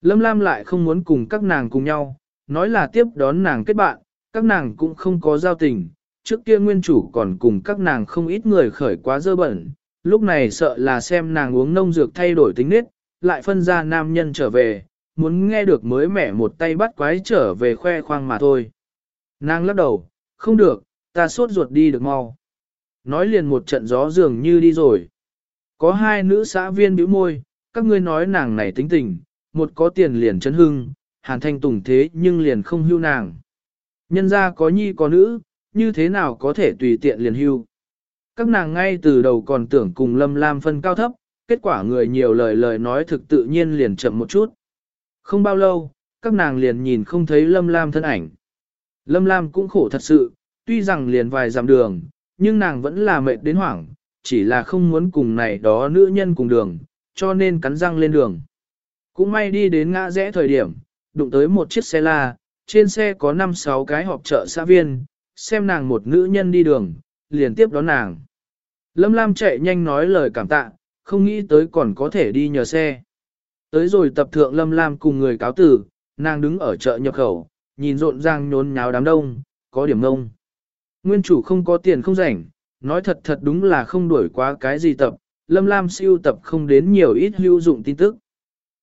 Lâm Lam lại không muốn cùng các nàng cùng nhau, nói là tiếp đón nàng kết bạn, các nàng cũng không có giao tình, trước kia nguyên chủ còn cùng các nàng không ít người khởi quá dơ bẩn, lúc này sợ là xem nàng uống nông dược thay đổi tính nết, lại phân ra nam nhân trở về, muốn nghe được mới mẻ một tay bắt quái trở về khoe khoang mà thôi. Nàng lắc đầu, không được, ta sốt ruột đi được mau. Nói liền một trận gió dường như đi rồi. Có hai nữ xã viên bĩu môi, các ngươi nói nàng này tính tình, một có tiền liền chấn hưng, hàn thanh tùng thế nhưng liền không hưu nàng. Nhân ra có nhi có nữ, như thế nào có thể tùy tiện liền hưu. Các nàng ngay từ đầu còn tưởng cùng Lâm Lam phân cao thấp, kết quả người nhiều lời lời nói thực tự nhiên liền chậm một chút. Không bao lâu, các nàng liền nhìn không thấy Lâm Lam thân ảnh. Lâm Lam cũng khổ thật sự, tuy rằng liền vài dặm đường, nhưng nàng vẫn là mệt đến hoảng, chỉ là không muốn cùng này đó nữ nhân cùng đường, cho nên cắn răng lên đường. Cũng may đi đến ngã rẽ thời điểm, đụng tới một chiếc xe la, trên xe có 5-6 cái họp chợ xã viên, xem nàng một nữ nhân đi đường, liền tiếp đón nàng. Lâm Lam chạy nhanh nói lời cảm tạ, không nghĩ tới còn có thể đi nhờ xe. Tới rồi tập thượng Lâm Lam cùng người cáo tử, nàng đứng ở chợ nhập khẩu, nhìn rộn ràng nhốn nháo đám đông, có điểm ngông. Nguyên chủ không có tiền không rảnh, nói thật thật đúng là không đuổi quá cái gì tập, Lâm Lam siêu tập không đến nhiều ít hữu dụng tin tức.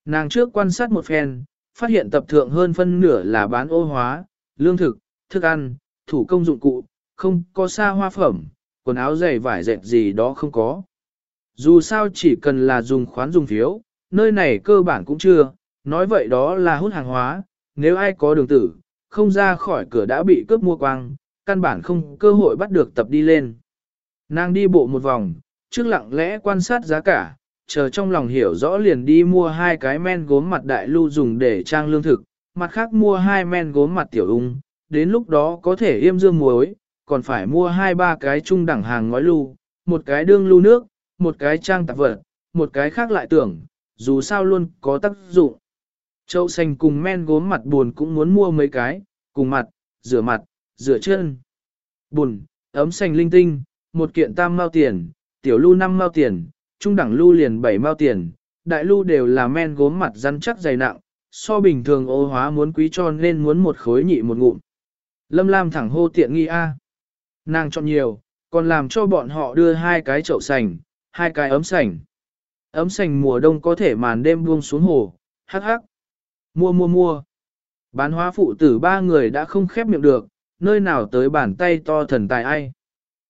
Nàng trước quan sát một phen, phát hiện tập thượng hơn phân nửa là bán ô hóa, lương thực, thức ăn, thủ công dụng cụ, không có xa hoa phẩm, quần áo giày vải dệt gì đó không có. Dù sao chỉ cần là dùng khoán dùng phiếu, nơi này cơ bản cũng chưa, nói vậy đó là hút hàng hóa, nếu ai có đường tử, không ra khỏi cửa đã bị cướp mua quang, căn bản không cơ hội bắt được tập đi lên. Nàng đi bộ một vòng, trước lặng lẽ quan sát giá cả, chờ trong lòng hiểu rõ liền đi mua hai cái men gốm mặt đại lưu dùng để trang lương thực, mặt khác mua hai men gốm mặt tiểu ung, đến lúc đó có thể yêm dương muối, còn phải mua hai ba cái trung đẳng hàng ngói lưu, một cái đương lưu nước, một cái trang tạp vật, một cái khác lại tưởng, dù sao luôn có tác dụng. Châu xanh cùng men gốm mặt buồn cũng muốn mua mấy cái, cùng mặt, rửa mặt, rửa chân. Buồn, ấm xanh linh tinh, một kiện tam mao tiền, tiểu lưu năm mao tiền, trung đẳng lưu liền bảy mao tiền, đại lưu đều là men gốm mặt rắn chắc dày nặng, so bình thường ô hóa muốn quý cho nên muốn một khối nhị một ngụm. Lâm Lam thẳng hô tiện nghi A. Nàng chọn nhiều, còn làm cho bọn họ đưa hai cái chậu sành, hai cái ấm sành. Ấm sành mùa đông có thể màn đêm buông xuống hồ, hắc hắc. Mua mua mua. Bán hóa phụ tử ba người đã không khép miệng được, nơi nào tới bàn tay to thần tài ai.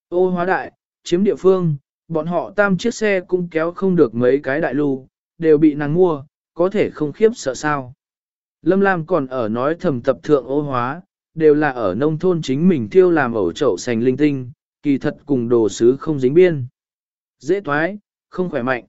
Ô hóa đại, chiếm địa phương, bọn họ tam chiếc xe cũng kéo không được mấy cái đại lưu, đều bị nàng mua, có thể không khiếp sợ sao. Lâm Lam còn ở nói thầm tập thượng ô hóa, đều là ở nông thôn chính mình tiêu làm ẩu chậu sành linh tinh, kỳ thật cùng đồ sứ không dính biên. Dễ thoái, không khỏe mạnh.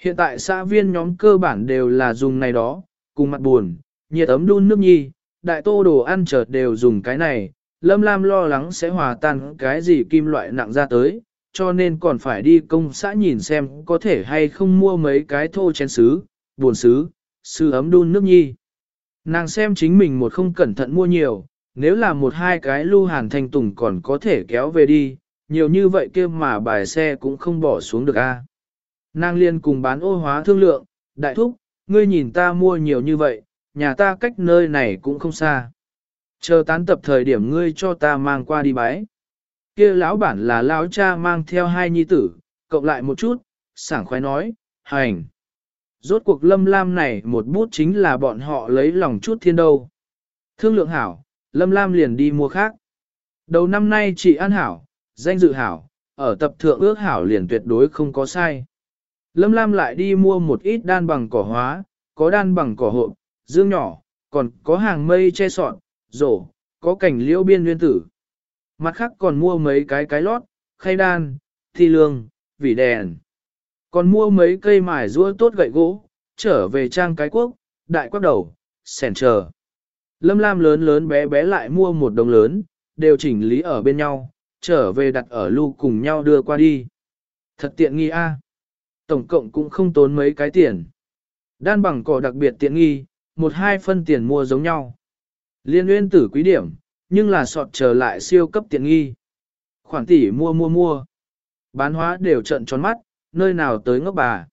Hiện tại xã viên nhóm cơ bản đều là dùng này đó, cùng mặt buồn, nhiệt ấm đun nước nhi, đại tô đồ ăn chợt đều dùng cái này, Lâm Lam lo lắng sẽ hòa tan cái gì kim loại nặng ra tới, cho nên còn phải đi công xã nhìn xem có thể hay không mua mấy cái thô chén sứ, buồn sứ, sứ ấm đun nước nhi. Nàng xem chính mình một không cẩn thận mua nhiều, nếu là một hai cái lưu hàn thanh tùng còn có thể kéo về đi, nhiều như vậy kia mà bài xe cũng không bỏ xuống được a. Nàng liên cùng bán ô hóa thương lượng, đại thúc, ngươi nhìn ta mua nhiều như vậy, nhà ta cách nơi này cũng không xa. Chờ tán tập thời điểm ngươi cho ta mang qua đi bái. Kia lão bản là lão cha mang theo hai nhi tử, cộng lại một chút, sảng khoái nói, hành. Rốt cuộc lâm lam này một bút chính là bọn họ lấy lòng chút thiên đâu. Thương lượng hảo, lâm lam liền đi mua khác. Đầu năm nay chị an hảo, danh dự hảo, ở tập thượng ước hảo liền tuyệt đối không có sai. Lâm lam lại đi mua một ít đan bằng cỏ hóa, có đan bằng cỏ hộp, dương nhỏ, còn có hàng mây che sọn, rổ, có cảnh liễu biên nguyên tử. Mặt khác còn mua mấy cái cái lót, khay đan, thi lương, vỉ đèn. Còn mua mấy cây mài rũa tốt gậy gỗ, trở về trang cái quốc, đại quốc đầu, sèn chờ. Lâm Lam lớn lớn bé bé lại mua một đồng lớn, đều chỉnh lý ở bên nhau, trở về đặt ở lưu cùng nhau đưa qua đi. Thật tiện nghi a. Tổng cộng cũng không tốn mấy cái tiền. Đan bằng cỏ đặc biệt tiện nghi, một hai phân tiền mua giống nhau. Liên nguyên tử quý điểm, nhưng là sọt trở lại siêu cấp tiện nghi. Khoản tỷ mua mua mua. Bán hóa đều trận tròn mắt, nơi nào tới ngốc bà.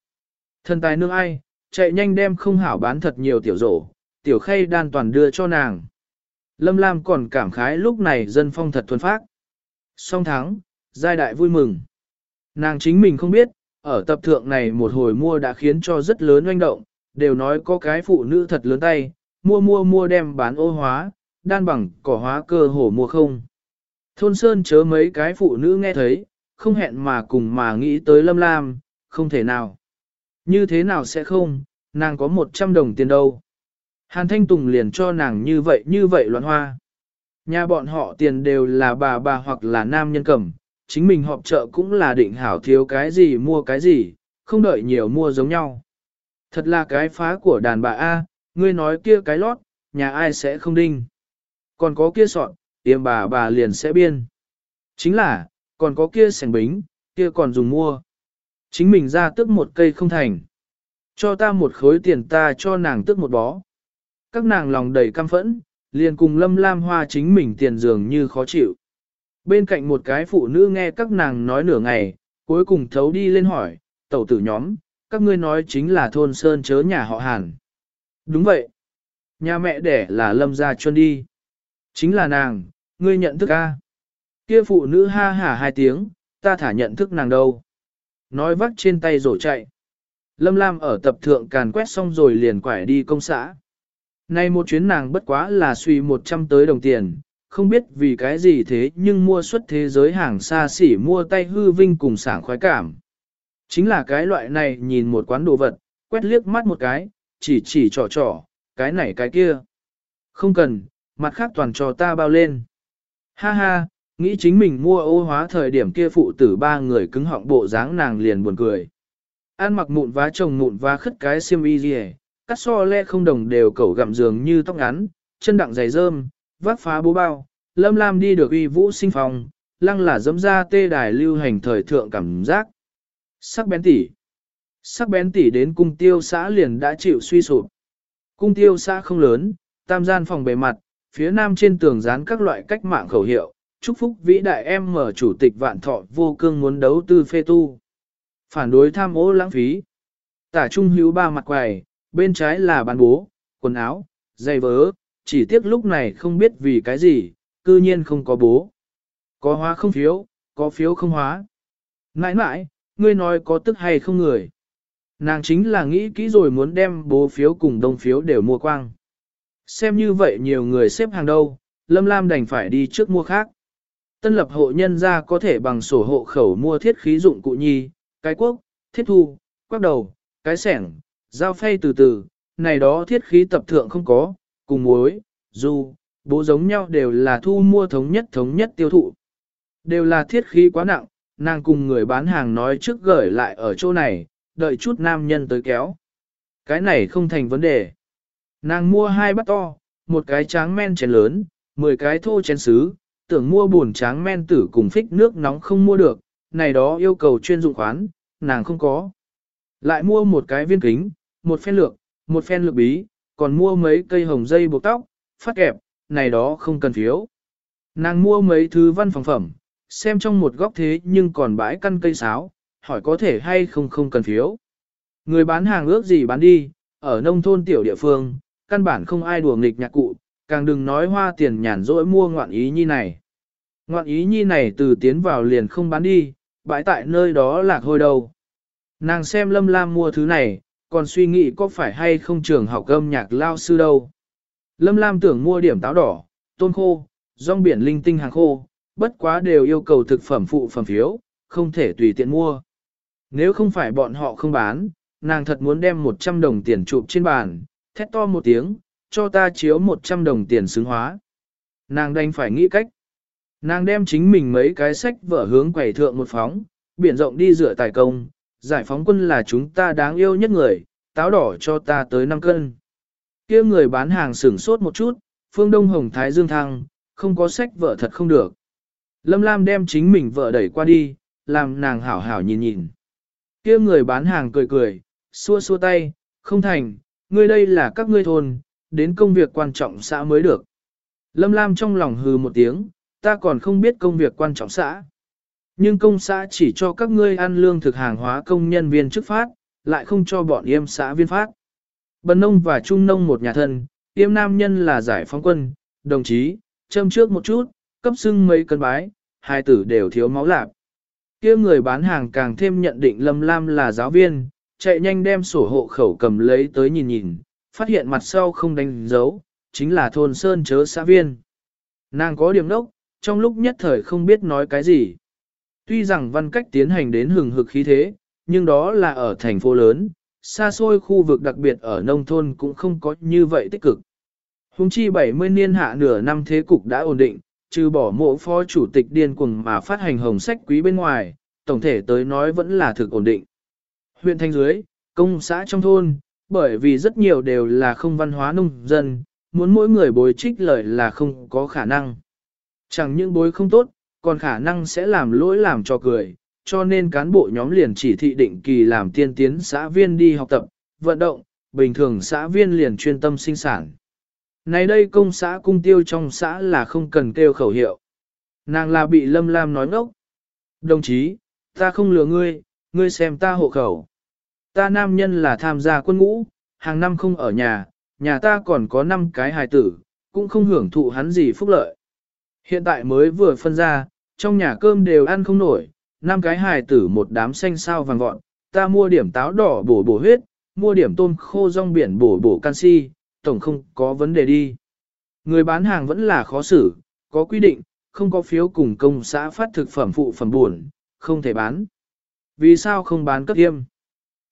Thần tài nương ai, chạy nhanh đem không hảo bán thật nhiều tiểu rổ, tiểu khay đan toàn đưa cho nàng. Lâm Lam còn cảm khái lúc này dân phong thật thuần phát. Song thắng, giai đại vui mừng. Nàng chính mình không biết, ở tập thượng này một hồi mua đã khiến cho rất lớn oanh động, đều nói có cái phụ nữ thật lớn tay, mua mua mua đem bán ô hóa, đan bằng cỏ hóa cơ hồ mua không. Thôn Sơn chớ mấy cái phụ nữ nghe thấy, không hẹn mà cùng mà nghĩ tới Lâm Lam, không thể nào. Như thế nào sẽ không, nàng có 100 đồng tiền đâu. Hàn Thanh Tùng liền cho nàng như vậy như vậy loạn hoa. Nhà bọn họ tiền đều là bà bà hoặc là nam nhân cầm, chính mình họp chợ cũng là định hảo thiếu cái gì mua cái gì, không đợi nhiều mua giống nhau. Thật là cái phá của đàn bà A, ngươi nói kia cái lót, nhà ai sẽ không đinh. Còn có kia sọn, tiêm bà bà liền sẽ biên. Chính là, còn có kia sành bính, kia còn dùng mua. Chính mình ra tước một cây không thành. Cho ta một khối tiền ta cho nàng tước một bó. Các nàng lòng đầy căm phẫn, liền cùng lâm lam hoa chính mình tiền dường như khó chịu. Bên cạnh một cái phụ nữ nghe các nàng nói nửa ngày, cuối cùng thấu đi lên hỏi, tẩu tử nhóm, các ngươi nói chính là thôn sơn chớ nhà họ Hàn. Đúng vậy. Nhà mẹ đẻ là lâm gia chuân đi. Chính là nàng, ngươi nhận thức a? Kia phụ nữ ha hả hai tiếng, ta thả nhận thức nàng đâu. Nói vắt trên tay rổ chạy. Lâm Lam ở tập thượng càn quét xong rồi liền quải đi công xã. Nay một chuyến nàng bất quá là suy 100 tới đồng tiền, không biết vì cái gì thế nhưng mua xuất thế giới hàng xa xỉ mua tay hư vinh cùng sảng khoái cảm. Chính là cái loại này nhìn một quán đồ vật, quét liếc mắt một cái, chỉ chỉ trò trò, cái này cái kia. Không cần, mặt khác toàn trò ta bao lên. Ha ha, nghĩ chính mình mua ô hóa thời điểm kia phụ tử ba người cứng họng bộ dáng nàng liền buồn cười. An mặc mụn vá chồng mụn vá khất cái xiêm y gì cắt so le không đồng đều cẩu gặm giường như tóc ngắn, chân đặng giày rơm, vác phá bố bao, lâm lam đi được uy vũ sinh phòng, lăng là dẫm ra tê đài lưu hành thời thượng cảm giác. Sắc bén tỉ. Sắc bén tỉ đến cung tiêu xã liền đã chịu suy sụp. Cung tiêu xã không lớn, tam gian phòng bề mặt, phía nam trên tường dán các loại cách mạng khẩu hiệu, chúc phúc vĩ đại em mở chủ tịch vạn thọ vô cương muốn đấu tư phê tu. Phản đối tham ô lãng phí. Tả trung hữu ba mặt quầy, bên trái là bán bố, quần áo, giày vớ, chỉ tiếc lúc này không biết vì cái gì, cư nhiên không có bố. Có hóa không phiếu, có phiếu không hóa. Nãi nãi, ngươi nói có tức hay không người. Nàng chính là nghĩ kỹ rồi muốn đem bố phiếu cùng đông phiếu đều mua quang. Xem như vậy nhiều người xếp hàng đâu, Lâm Lam đành phải đi trước mua khác. Tân lập hộ nhân ra có thể bằng sổ hộ khẩu mua thiết khí dụng cụ nhi, cái quốc, thiết thu, quắc đầu, cái sẻng, dao phay từ từ, này đó thiết khí tập thượng không có, cùng muối, dù, bố giống nhau đều là thu mua thống nhất thống nhất tiêu thụ. Đều là thiết khí quá nặng, nàng cùng người bán hàng nói trước gửi lại ở chỗ này, đợi chút nam nhân tới kéo. Cái này không thành vấn đề. Nàng mua hai bát to, một cái tráng men chén lớn, 10 cái thô chén sứ, tưởng mua buồn tráng men tử cùng phích nước nóng không mua được, này đó yêu cầu chuyên dụng khoán, nàng không có. Lại mua một cái viên kính, một phen lược, một phen lược bí, còn mua mấy cây hồng dây buộc tóc, phát kẹp, này đó không cần phiếu. Nàng mua mấy thứ văn phòng phẩm, xem trong một góc thế nhưng còn bãi căn cây sáo, hỏi có thể hay không không cần phiếu. Người bán hàng ước gì bán đi, ở nông thôn tiểu địa phương, căn bản không ai đùa nghịch nhạc cụ, càng đừng nói hoa tiền nhàn rỗi mua ngoạn ý nhi này. Ngoạn ý nhi này từ tiến vào liền không bán đi, bãi tại nơi đó lạc hôi đâu. Nàng xem lâm lam mua thứ này, còn suy nghĩ có phải hay không trường học âm nhạc lao sư đâu. Lâm lam tưởng mua điểm táo đỏ, tôn khô, rong biển linh tinh hàng khô, bất quá đều yêu cầu thực phẩm phụ phẩm phiếu, không thể tùy tiện mua. Nếu không phải bọn họ không bán, nàng thật muốn đem 100 đồng tiền chụp trên bàn, thét to một tiếng, cho ta chiếu 100 đồng tiền xứng hóa. Nàng đành phải nghĩ cách. Nàng đem chính mình mấy cái sách vở hướng quầy thượng một phóng, biển rộng đi rửa tài công, giải phóng quân là chúng ta đáng yêu nhất người, táo đỏ cho ta tới 5 cân. kia người bán hàng sửng sốt một chút, phương đông hồng thái dương thăng, không có sách vợ thật không được. Lâm Lam đem chính mình vợ đẩy qua đi, làm nàng hảo hảo nhìn nhìn. kia người bán hàng cười cười, xua xua tay, không thành, ngươi đây là các ngươi thôn, đến công việc quan trọng xã mới được. Lâm Lam trong lòng hừ một tiếng, ta còn không biết công việc quan trọng xã. Nhưng công xã chỉ cho các ngươi ăn lương thực hàng hóa công nhân viên chức phát, lại không cho bọn yêm xã viên phát. Bần nông và trung nông một nhà thân, yêm nam nhân là giải phóng quân, đồng chí, châm trước một chút, cấp xưng mấy cân bái, hai tử đều thiếu máu lạp. kia người bán hàng càng thêm nhận định Lâm Lam là giáo viên, chạy nhanh đem sổ hộ khẩu cầm lấy tới nhìn nhìn, phát hiện mặt sau không đánh dấu, chính là thôn Sơn chớ xã viên. Nàng có điểm đốc, trong lúc nhất thời không biết nói cái gì. Tuy rằng văn cách tiến hành đến hừng hực khí thế, nhưng đó là ở thành phố lớn, xa xôi khu vực đặc biệt ở nông thôn cũng không có như vậy tích cực. Hùng chi 70 niên hạ nửa năm thế cục đã ổn định, trừ bỏ mộ phó chủ tịch điên cuồng mà phát hành hồng sách quý bên ngoài, tổng thể tới nói vẫn là thực ổn định. Huyện thanh dưới, công xã trong thôn, bởi vì rất nhiều đều là không văn hóa nông dân, muốn mỗi người bồi trích lợi là không có khả năng. Chẳng những bối không tốt, còn khả năng sẽ làm lỗi làm cho cười, cho nên cán bộ nhóm liền chỉ thị định kỳ làm tiên tiến xã viên đi học tập, vận động, bình thường xã viên liền chuyên tâm sinh sản. Này đây công xã cung tiêu trong xã là không cần kêu khẩu hiệu. Nàng là bị lâm lam nói ngốc. Đồng chí, ta không lừa ngươi, ngươi xem ta hộ khẩu. Ta nam nhân là tham gia quân ngũ, hàng năm không ở nhà, nhà ta còn có 5 cái hài tử, cũng không hưởng thụ hắn gì phúc lợi. Hiện tại mới vừa phân ra, trong nhà cơm đều ăn không nổi, năm cái hài tử một đám xanh sao vàng vọn, ta mua điểm táo đỏ bổ bổ huyết, mua điểm tôm khô rong biển bổ bổ canxi, tổng không có vấn đề đi. Người bán hàng vẫn là khó xử, có quy định, không có phiếu cùng công xã phát thực phẩm phụ phẩm buồn, không thể bán. Vì sao không bán cấp tiêm?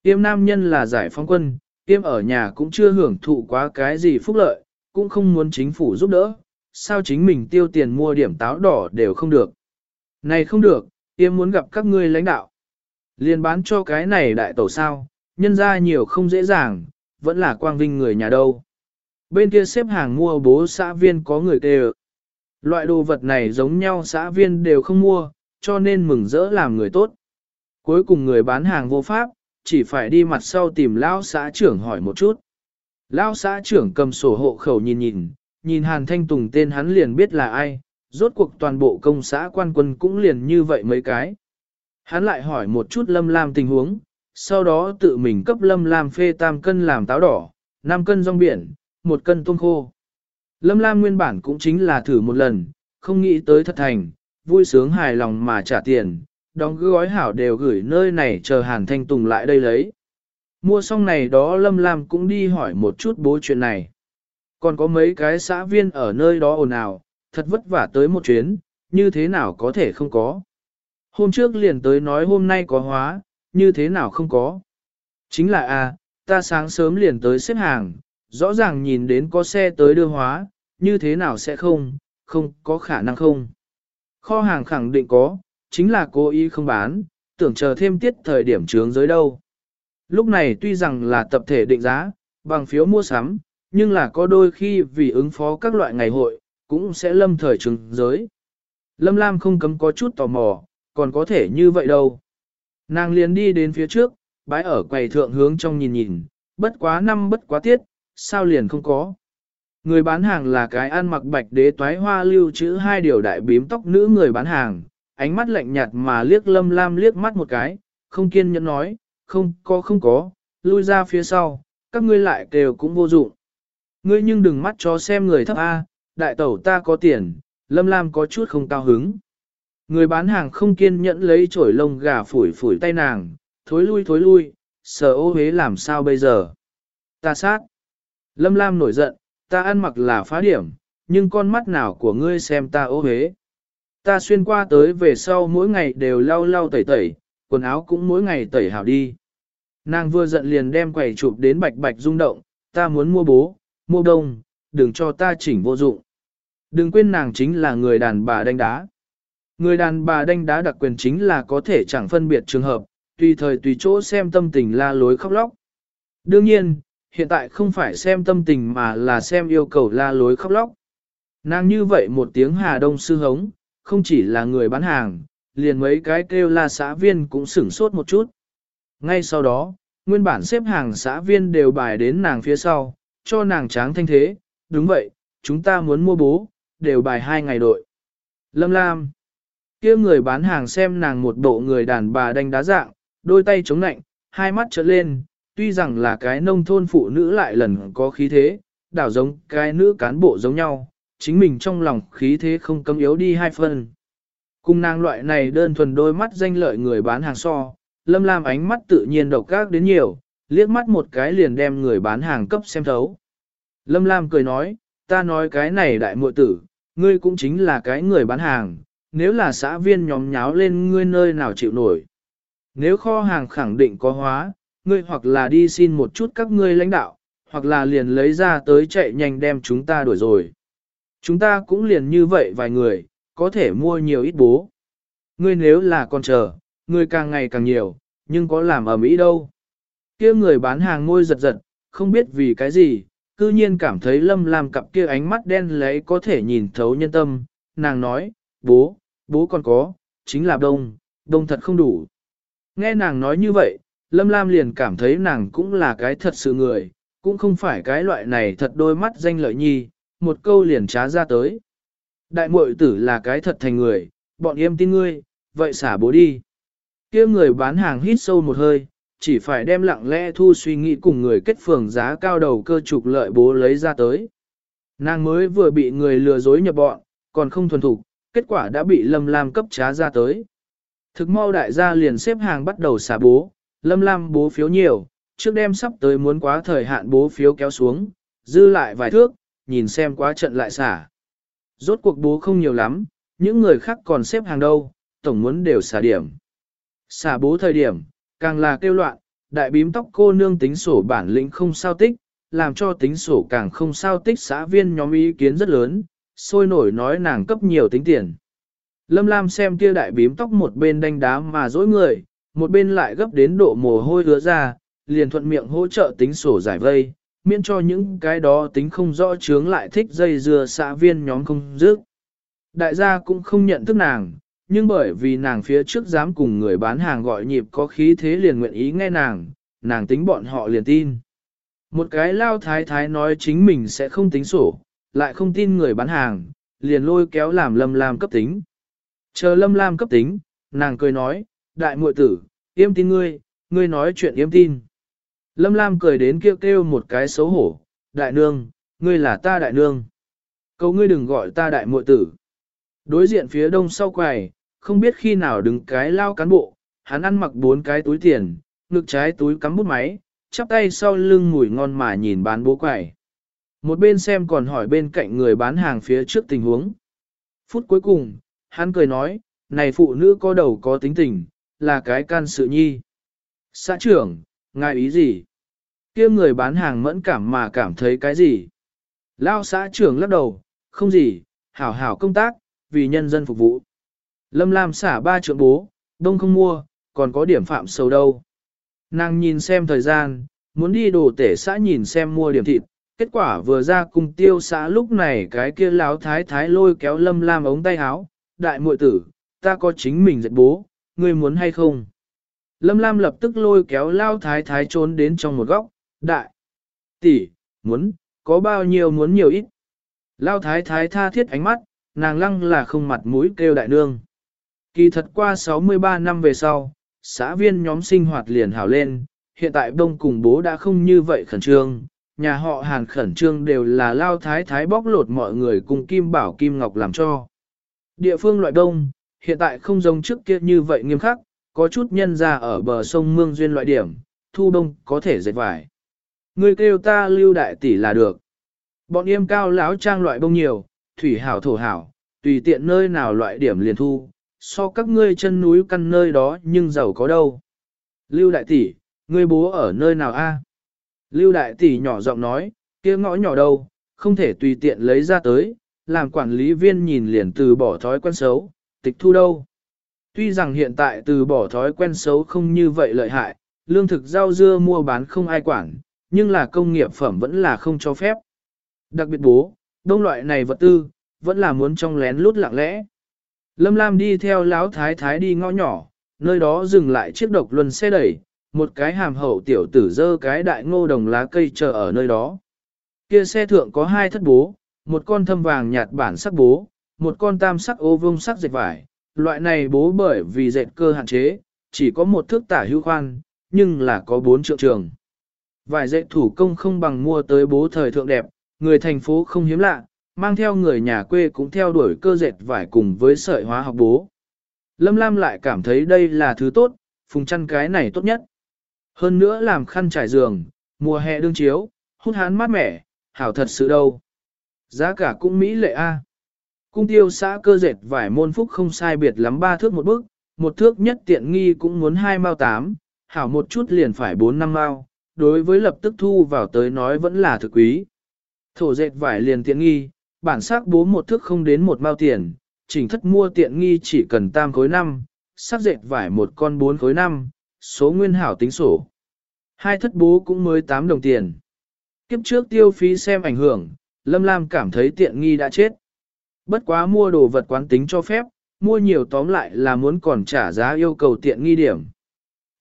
Tiêm nam nhân là giải phóng quân, tiêm ở nhà cũng chưa hưởng thụ quá cái gì phúc lợi, cũng không muốn chính phủ giúp đỡ, sao chính mình tiêu tiền mua điểm táo đỏ đều không được. Này không được, tiêm muốn gặp các ngươi lãnh đạo. Liên bán cho cái này đại tổ sao, nhân ra nhiều không dễ dàng, vẫn là quang vinh người nhà đâu. Bên kia xếp hàng mua bố xã viên có người tê Loại đồ vật này giống nhau xã viên đều không mua, cho nên mừng rỡ làm người tốt. Cuối cùng người bán hàng vô pháp, chỉ phải đi mặt sau tìm lão xã trưởng hỏi một chút. Lão xã trưởng cầm sổ hộ khẩu nhìn nhìn, nhìn Hàn Thanh Tùng tên hắn liền biết là ai, rốt cuộc toàn bộ công xã quan quân cũng liền như vậy mấy cái. Hắn lại hỏi một chút Lâm Lam tình huống, sau đó tự mình cấp Lâm Lam phê tam cân làm táo đỏ, 5 cân rong biển, một cân tôm khô. Lâm Lam nguyên bản cũng chính là thử một lần, không nghĩ tới thật thành, vui sướng hài lòng mà trả tiền, đóng gói hảo đều gửi nơi này chờ Hàn Thanh Tùng lại đây lấy. Mua xong này đó Lâm Lam cũng đi hỏi một chút bố chuyện này. Còn có mấy cái xã viên ở nơi đó ồn ào, thật vất vả tới một chuyến, như thế nào có thể không có. Hôm trước liền tới nói hôm nay có hóa, như thế nào không có. Chính là a, à, ta sáng sớm liền tới xếp hàng, rõ ràng nhìn đến có xe tới đưa hóa, như thế nào sẽ không, không có khả năng không. Kho hàng khẳng định có, chính là cố ý không bán, tưởng chờ thêm tiết thời điểm trướng giới đâu. Lúc này tuy rằng là tập thể định giá, bằng phiếu mua sắm, nhưng là có đôi khi vì ứng phó các loại ngày hội, cũng sẽ lâm thời trướng giới. Lâm Lam không cấm có chút tò mò, còn có thể như vậy đâu. Nàng liền đi đến phía trước, bái ở quầy thượng hướng trong nhìn nhìn, bất quá năm bất quá tiết, sao liền không có. Người bán hàng là cái ăn mặc bạch đế toái hoa lưu chữ hai điều đại bím tóc nữ người bán hàng, ánh mắt lạnh nhạt mà liếc lâm lam liếc mắt một cái, không kiên nhẫn nói, không có không có, lui ra phía sau, các ngươi lại kêu cũng vô dụng. Ngươi nhưng đừng mắt cho xem người thấp A, đại tẩu ta có tiền, Lâm Lam có chút không cao hứng. Người bán hàng không kiên nhẫn lấy chổi lông gà phủi phủi tay nàng, thối lui thối lui, sợ ô hế làm sao bây giờ. Ta sát. Lâm Lam nổi giận, ta ăn mặc là phá điểm, nhưng con mắt nào của ngươi xem ta ô hế. Ta xuyên qua tới về sau mỗi ngày đều lau lau tẩy tẩy, quần áo cũng mỗi ngày tẩy hảo đi. Nàng vừa giận liền đem quầy chụp đến bạch bạch rung động, ta muốn mua bố, mua đông, đừng cho ta chỉnh vô dụng. Đừng quên nàng chính là người đàn bà đánh đá. Người đàn bà đánh đá đặc quyền chính là có thể chẳng phân biệt trường hợp, tùy thời tùy chỗ xem tâm tình la lối khóc lóc. Đương nhiên, hiện tại không phải xem tâm tình mà là xem yêu cầu la lối khóc lóc. Nàng như vậy một tiếng Hà Đông sư hống, không chỉ là người bán hàng, liền mấy cái kêu la xã viên cũng sửng sốt một chút. Ngay sau đó, nguyên bản xếp hàng xã viên đều bài đến nàng phía sau, cho nàng tráng thanh thế, đúng vậy, chúng ta muốn mua bố, đều bài hai ngày đội. Lâm Lam, kia người bán hàng xem nàng một bộ người đàn bà đánh đá dạng, đôi tay chống nạnh, hai mắt trợn lên, tuy rằng là cái nông thôn phụ nữ lại lần có khí thế, đảo giống cái nữ cán bộ giống nhau, chính mình trong lòng khí thế không cấm yếu đi hai phần. Cùng nàng loại này đơn thuần đôi mắt danh lợi người bán hàng so, lâm lam ánh mắt tự nhiên độc gác đến nhiều, liếc mắt một cái liền đem người bán hàng cấp xem thấu. Lâm lam cười nói, ta nói cái này đại muội tử, ngươi cũng chính là cái người bán hàng, nếu là xã viên nhóm nháo lên ngươi nơi nào chịu nổi. Nếu kho hàng khẳng định có hóa, ngươi hoặc là đi xin một chút các ngươi lãnh đạo, hoặc là liền lấy ra tới chạy nhanh đem chúng ta đuổi rồi. Chúng ta cũng liền như vậy vài người, có thể mua nhiều ít bố. Ngươi nếu là con chờ, ngươi càng ngày càng nhiều, nhưng có làm ở Mỹ đâu. kia người bán hàng ngôi giật giật, không biết vì cái gì, cư nhiên cảm thấy lâm làm cặp kia ánh mắt đen lấy có thể nhìn thấu nhân tâm. Nàng nói, bố, bố còn có, chính là đông, đông thật không đủ. Nghe nàng nói như vậy, Lâm Lam liền cảm thấy nàng cũng là cái thật sự người, cũng không phải cái loại này thật đôi mắt danh lợi nhi, một câu liền trá ra tới. Đại muội tử là cái thật thành người, bọn em tin ngươi, vậy xả bố đi. kia người bán hàng hít sâu một hơi, chỉ phải đem lặng lẽ thu suy nghĩ cùng người kết phường giá cao đầu cơ trục lợi bố lấy ra tới. Nàng mới vừa bị người lừa dối nhập bọn, còn không thuần thục, kết quả đã bị Lâm Lam cấp trá ra tới. Thực mau đại gia liền xếp hàng bắt đầu xả bố, Lâm Lam bố phiếu nhiều, trước đêm sắp tới muốn quá thời hạn bố phiếu kéo xuống, dư lại vài thước, nhìn xem quá trận lại xả. Rốt cuộc bố không nhiều lắm, những người khác còn xếp hàng đâu, tổng muốn đều xả điểm. Xả bố thời điểm, càng là kêu loạn, đại bím tóc cô nương tính sổ bản lĩnh không sao tích, làm cho tính sổ càng không sao tích xã viên nhóm ý kiến rất lớn, sôi nổi nói nàng cấp nhiều tính tiền. Lâm Lam xem kia đại bím tóc một bên đánh đá mà dối người, một bên lại gấp đến độ mồ hôi hứa ra, liền thuận miệng hỗ trợ tính sổ giải vây, miễn cho những cái đó tính không rõ chướng lại thích dây dưa xã viên nhóm không dứt. Đại gia cũng không nhận thức nàng, nhưng bởi vì nàng phía trước dám cùng người bán hàng gọi nhịp có khí thế liền nguyện ý nghe nàng, nàng tính bọn họ liền tin. Một cái lao thái thái nói chính mình sẽ không tính sổ, lại không tin người bán hàng, liền lôi kéo làm lâm lam cấp tính. Chờ lâm lam cấp tính, nàng cười nói, đại muội tử, yêm tin ngươi, ngươi nói chuyện yêm tin. Lâm lam cười đến kêu kêu một cái xấu hổ, đại nương, ngươi là ta đại nương. Cầu ngươi đừng gọi ta đại muội tử. Đối diện phía đông sau quầy, không biết khi nào đứng cái lao cán bộ, hắn ăn mặc bốn cái túi tiền, ngực trái túi cắm bút máy, chắp tay sau lưng mùi ngon mà nhìn bán bố quầy. Một bên xem còn hỏi bên cạnh người bán hàng phía trước tình huống. Phút cuối cùng, hắn cười nói, này phụ nữ có đầu có tính tình, là cái can sự nhi. Xã trưởng, ngài ý gì? kia người bán hàng mẫn cảm mà cảm thấy cái gì? Lao xã trưởng lắc đầu, không gì, hảo hảo công tác, vì nhân dân phục vụ. Lâm Lam xả ba trượng bố, đông không mua, còn có điểm phạm sâu đâu. Nàng nhìn xem thời gian, muốn đi đồ tể xã nhìn xem mua điểm thịt, kết quả vừa ra cùng tiêu xã lúc này cái kia láo thái thái lôi kéo Lâm Lam ống tay áo, đại muội tử, ta có chính mình dạy bố, ngươi muốn hay không? Lâm Lam lập tức lôi kéo lao thái thái trốn đến trong một góc, đại, tỷ, muốn, có bao nhiêu muốn nhiều ít. Lao thái thái tha thiết ánh mắt, nàng lăng là không mặt mũi kêu đại nương. Kỳ thật qua 63 năm về sau, xã viên nhóm sinh hoạt liền hảo lên, hiện tại đông cùng bố đã không như vậy khẩn trương, nhà họ hàn khẩn trương đều là lao thái thái bóc lột mọi người cùng kim bảo kim ngọc làm cho. Địa phương loại đông, hiện tại không giống trước kia như vậy nghiêm khắc, có chút nhân ra ở bờ sông Mương Duyên loại điểm, thu đông có thể dệt vải. Người kêu ta lưu đại tỷ là được. Bọn yêm cao lão trang loại bông nhiều, thủy hảo thổ hảo, tùy tiện nơi nào loại điểm liền thu, so các ngươi chân núi căn nơi đó nhưng giàu có đâu. Lưu đại tỷ, ngươi bố ở nơi nào a? Lưu đại tỷ nhỏ giọng nói, kia ngõ nhỏ đâu, không thể tùy tiện lấy ra tới, làm quản lý viên nhìn liền từ bỏ thói quen xấu, tịch thu đâu. Tuy rằng hiện tại từ bỏ thói quen xấu không như vậy lợi hại, lương thực rau dưa mua bán không ai quản, nhưng là công nghiệp phẩm vẫn là không cho phép. Đặc biệt bố, đông loại này vật tư, vẫn là muốn trong lén lút lặng lẽ. Lâm Lam đi theo lão thái thái đi ngõ nhỏ, nơi đó dừng lại chiếc độc luân xe đẩy, một cái hàm hậu tiểu tử dơ cái đại ngô đồng lá cây chờ ở nơi đó. Kia xe thượng có hai thất bố, một con thâm vàng nhạt bản sắc bố, một con tam sắc ô vông sắc dệt vải. Loại này bố bởi vì dệt cơ hạn chế, chỉ có một thước tả hữu khoan, nhưng là có bốn triệu trường. Vải dệt thủ công không bằng mua tới bố thời thượng đẹp, người thành phố không hiếm lạ, mang theo người nhà quê cũng theo đuổi cơ dệt vải cùng với sợi hóa học bố. Lâm Lam lại cảm thấy đây là thứ tốt, phùng chăn cái này tốt nhất. Hơn nữa làm khăn trải giường, mùa hè đương chiếu, hút hán mát mẻ, hảo thật sự đâu. Giá cả cũng mỹ lệ a. Cung tiêu xã cơ dệt vải môn phúc không sai biệt lắm ba thước một bức, một thước nhất tiện nghi cũng muốn hai mao tám, hảo một chút liền phải bốn năm mao, đối với lập tức thu vào tới nói vẫn là thực quý. Thổ dệt vải liền tiện nghi, bản sắc bố một thước không đến một mao tiền, chỉnh thất mua tiện nghi chỉ cần tam khối năm, sắc dệt vải một con bốn khối năm, số nguyên hảo tính sổ. Hai thất bố cũng mới 8 đồng tiền. Kiếp trước tiêu phí xem ảnh hưởng, Lâm Lam cảm thấy tiện nghi đã chết. Bất quá mua đồ vật quán tính cho phép, mua nhiều tóm lại là muốn còn trả giá yêu cầu tiện nghi điểm.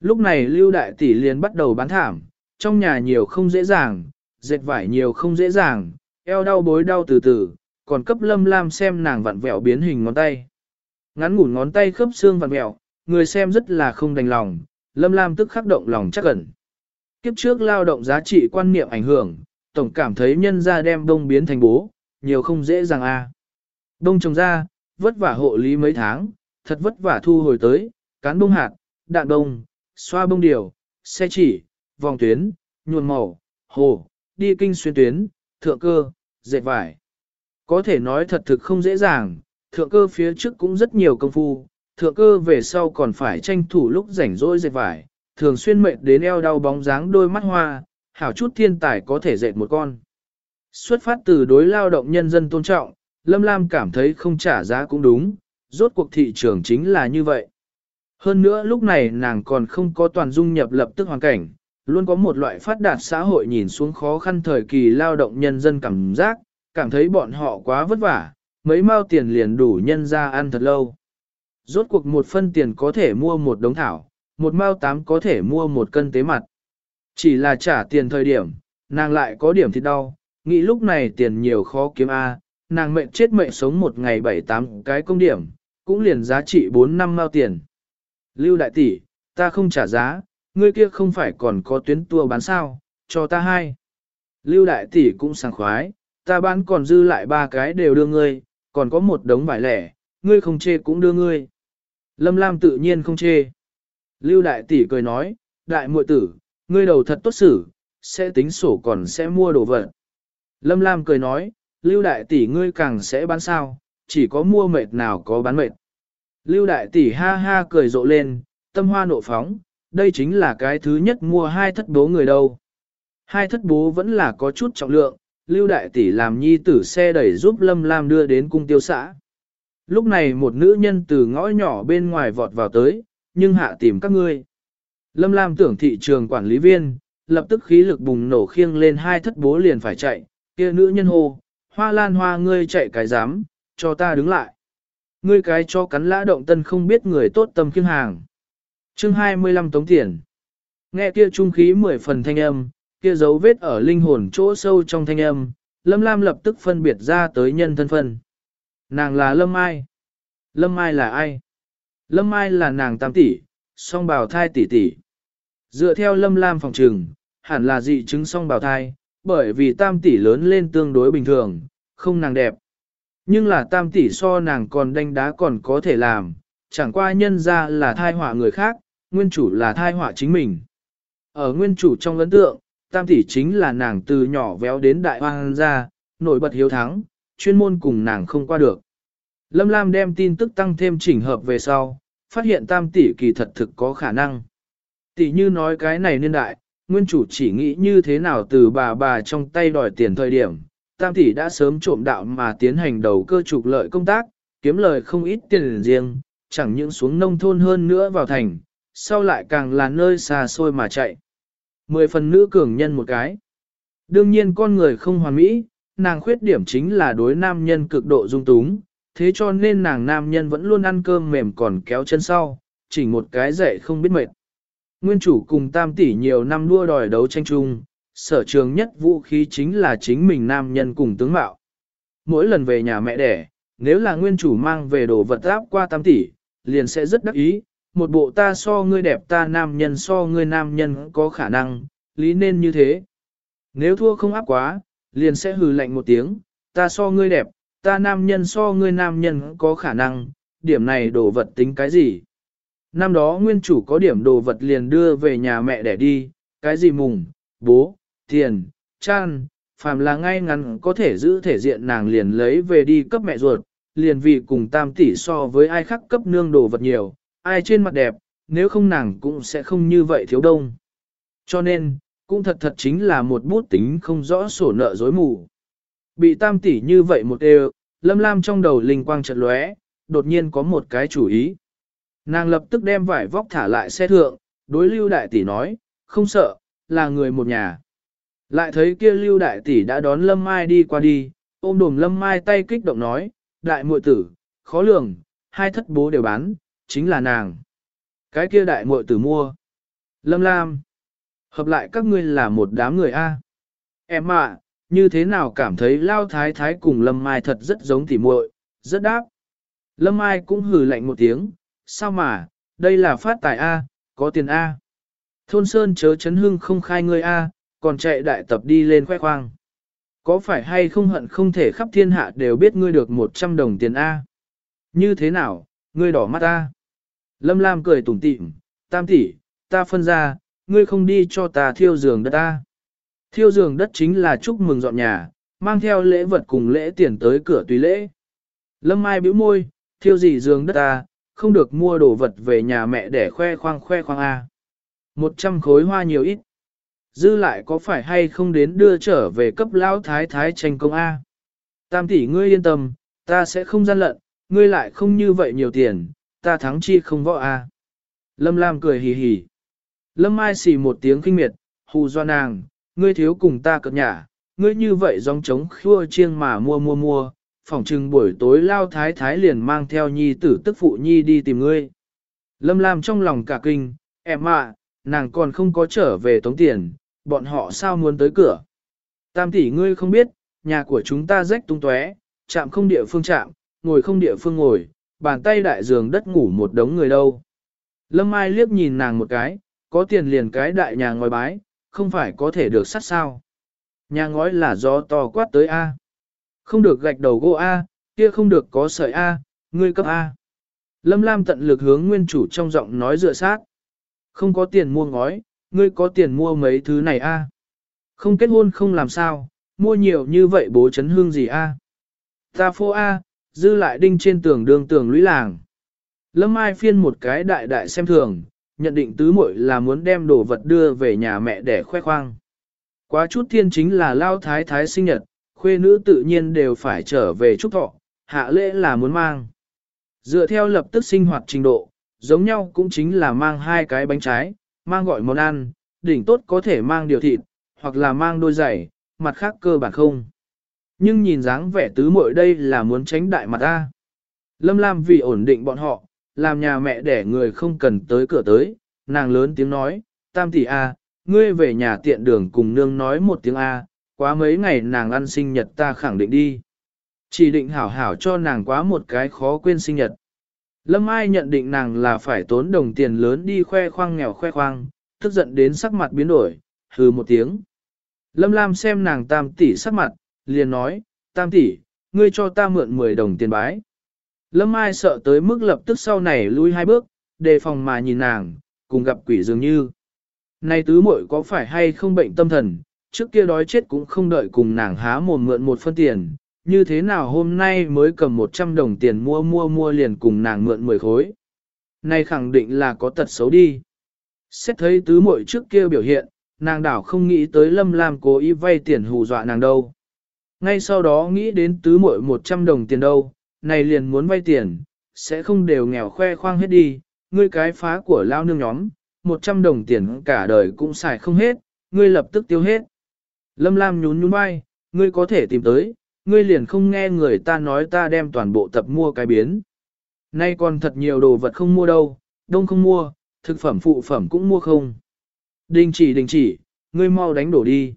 Lúc này Lưu Đại Tỷ liền bắt đầu bán thảm, trong nhà nhiều không dễ dàng, dệt vải nhiều không dễ dàng, eo đau bối đau từ từ, còn cấp Lâm Lam xem nàng vặn vẹo biến hình ngón tay. Ngắn ngủn ngón tay khớp xương vặn vẹo, người xem rất là không đành lòng, Lâm Lam tức khắc động lòng chắc ẩn. Kiếp trước lao động giá trị quan niệm ảnh hưởng, tổng cảm thấy nhân ra đem đông biến thành bố, nhiều không dễ dàng a. À. Đông trồng ra, vất vả hộ lý mấy tháng, thật vất vả thu hồi tới, cán bông hạt, đạn đông, xoa bông điều, xe chỉ, vòng tuyến, nhuồn màu, hồ, đi kinh xuyên tuyến, thượng cơ, dệt vải. Có thể nói thật thực không dễ dàng, thượng cơ phía trước cũng rất nhiều công phu, thượng cơ về sau còn phải tranh thủ lúc rảnh rỗi dệt vải, thường xuyên mệt đến eo đau bóng dáng đôi mắt hoa, hảo chút thiên tài có thể dệt một con. Xuất phát từ đối lao động nhân dân tôn trọng, Lâm Lam cảm thấy không trả giá cũng đúng, rốt cuộc thị trường chính là như vậy. Hơn nữa lúc này nàng còn không có toàn dung nhập lập tức hoàn cảnh, luôn có một loại phát đạt xã hội nhìn xuống khó khăn thời kỳ lao động nhân dân cảm giác, cảm thấy bọn họ quá vất vả, mấy mao tiền liền đủ nhân ra ăn thật lâu. Rốt cuộc một phân tiền có thể mua một đống thảo, một mao tám có thể mua một cân tế mặt. Chỉ là trả tiền thời điểm, nàng lại có điểm thì đau, nghĩ lúc này tiền nhiều khó kiếm A, nàng mệnh chết mệnh sống một ngày bảy tám cái công điểm, cũng liền giá trị 4 năm mao tiền. Lưu đại tỷ, ta không trả giá, ngươi kia không phải còn có tuyến tua bán sao, cho ta hai. Lưu đại tỷ cũng sảng khoái, ta bán còn dư lại ba cái đều đưa ngươi, còn có một đống vải lẻ, ngươi không chê cũng đưa ngươi. Lâm Lam tự nhiên không chê. Lưu đại tỷ cười nói, đại muội tử, ngươi đầu thật tốt xử, sẽ tính sổ còn sẽ mua đồ vật. Lâm Lam cười nói, Lưu đại tỷ ngươi càng sẽ bán sao, chỉ có mua mệt nào có bán mệt. Lưu đại tỷ ha ha cười rộ lên, tâm hoa nộ phóng, đây chính là cái thứ nhất mua hai thất bố người đâu. Hai thất bố vẫn là có chút trọng lượng, Lưu đại tỷ làm nhi tử xe đẩy giúp Lâm Lam đưa đến cung tiêu xã. Lúc này một nữ nhân từ ngõ nhỏ bên ngoài vọt vào tới, nhưng hạ tìm các ngươi. Lâm Lam tưởng thị trường quản lý viên, lập tức khí lực bùng nổ khiêng lên hai thất bố liền phải chạy, kia nữ nhân hô, hoa lan hoa ngươi chạy cái dám, cho ta đứng lại. Ngươi cái cho cắn lã động tân không biết người tốt tâm kiêng hàng. chương 25 tống tiền. Nghe kia trung khí mười phần thanh âm, kia dấu vết ở linh hồn chỗ sâu trong thanh âm, Lâm Lam lập tức phân biệt ra tới nhân thân phân. Nàng là Lâm Ai. Lâm Ai là ai? Lâm Mai là nàng tam tỷ, song bào thai tỷ tỷ. Dựa theo Lâm Lam phòng trừng, hẳn là dị chứng song bào thai, bởi vì tam tỷ lớn lên tương đối bình thường, không nàng đẹp. Nhưng là tam tỷ so nàng còn đanh đá còn có thể làm, chẳng qua nhân ra là thai họa người khác, nguyên chủ là thai họa chính mình. Ở nguyên chủ trong ấn tượng, tam tỷ chính là nàng từ nhỏ véo đến đại hoang ra, nổi bật hiếu thắng, chuyên môn cùng nàng không qua được. Lâm Lam đem tin tức tăng thêm chỉnh hợp về sau, phát hiện tam tỷ kỳ thật thực có khả năng. Tỷ như nói cái này niên đại, nguyên chủ chỉ nghĩ như thế nào từ bà bà trong tay đòi tiền thời điểm, tam tỷ đã sớm trộm đạo mà tiến hành đầu cơ trục lợi công tác, kiếm lời không ít tiền riêng, chẳng những xuống nông thôn hơn nữa vào thành, sau lại càng là nơi xa xôi mà chạy. Mười phần nữ cường nhân một cái. Đương nhiên con người không hoàn mỹ, nàng khuyết điểm chính là đối nam nhân cực độ dung túng, thế cho nên nàng nam nhân vẫn luôn ăn cơm mềm còn kéo chân sau, chỉ một cái dậy không biết mệt. Nguyên chủ cùng tam tỷ nhiều năm đua đòi đấu tranh chung, sở trường nhất vũ khí chính là chính mình nam nhân cùng tướng mạo. Mỗi lần về nhà mẹ đẻ, nếu là nguyên chủ mang về đồ vật áp qua tam tỷ, liền sẽ rất đắc ý, một bộ ta so ngươi đẹp ta nam nhân so ngươi nam nhân có khả năng, lý nên như thế. Nếu thua không áp quá, liền sẽ hừ lạnh một tiếng, ta so ngươi đẹp, ta nam nhân so ngươi nam nhân có khả năng, điểm này đồ vật tính cái gì? Năm đó nguyên chủ có điểm đồ vật liền đưa về nhà mẹ để đi, cái gì mùng, bố, tiền, chan, phàm là ngay ngắn có thể giữ thể diện nàng liền lấy về đi cấp mẹ ruột, liền vì cùng tam tỷ so với ai khác cấp nương đồ vật nhiều, ai trên mặt đẹp, nếu không nàng cũng sẽ không như vậy thiếu đông. Cho nên, cũng thật thật chính là một bút tính không rõ sổ nợ dối mù. Bị tam tỷ như vậy một đều, lâm lam trong đầu linh quang chợt lóe, đột nhiên có một cái chủ ý. Nàng lập tức đem vải vóc thả lại xe thượng, đối lưu đại tỷ nói, không sợ, là người một nhà. Lại thấy kia lưu đại tỷ đã đón lâm mai đi qua đi, ôm đùm lâm mai tay kích động nói, đại muội tử, khó lường, hai thất bố đều bán, chính là nàng. Cái kia đại muội tử mua. Lâm Lam. Hợp lại các ngươi là một đám người A. Em ạ, như thế nào cảm thấy Lao Thái Thái cùng Lâm Mai thật rất giống tỉ muội, rất đáp. Lâm Mai cũng hừ lạnh một tiếng, sao mà, đây là phát tài A, có tiền A. Thôn Sơn chớ chấn hưng không khai ngươi A, còn chạy đại tập đi lên khoe khoang. Có phải hay không hận không thể khắp thiên hạ đều biết ngươi được 100 đồng tiền A? Như thế nào, ngươi đỏ mắt a. Lâm Lam cười tủm tỉm, tam tỷ, ta phân ra, ngươi không đi cho ta thiêu giường đất ta. Thiêu giường đất chính là chúc mừng dọn nhà, mang theo lễ vật cùng lễ tiền tới cửa tùy lễ. Lâm Mai bĩu môi, thiêu gì giường đất ta, không được mua đồ vật về nhà mẹ để khoe khoang khoe khoang A. Một trăm khối hoa nhiều ít. Dư lại có phải hay không đến đưa trở về cấp lão thái thái tranh công A. Tam tỷ ngươi yên tâm, ta sẽ không gian lận, ngươi lại không như vậy nhiều tiền, ta thắng chi không võ A. Lâm Lam cười hì hì. Lâm Mai xì một tiếng kinh miệt, hù do nàng, ngươi thiếu cùng ta cợt nhả, ngươi như vậy dòng trống khua chiêng mà mua mua mua, phỏng chừng buổi tối lao thái thái liền mang theo nhi tử tức phụ nhi đi tìm ngươi. Lâm Lam trong lòng cả kinh, em ạ, nàng còn không có trở về tống tiền, bọn họ sao muốn tới cửa. Tam tỷ ngươi không biết, nhà của chúng ta rách tung tóe, chạm không địa phương chạm, ngồi không địa phương ngồi, bàn tay đại giường đất ngủ một đống người đâu. Lâm Mai liếc nhìn nàng một cái, có tiền liền cái đại nhà ngói bái, không phải có thể được sát sao. Nhà ngói là do to quát tới A. Không được gạch đầu gỗ A, kia không được có sợi A, ngươi cấp A. Lâm Lam tận lực hướng nguyên chủ trong giọng nói dựa sát. Không có tiền mua ngói, ngươi có tiền mua mấy thứ này A. Không kết hôn không làm sao, mua nhiều như vậy bố chấn hương gì A. Ta phô A, dư lại đinh trên tường đường tường lũy làng. Lâm Ai phiên một cái đại đại xem thường, nhận định tứ muội là muốn đem đồ vật đưa về nhà mẹ để khoe khoang. Quá chút thiên chính là lao thái thái sinh nhật, khuê nữ tự nhiên đều phải trở về chúc thọ, hạ lễ là muốn mang. Dựa theo lập tức sinh hoạt trình độ, giống nhau cũng chính là mang hai cái bánh trái, mang gọi món ăn, đỉnh tốt có thể mang điều thịt, hoặc là mang đôi giày, mặt khác cơ bản không. Nhưng nhìn dáng vẻ tứ muội đây là muốn tránh đại mặt ta. Lâm Lam vì ổn định bọn họ, làm nhà mẹ để người không cần tới cửa tới, nàng lớn tiếng nói, tam tỷ A, ngươi về nhà tiện đường cùng nương nói một tiếng A, quá mấy ngày nàng ăn sinh nhật ta khẳng định đi. Chỉ định hảo hảo cho nàng quá một cái khó quên sinh nhật. Lâm Ai nhận định nàng là phải tốn đồng tiền lớn đi khoe khoang nghèo khoe khoang, tức giận đến sắc mặt biến đổi, hừ một tiếng. Lâm Lam xem nàng tam tỷ sắc mặt, liền nói, tam tỷ, ngươi cho ta mượn 10 đồng tiền bái. Lâm Ai sợ tới mức lập tức sau này lui hai bước, đề phòng mà nhìn nàng, cùng gặp quỷ dường như. Này tứ muội có phải hay không bệnh tâm thần, trước kia đói chết cũng không đợi cùng nàng há mồm mượn một phân tiền, như thế nào hôm nay mới cầm 100 đồng tiền mua mua mua liền cùng nàng mượn 10 khối. Này khẳng định là có tật xấu đi. Xét thấy tứ muội trước kia biểu hiện, nàng đảo không nghĩ tới Lâm Lam cố ý vay tiền hù dọa nàng đâu. Ngay sau đó nghĩ đến tứ muội 100 đồng tiền đâu, này liền muốn vay tiền, sẽ không đều nghèo khoe khoang hết đi, ngươi cái phá của lao nương nhóm, 100 đồng tiền cả đời cũng xài không hết, ngươi lập tức tiêu hết. Lâm Lam nhún nhún vai, ngươi có thể tìm tới, ngươi liền không nghe người ta nói ta đem toàn bộ tập mua cái biến. Nay còn thật nhiều đồ vật không mua đâu, đông không mua, thực phẩm phụ phẩm cũng mua không. Đình chỉ đình chỉ, ngươi mau đánh đổ đi.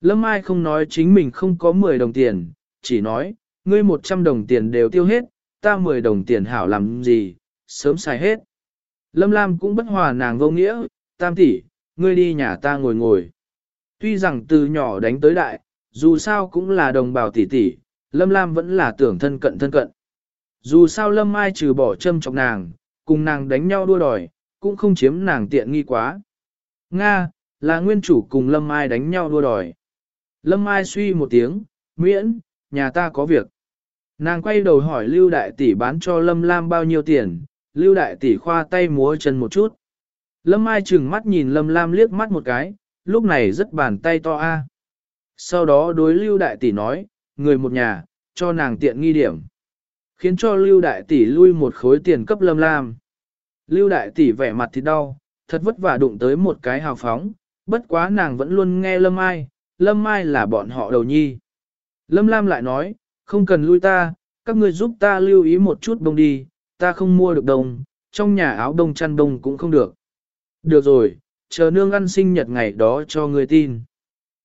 Lâm Ai không nói chính mình không có 10 đồng tiền, chỉ nói, ngươi 100 đồng tiền đều tiêu hết, ta 10 đồng tiền hảo làm gì, sớm xài hết. Lâm Lam cũng bất hòa nàng vô nghĩa, tam tỷ, ngươi đi nhà ta ngồi ngồi. Tuy rằng từ nhỏ đánh tới đại, dù sao cũng là đồng bào tỷ tỷ, Lâm Lam vẫn là tưởng thân cận thân cận. Dù sao Lâm Mai trừ bỏ châm chọc nàng, cùng nàng đánh nhau đua đòi, cũng không chiếm nàng tiện nghi quá. Nga, là nguyên chủ cùng Lâm Mai đánh nhau đua đòi. Lâm Mai suy một tiếng, miễn, nhà ta có việc. Nàng quay đầu hỏi Lưu Đại Tỷ bán cho Lâm Lam bao nhiêu tiền, Lưu Đại Tỷ khoa tay múa chân một chút. Lâm Mai chừng mắt nhìn Lâm Lam liếc mắt một cái, lúc này rất bàn tay to a. Sau đó đối Lưu Đại Tỷ nói, người một nhà, cho nàng tiện nghi điểm. Khiến cho Lưu Đại Tỷ lui một khối tiền cấp Lâm Lam. Lưu Đại Tỷ vẻ mặt thì đau, thật vất vả đụng tới một cái hào phóng, bất quá nàng vẫn luôn nghe Lâm ai Lâm ai là bọn họ đầu nhi. Lâm Lam lại nói, không cần lui ta, các ngươi giúp ta lưu ý một chút đông đi, ta không mua được đồng, trong nhà áo đông chăn đông cũng không được. Được rồi, chờ nương ăn sinh nhật ngày đó cho ngươi tin.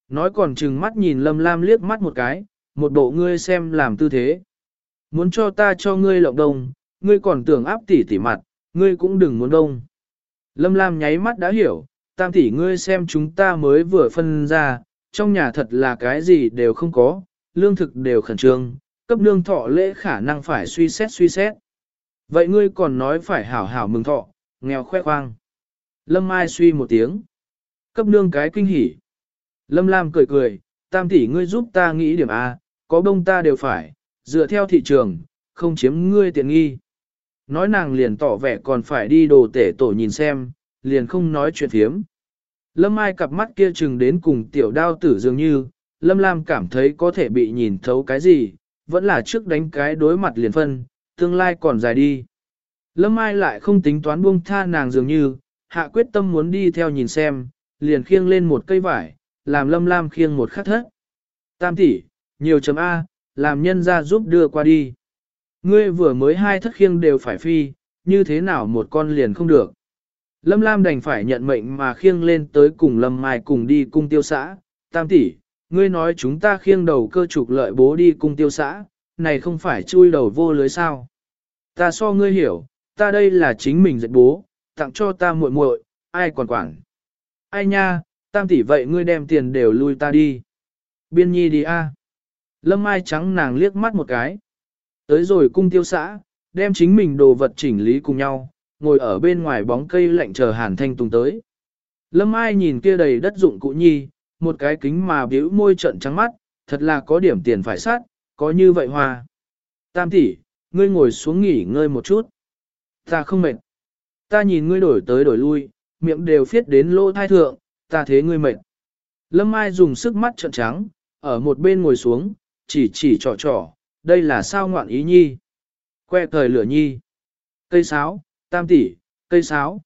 Nói còn chừng mắt nhìn Lâm Lam liếc mắt một cái, một bộ ngươi xem làm tư thế. Muốn cho ta cho ngươi lộng đông, ngươi còn tưởng áp tỉ tỉ mặt, ngươi cũng đừng muốn đông. Lâm Lam nháy mắt đã hiểu, tam tỷ ngươi xem chúng ta mới vừa phân ra, trong nhà thật là cái gì đều không có, lương thực đều khẩn trương, cấp nương thọ lễ khả năng phải suy xét suy xét. Vậy ngươi còn nói phải hảo hảo mừng thọ, nghèo khoe khoang. Lâm Mai suy một tiếng. Cấp nương cái kinh hỉ. Lâm Lam cười cười, tam tỷ ngươi giúp ta nghĩ điểm A, có đông ta đều phải, dựa theo thị trường, không chiếm ngươi tiện nghi. Nói nàng liền tỏ vẻ còn phải đi đồ tể tổ nhìn xem, liền không nói chuyện thiếm. Lâm Ai cặp mắt kia chừng đến cùng tiểu đao tử dường như, Lâm Lam cảm thấy có thể bị nhìn thấu cái gì, vẫn là trước đánh cái đối mặt liền phân, tương lai còn dài đi. Lâm Ai lại không tính toán buông tha nàng dường như, hạ quyết tâm muốn đi theo nhìn xem, liền khiêng lên một cây vải, làm Lâm Lam khiêng một khắc thất. Tam tỷ, nhiều chấm A, làm nhân ra giúp đưa qua đi. Ngươi vừa mới hai thất khiêng đều phải phi, như thế nào một con liền không được. Lâm Lam đành phải nhận mệnh mà khiêng lên tới cùng Lâm Mai cùng đi cung tiêu xã. Tam tỷ, ngươi nói chúng ta khiêng đầu cơ trục lợi bố đi cung tiêu xã, này không phải chui đầu vô lưới sao. Ta so ngươi hiểu, ta đây là chính mình dạy bố, tặng cho ta muội muội, ai còn quản. Ai nha, tam tỷ vậy ngươi đem tiền đều lui ta đi. Biên nhi đi a. Lâm Mai trắng nàng liếc mắt một cái. Tới rồi cung tiêu xã, đem chính mình đồ vật chỉnh lý cùng nhau, ngồi ở bên ngoài bóng cây lạnh chờ Hàn Thanh Tùng tới. Lâm Ai nhìn kia đầy đất dụng cụ nhi, một cái kính mà biểu môi trận trắng mắt, thật là có điểm tiền phải sát, có như vậy hoa. Tam tỷ, ngươi ngồi xuống nghỉ ngơi một chút. Ta không mệt. Ta nhìn ngươi đổi tới đổi lui, miệng đều phiết đến lỗ thai thượng, ta thế ngươi mệt. Lâm Ai dùng sức mắt trợn trắng, ở một bên ngồi xuống, chỉ chỉ trò trò, đây là sao ngoạn ý nhi. Que thời lửa nhi. Cây sáo, tam tỷ, cây sáo.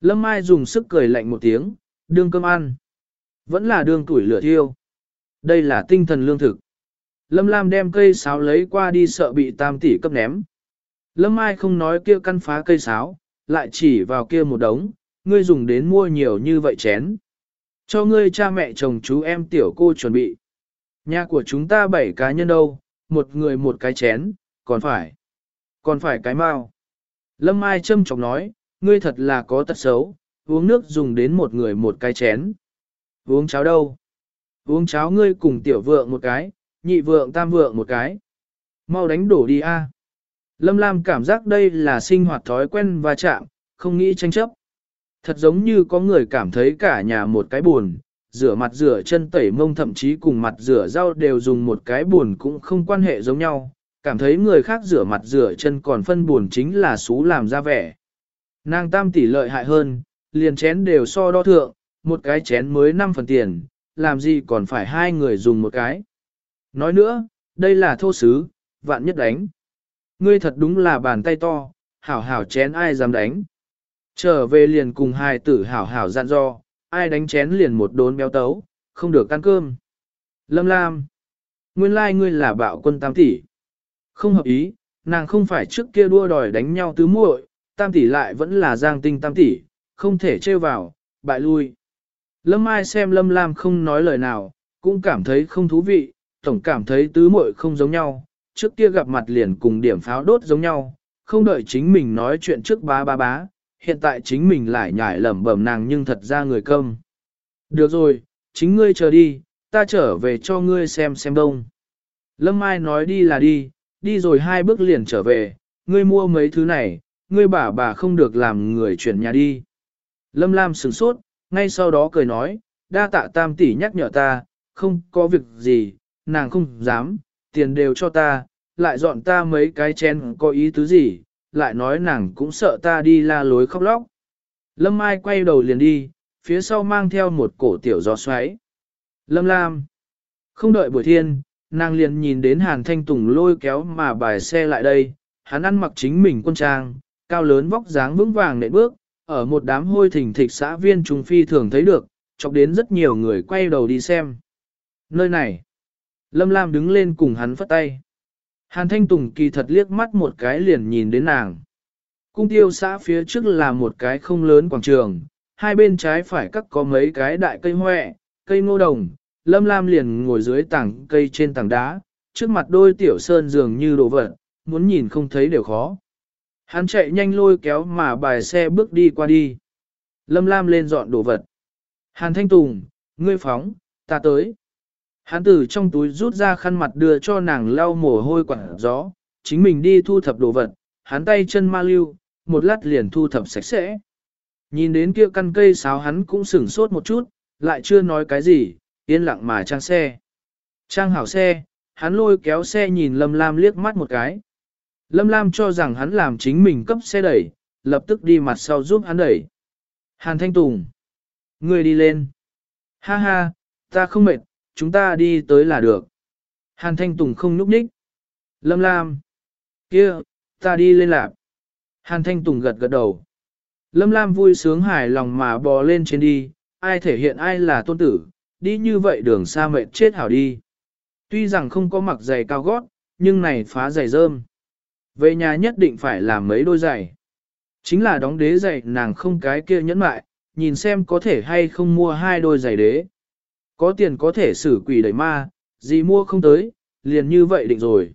Lâm Mai dùng sức cười lạnh một tiếng, đương cơm ăn. Vẫn là đương tuổi lửa thiêu. Đây là tinh thần lương thực. Lâm Lam đem cây sáo lấy qua đi sợ bị tam tỷ cấp ném. Lâm Mai không nói kia căn phá cây sáo, lại chỉ vào kia một đống, ngươi dùng đến mua nhiều như vậy chén. Cho ngươi cha mẹ chồng chú em tiểu cô chuẩn bị. Nhà của chúng ta bảy cá nhân đâu, một người một cái chén, còn phải, còn phải cái mau. Lâm Mai châm chọc nói, ngươi thật là có tật xấu, uống nước dùng đến một người một cái chén. Uống cháo đâu? Uống cháo ngươi cùng tiểu vượng một cái, nhị vượng tam vượng một cái. Mau đánh đổ đi a. Lâm Lam cảm giác đây là sinh hoạt thói quen và chạm, không nghĩ tranh chấp. Thật giống như có người cảm thấy cả nhà một cái buồn, rửa mặt rửa chân tẩy mông thậm chí cùng mặt rửa rau đều dùng một cái buồn cũng không quan hệ giống nhau, cảm thấy người khác rửa mặt rửa chân còn phân buồn chính là xú làm ra vẻ. Nàng tam tỷ lợi hại hơn, liền chén đều so đo thượng, một cái chén mới 5 phần tiền, làm gì còn phải hai người dùng một cái. Nói nữa, đây là thô sứ, vạn nhất đánh. Ngươi thật đúng là bàn tay to, hảo hảo chén ai dám đánh. Trở về liền cùng hai tử hảo hảo dặn do, ai đánh chén liền một đốn béo tấu, không được ăn cơm. Lâm Lam, nguyên lai like ngươi là bạo quân tam tỷ. Không hợp ý, nàng không phải trước kia đua đòi đánh nhau tứ muội, tam tỷ lại vẫn là giang tinh tam tỷ, không thể trêu vào, bại lui. Lâm Mai xem Lâm Lam không nói lời nào, cũng cảm thấy không thú vị, tổng cảm thấy tứ muội không giống nhau, trước kia gặp mặt liền cùng điểm pháo đốt giống nhau, không đợi chính mình nói chuyện trước bá bá bá, hiện tại chính mình lại nhải lẩm bẩm nàng nhưng thật ra người câm. Được rồi, chính ngươi chờ đi, ta trở về cho ngươi xem xem đông. Lâm Mai nói đi là đi, đi rồi hai bước liền trở về, ngươi mua mấy thứ này, ngươi bà bà không được làm người chuyển nhà đi. Lâm Lam sửng sốt, ngay sau đó cười nói, đa tạ tam tỷ nhắc nhở ta, không có việc gì, nàng không dám, tiền đều cho ta, lại dọn ta mấy cái chén có ý tứ gì, lại nói nàng cũng sợ ta đi la lối khóc lóc. Lâm Mai quay đầu liền đi, phía sau mang theo một cổ tiểu gió xoáy. Lâm Lam. Không đợi buổi thiên, nàng liền nhìn đến Hàn Thanh Tùng lôi kéo mà bài xe lại đây, hắn ăn mặc chính mình quân trang, cao lớn vóc dáng vững vàng nệ bước, ở một đám hôi thỉnh thịch xã viên trung phi thường thấy được, chọc đến rất nhiều người quay đầu đi xem. Nơi này, Lâm Lam đứng lên cùng hắn phất tay. Hàn Thanh Tùng kỳ thật liếc mắt một cái liền nhìn đến nàng. Cung tiêu xã phía trước là một cái không lớn quảng trường, hai bên trái phải cắt có mấy cái đại cây hoẹ, cây ngô đồng, Lâm Lam liền ngồi dưới tảng cây trên tảng đá, trước mặt đôi tiểu sơn dường như đồ vật, muốn nhìn không thấy đều khó. Hắn chạy nhanh lôi kéo mà bài xe bước đi qua đi. Lâm Lam lên dọn đồ vật. Hàn Thanh Tùng, ngươi phóng, ta tới. Hắn từ trong túi rút ra khăn mặt đưa cho nàng lau mồ hôi quảng gió, chính mình đi thu thập đồ vật, hắn tay chân ma lưu, một lát liền thu thập sạch sẽ. Nhìn đến kia căn cây sáo hắn cũng sửng sốt một chút, lại chưa nói cái gì, yên lặng mà trang xe. Trang hảo xe, hắn lôi kéo xe nhìn Lâm Lam liếc mắt một cái. Lâm Lam cho rằng hắn làm chính mình cấp xe đẩy, lập tức đi mặt sau giúp hắn đẩy. Hàn Thanh Tùng. Người đi lên. Ha ha, ta không mệt, chúng ta đi tới là được. Hàn Thanh Tùng không núp nhích. Lâm Lam. kia, ta đi lên lạp. Hàn Thanh Tùng gật gật đầu. Lâm Lam vui sướng hài lòng mà bò lên trên đi, ai thể hiện ai là tôn tử, đi như vậy đường xa mệt chết hảo đi. Tuy rằng không có mặc giày cao gót, nhưng này phá giày rơm. Về nhà nhất định phải làm mấy đôi giày. Chính là đóng đế giày nàng không cái kia nhẫn mại, nhìn xem có thể hay không mua hai đôi giày đế. Có tiền có thể xử quỷ đẩy ma, gì mua không tới, liền như vậy định rồi.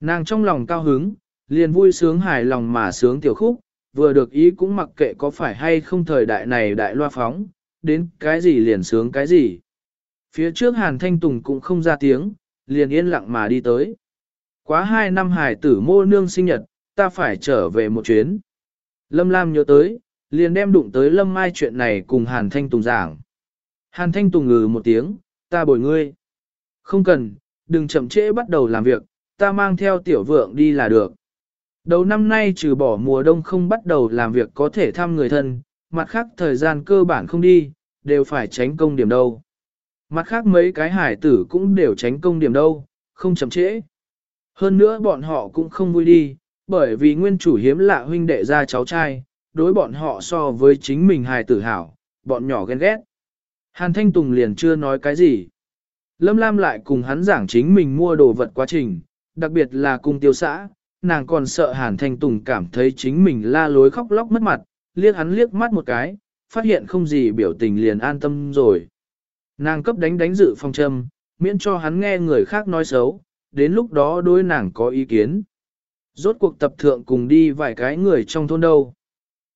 Nàng trong lòng cao hứng, liền vui sướng hài lòng mà sướng tiểu khúc, vừa được ý cũng mặc kệ có phải hay không thời đại này đại loa phóng, đến cái gì liền sướng cái gì. Phía trước Hàn Thanh Tùng cũng không ra tiếng, liền yên lặng mà đi tới. Quá hai năm hải tử mô nương sinh nhật, ta phải trở về một chuyến. Lâm Lam nhớ tới, liền đem đụng tới Lâm Mai chuyện này cùng Hàn Thanh Tùng giảng. Hàn Thanh Tùng ngừ một tiếng, ta bồi ngươi. Không cần, đừng chậm trễ bắt đầu làm việc, ta mang theo tiểu vượng đi là được. Đầu năm nay trừ bỏ mùa đông không bắt đầu làm việc có thể thăm người thân, mặt khác thời gian cơ bản không đi, đều phải tránh công điểm đâu. Mặt khác mấy cái hải tử cũng đều tránh công điểm đâu, không chậm trễ. Hơn nữa bọn họ cũng không vui đi, bởi vì nguyên chủ hiếm lạ huynh đệ ra cháu trai, đối bọn họ so với chính mình hài tử hảo, bọn nhỏ ghen ghét. Hàn Thanh Tùng liền chưa nói cái gì. Lâm Lam lại cùng hắn giảng chính mình mua đồ vật quá trình, đặc biệt là cung tiêu xã, nàng còn sợ Hàn Thanh Tùng cảm thấy chính mình la lối khóc lóc mất mặt, liếc hắn liếc mắt một cái, phát hiện không gì biểu tình liền an tâm rồi. Nàng cấp đánh đánh dự phong châm, miễn cho hắn nghe người khác nói xấu, đến lúc đó đối nàng có ý kiến. Rốt cuộc tập thượng cùng đi vài cái người trong thôn đâu.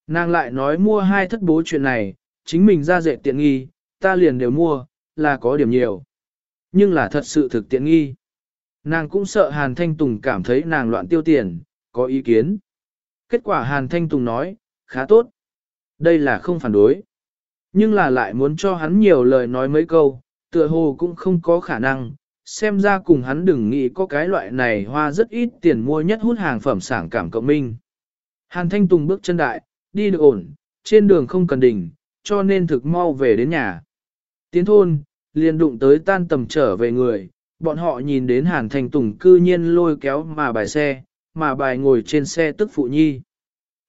Nàng lại nói mua hai thất bố chuyện này, chính mình ra dễ tiện nghi, ta liền đều mua, là có điểm nhiều. Nhưng là thật sự thực tiện nghi. Nàng cũng sợ Hàn Thanh Tùng cảm thấy nàng loạn tiêu tiền, có ý kiến. Kết quả Hàn Thanh Tùng nói, khá tốt. Đây là không phản đối. Nhưng là lại muốn cho hắn nhiều lời nói mấy câu, tựa hồ cũng không có khả năng. Xem ra cùng hắn đừng nghĩ có cái loại này hoa rất ít tiền mua nhất hút hàng phẩm sản cảm cộng minh. Hàn Thanh Tùng bước chân đại, đi được ổn, trên đường không cần đỉnh, cho nên thực mau về đến nhà. Tiến thôn, liền đụng tới tan tầm trở về người, bọn họ nhìn đến Hàn Thanh Tùng cư nhiên lôi kéo mà bài xe, mà bài ngồi trên xe tức phụ nhi.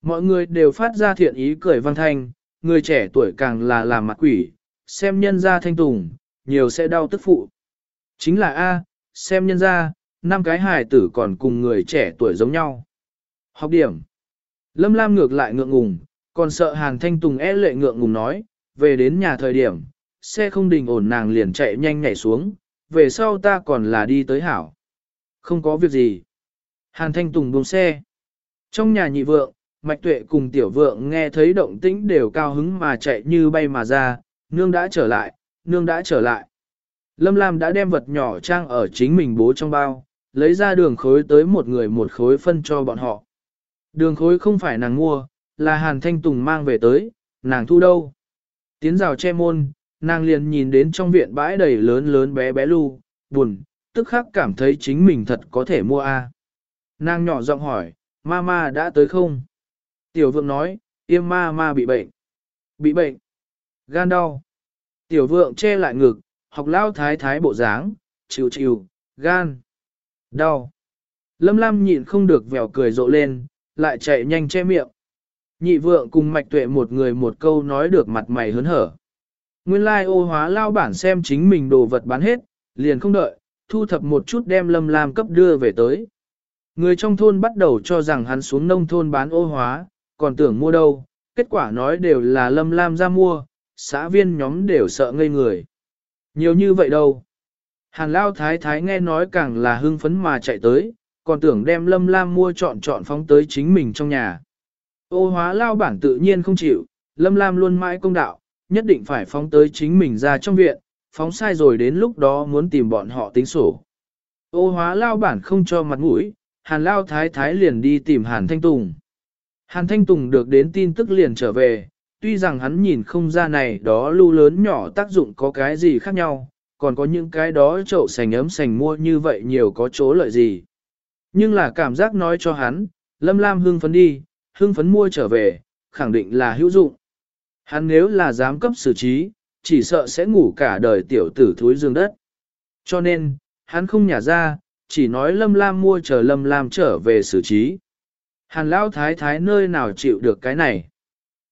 Mọi người đều phát ra thiện ý cười văn thanh, người trẻ tuổi càng là làm mặt quỷ, xem nhân ra Thanh Tùng, nhiều sẽ đau tức phụ. Chính là A, xem nhân ra, năm cái hài tử còn cùng người trẻ tuổi giống nhau. Học điểm. Lâm Lam ngược lại ngượng ngùng, còn sợ Hàn Thanh Tùng é lệ ngượng ngùng nói, về đến nhà thời điểm, xe không đình ổn nàng liền chạy nhanh nhảy xuống, về sau ta còn là đi tới hảo. Không có việc gì. Hàn Thanh Tùng buông xe. Trong nhà nhị vượng, Mạch Tuệ cùng tiểu vượng nghe thấy động tĩnh đều cao hứng mà chạy như bay mà ra, nương đã trở lại, nương đã trở lại. Lâm Lam đã đem vật nhỏ trang ở chính mình bố trong bao, lấy ra đường khối tới một người một khối phân cho bọn họ. Đường khối không phải nàng mua, là Hàn Thanh Tùng mang về tới, nàng thu đâu. Tiến rào che môn, nàng liền nhìn đến trong viện bãi đầy lớn lớn bé bé lu, buồn, tức khắc cảm thấy chính mình thật có thể mua a. Nàng nhỏ giọng hỏi, mama đã tới không? Tiểu vượng nói, yêm ma ma bị bệnh. Bị bệnh. Gan đau. Tiểu vượng che lại ngực, học lao thái thái bộ dáng, chịu chịu, gan. Đau. Lâm Lam nhịn không được vèo cười rộ lên, lại chạy nhanh che miệng. Nhị vượng cùng mạch tuệ một người một câu nói được mặt mày hớn hở. Nguyên lai ô hóa lao bản xem chính mình đồ vật bán hết, liền không đợi, thu thập một chút đem lâm lam cấp đưa về tới. Người trong thôn bắt đầu cho rằng hắn xuống nông thôn bán ô hóa, còn tưởng mua đâu, kết quả nói đều là lâm lam ra mua, xã viên nhóm đều sợ ngây người. Nhiều như vậy đâu. Hàn lao thái thái nghe nói càng là hưng phấn mà chạy tới, còn tưởng đem lâm lam mua chọn chọn phóng tới chính mình trong nhà. Ô hóa lao bản tự nhiên không chịu, lâm lam luôn mãi công đạo, nhất định phải phóng tới chính mình ra trong viện, phóng sai rồi đến lúc đó muốn tìm bọn họ tính sổ. Ô hóa lao bản không cho mặt mũi, hàn lao thái thái liền đi tìm hàn thanh tùng. Hàn thanh tùng được đến tin tức liền trở về, tuy rằng hắn nhìn không ra này đó lưu lớn nhỏ tác dụng có cái gì khác nhau, còn có những cái đó chậu sành ấm sành mua như vậy nhiều có chỗ lợi gì. Nhưng là cảm giác nói cho hắn, Lâm Lam hưng phấn đi, hưng phấn mua trở về, khẳng định là hữu dụng. Hắn nếu là giám cấp xử trí, chỉ sợ sẽ ngủ cả đời tiểu tử thúi dương đất. Cho nên, hắn không nhả ra, chỉ nói Lâm Lam mua chờ Lâm Lam trở về xử trí. Hàn Lão Thái Thái nơi nào chịu được cái này.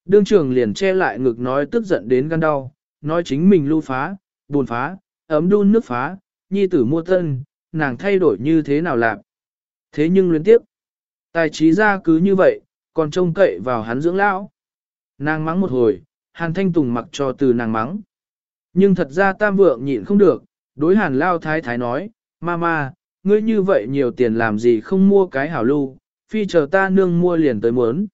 Đương trường liền che lại ngực nói tức giận đến gan đau, nói chính mình lưu phá, buồn phá, ấm đun nước phá, nhi tử mua tân, nàng thay đổi như thế nào làm. Thế nhưng liên tiếp, tài trí ra cứ như vậy, còn trông cậy vào hắn dưỡng lão. Nàng mắng một hồi, Hàn Thanh Tùng mặc cho từ nàng mắng. Nhưng thật ra tam vượng nhịn không được, đối hàn lao thái thái nói, Mama, ngươi như vậy nhiều tiền làm gì không mua cái hảo lưu, phi chờ ta nương mua liền tới muốn.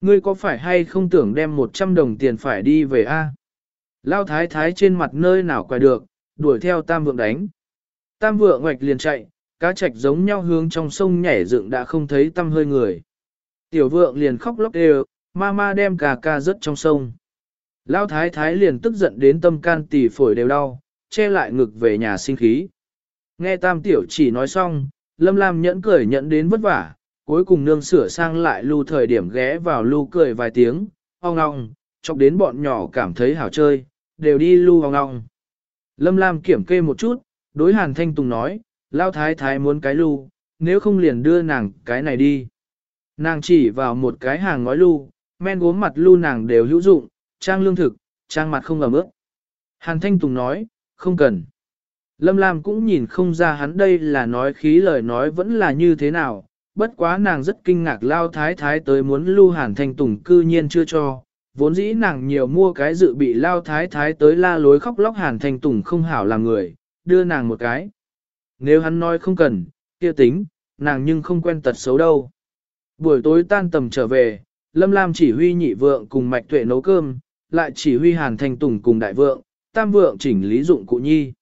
Ngươi có phải hay không tưởng đem 100 đồng tiền phải đi về a? Lao thái thái trên mặt nơi nào quay được, đuổi theo tam vượng đánh. Tam vượng ngoạch liền chạy, cá trạch giống nhau hướng trong sông nhảy dựng đã không thấy tâm hơi người. Tiểu vượng liền khóc lóc đều, mama đem cà ca rớt trong sông. Lao thái thái liền tức giận đến tâm can tỳ phổi đều đau, che lại ngực về nhà sinh khí. Nghe tam tiểu chỉ nói xong, lâm lam nhẫn cười nhẫn đến vất vả, cuối cùng nương sửa sang lại lưu thời điểm ghé vào lưu cười vài tiếng, ong ong, chọc đến bọn nhỏ cảm thấy hảo chơi, đều đi lưu ong ong. Lâm lam kiểm kê một chút, đối hàn thanh tùng nói, lao thái thái muốn cái lưu, nếu không liền đưa nàng cái này đi. Nàng chỉ vào một cái hàng ngói lưu, men gốm mặt lưu nàng đều hữu dụng, trang lương thực, trang mặt không ẩm ướt. Hàn Thanh Tùng nói, không cần. Lâm Lam cũng nhìn không ra hắn đây là nói khí lời nói vẫn là như thế nào, bất quá nàng rất kinh ngạc lao thái thái tới muốn lưu Hàn Thanh Tùng cư nhiên chưa cho, vốn dĩ nàng nhiều mua cái dự bị lao thái thái tới la lối khóc lóc Hàn Thanh Tùng không hảo làm người, đưa nàng một cái. Nếu hắn nói không cần, kia tính, nàng nhưng không quen tật xấu đâu. Buổi tối tan tầm trở về, Lâm Lam chỉ huy nhị vượng cùng mạch tuệ nấu cơm, lại chỉ huy hàn thanh tùng cùng đại vượng, tam vượng chỉnh lý dụng cụ nhi.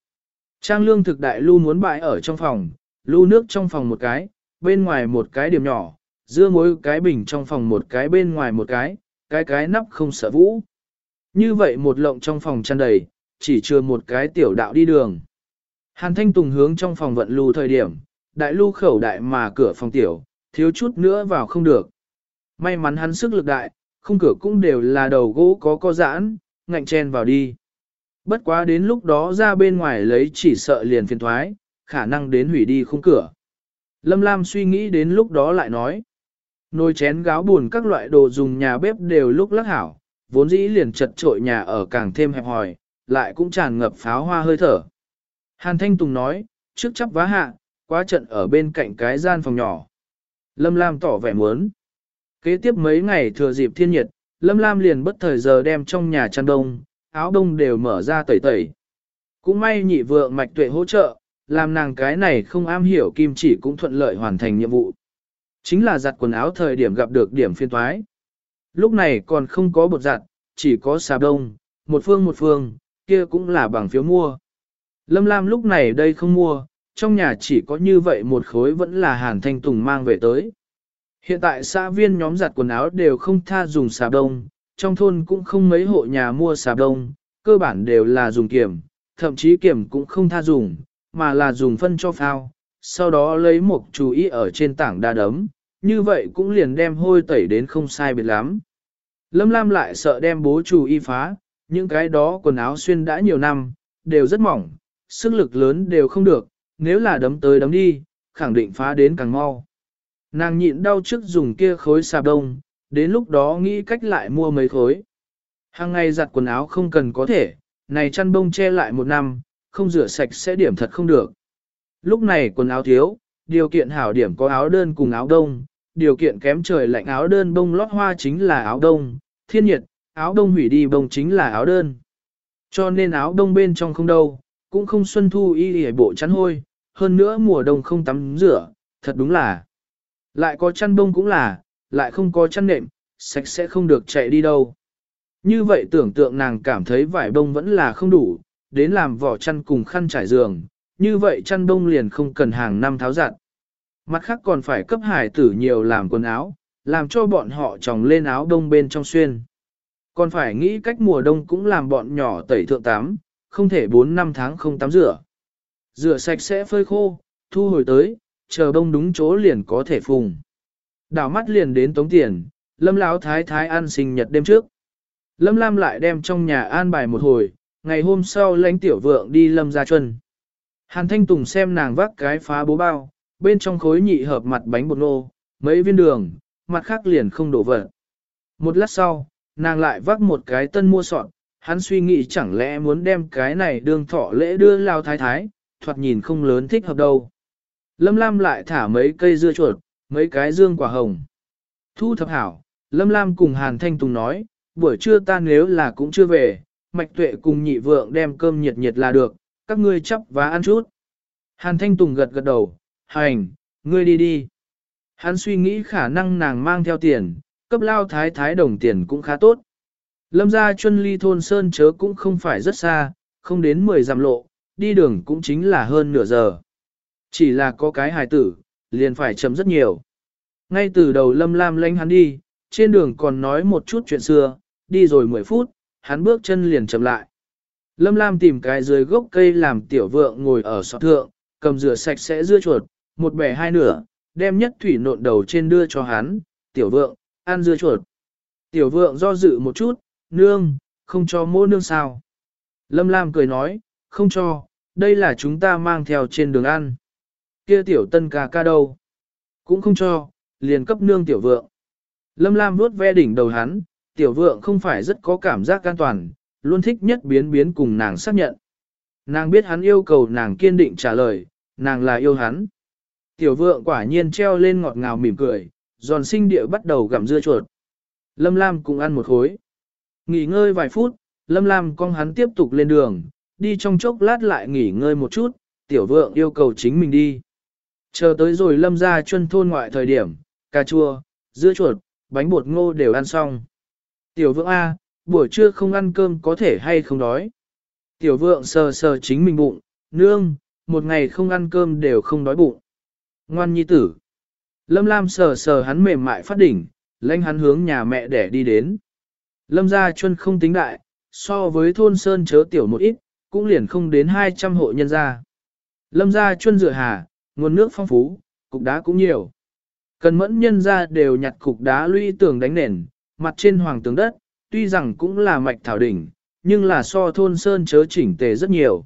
Trang lương thực đại lưu muốn bãi ở trong phòng, lưu nước trong phòng một cái, bên ngoài một cái điểm nhỏ, dưa muối cái bình trong phòng một cái bên ngoài một cái, cái cái nắp không sợ vũ. Như vậy một lộng trong phòng chăn đầy, chỉ chưa một cái tiểu đạo đi đường. Hàn Thanh Tùng hướng trong phòng vận lưu thời điểm, đại lưu khẩu đại mà cửa phòng tiểu, thiếu chút nữa vào không được. May mắn hắn sức lực đại, khung cửa cũng đều là đầu gỗ có co giãn, ngạnh chen vào đi. Bất quá đến lúc đó ra bên ngoài lấy chỉ sợ liền phiền thoái, khả năng đến hủy đi khung cửa. Lâm Lam suy nghĩ đến lúc đó lại nói. Nồi chén gáo buồn các loại đồ dùng nhà bếp đều lúc lắc hảo, vốn dĩ liền chật trội nhà ở càng thêm hẹp hòi, lại cũng tràn ngập pháo hoa hơi thở. Hàn Thanh Tùng nói, trước chấp vá hạ, quá trận ở bên cạnh cái gian phòng nhỏ. Lâm Lam tỏ vẻ muốn. Kế tiếp mấy ngày thừa dịp thiên nhiệt, Lâm Lam liền bất thời giờ đem trong nhà chăn đông, áo đông đều mở ra tẩy tẩy. Cũng may nhị vượng mạch tuệ hỗ trợ, làm nàng cái này không am hiểu kim chỉ cũng thuận lợi hoàn thành nhiệm vụ. Chính là giặt quần áo thời điểm gặp được điểm phiên thoái. Lúc này còn không có bột giặt, chỉ có xà đông, một phương một phương, kia cũng là bằng phiếu mua. Lâm Lam lúc này đây không mua, trong nhà chỉ có như vậy một khối vẫn là Hàn Thanh Tùng mang về tới. Hiện tại xã viên nhóm giặt quần áo đều không tha dùng xà đông, trong thôn cũng không mấy hộ nhà mua xà đông, cơ bản đều là dùng kiểm, thậm chí kiểm cũng không tha dùng, mà là dùng phân cho phao, sau đó lấy một chú ý ở trên tảng đa đấm, như vậy cũng liền đem hôi tẩy đến không sai biệt lắm. Lâm Lam lại sợ đem bố chủ y phá, những cái đó quần áo xuyên đã nhiều năm, đều rất mỏng, sức lực lớn đều không được, nếu là đấm tới đấm đi, khẳng định phá đến càng mau. Nàng nhịn đau trước dùng kia khối xà đông, đến lúc đó nghĩ cách lại mua mấy khối. Hàng ngày giặt quần áo không cần có thể, này chăn bông che lại một năm, không rửa sạch sẽ điểm thật không được. Lúc này quần áo thiếu, điều kiện hảo điểm có áo đơn cùng áo đông, điều kiện kém trời lạnh áo đơn bông lót hoa chính là áo đông, thiên nhiệt, áo đông hủy đi bông chính là áo đơn. Cho nên áo đông bên trong không đâu, cũng không xuân thu y hề bộ chắn hôi, hơn nữa mùa đông không tắm rửa, thật đúng là. Lại có chăn bông cũng là, lại không có chăn nệm, sạch sẽ không được chạy đi đâu. Như vậy tưởng tượng nàng cảm thấy vải bông vẫn là không đủ, đến làm vỏ chăn cùng khăn trải giường, như vậy chăn bông liền không cần hàng năm tháo giặt. Mặt khác còn phải cấp hải tử nhiều làm quần áo, làm cho bọn họ tròng lên áo đông bên trong xuyên. Còn phải nghĩ cách mùa đông cũng làm bọn nhỏ tẩy thượng tắm, không thể 4 năm tháng không tắm rửa. Rửa sạch sẽ phơi khô, thu hồi tới, chờ đông đúng chỗ liền có thể phùng. Đảo mắt liền đến tống tiền, lâm lão thái thái ăn sinh nhật đêm trước. Lâm Lam lại đem trong nhà an bài một hồi, ngày hôm sau lãnh tiểu vượng đi lâm ra chuân. Hàn Thanh Tùng xem nàng vác cái phá bố bao, bên trong khối nhị hợp mặt bánh bột nô, mấy viên đường, mặt khác liền không đổ vỡ Một lát sau, nàng lại vác một cái tân mua sọt, hắn suy nghĩ chẳng lẽ muốn đem cái này đương thọ lễ đưa lao thái thái, thoạt nhìn không lớn thích hợp đâu. Lâm Lam lại thả mấy cây dưa chuột, mấy cái dương quả hồng. Thu thập hảo, Lâm Lam cùng Hàn Thanh Tùng nói, buổi trưa ta nếu là cũng chưa về, Mạch Tuệ cùng nhị vượng đem cơm nhiệt nhiệt là được, các ngươi chấp và ăn chút. Hàn Thanh Tùng gật gật đầu, hành, ngươi đi đi. Hắn suy nghĩ khả năng nàng mang theo tiền, cấp lao thái thái đồng tiền cũng khá tốt. Lâm gia chuân ly thôn Sơn chớ cũng không phải rất xa, không đến 10 dặm lộ, đi đường cũng chính là hơn nửa giờ. Chỉ là có cái hài tử, liền phải chấm rất nhiều. Ngay từ đầu Lâm Lam lánh hắn đi, trên đường còn nói một chút chuyện xưa, đi rồi 10 phút, hắn bước chân liền chậm lại. Lâm Lam tìm cái dưới gốc cây làm tiểu vượng ngồi ở sọt thượng, cầm rửa sạch sẽ dưa chuột, một bẻ hai nửa, đem nhất thủy nộn đầu trên đưa cho hắn, tiểu vượng, ăn dưa chuột. Tiểu vượng do dự một chút, nương, không cho mô nương sao. Lâm Lam cười nói, không cho, đây là chúng ta mang theo trên đường ăn. Kia tiểu tân ca ca đâu? Cũng không cho, liền cấp nương tiểu vượng. Lâm Lam vuốt ve đỉnh đầu hắn, tiểu vượng không phải rất có cảm giác an toàn, luôn thích nhất biến biến cùng nàng xác nhận. Nàng biết hắn yêu cầu nàng kiên định trả lời, nàng là yêu hắn. Tiểu vượng quả nhiên treo lên ngọt ngào mỉm cười, giòn sinh địa bắt đầu gặm dưa chuột. Lâm Lam cũng ăn một khối. Nghỉ ngơi vài phút, Lâm Lam con hắn tiếp tục lên đường, đi trong chốc lát lại nghỉ ngơi một chút, tiểu vượng yêu cầu chính mình đi. Chờ tới rồi Lâm ra chuân thôn ngoại thời điểm, cà chua, dưa chuột, bánh bột ngô đều ăn xong. Tiểu vượng A, buổi trưa không ăn cơm có thể hay không đói. Tiểu vượng sờ sờ chính mình bụng, nương, một ngày không ăn cơm đều không đói bụng. Ngoan nhi tử. Lâm Lam sờ sờ hắn mềm mại phát đỉnh, lãnh hắn hướng nhà mẹ để đi đến. Lâm gia chuân không tính đại, so với thôn Sơn chớ tiểu một ít, cũng liền không đến 200 hộ nhân gia. Lâm gia chuân dựa hà, nguồn nước phong phú, cục đá cũng nhiều. Cần mẫn nhân gia đều nhặt cục đá lũy tường đánh nền, mặt trên hoàng tường đất, tuy rằng cũng là mạch thảo đỉnh, nhưng là so thôn Sơn chớ chỉnh tề rất nhiều.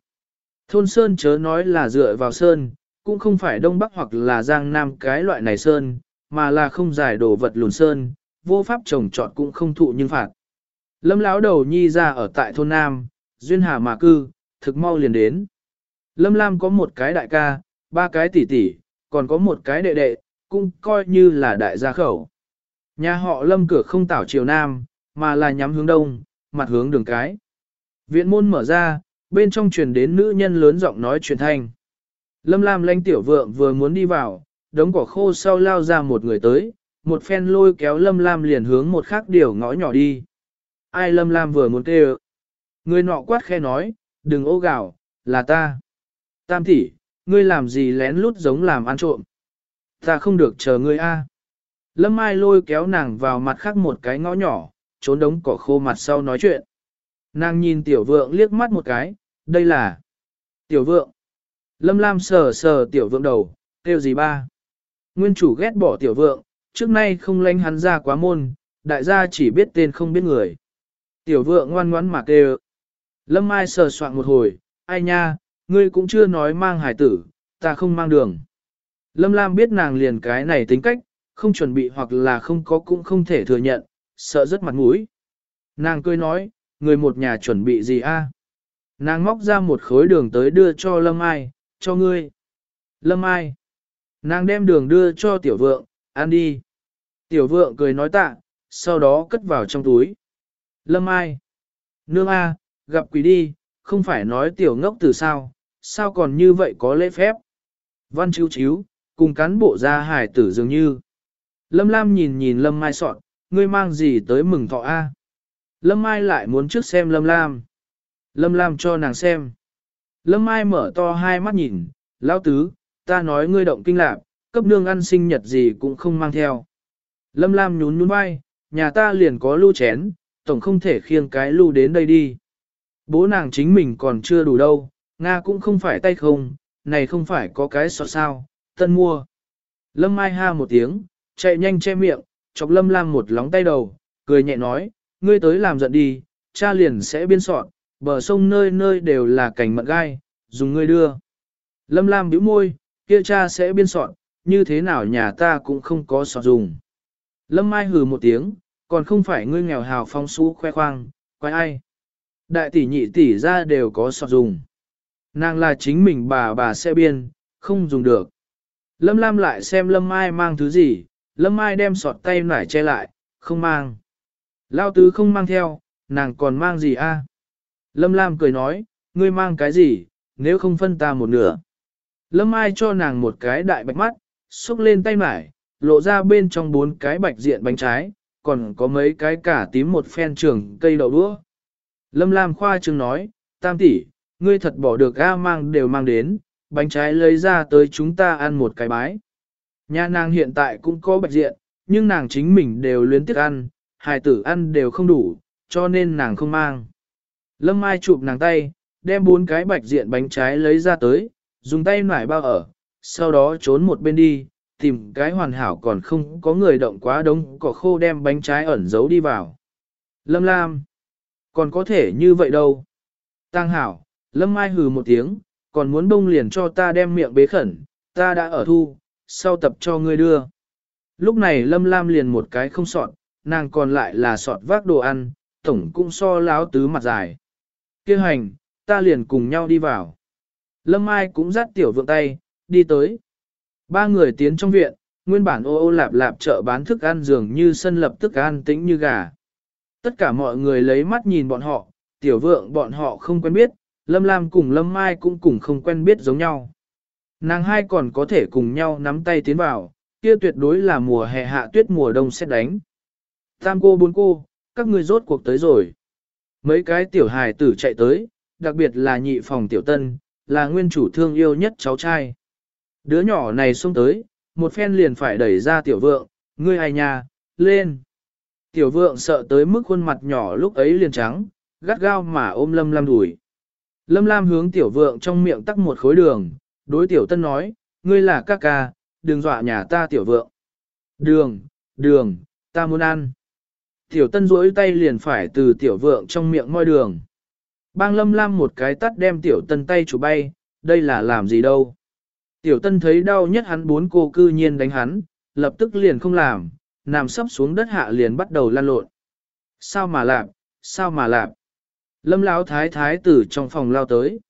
Thôn Sơn chớ nói là dựa vào Sơn, cũng không phải Đông Bắc hoặc là Giang Nam cái loại này Sơn, mà là không giải đồ vật lùn Sơn, vô pháp trồng trọt cũng không thụ nhưng phạt. Lâm lão đầu nhi ra ở tại thôn Nam, duyên hà mà cư, thực mau liền đến. Lâm Lam có một cái đại ca, ba cái tỷ tỷ, còn có một cái đệ đệ, cũng coi như là đại gia khẩu. Nhà họ Lâm cửa không tảo chiều Nam, mà là nhắm hướng Đông, mặt hướng đường cái. Viện môn mở ra, bên trong truyền đến nữ nhân lớn giọng nói chuyện thanh. Lâm Lam lanh tiểu vượng vừa muốn đi vào, đống cỏ khô sau lao ra một người tới, một phen lôi kéo Lâm Lam liền hướng một khác điều ngõ nhỏ đi. Ai Lâm Lam vừa muốn kêu. Người nọ quát khe nói, đừng ô gạo, là ta. Tam tỷ, ngươi làm gì lén lút giống làm ăn trộm. Ta không được chờ ngươi a. Lâm Mai lôi kéo nàng vào mặt khác một cái ngõ nhỏ, trốn đống cỏ khô mặt sau nói chuyện. Nàng nhìn tiểu vượng liếc mắt một cái, đây là tiểu vượng. Lâm Lam sờ sờ tiểu vượng đầu, kêu gì ba. Nguyên chủ ghét bỏ tiểu vượng, trước nay không lanh hắn ra quá môn, đại gia chỉ biết tên không biết người. Tiểu vượng ngoan ngoãn mà kêu. Lâm Mai sờ soạn một hồi, ai nha, ngươi cũng chưa nói mang hải tử, ta không mang đường. Lâm Lam biết nàng liền cái này tính cách, không chuẩn bị hoặc là không có cũng không thể thừa nhận, sợ rất mặt mũi. Nàng cười nói, người một nhà chuẩn bị gì a? Nàng móc ra một khối đường tới đưa cho Lâm Ai, cho ngươi. Lâm Ai. Nàng đem đường đưa cho tiểu vượng, ăn đi. Tiểu vượng cười nói tạ, sau đó cất vào trong túi. Lâm Ai. Nương A, gặp quỷ đi, không phải nói tiểu ngốc từ sao, sao còn như vậy có lễ phép. Văn chiếu chiếu, cùng cán bộ ra hải tử dường như. Lâm Lam nhìn nhìn Lâm Mai sọn, ngươi mang gì tới mừng thọ A. Lâm Mai lại muốn trước xem Lâm Lam. Lâm Lam cho nàng xem. Lâm Mai mở to hai mắt nhìn, lão tứ, ta nói ngươi động kinh lạc, cấp nương ăn sinh nhật gì cũng không mang theo. Lâm Lam nhún nhún vai, nhà ta liền có lưu chén, tổng không thể khiêng cái lưu đến đây đi. Bố nàng chính mình còn chưa đủ đâu, Nga cũng không phải tay không, này không phải có cái sọt sao, tân mua. Lâm Mai ha một tiếng, chạy nhanh che miệng, chọc Lâm Lam một lóng tay đầu, cười nhẹ nói, ngươi tới làm giận đi, cha liền sẽ biên sọt, bờ sông nơi nơi đều là cảnh mận gai, dùng ngươi đưa. Lâm Lam bĩu môi, kia cha sẽ biên sọt, như thế nào nhà ta cũng không có sọt dùng. Lâm Mai hừ một tiếng, còn không phải ngươi nghèo hào phong xú khoe khoang, quay ai. Đại tỷ nhị tỷ ra đều có sọt dùng. Nàng là chính mình bà bà xe biên, không dùng được. Lâm Lam lại xem Lâm Mai mang thứ gì, Lâm Mai đem sọt tay nải che lại, không mang. Lao tứ không mang theo, nàng còn mang gì a? Lâm Lam cười nói, ngươi mang cái gì, nếu không phân ta một nửa. Lâm Mai cho nàng một cái đại bạch mắt, xúc lên tay mải, lộ ra bên trong bốn cái bạch diện bánh trái, còn có mấy cái cả tím một phen trường cây đậu đũa. Lâm Lam khoa trương nói, tam tỷ, ngươi thật bỏ được ga mang đều mang đến, bánh trái lấy ra tới chúng ta ăn một cái bái. Nhà nàng hiện tại cũng có bạch diện, nhưng nàng chính mình đều luyến tiếc ăn, hài tử ăn đều không đủ, cho nên nàng không mang. Lâm Mai chụp nàng tay, đem bốn cái bạch diện bánh trái lấy ra tới, dùng tay nải bao ở, sau đó trốn một bên đi, tìm cái hoàn hảo còn không có người động quá đống cỏ khô đem bánh trái ẩn giấu đi vào. Lâm Lam, còn có thể như vậy đâu. Tăng hảo, Lâm Mai hừ một tiếng, còn muốn bông liền cho ta đem miệng bế khẩn, ta đã ở thu, sau tập cho ngươi đưa. Lúc này Lâm Lam liền một cái không sọt, nàng còn lại là sọt vác đồ ăn, tổng cũng so láo tứ mặt dài. Kêu hành, ta liền cùng nhau đi vào. Lâm Mai cũng dắt tiểu vượng tay, đi tới. Ba người tiến trong viện, nguyên bản ô ô lạp lạp chợ bán thức ăn dường như sân lập tức an tĩnh như gà. Tất cả mọi người lấy mắt nhìn bọn họ, tiểu vượng bọn họ không quen biết, Lâm Lam cùng Lâm Mai cũng cùng không quen biết giống nhau. Nàng hai còn có thể cùng nhau nắm tay tiến vào, kia tuyệt đối là mùa hè hạ tuyết mùa đông sẽ đánh. Tam cô bốn cô, các ngươi rốt cuộc tới rồi. Mấy cái tiểu hài tử chạy tới, đặc biệt là nhị phòng tiểu tân, là nguyên chủ thương yêu nhất cháu trai. Đứa nhỏ này xông tới, một phen liền phải đẩy ra tiểu vượng, ngươi ai nhà, lên. Tiểu vượng sợ tới mức khuôn mặt nhỏ lúc ấy liền trắng, gắt gao mà ôm lâm lam đuổi. Lâm lam hướng tiểu vượng trong miệng tắc một khối đường, đối tiểu tân nói, ngươi là ca ca, đừng dọa nhà ta tiểu vượng. Đường, đường, ta muốn ăn. Tiểu tân duỗi tay liền phải từ tiểu vượng trong miệng ngoi đường. Bang lâm lam một cái tắt đem tiểu tân tay chủ bay, đây là làm gì đâu. Tiểu tân thấy đau nhất hắn bốn cô cư nhiên đánh hắn, lập tức liền không làm, nằm sấp xuống đất hạ liền bắt đầu lan lộn. Sao mà làm, sao mà làm. Lâm lão thái thái tử trong phòng lao tới.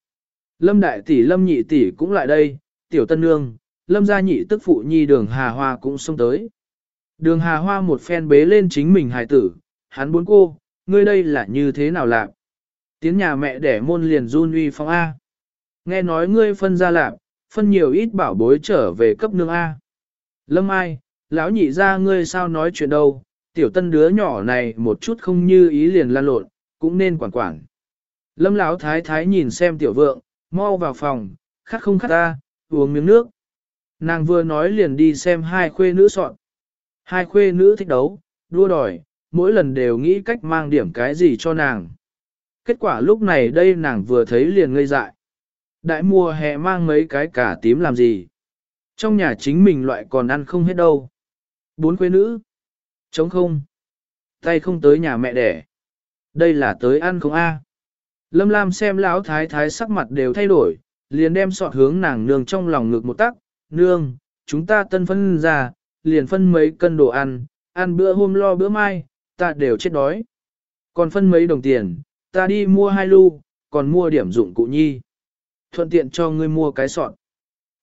Lâm đại tỷ lâm nhị tỷ cũng lại đây, tiểu tân nương, lâm gia nhị tức phụ nhi đường hà hoa cũng xông tới. Đường hà hoa một phen bế lên chính mình hài tử, hắn bốn cô, ngươi đây là như thế nào lạc? Tiến nhà mẹ đẻ môn liền run uy phong A. Nghe nói ngươi phân ra lạc, phân nhiều ít bảo bối trở về cấp nương A. Lâm ai, lão nhị ra ngươi sao nói chuyện đâu, tiểu tân đứa nhỏ này một chút không như ý liền lan lộn, cũng nên quản quản. Lâm lão thái thái nhìn xem tiểu vượng, mau vào phòng, khát không khát ta, uống miếng nước. Nàng vừa nói liền đi xem hai khuê nữ soạn. Hai khuê nữ thích đấu, đua đòi, mỗi lần đều nghĩ cách mang điểm cái gì cho nàng. Kết quả lúc này đây nàng vừa thấy liền ngây dại. Đại mùa hè mang mấy cái cả tím làm gì? Trong nhà chính mình loại còn ăn không hết đâu. Bốn quê nữ. Chống không. Tay không tới nhà mẹ đẻ. Đây là tới ăn không a? Lâm Lam xem lão thái thái sắc mặt đều thay đổi, liền đem sọt hướng nàng nương trong lòng ngực một tắc. Nương, chúng ta tân phân ra, liền phân mấy cân đồ ăn, ăn bữa hôm lo bữa mai, ta đều chết đói. Còn phân mấy đồng tiền, ta đi mua hai lu, còn mua điểm dụng cụ nhi. Thuận tiện cho ngươi mua cái sọt.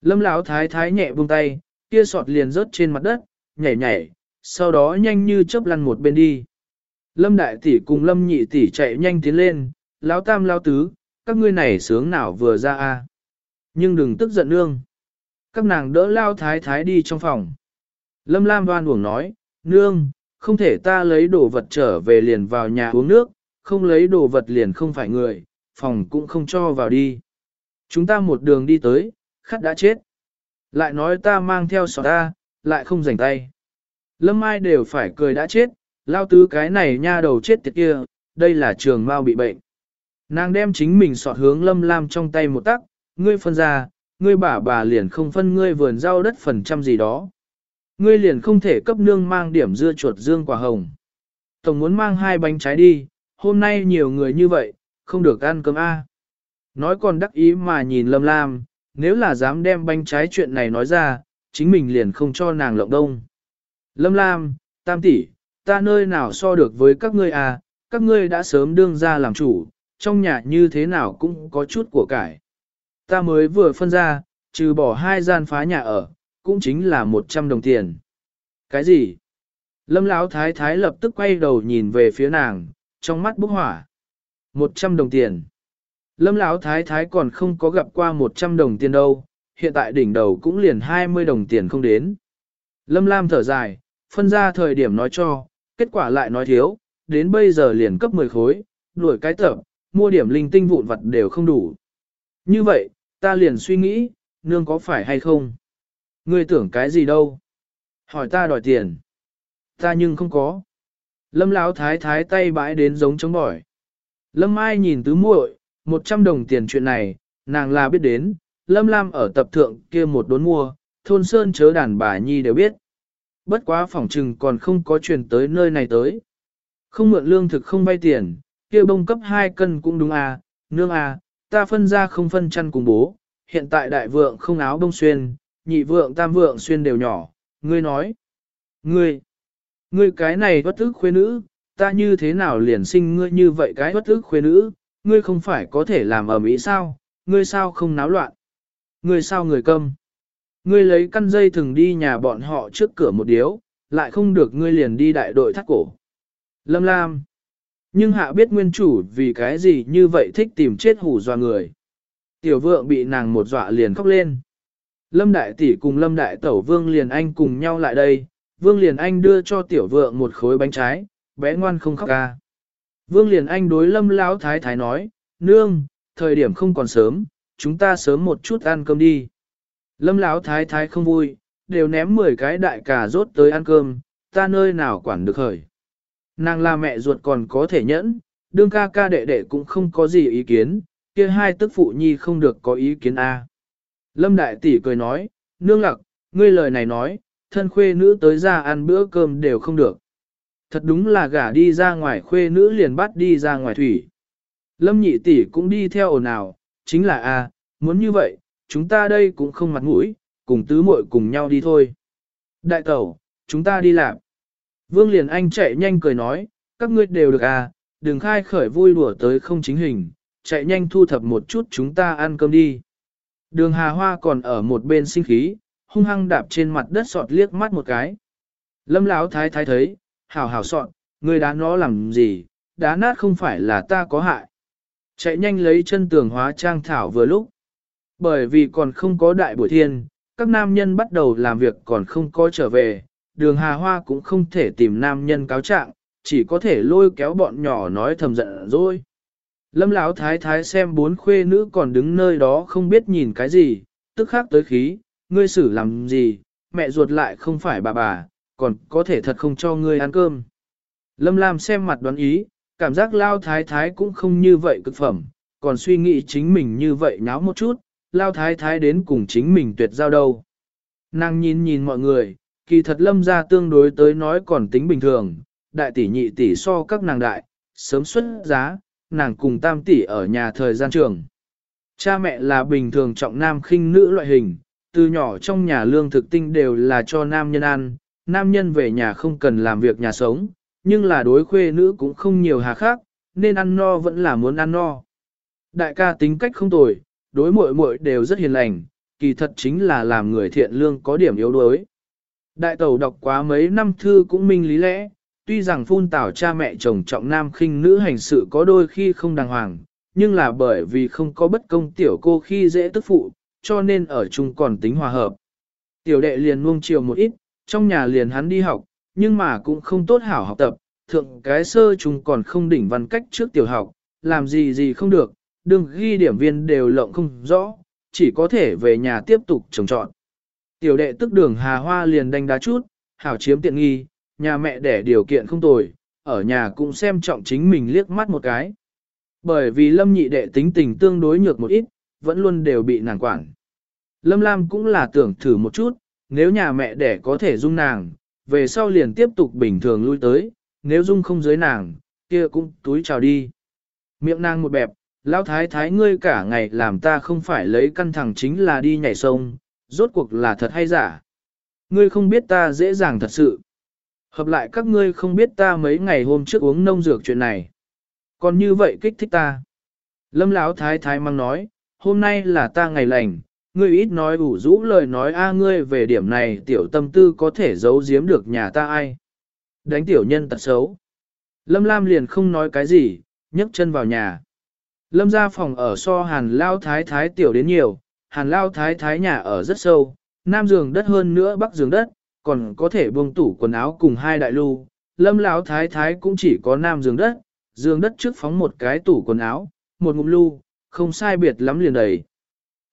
Lâm lão thái thái nhẹ buông tay, kia sọt liền rớt trên mặt đất, nhảy nhảy, sau đó nhanh như chớp lăn một bên đi. Lâm đại tỷ cùng Lâm nhị tỷ chạy nhanh tiến lên, lão tam lão tứ, các ngươi này sướng nào vừa ra a. Nhưng đừng tức giận nương. Các nàng đỡ lao thái thái đi trong phòng. Lâm Lam đoan uổng nói, nương, không thể ta lấy đồ vật trở về liền vào nhà uống nước, không lấy đồ vật liền không phải người, phòng cũng không cho vào đi. Chúng ta một đường đi tới, khát đã chết. Lại nói ta mang theo sọ ta, lại không rảnh tay. Lâm Mai đều phải cười đã chết, lao tứ cái này nha đầu chết tiệt kia, đây là trường mau bị bệnh. Nàng đem chính mình sọt hướng Lâm Lam trong tay một tắc, ngươi phân ra, ngươi bà bà liền không phân ngươi vườn rau đất phần trăm gì đó. Ngươi liền không thể cấp nương mang điểm dưa chuột dương quả hồng. Tổng muốn mang hai bánh trái đi, hôm nay nhiều người như vậy, không được ăn cơm A. Nói còn đắc ý mà nhìn Lâm Lam, nếu là dám đem bánh trái chuyện này nói ra, chính mình liền không cho nàng lộng đông. Lâm Lam, tam tỷ, ta nơi nào so được với các ngươi à, các ngươi đã sớm đương ra làm chủ, trong nhà như thế nào cũng có chút của cải. Ta mới vừa phân ra, trừ bỏ hai gian phá nhà ở, cũng chính là 100 đồng tiền. Cái gì? Lâm Lão thái thái lập tức quay đầu nhìn về phía nàng, trong mắt bốc hỏa. 100 đồng tiền. Lâm Lão thái thái còn không có gặp qua 100 đồng tiền đâu, hiện tại đỉnh đầu cũng liền 20 đồng tiền không đến. Lâm Lam thở dài, phân ra thời điểm nói cho, kết quả lại nói thiếu, đến bây giờ liền cấp 10 khối, đuổi cái tập, mua điểm linh tinh vụn vật đều không đủ. Như vậy, ta liền suy nghĩ, nương có phải hay không? Ngươi tưởng cái gì đâu? Hỏi ta đòi tiền. Ta nhưng không có. Lâm Lão thái thái tay bãi đến giống chống bỏi. Lâm Mai nhìn tứ muội, 100 đồng tiền chuyện này, nàng là biết đến, Lâm Lam ở tập thượng kia một đốn mua, thôn sơn chớ đàn bà nhi đều biết. Bất quá phỏng trừng còn không có truyền tới nơi này tới. Không mượn lương thực không vay tiền, kia bông cấp 2 cân cũng đúng à, nương à, ta phân ra không phân chăn cùng bố, hiện tại đại vượng không áo bông xuyên, nhị vượng tam vượng xuyên đều nhỏ, ngươi nói. Ngươi, ngươi cái này bất thức khuê nữ, ta như thế nào liền sinh ngươi như vậy cái bất thức khuê nữ, ngươi không phải có thể làm ở mỹ sao, ngươi sao không náo loạn. Ngươi sao người câm. Ngươi lấy căn dây thừng đi nhà bọn họ trước cửa một điếu, lại không được ngươi liền đi đại đội thắt cổ. Lâm Lam. Nhưng hạ biết nguyên chủ vì cái gì như vậy thích tìm chết hủ dọa người. Tiểu vượng bị nàng một dọa liền khóc lên. Lâm Đại Tỷ cùng Lâm Đại Tẩu Vương Liền Anh cùng nhau lại đây, Vương Liền Anh đưa cho tiểu vượng một khối bánh trái, bé ngoan không khóc ca. Vương Liền Anh đối Lâm Lão Thái Thái nói, nương, thời điểm không còn sớm, chúng ta sớm một chút ăn cơm đi. Lâm Lão thái thái không vui, đều ném 10 cái đại cà rốt tới ăn cơm, ta nơi nào quản được hời Nàng là mẹ ruột còn có thể nhẫn, đương ca ca đệ đệ cũng không có gì ý kiến, kia hai tức phụ nhi không được có ý kiến a. Lâm đại tỷ cười nói, nương lặc, ngươi lời này nói, thân khuê nữ tới ra ăn bữa cơm đều không được. Thật đúng là gả đi ra ngoài khuê nữ liền bắt đi ra ngoài thủy. Lâm nhị tỷ cũng đi theo ồn ào, chính là a, muốn như vậy, chúng ta đây cũng không mặt mũi, cùng tứ muội cùng nhau đi thôi. Đại tẩu, chúng ta đi làm. Vương liền anh chạy nhanh cười nói, các ngươi đều được à, đừng khai khởi vui đùa tới không chính hình, chạy nhanh thu thập một chút chúng ta ăn cơm đi. Đường hà hoa còn ở một bên sinh khí, hung hăng đạp trên mặt đất sọt liếc mắt một cái. Lâm lão thái thái thấy, hảo hảo sọt, người đá nó làm gì, đá nát không phải là ta có hại. Chạy nhanh lấy chân tường hóa trang thảo vừa lúc. Bởi vì còn không có đại buổi thiên, các nam nhân bắt đầu làm việc còn không có trở về, đường hà hoa cũng không thể tìm nam nhân cáo trạng, chỉ có thể lôi kéo bọn nhỏ nói thầm giận rồi. Lâm Lão thái thái xem bốn khuê nữ còn đứng nơi đó không biết nhìn cái gì, tức khắc tới khí, ngươi xử làm gì, mẹ ruột lại không phải bà bà, còn có thể thật không cho ngươi ăn cơm. Lâm Lam xem mặt đoán ý, cảm giác Lao thái thái cũng không như vậy cực phẩm, còn suy nghĩ chính mình như vậy nháo một chút, Lao thái thái đến cùng chính mình tuyệt giao đâu. Nàng nhìn nhìn mọi người, kỳ thật lâm ra tương đối tới nói còn tính bình thường, đại tỷ nhị tỷ so các nàng đại, sớm xuất giá, nàng cùng tam tỷ ở nhà thời gian trường. Cha mẹ là bình thường trọng nam khinh nữ loại hình, từ nhỏ trong nhà lương thực tinh đều là cho nam nhân ăn, nam nhân về nhà không cần làm việc nhà sống, nhưng là đối khuê nữ cũng không nhiều hà khác, nên ăn no vẫn là muốn ăn no. Đại ca tính cách không tồi, đối muội muội đều rất hiền lành, kỳ thật chính là làm người thiện lương có điểm yếu đuối. Đại tẩu đọc quá mấy năm thư cũng minh lý lẽ, tuy rằng phun tảo cha mẹ chồng trọng nam khinh nữ hành sự có đôi khi không đàng hoàng, nhưng là bởi vì không có bất công tiểu cô khi dễ tức phụ, cho nên ở chung còn tính hòa hợp. Tiểu đệ liền nuông chiều một ít, trong nhà liền hắn đi học, nhưng mà cũng không tốt hảo học tập, thượng cái sơ chúng còn không đỉnh văn cách trước tiểu học, làm gì gì không được, đừng ghi điểm viên đều lộng không rõ, chỉ có thể về nhà tiếp tục trồng trọn. Tiểu đệ tức đường hà hoa liền đánh đá chút, hảo chiếm tiện nghi, nhà mẹ đẻ điều kiện không tồi, ở nhà cũng xem trọng chính mình liếc mắt một cái. Bởi vì lâm nhị đệ tính tình tương đối nhược một ít, vẫn luôn đều bị nàng quản. Lâm Lam cũng là tưởng thử một chút, nếu nhà mẹ đẻ có thể dung nàng, về sau liền tiếp tục bình thường lui tới, nếu dung không dưới nàng, kia cũng túi chào đi. Miệng nàng một bẹp, lão thái thái ngươi cả ngày làm ta không phải lấy căn thẳng chính là đi nhảy sông, rốt cuộc là thật hay giả. Ngươi không biết ta dễ dàng thật sự. Hợp lại các ngươi không biết ta mấy ngày hôm trước uống nông dược chuyện này. Còn như vậy kích thích ta. Lâm Lão thái thái mang nói, hôm nay là ta ngày lành, ngươi ít nói ủ rũ lời nói a ngươi về điểm này tiểu tâm tư có thể giấu giếm được nhà ta ai. Đánh tiểu nhân tật xấu. Lâm Lam liền không nói cái gì, nhấc chân vào nhà. Lâm ra phòng ở so hàn lao thái thái tiểu đến nhiều, hàn lao thái thái nhà ở rất sâu, nam giường đất hơn nữa bắc giường đất, còn có thể buông tủ quần áo cùng hai đại lưu. Lâm lão thái thái cũng chỉ có nam giường đất, giường đất trước phóng một cái tủ quần áo, một ngụm lưu, không sai biệt lắm liền đầy.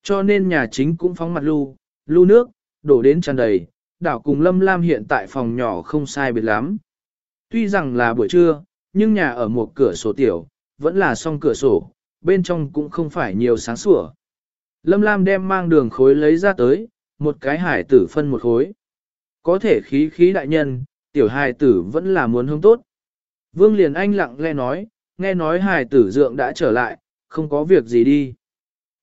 Cho nên nhà chính cũng phóng mặt lưu, lưu nước, đổ đến tràn đầy, đảo cùng Lâm Lam hiện tại phòng nhỏ không sai biệt lắm. Tuy rằng là buổi trưa, nhưng nhà ở một cửa sổ tiểu, vẫn là song cửa sổ, bên trong cũng không phải nhiều sáng sủa. Lâm Lam đem mang đường khối lấy ra tới, một cái hải tử phân một khối. Có thể khí khí đại nhân, tiểu hải tử vẫn là muốn hướng tốt. Vương liền anh lặng lẽ nói, nghe nói hải tử dượng đã trở lại, không có việc gì đi.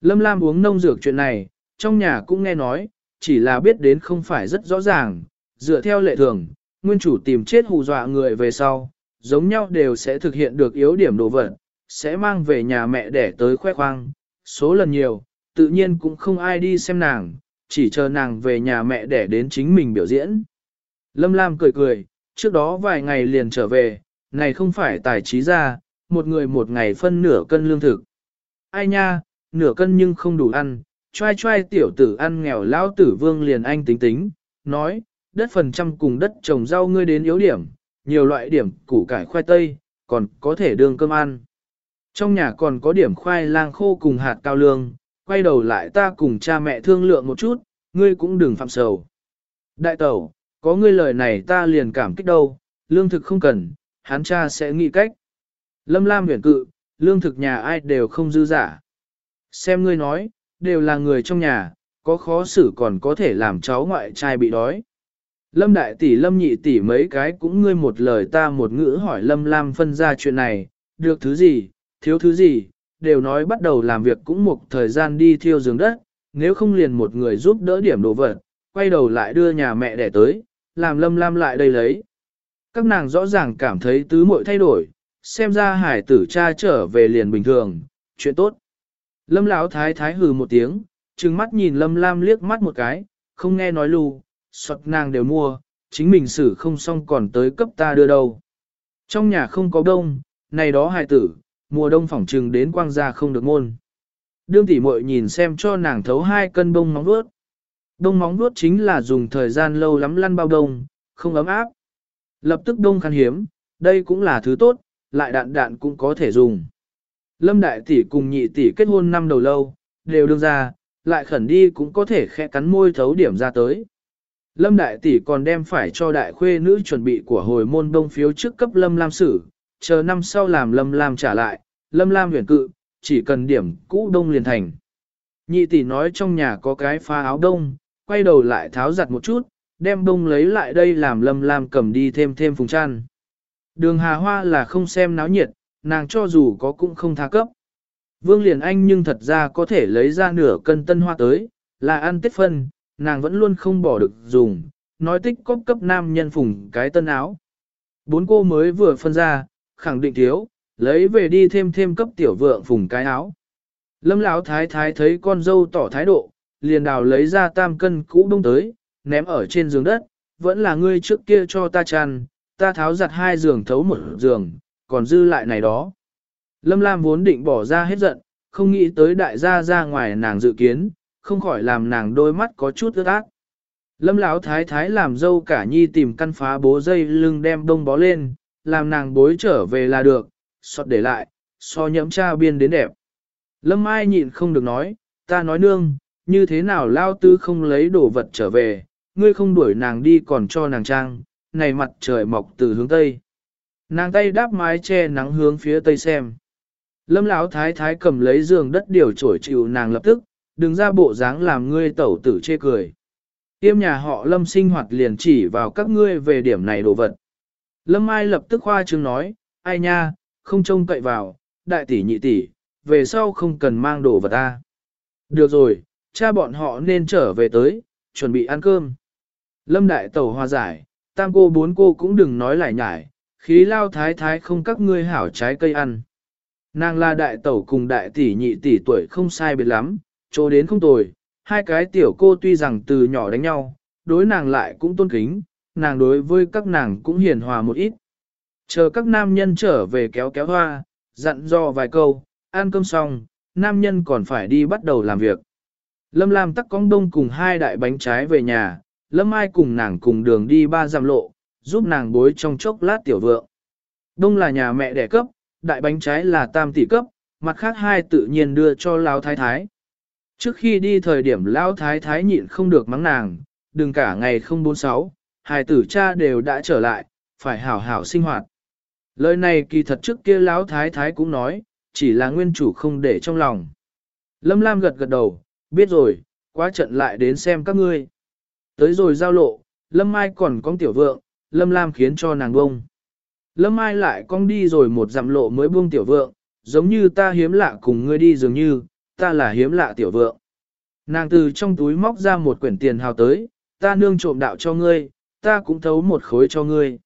Lâm Lam uống nông dược chuyện này, trong nhà cũng nghe nói, chỉ là biết đến không phải rất rõ ràng, dựa theo lệ thường, nguyên chủ tìm chết hù dọa người về sau, giống nhau đều sẽ thực hiện được yếu điểm đồ vật, sẽ mang về nhà mẹ để tới khoe khoang, số lần nhiều, tự nhiên cũng không ai đi xem nàng, chỉ chờ nàng về nhà mẹ để đến chính mình biểu diễn. Lâm Lam cười cười, trước đó vài ngày liền trở về, này không phải tài trí ra, một người một ngày phân nửa cân lương thực. Ai nha, nửa cân nhưng không đủ ăn, trai trai tiểu tử ăn nghèo lão tử vương liền anh tính tính, nói, đất phần trăm cùng đất trồng rau ngươi đến yếu điểm, nhiều loại điểm củ cải khoai tây, còn có thể đường cơm ăn. Trong nhà còn có điểm khoai lang khô cùng hạt cao lương, quay đầu lại ta cùng cha mẹ thương lượng một chút, ngươi cũng đừng phạm sầu. Đại tẩu, có ngươi lời này ta liền cảm kích đâu, lương thực không cần, hắn cha sẽ nghĩ cách. Lâm Lam huyền cự, lương thực nhà ai đều không dư giả. Xem ngươi nói, đều là người trong nhà, có khó xử còn có thể làm cháu ngoại trai bị đói. Lâm đại tỷ lâm nhị tỷ mấy cái cũng ngươi một lời ta một ngữ hỏi lâm lam phân ra chuyện này, được thứ gì, thiếu thứ gì, đều nói bắt đầu làm việc cũng một thời gian đi thiêu giường đất, nếu không liền một người giúp đỡ điểm đồ vật, quay đầu lại đưa nhà mẹ đẻ tới, làm lâm lam lại đây lấy. Các nàng rõ ràng cảm thấy tứ muội thay đổi, xem ra hải tử cha trở về liền bình thường, chuyện tốt. Lâm lão thái thái hừ một tiếng, trừng mắt nhìn lâm lam liếc mắt một cái, không nghe nói lù, soạt nàng đều mua, chính mình xử không xong còn tới cấp ta đưa đâu. Trong nhà không có đông, này đó hài tử, mùa đông phỏng trừng đến quang gia không được môn. Đương tỷ muội nhìn xem cho nàng thấu hai cân bông móng vuốt. Đông móng vuốt chính là dùng thời gian lâu lắm lăn bao đông, không ấm áp. Lập tức đông khan hiếm, đây cũng là thứ tốt, lại đạn đạn cũng có thể dùng. Lâm đại tỷ cùng nhị tỷ kết hôn năm đầu lâu, đều đương ra, lại khẩn đi cũng có thể khẽ cắn môi thấu điểm ra tới. Lâm đại tỷ còn đem phải cho đại khuê nữ chuẩn bị của hồi môn đông phiếu trước cấp Lâm Lam sử, chờ năm sau làm Lâm Lam trả lại, Lâm Lam huyền cự, chỉ cần điểm cũ đông liền thành. Nhị tỷ nói trong nhà có cái pha áo đông, quay đầu lại tháo giặt một chút, đem đông lấy lại đây làm Lâm Lam cầm đi thêm thêm phùng chăn. Đường Hà Hoa là không xem náo nhiệt, nàng cho dù có cũng không tha cấp. Vương Liền Anh nhưng thật ra có thể lấy ra nửa cân tân hoa tới, là ăn tết phân, nàng vẫn luôn không bỏ được dùng, nói tích cóp cấp nam nhân phùng cái tân áo. Bốn cô mới vừa phân ra, khẳng định thiếu, lấy về đi thêm thêm cấp tiểu vượng phùng cái áo. Lâm lão thái thái thấy con dâu tỏ thái độ, liền đào lấy ra tam cân cũ đông tới, ném ở trên giường đất, vẫn là ngươi trước kia cho ta chăn, ta tháo giặt hai giường thấu một giường, còn dư lại này đó. Lâm Lam vốn định bỏ ra hết giận, không nghĩ tới đại gia ra ngoài nàng dự kiến, không khỏi làm nàng đôi mắt có chút ướt ác. Lâm Lão thái thái làm dâu cả nhi tìm căn phá bố dây lưng đem đông bó lên, làm nàng bối trở về là được, xót để lại, so nhẫm cha biên đến đẹp. Lâm Mai nhịn không được nói, ta nói nương, như thế nào Lao Tư không lấy đồ vật trở về, ngươi không đuổi nàng đi còn cho nàng trang, này mặt trời mọc từ hướng Tây. Nàng tay đáp mái che nắng hướng phía Tây xem. Lâm Lão thái thái cầm lấy giường đất điều trổi chịu nàng lập tức, đừng ra bộ dáng làm ngươi tẩu tử chê cười. Tiêm nhà họ Lâm sinh hoạt liền chỉ vào các ngươi về điểm này đồ vật. Lâm Mai lập tức khoa trương nói, ai nha, không trông cậy vào, đại tỷ nhị tỷ, về sau không cần mang đồ vật ta. Được rồi, cha bọn họ nên trở về tới, chuẩn bị ăn cơm. Lâm đại tẩu hòa giải, tam cô bốn cô cũng đừng nói lại nhải, khí lao thái thái không các ngươi hảo trái cây ăn. Nàng là đại tẩu cùng đại tỷ nhị tỷ tuổi không sai biệt lắm, chỗ đến không tồi, hai cái tiểu cô tuy rằng từ nhỏ đánh nhau, đối nàng lại cũng tôn kính, nàng đối với các nàng cũng hiền hòa một ít. Chờ các nam nhân trở về kéo kéo hoa, dặn dò vài câu, ăn cơm xong, nam nhân còn phải đi bắt đầu làm việc. Lâm Lam tắc cong đông cùng hai đại bánh trái về nhà, Lâm Ai cùng nàng cùng đường đi ba dặm lộ, giúp nàng bối trong chốc lát tiểu vượng. Đông là nhà mẹ đẻ cấp, đại bánh trái là tam tỷ cấp, mặt khác hai tự nhiên đưa cho Lão Thái Thái. Trước khi đi thời điểm Lão Thái Thái nhịn không được mắng nàng, đừng cả ngày không bốn sáu, hai tử cha đều đã trở lại, phải hảo hảo sinh hoạt. Lời này kỳ thật trước kia Lão Thái Thái cũng nói, chỉ là nguyên chủ không để trong lòng. Lâm Lam gật gật đầu, biết rồi, quá trận lại đến xem các ngươi. Tới rồi giao lộ, Lâm Mai còn có tiểu vượng, Lâm Lam khiến cho nàng bông. Lâm Mai lại cong đi rồi một dặm lộ mới buông tiểu vượng, giống như ta hiếm lạ cùng ngươi đi dường như, ta là hiếm lạ tiểu vượng. Nàng từ trong túi móc ra một quyển tiền hào tới, ta nương trộm đạo cho ngươi, ta cũng thấu một khối cho ngươi.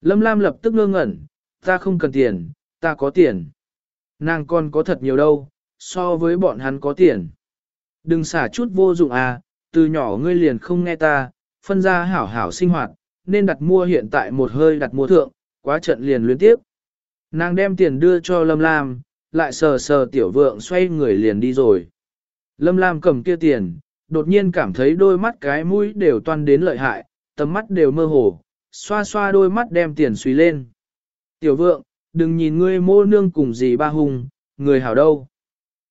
Lâm Lam lập tức ngơ ngẩn, ta không cần tiền, ta có tiền. Nàng còn có thật nhiều đâu, so với bọn hắn có tiền. Đừng xả chút vô dụng à, từ nhỏ ngươi liền không nghe ta, phân ra hảo hảo sinh hoạt, nên đặt mua hiện tại một hơi đặt mua thượng, quá trận liền luyến tiếp. Nàng đem tiền đưa cho Lâm Lam, lại sờ sờ tiểu vượng xoay người liền đi rồi. Lâm Lam cầm kia tiền, đột nhiên cảm thấy đôi mắt cái mũi đều toan đến lợi hại, tầm mắt đều mơ hồ, xoa xoa đôi mắt đem tiền suy lên. Tiểu vượng, đừng nhìn ngươi mô nương cùng gì ba hùng, người hảo đâu.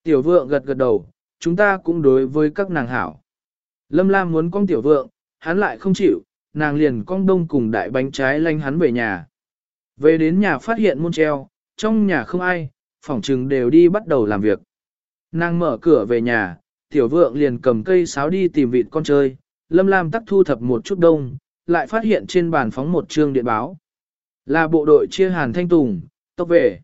Tiểu vượng gật gật đầu, chúng ta cũng đối với các nàng hảo. Lâm Lam muốn con tiểu vượng, hắn lại không chịu, nàng liền con đông cùng đại bánh trái lanh hắn về nhà. Về đến nhà phát hiện môn treo, trong nhà không ai, phòng trừng đều đi bắt đầu làm việc. Nàng mở cửa về nhà, tiểu vượng liền cầm cây sáo đi tìm vịt con chơi, Lâm Lam tắc thu thập một chút đông, lại phát hiện trên bàn phóng một trương điện báo. Là bộ đội chia hàn thanh tùng, tốc về.